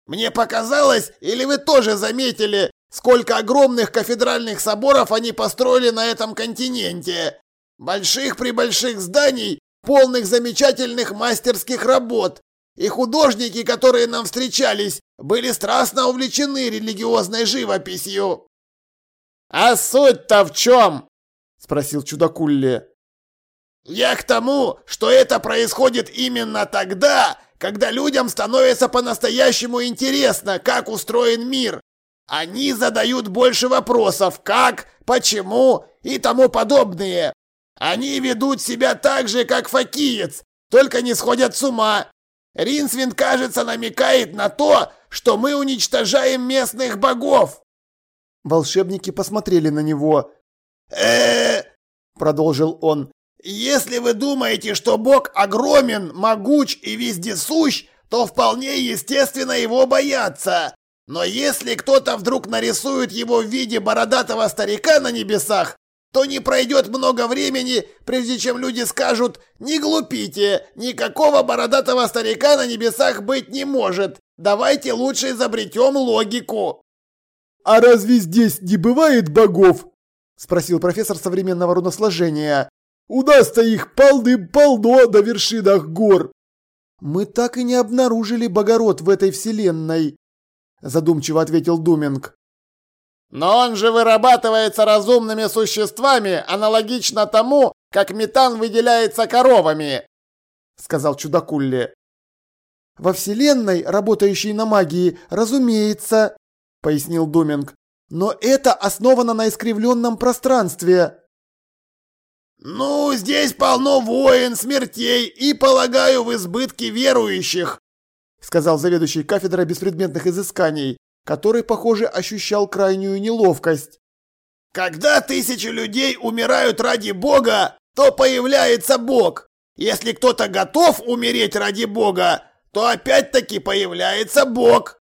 Мне показалось, или вы тоже заметили, сколько огромных кафедральных соборов они построили на этом континенте? Больших-пребольших зданий, полных замечательных мастерских работ. И художники, которые нам встречались, были страстно увлечены религиозной живописью. «А суть-то в чем?» – спросил чудакулли. «Я к тому, что это происходит именно тогда, когда людям становится по-настоящему интересно, как устроен мир. Они задают больше вопросов, как, почему и тому подобные. Они ведут себя так же, как факиец, только не сходят с ума. Ринсвинд, кажется, намекает на то, что мы уничтожаем местных богов. Волшебники посмотрели на него. Э продолжил он. Если вы думаете, что Бог огромен, могуч и вездесущ, то вполне естественно его бояться. Но если кто-то вдруг нарисует его в виде бородатого старика на небесах, то не пройдет много времени, прежде чем люди скажут «Не глупите, никакого бородатого старика на небесах быть не может, давайте лучше изобретем логику». «А разве здесь не бывает богов?» – спросил профессор современного руносложения. «У нас-то их полным-полно на вершинах гор!» «Мы так и не обнаружили богород в этой вселенной», – задумчиво ответил Думинг. Но он же вырабатывается разумными существами, аналогично тому, как метан выделяется коровами, сказал Чудакулли. Во вселенной, работающей на магии, разумеется, пояснил Думинг. Но это основано на искривленном пространстве. Ну, здесь полно воин, смертей и, полагаю, в избытке верующих, сказал заведующий кафедрой беспредметных изысканий который, похоже, ощущал крайнюю неловкость. «Когда тысячи людей умирают ради Бога, то появляется Бог. Если кто-то готов умереть ради Бога, то опять-таки появляется Бог».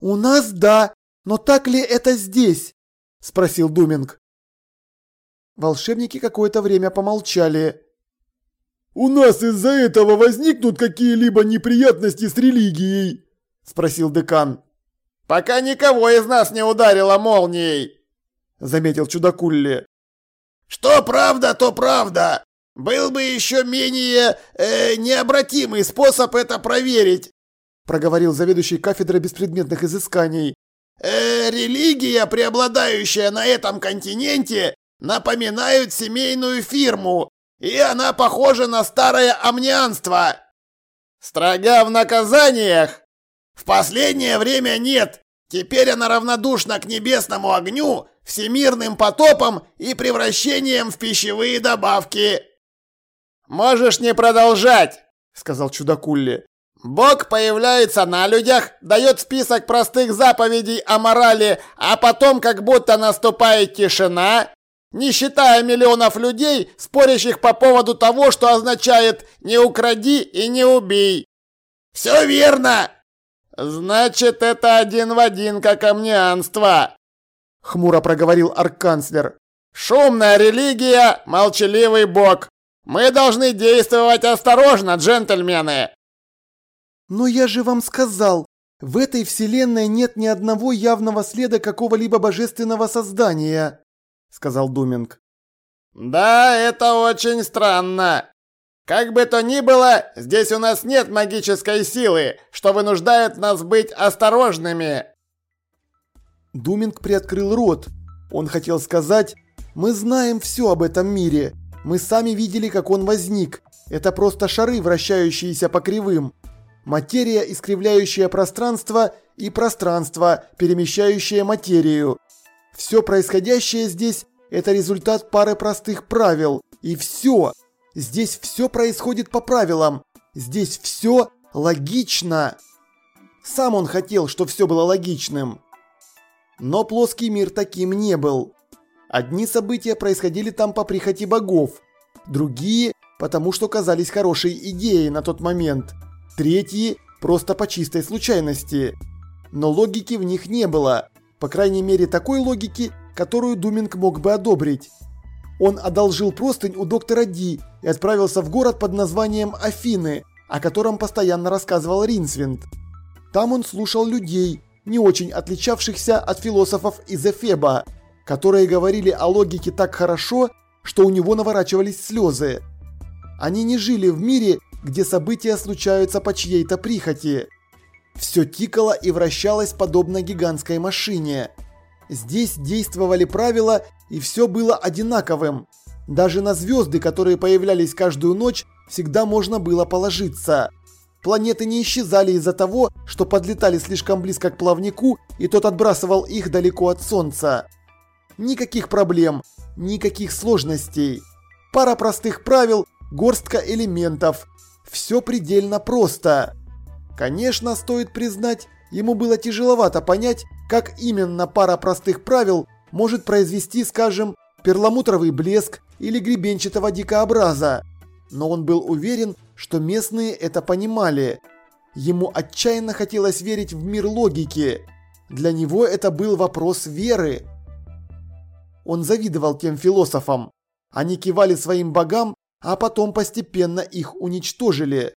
«У нас да, но так ли это здесь?» – спросил Думинг. Волшебники какое-то время помолчали. «У нас из-за этого возникнут какие-либо неприятности с религией?» – спросил декан. «Пока никого из нас не ударило молнией», — заметил чудакулли. «Что правда, то правда. Был бы еще менее э, необратимый способ это проверить», — проговорил заведующий кафедрой беспредметных изысканий. Э, «Религия, преобладающая на этом континенте, напоминает семейную фирму, и она похожа на старое амнианство». «Строга в наказаниях», в последнее время нет. Теперь она равнодушна к небесному огню, всемирным потопам и превращением в пищевые добавки. Можешь не продолжать, сказал чудакулли. Бог появляется на людях, дает список простых заповедей о морали, а потом как будто наступает тишина, не считая миллионов людей, спорящих по поводу того, что означает «не укради и не убей». «Все верно!» «Значит, это один в один, как амнианство!» Хмуро проговорил арканцлер. «Шумная религия, молчаливый бог. Мы должны действовать осторожно, джентльмены!» «Но я же вам сказал, в этой вселенной нет ни одного явного следа какого-либо божественного создания», сказал Думинг. «Да, это очень странно. Как бы то ни было, здесь у нас нет магической силы, что вынуждает нас быть осторожными. Думинг приоткрыл рот. Он хотел сказать, мы знаем все об этом мире. Мы сами видели, как он возник. Это просто шары, вращающиеся по кривым. Материя, искривляющая пространство, и пространство, перемещающее материю. Все происходящее здесь – это результат пары простых правил. И все – Здесь все происходит по правилам. Здесь все логично. Сам он хотел, чтобы все было логичным. Но плоский мир таким не был. Одни события происходили там по прихоти богов, другие – потому что казались хорошей идеей на тот момент, третьи – просто по чистой случайности. Но логики в них не было, по крайней мере такой логики, которую Думинг мог бы одобрить. Он одолжил простынь у доктора Ди и отправился в город под названием Афины, о котором постоянно рассказывал Ринсвинд. Там он слушал людей, не очень отличавшихся от философов из Эфеба, которые говорили о логике так хорошо, что у него наворачивались слезы. Они не жили в мире, где события случаются по чьей-то прихоти. Все тикало и вращалось подобно гигантской машине. Здесь действовали правила и все было одинаковым. Даже на звезды, которые появлялись каждую ночь, всегда можно было положиться. Планеты не исчезали из-за того, что подлетали слишком близко к плавнику, и тот отбрасывал их далеко от Солнца. Никаких проблем, никаких сложностей. Пара простых правил, горстка элементов. Все предельно просто. Конечно, стоит признать, ему было тяжеловато понять, как именно пара простых правил может произвести, скажем, перламутровый блеск или гребенчатого дикообраза. Но он был уверен, что местные это понимали. Ему отчаянно хотелось верить в мир логики. Для него это был вопрос веры. Он завидовал тем философам. Они кивали своим богам, а потом постепенно их уничтожили.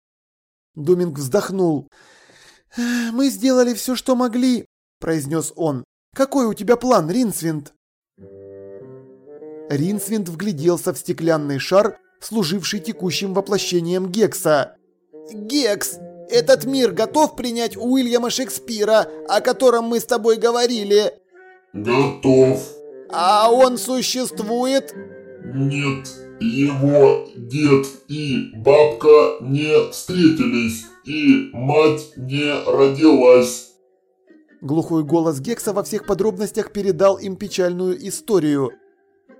Думинг вздохнул. «Мы сделали все, что могли», – произнес он. «Какой у тебя план, Ринсвинд?» Ринсвинд вгляделся в стеклянный шар, служивший текущим воплощением Гекса. «Гекс, этот мир готов принять Уильяма Шекспира, о котором мы с тобой говорили?» Готов. «А он существует?» Нет, его дед и бабка не встретились, и мать не родилась. Глухой голос Гекса во всех подробностях передал им печальную историю.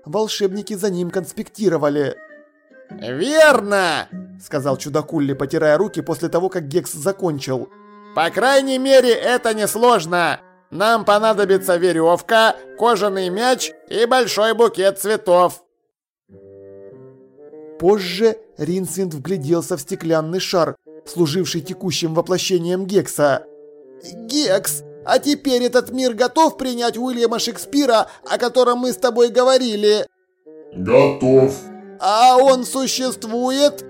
Волшебники за ним конспектировали. «Верно!» – сказал чудакулли, потирая руки после того, как Гекс закончил. «По крайней мере, это несложно. Нам понадобится веревка, кожаный мяч и большой букет цветов». Позже Ринсвинд вгляделся в стеклянный шар, служивший текущим воплощением Гекса. «Гекс, а теперь этот мир готов принять Уильяма Шекспира, о котором мы с тобой говорили?» Готов. «А он существует?»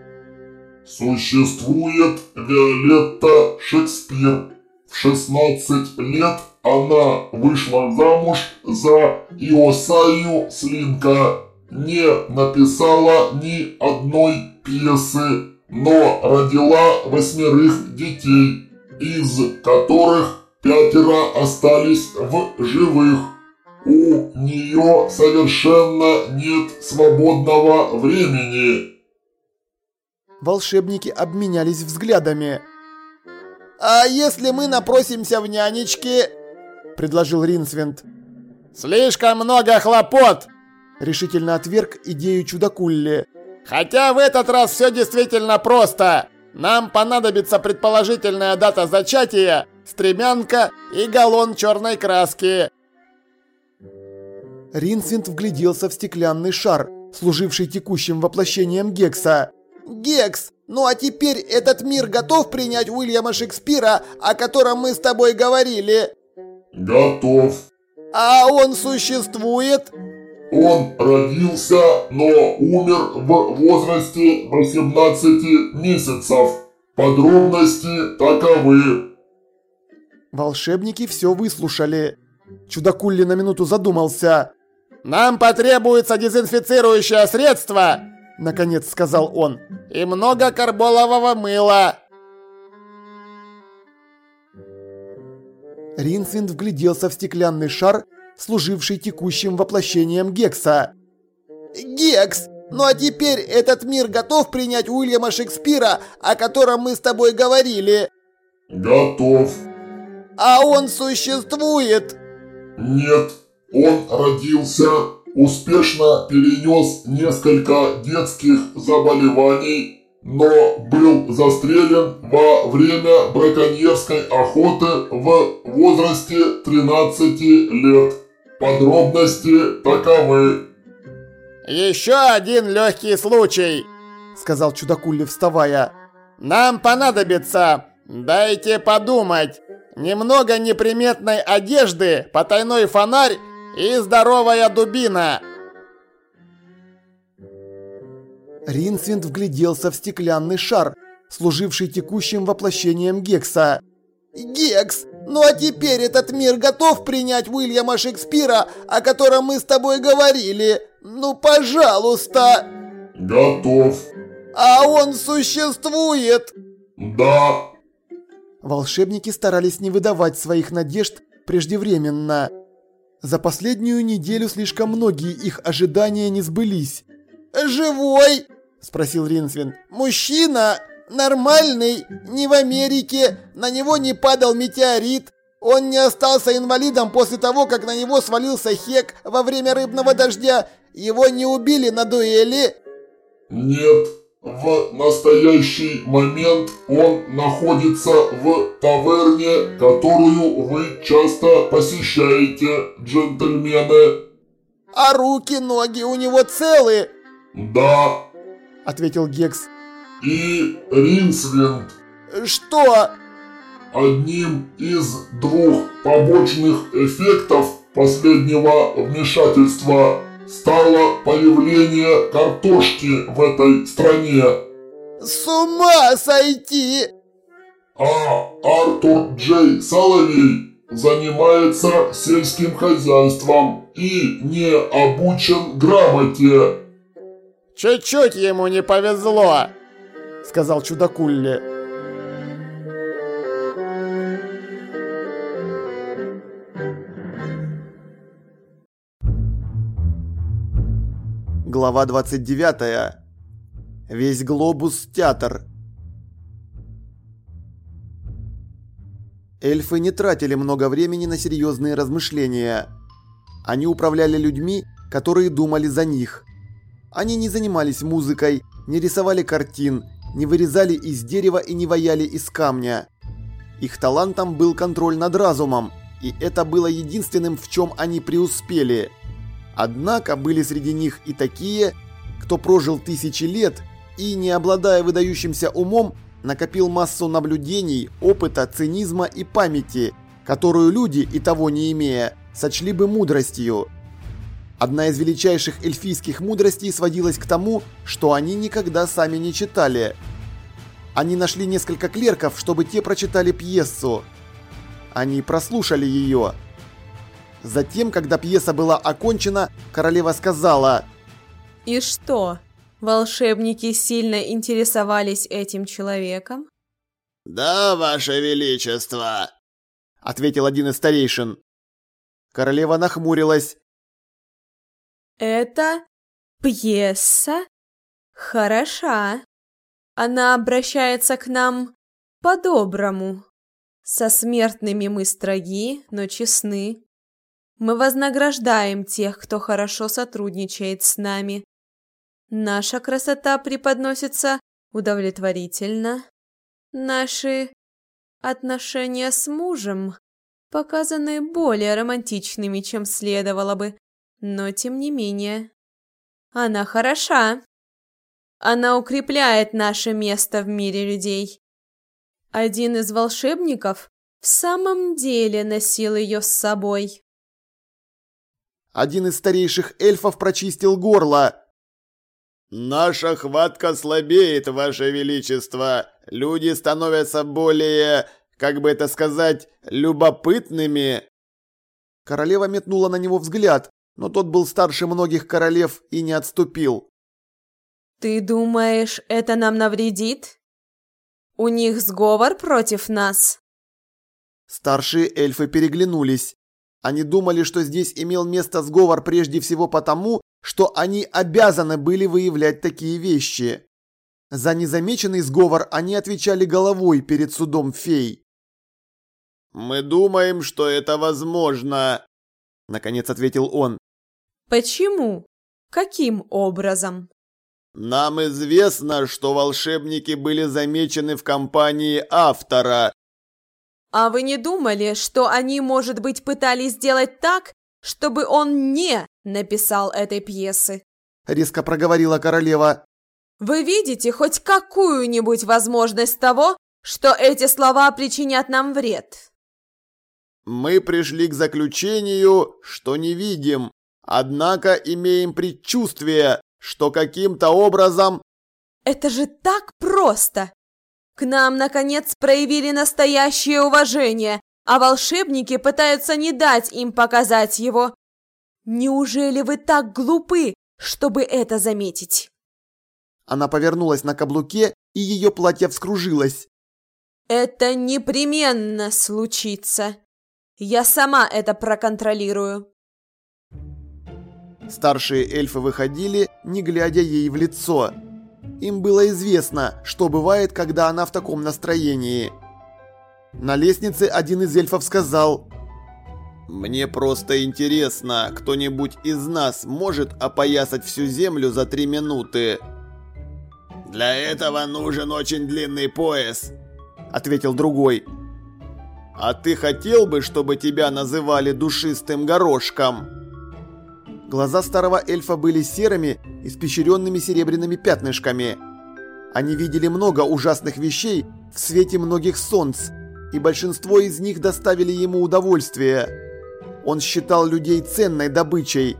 Существует Виолетта Шекспир. В 16 лет она вышла замуж за Иосаю Слинка. Не написала ни одной пьесы, но родила восьмерых детей, из которых пятеро остались в живых. У нее совершенно нет свободного времени. Волшебники обменялись взглядами. «А если мы напросимся в нянечки?» – предложил Ринсвинд. «Слишком много хлопот!» – решительно отверг идею чудакулли. «Хотя в этот раз все действительно просто. Нам понадобится предположительная дата зачатия, стремянка и галлон черной краски». Ринсвинд вгляделся в стеклянный шар, служивший текущим воплощением Гекса. «Гекс, ну а теперь этот мир готов принять Уильяма Шекспира, о котором мы с тобой говорили?» Готов. «А он существует?» Он родился, но умер в возрасте 18 месяцев. Подробности таковы. Волшебники все выслушали. Чудакулли на минуту задумался. «Нам потребуется дезинфицирующее средство!» Наконец сказал он. «И много карболового мыла!» Ринсвинд вгляделся в стеклянный шар, служивший текущим воплощением Гекса. «Гекс, ну а теперь этот мир готов принять Уильяма Шекспира, о котором мы с тобой говорили?» Готов. «А он существует?» Нет, он родился, успешно перенес несколько детских заболеваний, но был застрелен во время браконьерской охоты в возрасте 13 лет. Подробности таковы. «Еще один легкий случай!» – сказал чудакулли, вставая. «Нам понадобится, дайте подумать, немного неприметной одежды, потайной фонарь и здоровая дубина!» Ринсвинд вгляделся в стеклянный шар, служивший текущим воплощением Гекса. «Гекс, ну а теперь этот мир готов принять Уильяма Шекспира, о котором мы с тобой говорили? Ну, пожалуйста!» Готов. «А он существует?» Да. Волшебники старались не выдавать своих надежд преждевременно. За последнюю неделю слишком многие их ожидания не сбылись. «Живой?» – спросил Ринсвин. «Мужчина? Нормальный? Не в Америке? На него не падал метеорит? Он не остался инвалидом после того, как на него свалился хек во время рыбного дождя? Его не убили на дуэли?» Нет. В настоящий момент он находится в таверне, которую вы часто посещаете, джентльмены. «А руки, ноги у него целы?» Да. ответил Гекс. И Ринсвинд. «Что?» одним из двух побочных эффектов последнего вмешательства стало появление картошки в этой стране. С ума сойти! А Артур Джей Соловей занимается сельским хозяйством и не обучен грамоте. Чуть-чуть ему не повезло, сказал чудакулли. Глава 29. Весь глобус театр. Эльфы не тратили много времени на серьезные размышления. Они управляли людьми, которые думали за них. Они не занимались музыкой, не рисовали картин, не вырезали из дерева и не ваяли из камня. Их талантом был контроль над разумом, и это было единственным, в чем они преуспели. Однако были среди них и такие, кто прожил тысячи лет и, не обладая выдающимся умом, накопил массу наблюдений, опыта, цинизма и памяти, которую люди, и того не имея, сочли бы мудростью. Одна из величайших эльфийских мудростей сводилась к тому, что они никогда сами не читали. Они нашли несколько клерков, чтобы те прочитали пьесу. Они прослушали ее. Затем, когда пьеса была окончена, королева сказала «И что, волшебники сильно интересовались этим человеком?» «Да, ваше величество», — ответил один из старейшин. Королева нахмурилась. «Это пьеса? Хороша. Она обращается к нам по-доброму. Со смертными мы строги, но честны. Мы вознаграждаем тех, кто хорошо сотрудничает с нами. Наша красота преподносится удовлетворительно. Наши отношения с мужем показаны более романтичными, чем следовало бы, но тем не менее. Она хороша. Она укрепляет наше место в мире людей. Один из волшебников в самом деле носил ее с собой. Один из старейших эльфов прочистил горло. «Наша хватка слабеет, Ваше Величество. Люди становятся более, как бы это сказать, любопытными». Королева метнула на него взгляд, но тот был старше многих королев и не отступил. «Ты думаешь, это нам навредит? У них сговор против нас?» Старшие эльфы переглянулись. Они думали, что здесь имел место сговор прежде всего потому, что они обязаны были выявлять такие вещи. За незамеченный сговор они отвечали головой перед судом фей. «Мы думаем, что это возможно», — наконец ответил он. «Почему? Каким образом?» «Нам известно, что волшебники были замечены в компании автора, а вы не думали, что они, может быть, пытались сделать так, чтобы он не написал этой пьесы? Резко проговорила королева. Вы видите хоть какую-нибудь возможность того, что эти слова причинят нам вред? Мы пришли к заключению, что не видим, однако имеем предчувствие, что каким-то образом... Это же так просто! К нам, наконец, проявили настоящее уважение, а волшебники пытаются не дать им показать его. Неужели вы так глупы, чтобы это заметить?» Она повернулась на каблуке, и ее платье вскружилось. «Это непременно случится. Я сама это проконтролирую». Старшие эльфы выходили, не глядя ей в лицо. Им было известно, что бывает, когда она в таком настроении. На лестнице один из эльфов сказал «Мне просто интересно, кто-нибудь из нас может опоясать всю землю за три минуты?» «Для этого нужен очень длинный пояс», — ответил другой. «А ты хотел бы, чтобы тебя называли душистым горошком?» Глаза старого эльфа были серыми, испещренными серебряными пятнышками. Они видели много ужасных вещей в свете многих солнц и большинство из них доставили ему удовольствие. Он считал людей ценной добычей.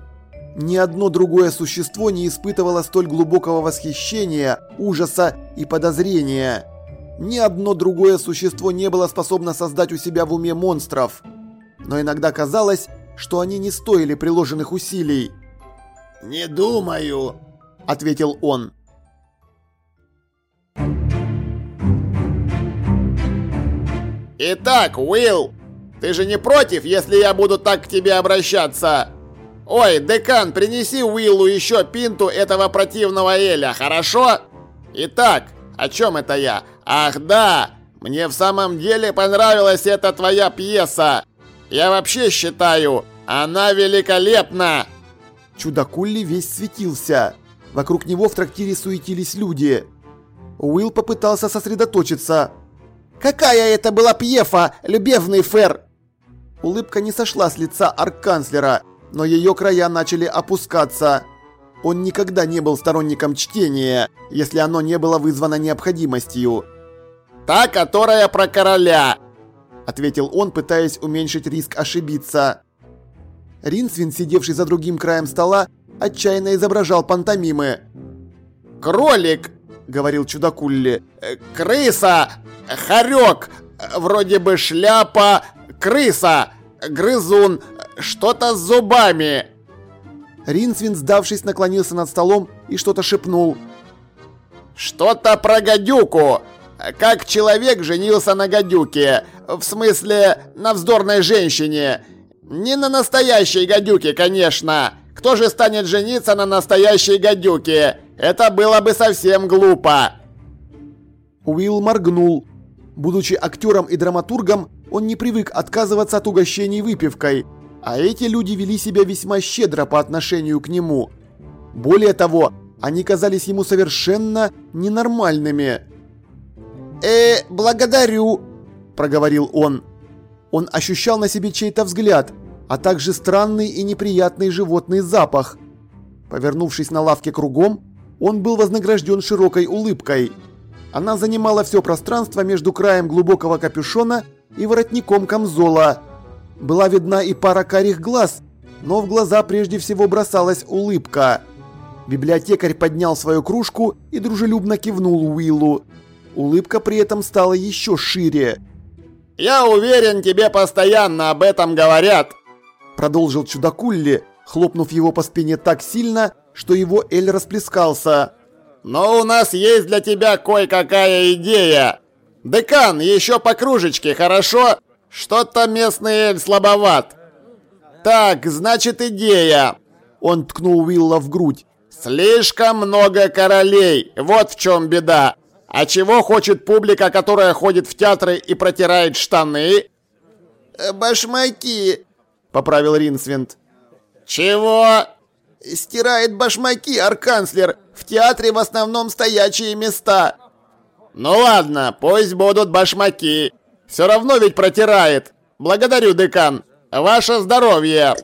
Ни одно другое существо не испытывало столь глубокого восхищения, ужаса и подозрения. Ни одно другое существо не было способно создать у себя в уме монстров. Но иногда казалось, что они не стоили приложенных усилий. «Не думаю», — ответил он. «Итак, Уилл, ты же не против, если я буду так к тебе обращаться? Ой, декан, принеси Уиллу еще пинту этого противного Эля, хорошо? Итак, о чем это я? Ах да, мне в самом деле понравилась эта твоя пьеса. Я вообще считаю, она великолепна!» Чудакулли весь светился. Вокруг него в трактире суетились люди. Уилл попытался сосредоточиться. «Какая это была пьефа, любезный Фер!» Улыбка не сошла с лица арканцлера, но ее края начали опускаться. Он никогда не был сторонником чтения, если оно не было вызвано необходимостью. «Та, которая про короля!» – ответил он, пытаясь уменьшить риск ошибиться. Ринсвин, сидевший за другим краем стола, отчаянно изображал пантомимы. «Кролик!» – говорил чудакулли. «Э, «Крыса! Хорек! Вроде бы шляпа! Крыса! Грызун! Что-то с зубами!» Ринсвин, сдавшись, наклонился над столом и что-то шепнул. «Что-то про гадюку! Как человек женился на гадюке! В смысле, на вздорной женщине! Не на настоящей гадюке, конечно! Кто же станет жениться на настоящей гадюке? Это было бы совсем глупо!» Уилл моргнул. Будучи актером и драматургом, он не привык отказываться от угощений выпивкой, а эти люди вели себя весьма щедро по отношению к нему. Более того, они казались ему совершенно ненормальными. «Э, благодарю», – проговорил он. Он ощущал на себе чей-то взгляд, а также странный и неприятный животный запах. Повернувшись на лавке кругом, он был вознагражден широкой улыбкой. Она занимала все пространство между краем глубокого капюшона и воротником камзола. Была видна и пара карих глаз, но в глаза прежде всего бросалась улыбка. Библиотекарь поднял свою кружку и дружелюбно кивнул Уиллу. Улыбка при этом стала еще шире. «Я уверен, тебе постоянно об этом говорят», продолжил чудакулли, хлопнув его по спине так сильно, что его Эль расплескался. «Но у нас есть для тебя кое-какая идея. Декан, еще по кружечке, хорошо? Что-то местный Эль слабоват. Так, значит идея». Он ткнул Уилла в грудь. «Слишком много королей, вот в чем беда. А чего хочет публика, которая ходит в театры и протирает штаны?» «Э, «Башмаки», — поправил Ринсвинд. «Чего?» «Стирает башмаки, арканцлер. В театре в основном стоячие места». «Ну ладно, пусть будут башмаки. Все равно ведь протирает. Благодарю, декан. Ваше здоровье!»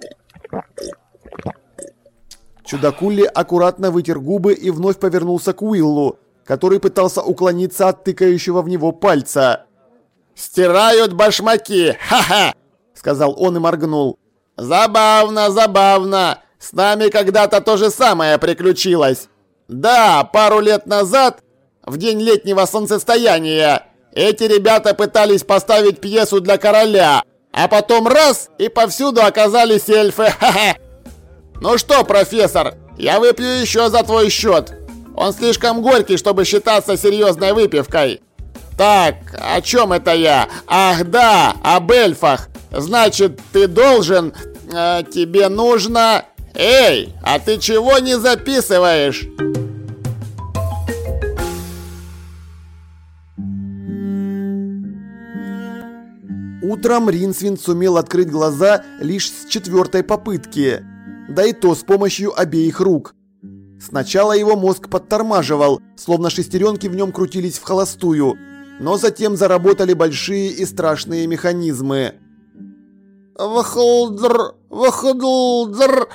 Чудакулли аккуратно вытер губы и вновь повернулся к Уиллу, который пытался уклониться от тыкающего в него пальца. «Стирают башмаки! Ха-ха!» — сказал он и моргнул. «Забавно, забавно! С нами когда-то то же самое приключилось. Да, пару лет назад, в день летнего солнцестояния, эти ребята пытались поставить пьесу для короля, а потом раз, и повсюду оказались эльфы. Ха-ха! Ну что, профессор, я выпью еще за твой счет. Он слишком горький, чтобы считаться серьезной выпивкой. Так, о чем это я? Ах да, об эльфах. Значит, ты должен... Э, тебе нужно... Эй, а ты чего не записываешь? Утром Ринсвин сумел открыть глаза лишь с четвертой попытки, да и то с помощью обеих рук. Сначала его мозг подтормаживал, словно шестеренки в нем крутились в холостую, но затем заработали большие и страшные механизмы. «Вахолдр! Вахолдр!»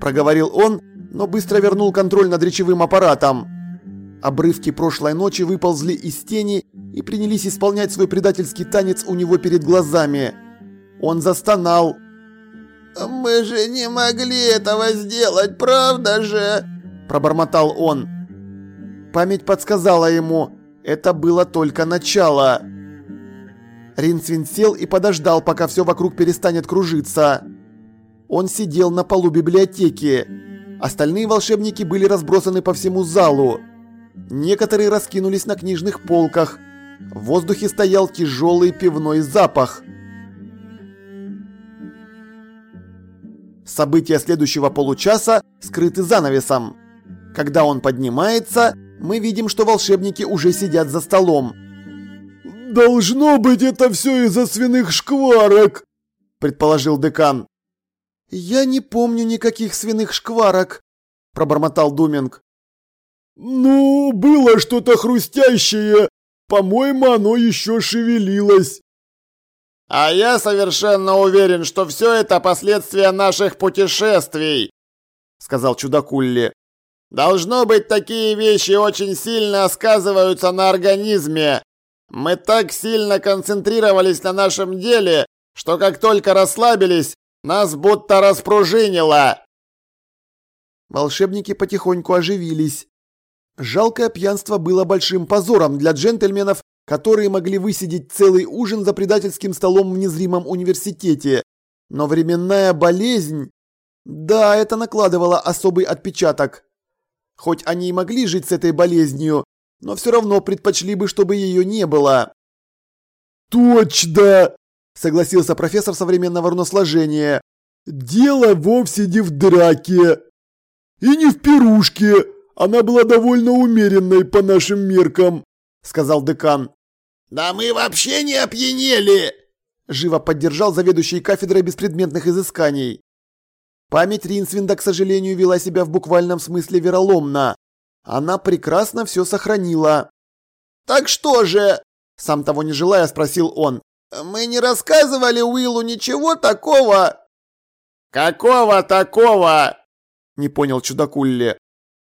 проговорил он, но быстро вернул контроль над речевым аппаратом. Обрывки прошлой ночи выползли из тени и принялись исполнять свой предательский танец у него перед глазами. Он застонал. «Мы же не могли этого сделать, правда же?» – пробормотал он. Память подсказала ему, это было только начало. Ринсвин сел и подождал, пока все вокруг перестанет кружиться. Он сидел на полу библиотеки. Остальные волшебники были разбросаны по всему залу. Некоторые раскинулись на книжных полках. В воздухе стоял тяжелый пивной запах. События следующего получаса скрыты занавесом. Когда он поднимается, мы видим, что волшебники уже сидят за столом. «Должно быть, это все из-за свиных шкварок», – предположил декан. «Я не помню никаких свиных шкварок», – пробормотал Думинг. «Ну, было что-то хрустящее. По-моему, оно еще шевелилось». «А я совершенно уверен, что все это последствия наших путешествий», – сказал чудакулли. «Должно быть, такие вещи очень сильно сказываются на организме. Мы так сильно концентрировались на нашем деле, что как только расслабились, нас будто распружинило. Волшебники потихоньку оживились. Жалкое пьянство было большим позором для джентльменов, которые могли высидеть целый ужин за предательским столом в незримом университете. Но временная болезнь... Да, это накладывало особый отпечаток. Хоть они и могли жить с этой болезнью, но все равно предпочли бы, чтобы ее не было. «Точно!» – согласился профессор современного руносложения. «Дело вовсе не в драке. И не в пирушке. Она была довольно умеренной по нашим меркам», – сказал декан. «Да мы вообще не опьянели!» – живо поддержал заведующий кафедрой беспредметных изысканий. Память Ринсвинда, к сожалению, вела себя в буквальном смысле вероломно. Она прекрасно все сохранила. «Так что же?» – сам того не желая, спросил он. «Мы не рассказывали Уиллу ничего такого?» «Какого такого?» – не понял чудакулли.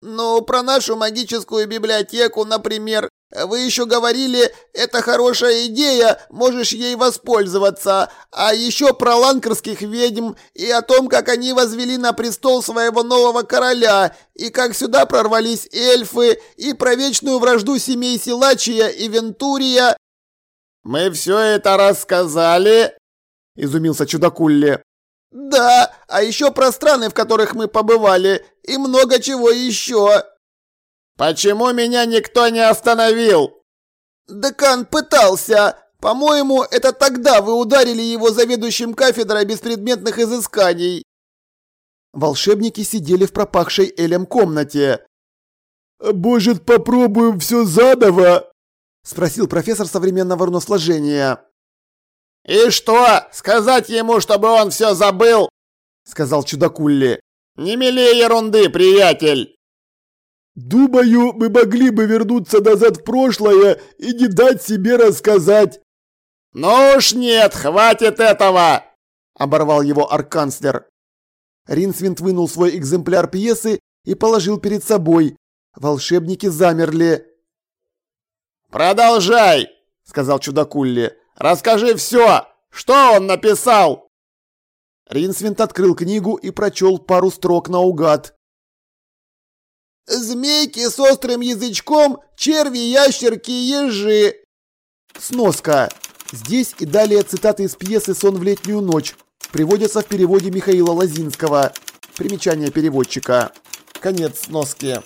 «Ну, про нашу магическую библиотеку, например. Вы еще говорили, это хорошая идея, можешь ей воспользоваться. А еще про ланкерских ведьм и о том, как они возвели на престол своего нового короля, и как сюда прорвались эльфы, и про вечную вражду семей Силачия и Вентурия. «Мы все это рассказали?» – изумился чудакулли. «Да, а еще про страны, в которых мы побывали, и много чего еще». «Почему меня никто не остановил?» «Декан пытался. По-моему, это тогда вы ударили его заведующим кафедрой беспредметных изысканий». Волшебники сидели в пропахшей Элем комнате. «Может, попробуем все заново?» – спросил профессор современного руносложения. «И что, сказать ему, чтобы он все забыл?» – сказал чудакулли. «Не милее ерунды, приятель!» «Думаю, мы могли бы вернуться назад в прошлое и не дать себе рассказать». «Ну уж нет, хватит этого!» – оборвал его арканцлер. Ринсвинд вынул свой экземпляр пьесы и положил перед собой. Волшебники замерли. «Продолжай!» – сказал чудакулли. «Расскажи все! Что он написал?» Ринсвинд открыл книгу и прочел пару строк наугад. Змейки с острым язычком, черви, ящерки, ежи. Сноска. Здесь и далее цитаты из пьесы «Сон в летнюю ночь» приводятся в переводе Михаила Лозинского. Примечание переводчика. Конец сноски.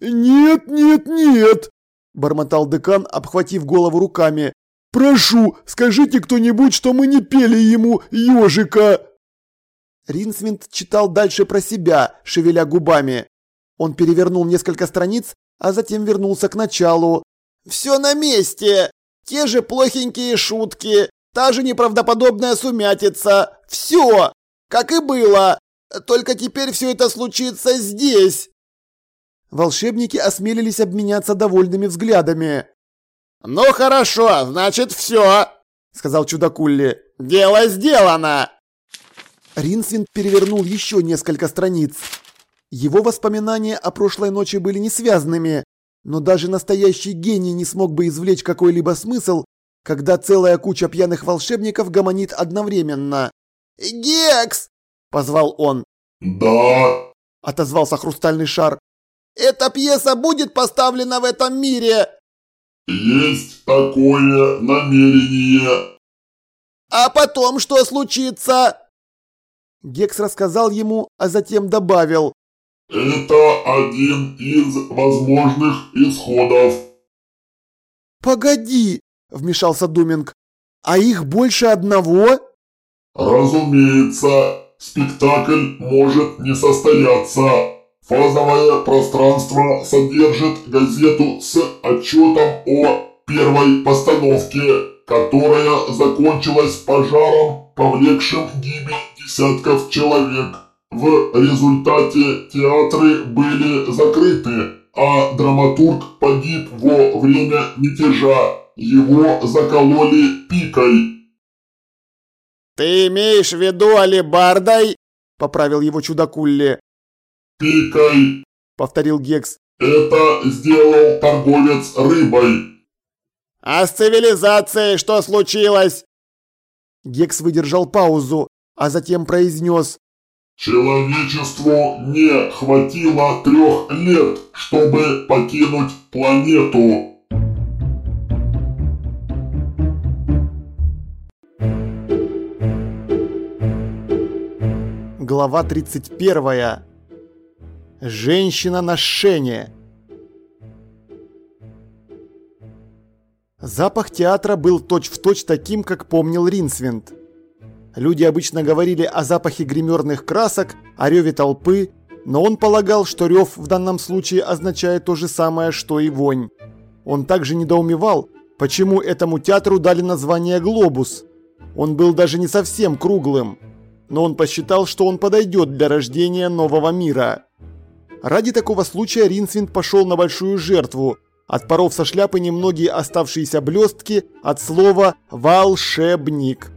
«Нет, нет, нет!» – бормотал декан, обхватив голову руками. «Прошу, скажите кто-нибудь, что мы не пели ему ежика!» Ринсвинд читал дальше про себя, шевеля губами. Он перевернул несколько страниц, а затем вернулся к началу. «Все на месте! Те же плохенькие шутки, та же неправдоподобная сумятица. Все! Как и было! Только теперь все это случится здесь!» Волшебники осмелились обменяться довольными взглядами. «Ну хорошо, значит все!» – сказал чудакулли. «Дело сделано!» Ринсвинд перевернул еще несколько страниц. Его воспоминания о прошлой ночи были не связанными. Но даже настоящий гений не смог бы извлечь какой-либо смысл, когда целая куча пьяных волшебников гомонит одновременно. «Гекс!» – позвал он. «Да!» – отозвался хрустальный шар. «Эта пьеса будет поставлена в этом мире!» «Есть такое намерение!» «А потом что случится?» Гекс рассказал ему, а затем добавил. «Это один из возможных исходов». «Погоди!» – вмешался Думинг. «А их больше одного?» «Разумеется, спектакль может не состояться. Фазовое пространство содержит газету с отчетом о первой постановке, которая закончилась пожаром, повлекшим гибель десятков человек. В результате театры были закрыты, а драматург погиб во время мятежа. Его закололи пикой. «Ты имеешь в виду алебардой?» – поправил его чудакулли. «Пикой», – повторил Гекс. «Это сделал торговец рыбой». «А с цивилизацией что случилось?» Гекс выдержал паузу, а затем произнес. «Человечеству не хватило трех лет, чтобы покинуть планету». Глава 31. Женщина на шене. Запах театра был точь-в-точь точь таким, как помнил Ринсвинд. Люди обычно говорили о запахе гримерных красок, о реве толпы, но он полагал, что рев в данном случае означает то же самое, что и вонь. Он также недоумевал, почему этому театру дали название «Глобус». Он был даже не совсем круглым но он посчитал, что он подойдет для рождения нового мира. Ради такого случая Ринсвинд пошел на большую жертву, отпоров со шляпы немногие оставшиеся блестки от слова «волшебник».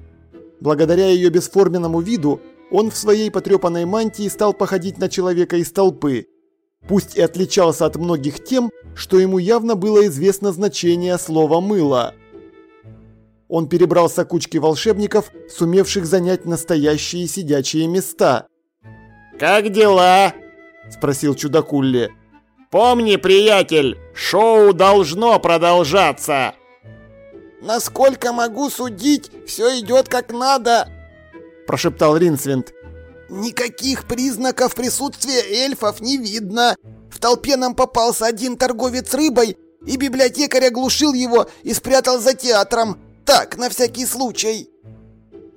Благодаря ее бесформенному виду, он в своей потрепанной мантии стал походить на человека из толпы. Пусть и отличался от многих тем, что ему явно было известно значение слова «мыло». Он перебрался к кучке волшебников, сумевших занять настоящие сидячие места. «Как дела?» – спросил чудакулли. «Помни, приятель, шоу должно продолжаться!» «Насколько могу судить, все идет как надо!» – прошептал Ринсвинд. «Никаких признаков присутствия эльфов не видно. В толпе нам попался один торговец рыбой, и библиотекарь оглушил его и спрятал за театром. Так, на всякий случай.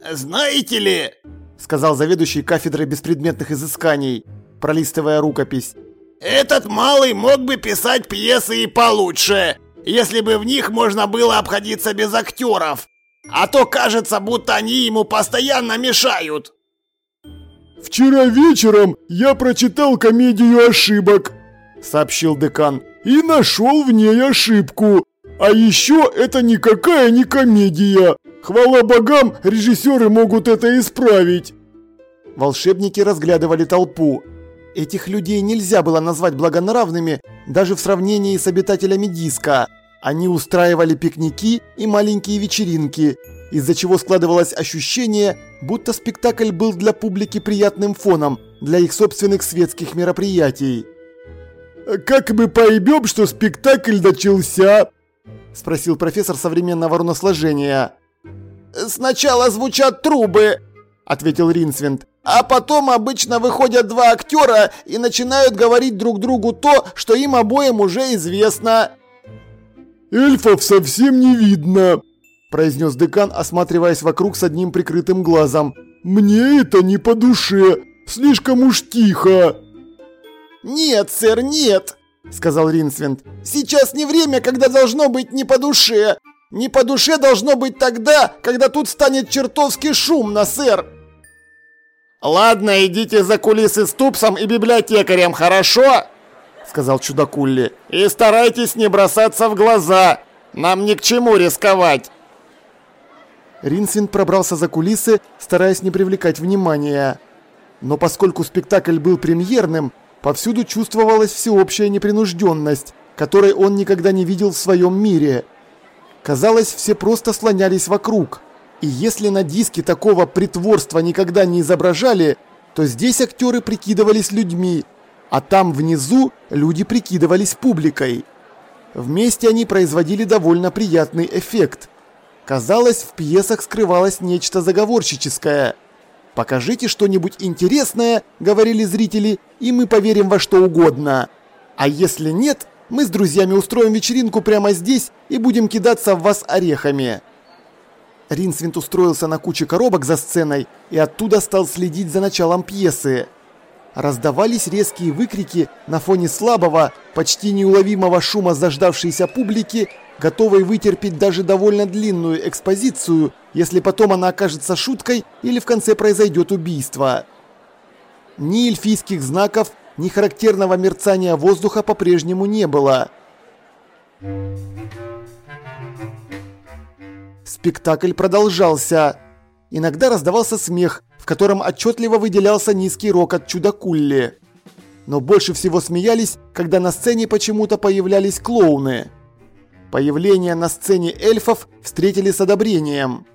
Знаете ли, сказал заведующий кафедрой беспредметных изысканий, пролистывая рукопись. Этот малый мог бы писать пьесы и получше, если бы в них можно было обходиться без актеров. А то кажется, будто они ему постоянно мешают. «Вчера вечером я прочитал комедию ошибок», — сообщил декан, — «и нашел в ней ошибку. А еще это никакая не комедия. Хвала богам, режиссеры могут это исправить. Волшебники разглядывали толпу. Этих людей нельзя было назвать благонравными даже в сравнении с обитателями диска. Они устраивали пикники и маленькие вечеринки, из-за чего складывалось ощущение, будто спектакль был для публики приятным фоном для их собственных светских мероприятий. «Как мы поймем, что спектакль начался?» – спросил профессор современного руносложения. «Сначала звучат трубы», – ответил Ринсвинд. «А потом обычно выходят два актера и начинают говорить друг другу то, что им обоим уже известно». «Эльфов совсем не видно», – произнес декан, осматриваясь вокруг с одним прикрытым глазом. «Мне это не по душе, слишком уж тихо». «Нет, сэр, нет!» — сказал Ринсвинд. «Сейчас не время, когда должно быть не по душе. Не по душе должно быть тогда, когда тут станет чертовски шумно, сэр!» «Ладно, идите за кулисы с Тупсом и библиотекарем, хорошо?» — сказал чудакулли. «И старайтесь не бросаться в глаза. Нам ни к чему рисковать». Ринсвинд пробрался за кулисы, стараясь не привлекать внимания. Но поскольку спектакль был премьерным, Повсюду чувствовалась всеобщая непринужденность, которой он никогда не видел в своем мире. Казалось, все просто слонялись вокруг. И если на диске такого притворства никогда не изображали, то здесь актеры прикидывались людьми, а там внизу люди прикидывались публикой. Вместе они производили довольно приятный эффект. Казалось, в пьесах скрывалось нечто заговорщическое. «Покажите что-нибудь интересное», — говорили зрители, — «и мы поверим во что угодно». А если нет, мы с друзьями устроим вечеринку прямо здесь и будем кидаться в вас орехами. Ринсвинд устроился на куче коробок за сценой и оттуда стал следить за началом пьесы. Раздавались резкие выкрики на фоне слабого, почти неуловимого шума заждавшейся публики, готовой вытерпеть даже довольно длинную экспозицию, если потом она окажется шуткой или в конце произойдет убийство. Ни эльфийских знаков, ни характерного мерцания воздуха по-прежнему не было. Спектакль продолжался. Иногда раздавался смех, в котором отчетливо выделялся низкий рок от чудакулли. Но больше всего смеялись, когда на сцене почему-то появлялись клоуны. Появление на сцене эльфов встретили с одобрением.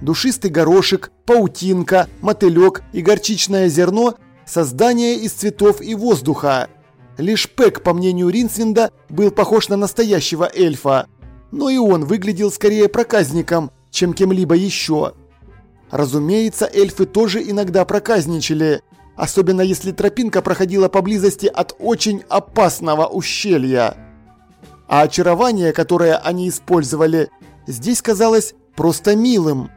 Душистый горошек, паутинка, мотылек и горчичное зерно – создание из цветов и воздуха. Лишь Пэк, по мнению Ринсвинда, был похож на настоящего эльфа – но и он выглядел скорее проказником, чем кем-либо еще. Разумеется, эльфы тоже иногда проказничали, особенно если тропинка проходила поблизости от очень опасного ущелья. А очарование, которое они использовали, здесь казалось просто милым.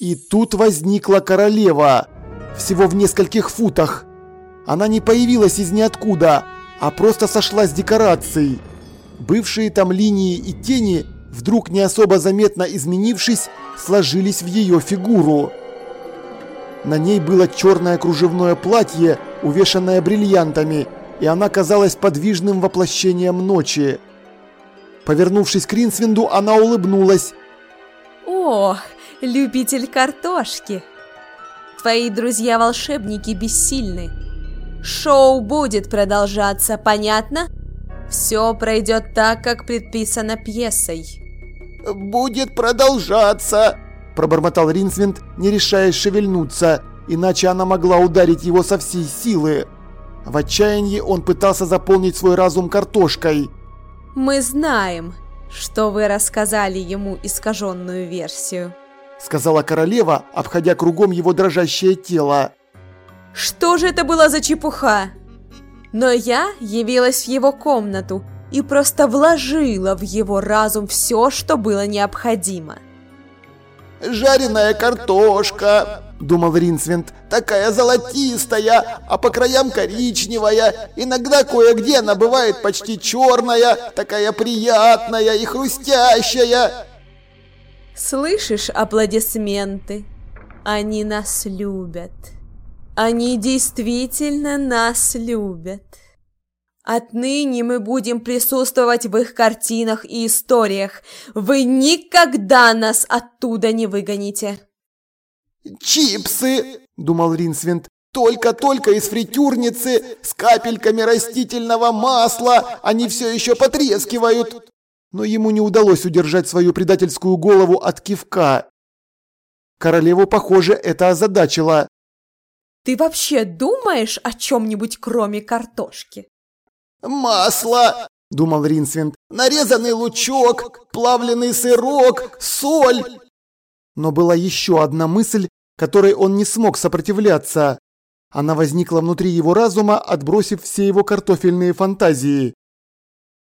И тут возникла королева, всего в нескольких футах. Она не появилась из ниоткуда, а просто сошла с декорацией. Бывшие там линии и тени, вдруг не особо заметно изменившись, сложились в ее фигуру. На ней было черное кружевное платье, увешанное бриллиантами, и она казалась подвижным воплощением ночи. Повернувшись к Ринсвинду, она улыбнулась. «О, любитель картошки! Твои друзья-волшебники бессильны!» Шоу будет продолжаться, понятно? Все пройдет так, как предписано пьесой. «Будет продолжаться!» – пробормотал Ринсвинд, не решаясь шевельнуться, иначе она могла ударить его со всей силы. В отчаянии он пытался заполнить свой разум картошкой. «Мы знаем, что вы рассказали ему искаженную версию», – сказала королева, обходя кругом его дрожащее тело. Что же это была за чепуха? Но я явилась в его комнату и просто вложила в его разум все, что было необходимо. «Жареная картошка», — думал Ринсвинд, — «такая золотистая, а по краям коричневая. Иногда кое-где она бывает почти черная, такая приятная и хрустящая». Слышишь аплодисменты? Они нас любят. Они действительно нас любят. Отныне мы будем присутствовать в их картинах и историях. Вы никогда нас оттуда не выгоните. «Чипсы!» – думал Ринсвинд. «Только-только из фритюрницы с капельками растительного масла они все еще потрескивают!» Но ему не удалось удержать свою предательскую голову от кивка. Королеву, похоже, это озадачило. Ты вообще думаешь о чем-нибудь кроме картошки? Масло, думал Ринсвинд, нарезанный лучок, плавленый сырок, соль. Но была еще одна мысль, которой он не смог сопротивляться. Она возникла внутри его разума, отбросив все его картофельные фантазии.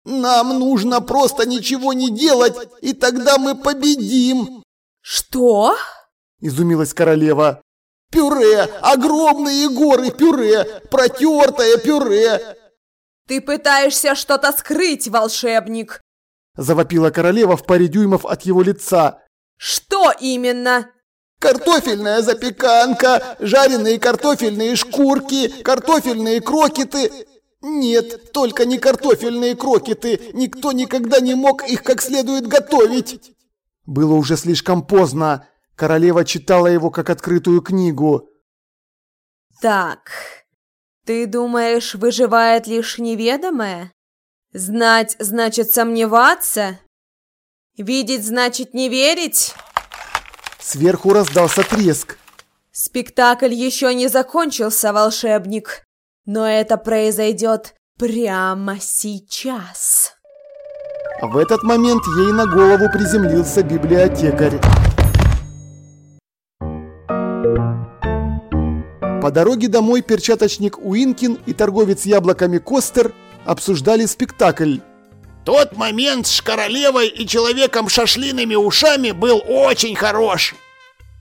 «Нам нужно просто ничего не делать, и тогда мы победим!» «Что?» – изумилась королева. Пюре! Огромные горы пюре! Протертое пюре!» «Ты пытаешься что-то скрыть, волшебник!» Завопила королева в паре дюймов от его лица. «Что именно?» «Картофельная запеканка, жареные картофельные шкурки, картофельные крокеты...» «Нет, только не картофельные крокеты. Никто никогда не мог их как следует готовить!» Было уже слишком поздно. Королева читала его как открытую книгу. «Так, Ты думаешь, выживает лишь неведомое? Знать значит сомневаться? Видеть значит не верить? Сверху раздался треск. Спектакль еще не закончился, волшебник. Но это произойдет прямо сейчас. В этот момент ей на голову приземлился библиотекарь. По дороге домой перчаточник Уинкин и торговец яблоками Костер обсуждали спектакль. Тот момент с королевой и человеком с ослиными ушами был очень хорош,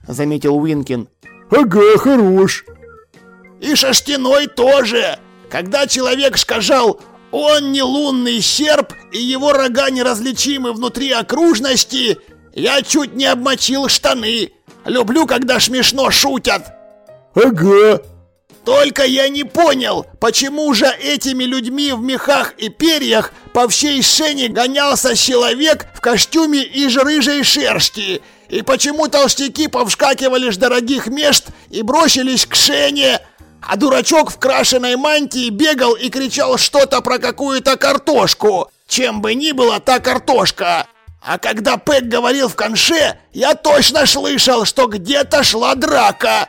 заметил Уинкин. Ага, хорош. И со стеной тоже. Когда человек сказал «Он не лунный серп, и его рога неразличимы внутри окружности», я чуть не обмочил штаны. Люблю, когда смешно шутят. Ага. Только я не понял, почему же этими людьми в мехах и перьях по всей сцене гонялся человек в костюме из рыжей шерсти, и почему толстяки повскакивали с дорогих мест и бросились к Шене, а дурачок в крашеной мантии бегал и кричал что-то про какую-то картошку. Чем бы ни была та картошка. А когда Пэк говорил в конше, я точно слышал, что где-то шла драка.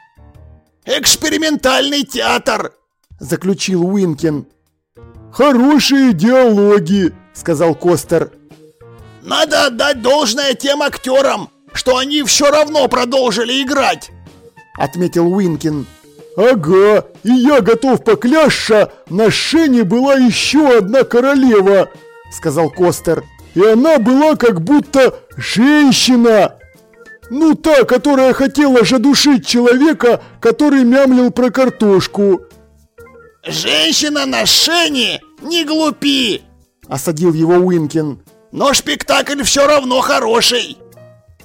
Экспериментальный театр, заключил Уинкин. Хорошие диалоги, сказал Костер. Надо отдать должное тем актерам, что они все равно продолжили играть, отметил Уинкин. Ага, и я готов поклясться, на сцене была еще одна королева, сказал Костер. И она была как будто женщина. Ну, та, которая хотела задушить человека, который мямлил про картошку. Женщина на сцене? Не глупи! Осадил его Уинкин. Но спектакль все равно хороший.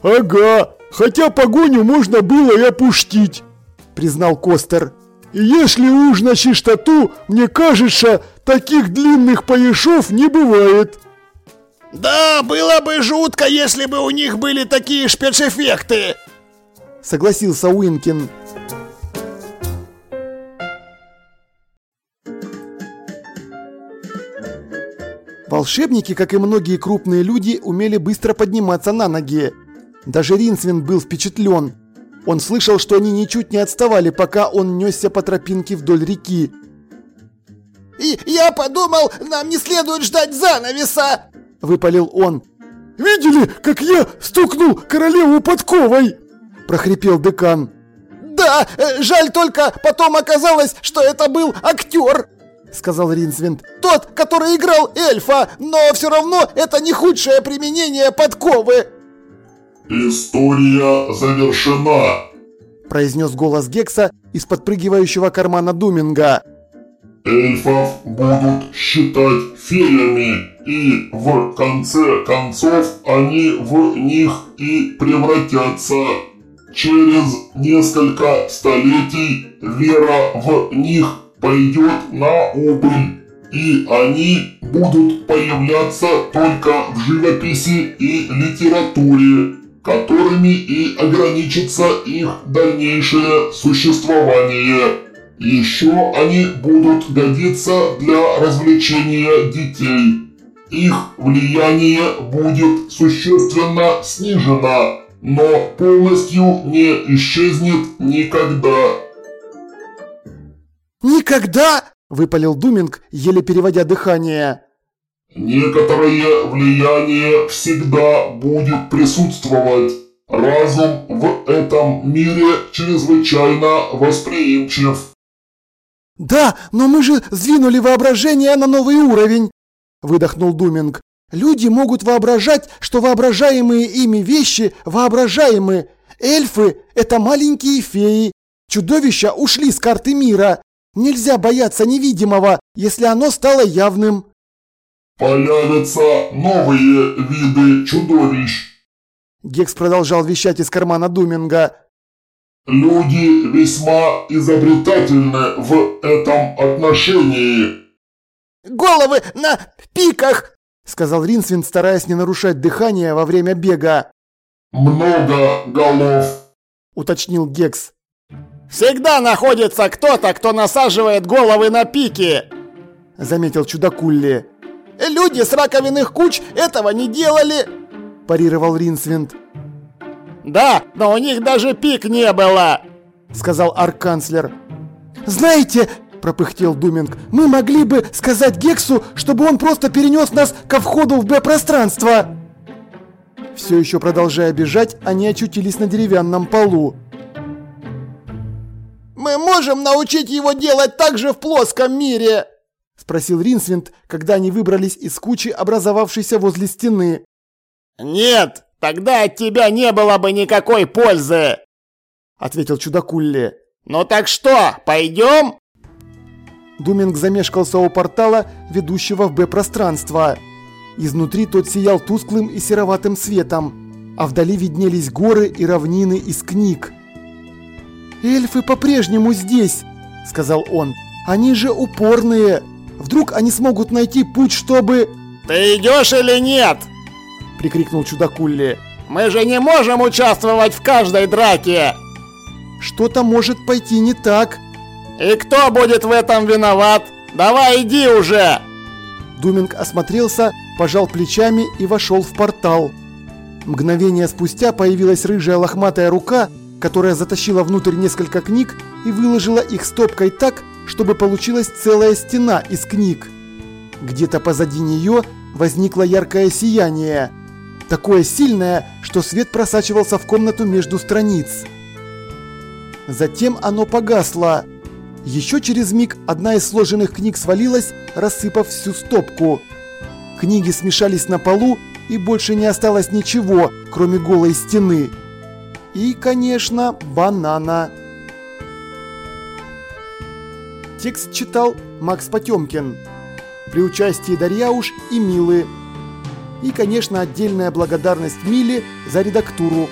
Ага, хотя погоню можно было и опустить признал Костер. И если уж на чистоту, мне кажется, таких длинных пояшов не бывает. Да, было бы жутко, если бы у них были такие спецэффекты. Согласился Уинкин. Волшебники, как и многие крупные люди, умели быстро подниматься на ноги. Даже Ринсвин был впечатлен. Он слышал, что они ничуть не отставали, пока он несся по тропинке вдоль реки. «И я подумал, нам не следует ждать занавеса!» – выпалил он. «Видели, как я стукнул королеву подковой?» – прохрипел декан. «Да, э, жаль только, потом оказалось, что это был актер!» – сказал Ринсвинд. «Тот, который играл эльфа, но все равно это не худшее применение подковы!» «История завершена», – произнес голос Гекса из подпрыгивающего кармана Думинга. «Эльфов будут считать феями, и в конце концов они в них и превратятся. Через несколько столетий вера в них пойдет на убыль» и они будут появляться только в живописи и литературе которыми и ограничится их дальнейшее существование. Еще они будут годиться для развлечения детей. Их влияние будет существенно снижено, но полностью не исчезнет никогда. «Никогда?» – выпалил Думинг, еле переводя дыхание. Некоторое влияние всегда будет присутствовать. Разум в этом мире чрезвычайно восприимчив. «Да, но мы же сдвинули воображение на новый уровень!» – выдохнул Думинг. «Люди могут воображать, что воображаемые ими вещи воображаемы. Эльфы – это маленькие феи. Чудовища ушли с карты мира. Нельзя бояться невидимого, если оно стало явным». Появятся новые виды чудовищ. Гекс продолжал вещать из кармана Думинга. Люди весьма изобретательны в этом отношении. Головы на пиках, сказал Ринсвин, стараясь не нарушать дыхание во время бега. Много голов, уточнил Гекс. Всегда находится кто-то, кто насаживает головы на пики!» Заметил чудакулли. «Люди с раковинных куч этого не делали!» Парировал Ринсвинд. «Да, но у них даже пик не было!» Сказал арканцлер. «Знаете, пропыхтел Думинг. «Мы могли бы сказать Гексу, чтобы он просто перенес нас ко входу в Б-пространство!» Все еще продолжая бежать, они очутились на деревянном полу. «Мы можем научить его делать так же в плоском мире!» Спросил Ринсвинд, когда они выбрались из кучи, образовавшейся возле стены. «Нет, тогда от тебя не было бы никакой пользы!» Ответил чудакулли. «Ну так что, пойдем?» Думинг замешкался у портала, ведущего в Б-пространство. Изнутри тот сиял тусклым и сероватым светом, а вдали виднелись горы и равнины из книг. «Эльфы по-прежнему здесь», — сказал он. «Они же упорные. Вдруг они смогут найти путь, чтобы...» «Ты идешь или нет?» — прикрикнул чудакулли. «Мы же не можем участвовать в каждой драке!» «Что-то может пойти не так», «И кто будет в этом виноват? Давай иди уже!» Думинг осмотрелся, пожал плечами и вошел в портал. Мгновение спустя появилась рыжая лохматая рука, которая затащила внутрь несколько книг и выложила их стопкой так, чтобы получилась целая стена из книг. Где-то позади нее возникло яркое сияние, такое сильное, что свет просачивался в комнату между страниц. Затем оно погасло, еще через миг одна из сложенных книг свалилась, рассыпав всю стопку. Книги смешались на полу, и больше не осталось ничего, кроме голой стены. И, конечно, банана. Текст читал Макс Потемкин. При участии Дарьяуш и Милы. И, конечно, отдельная благодарность Миле за редактуру.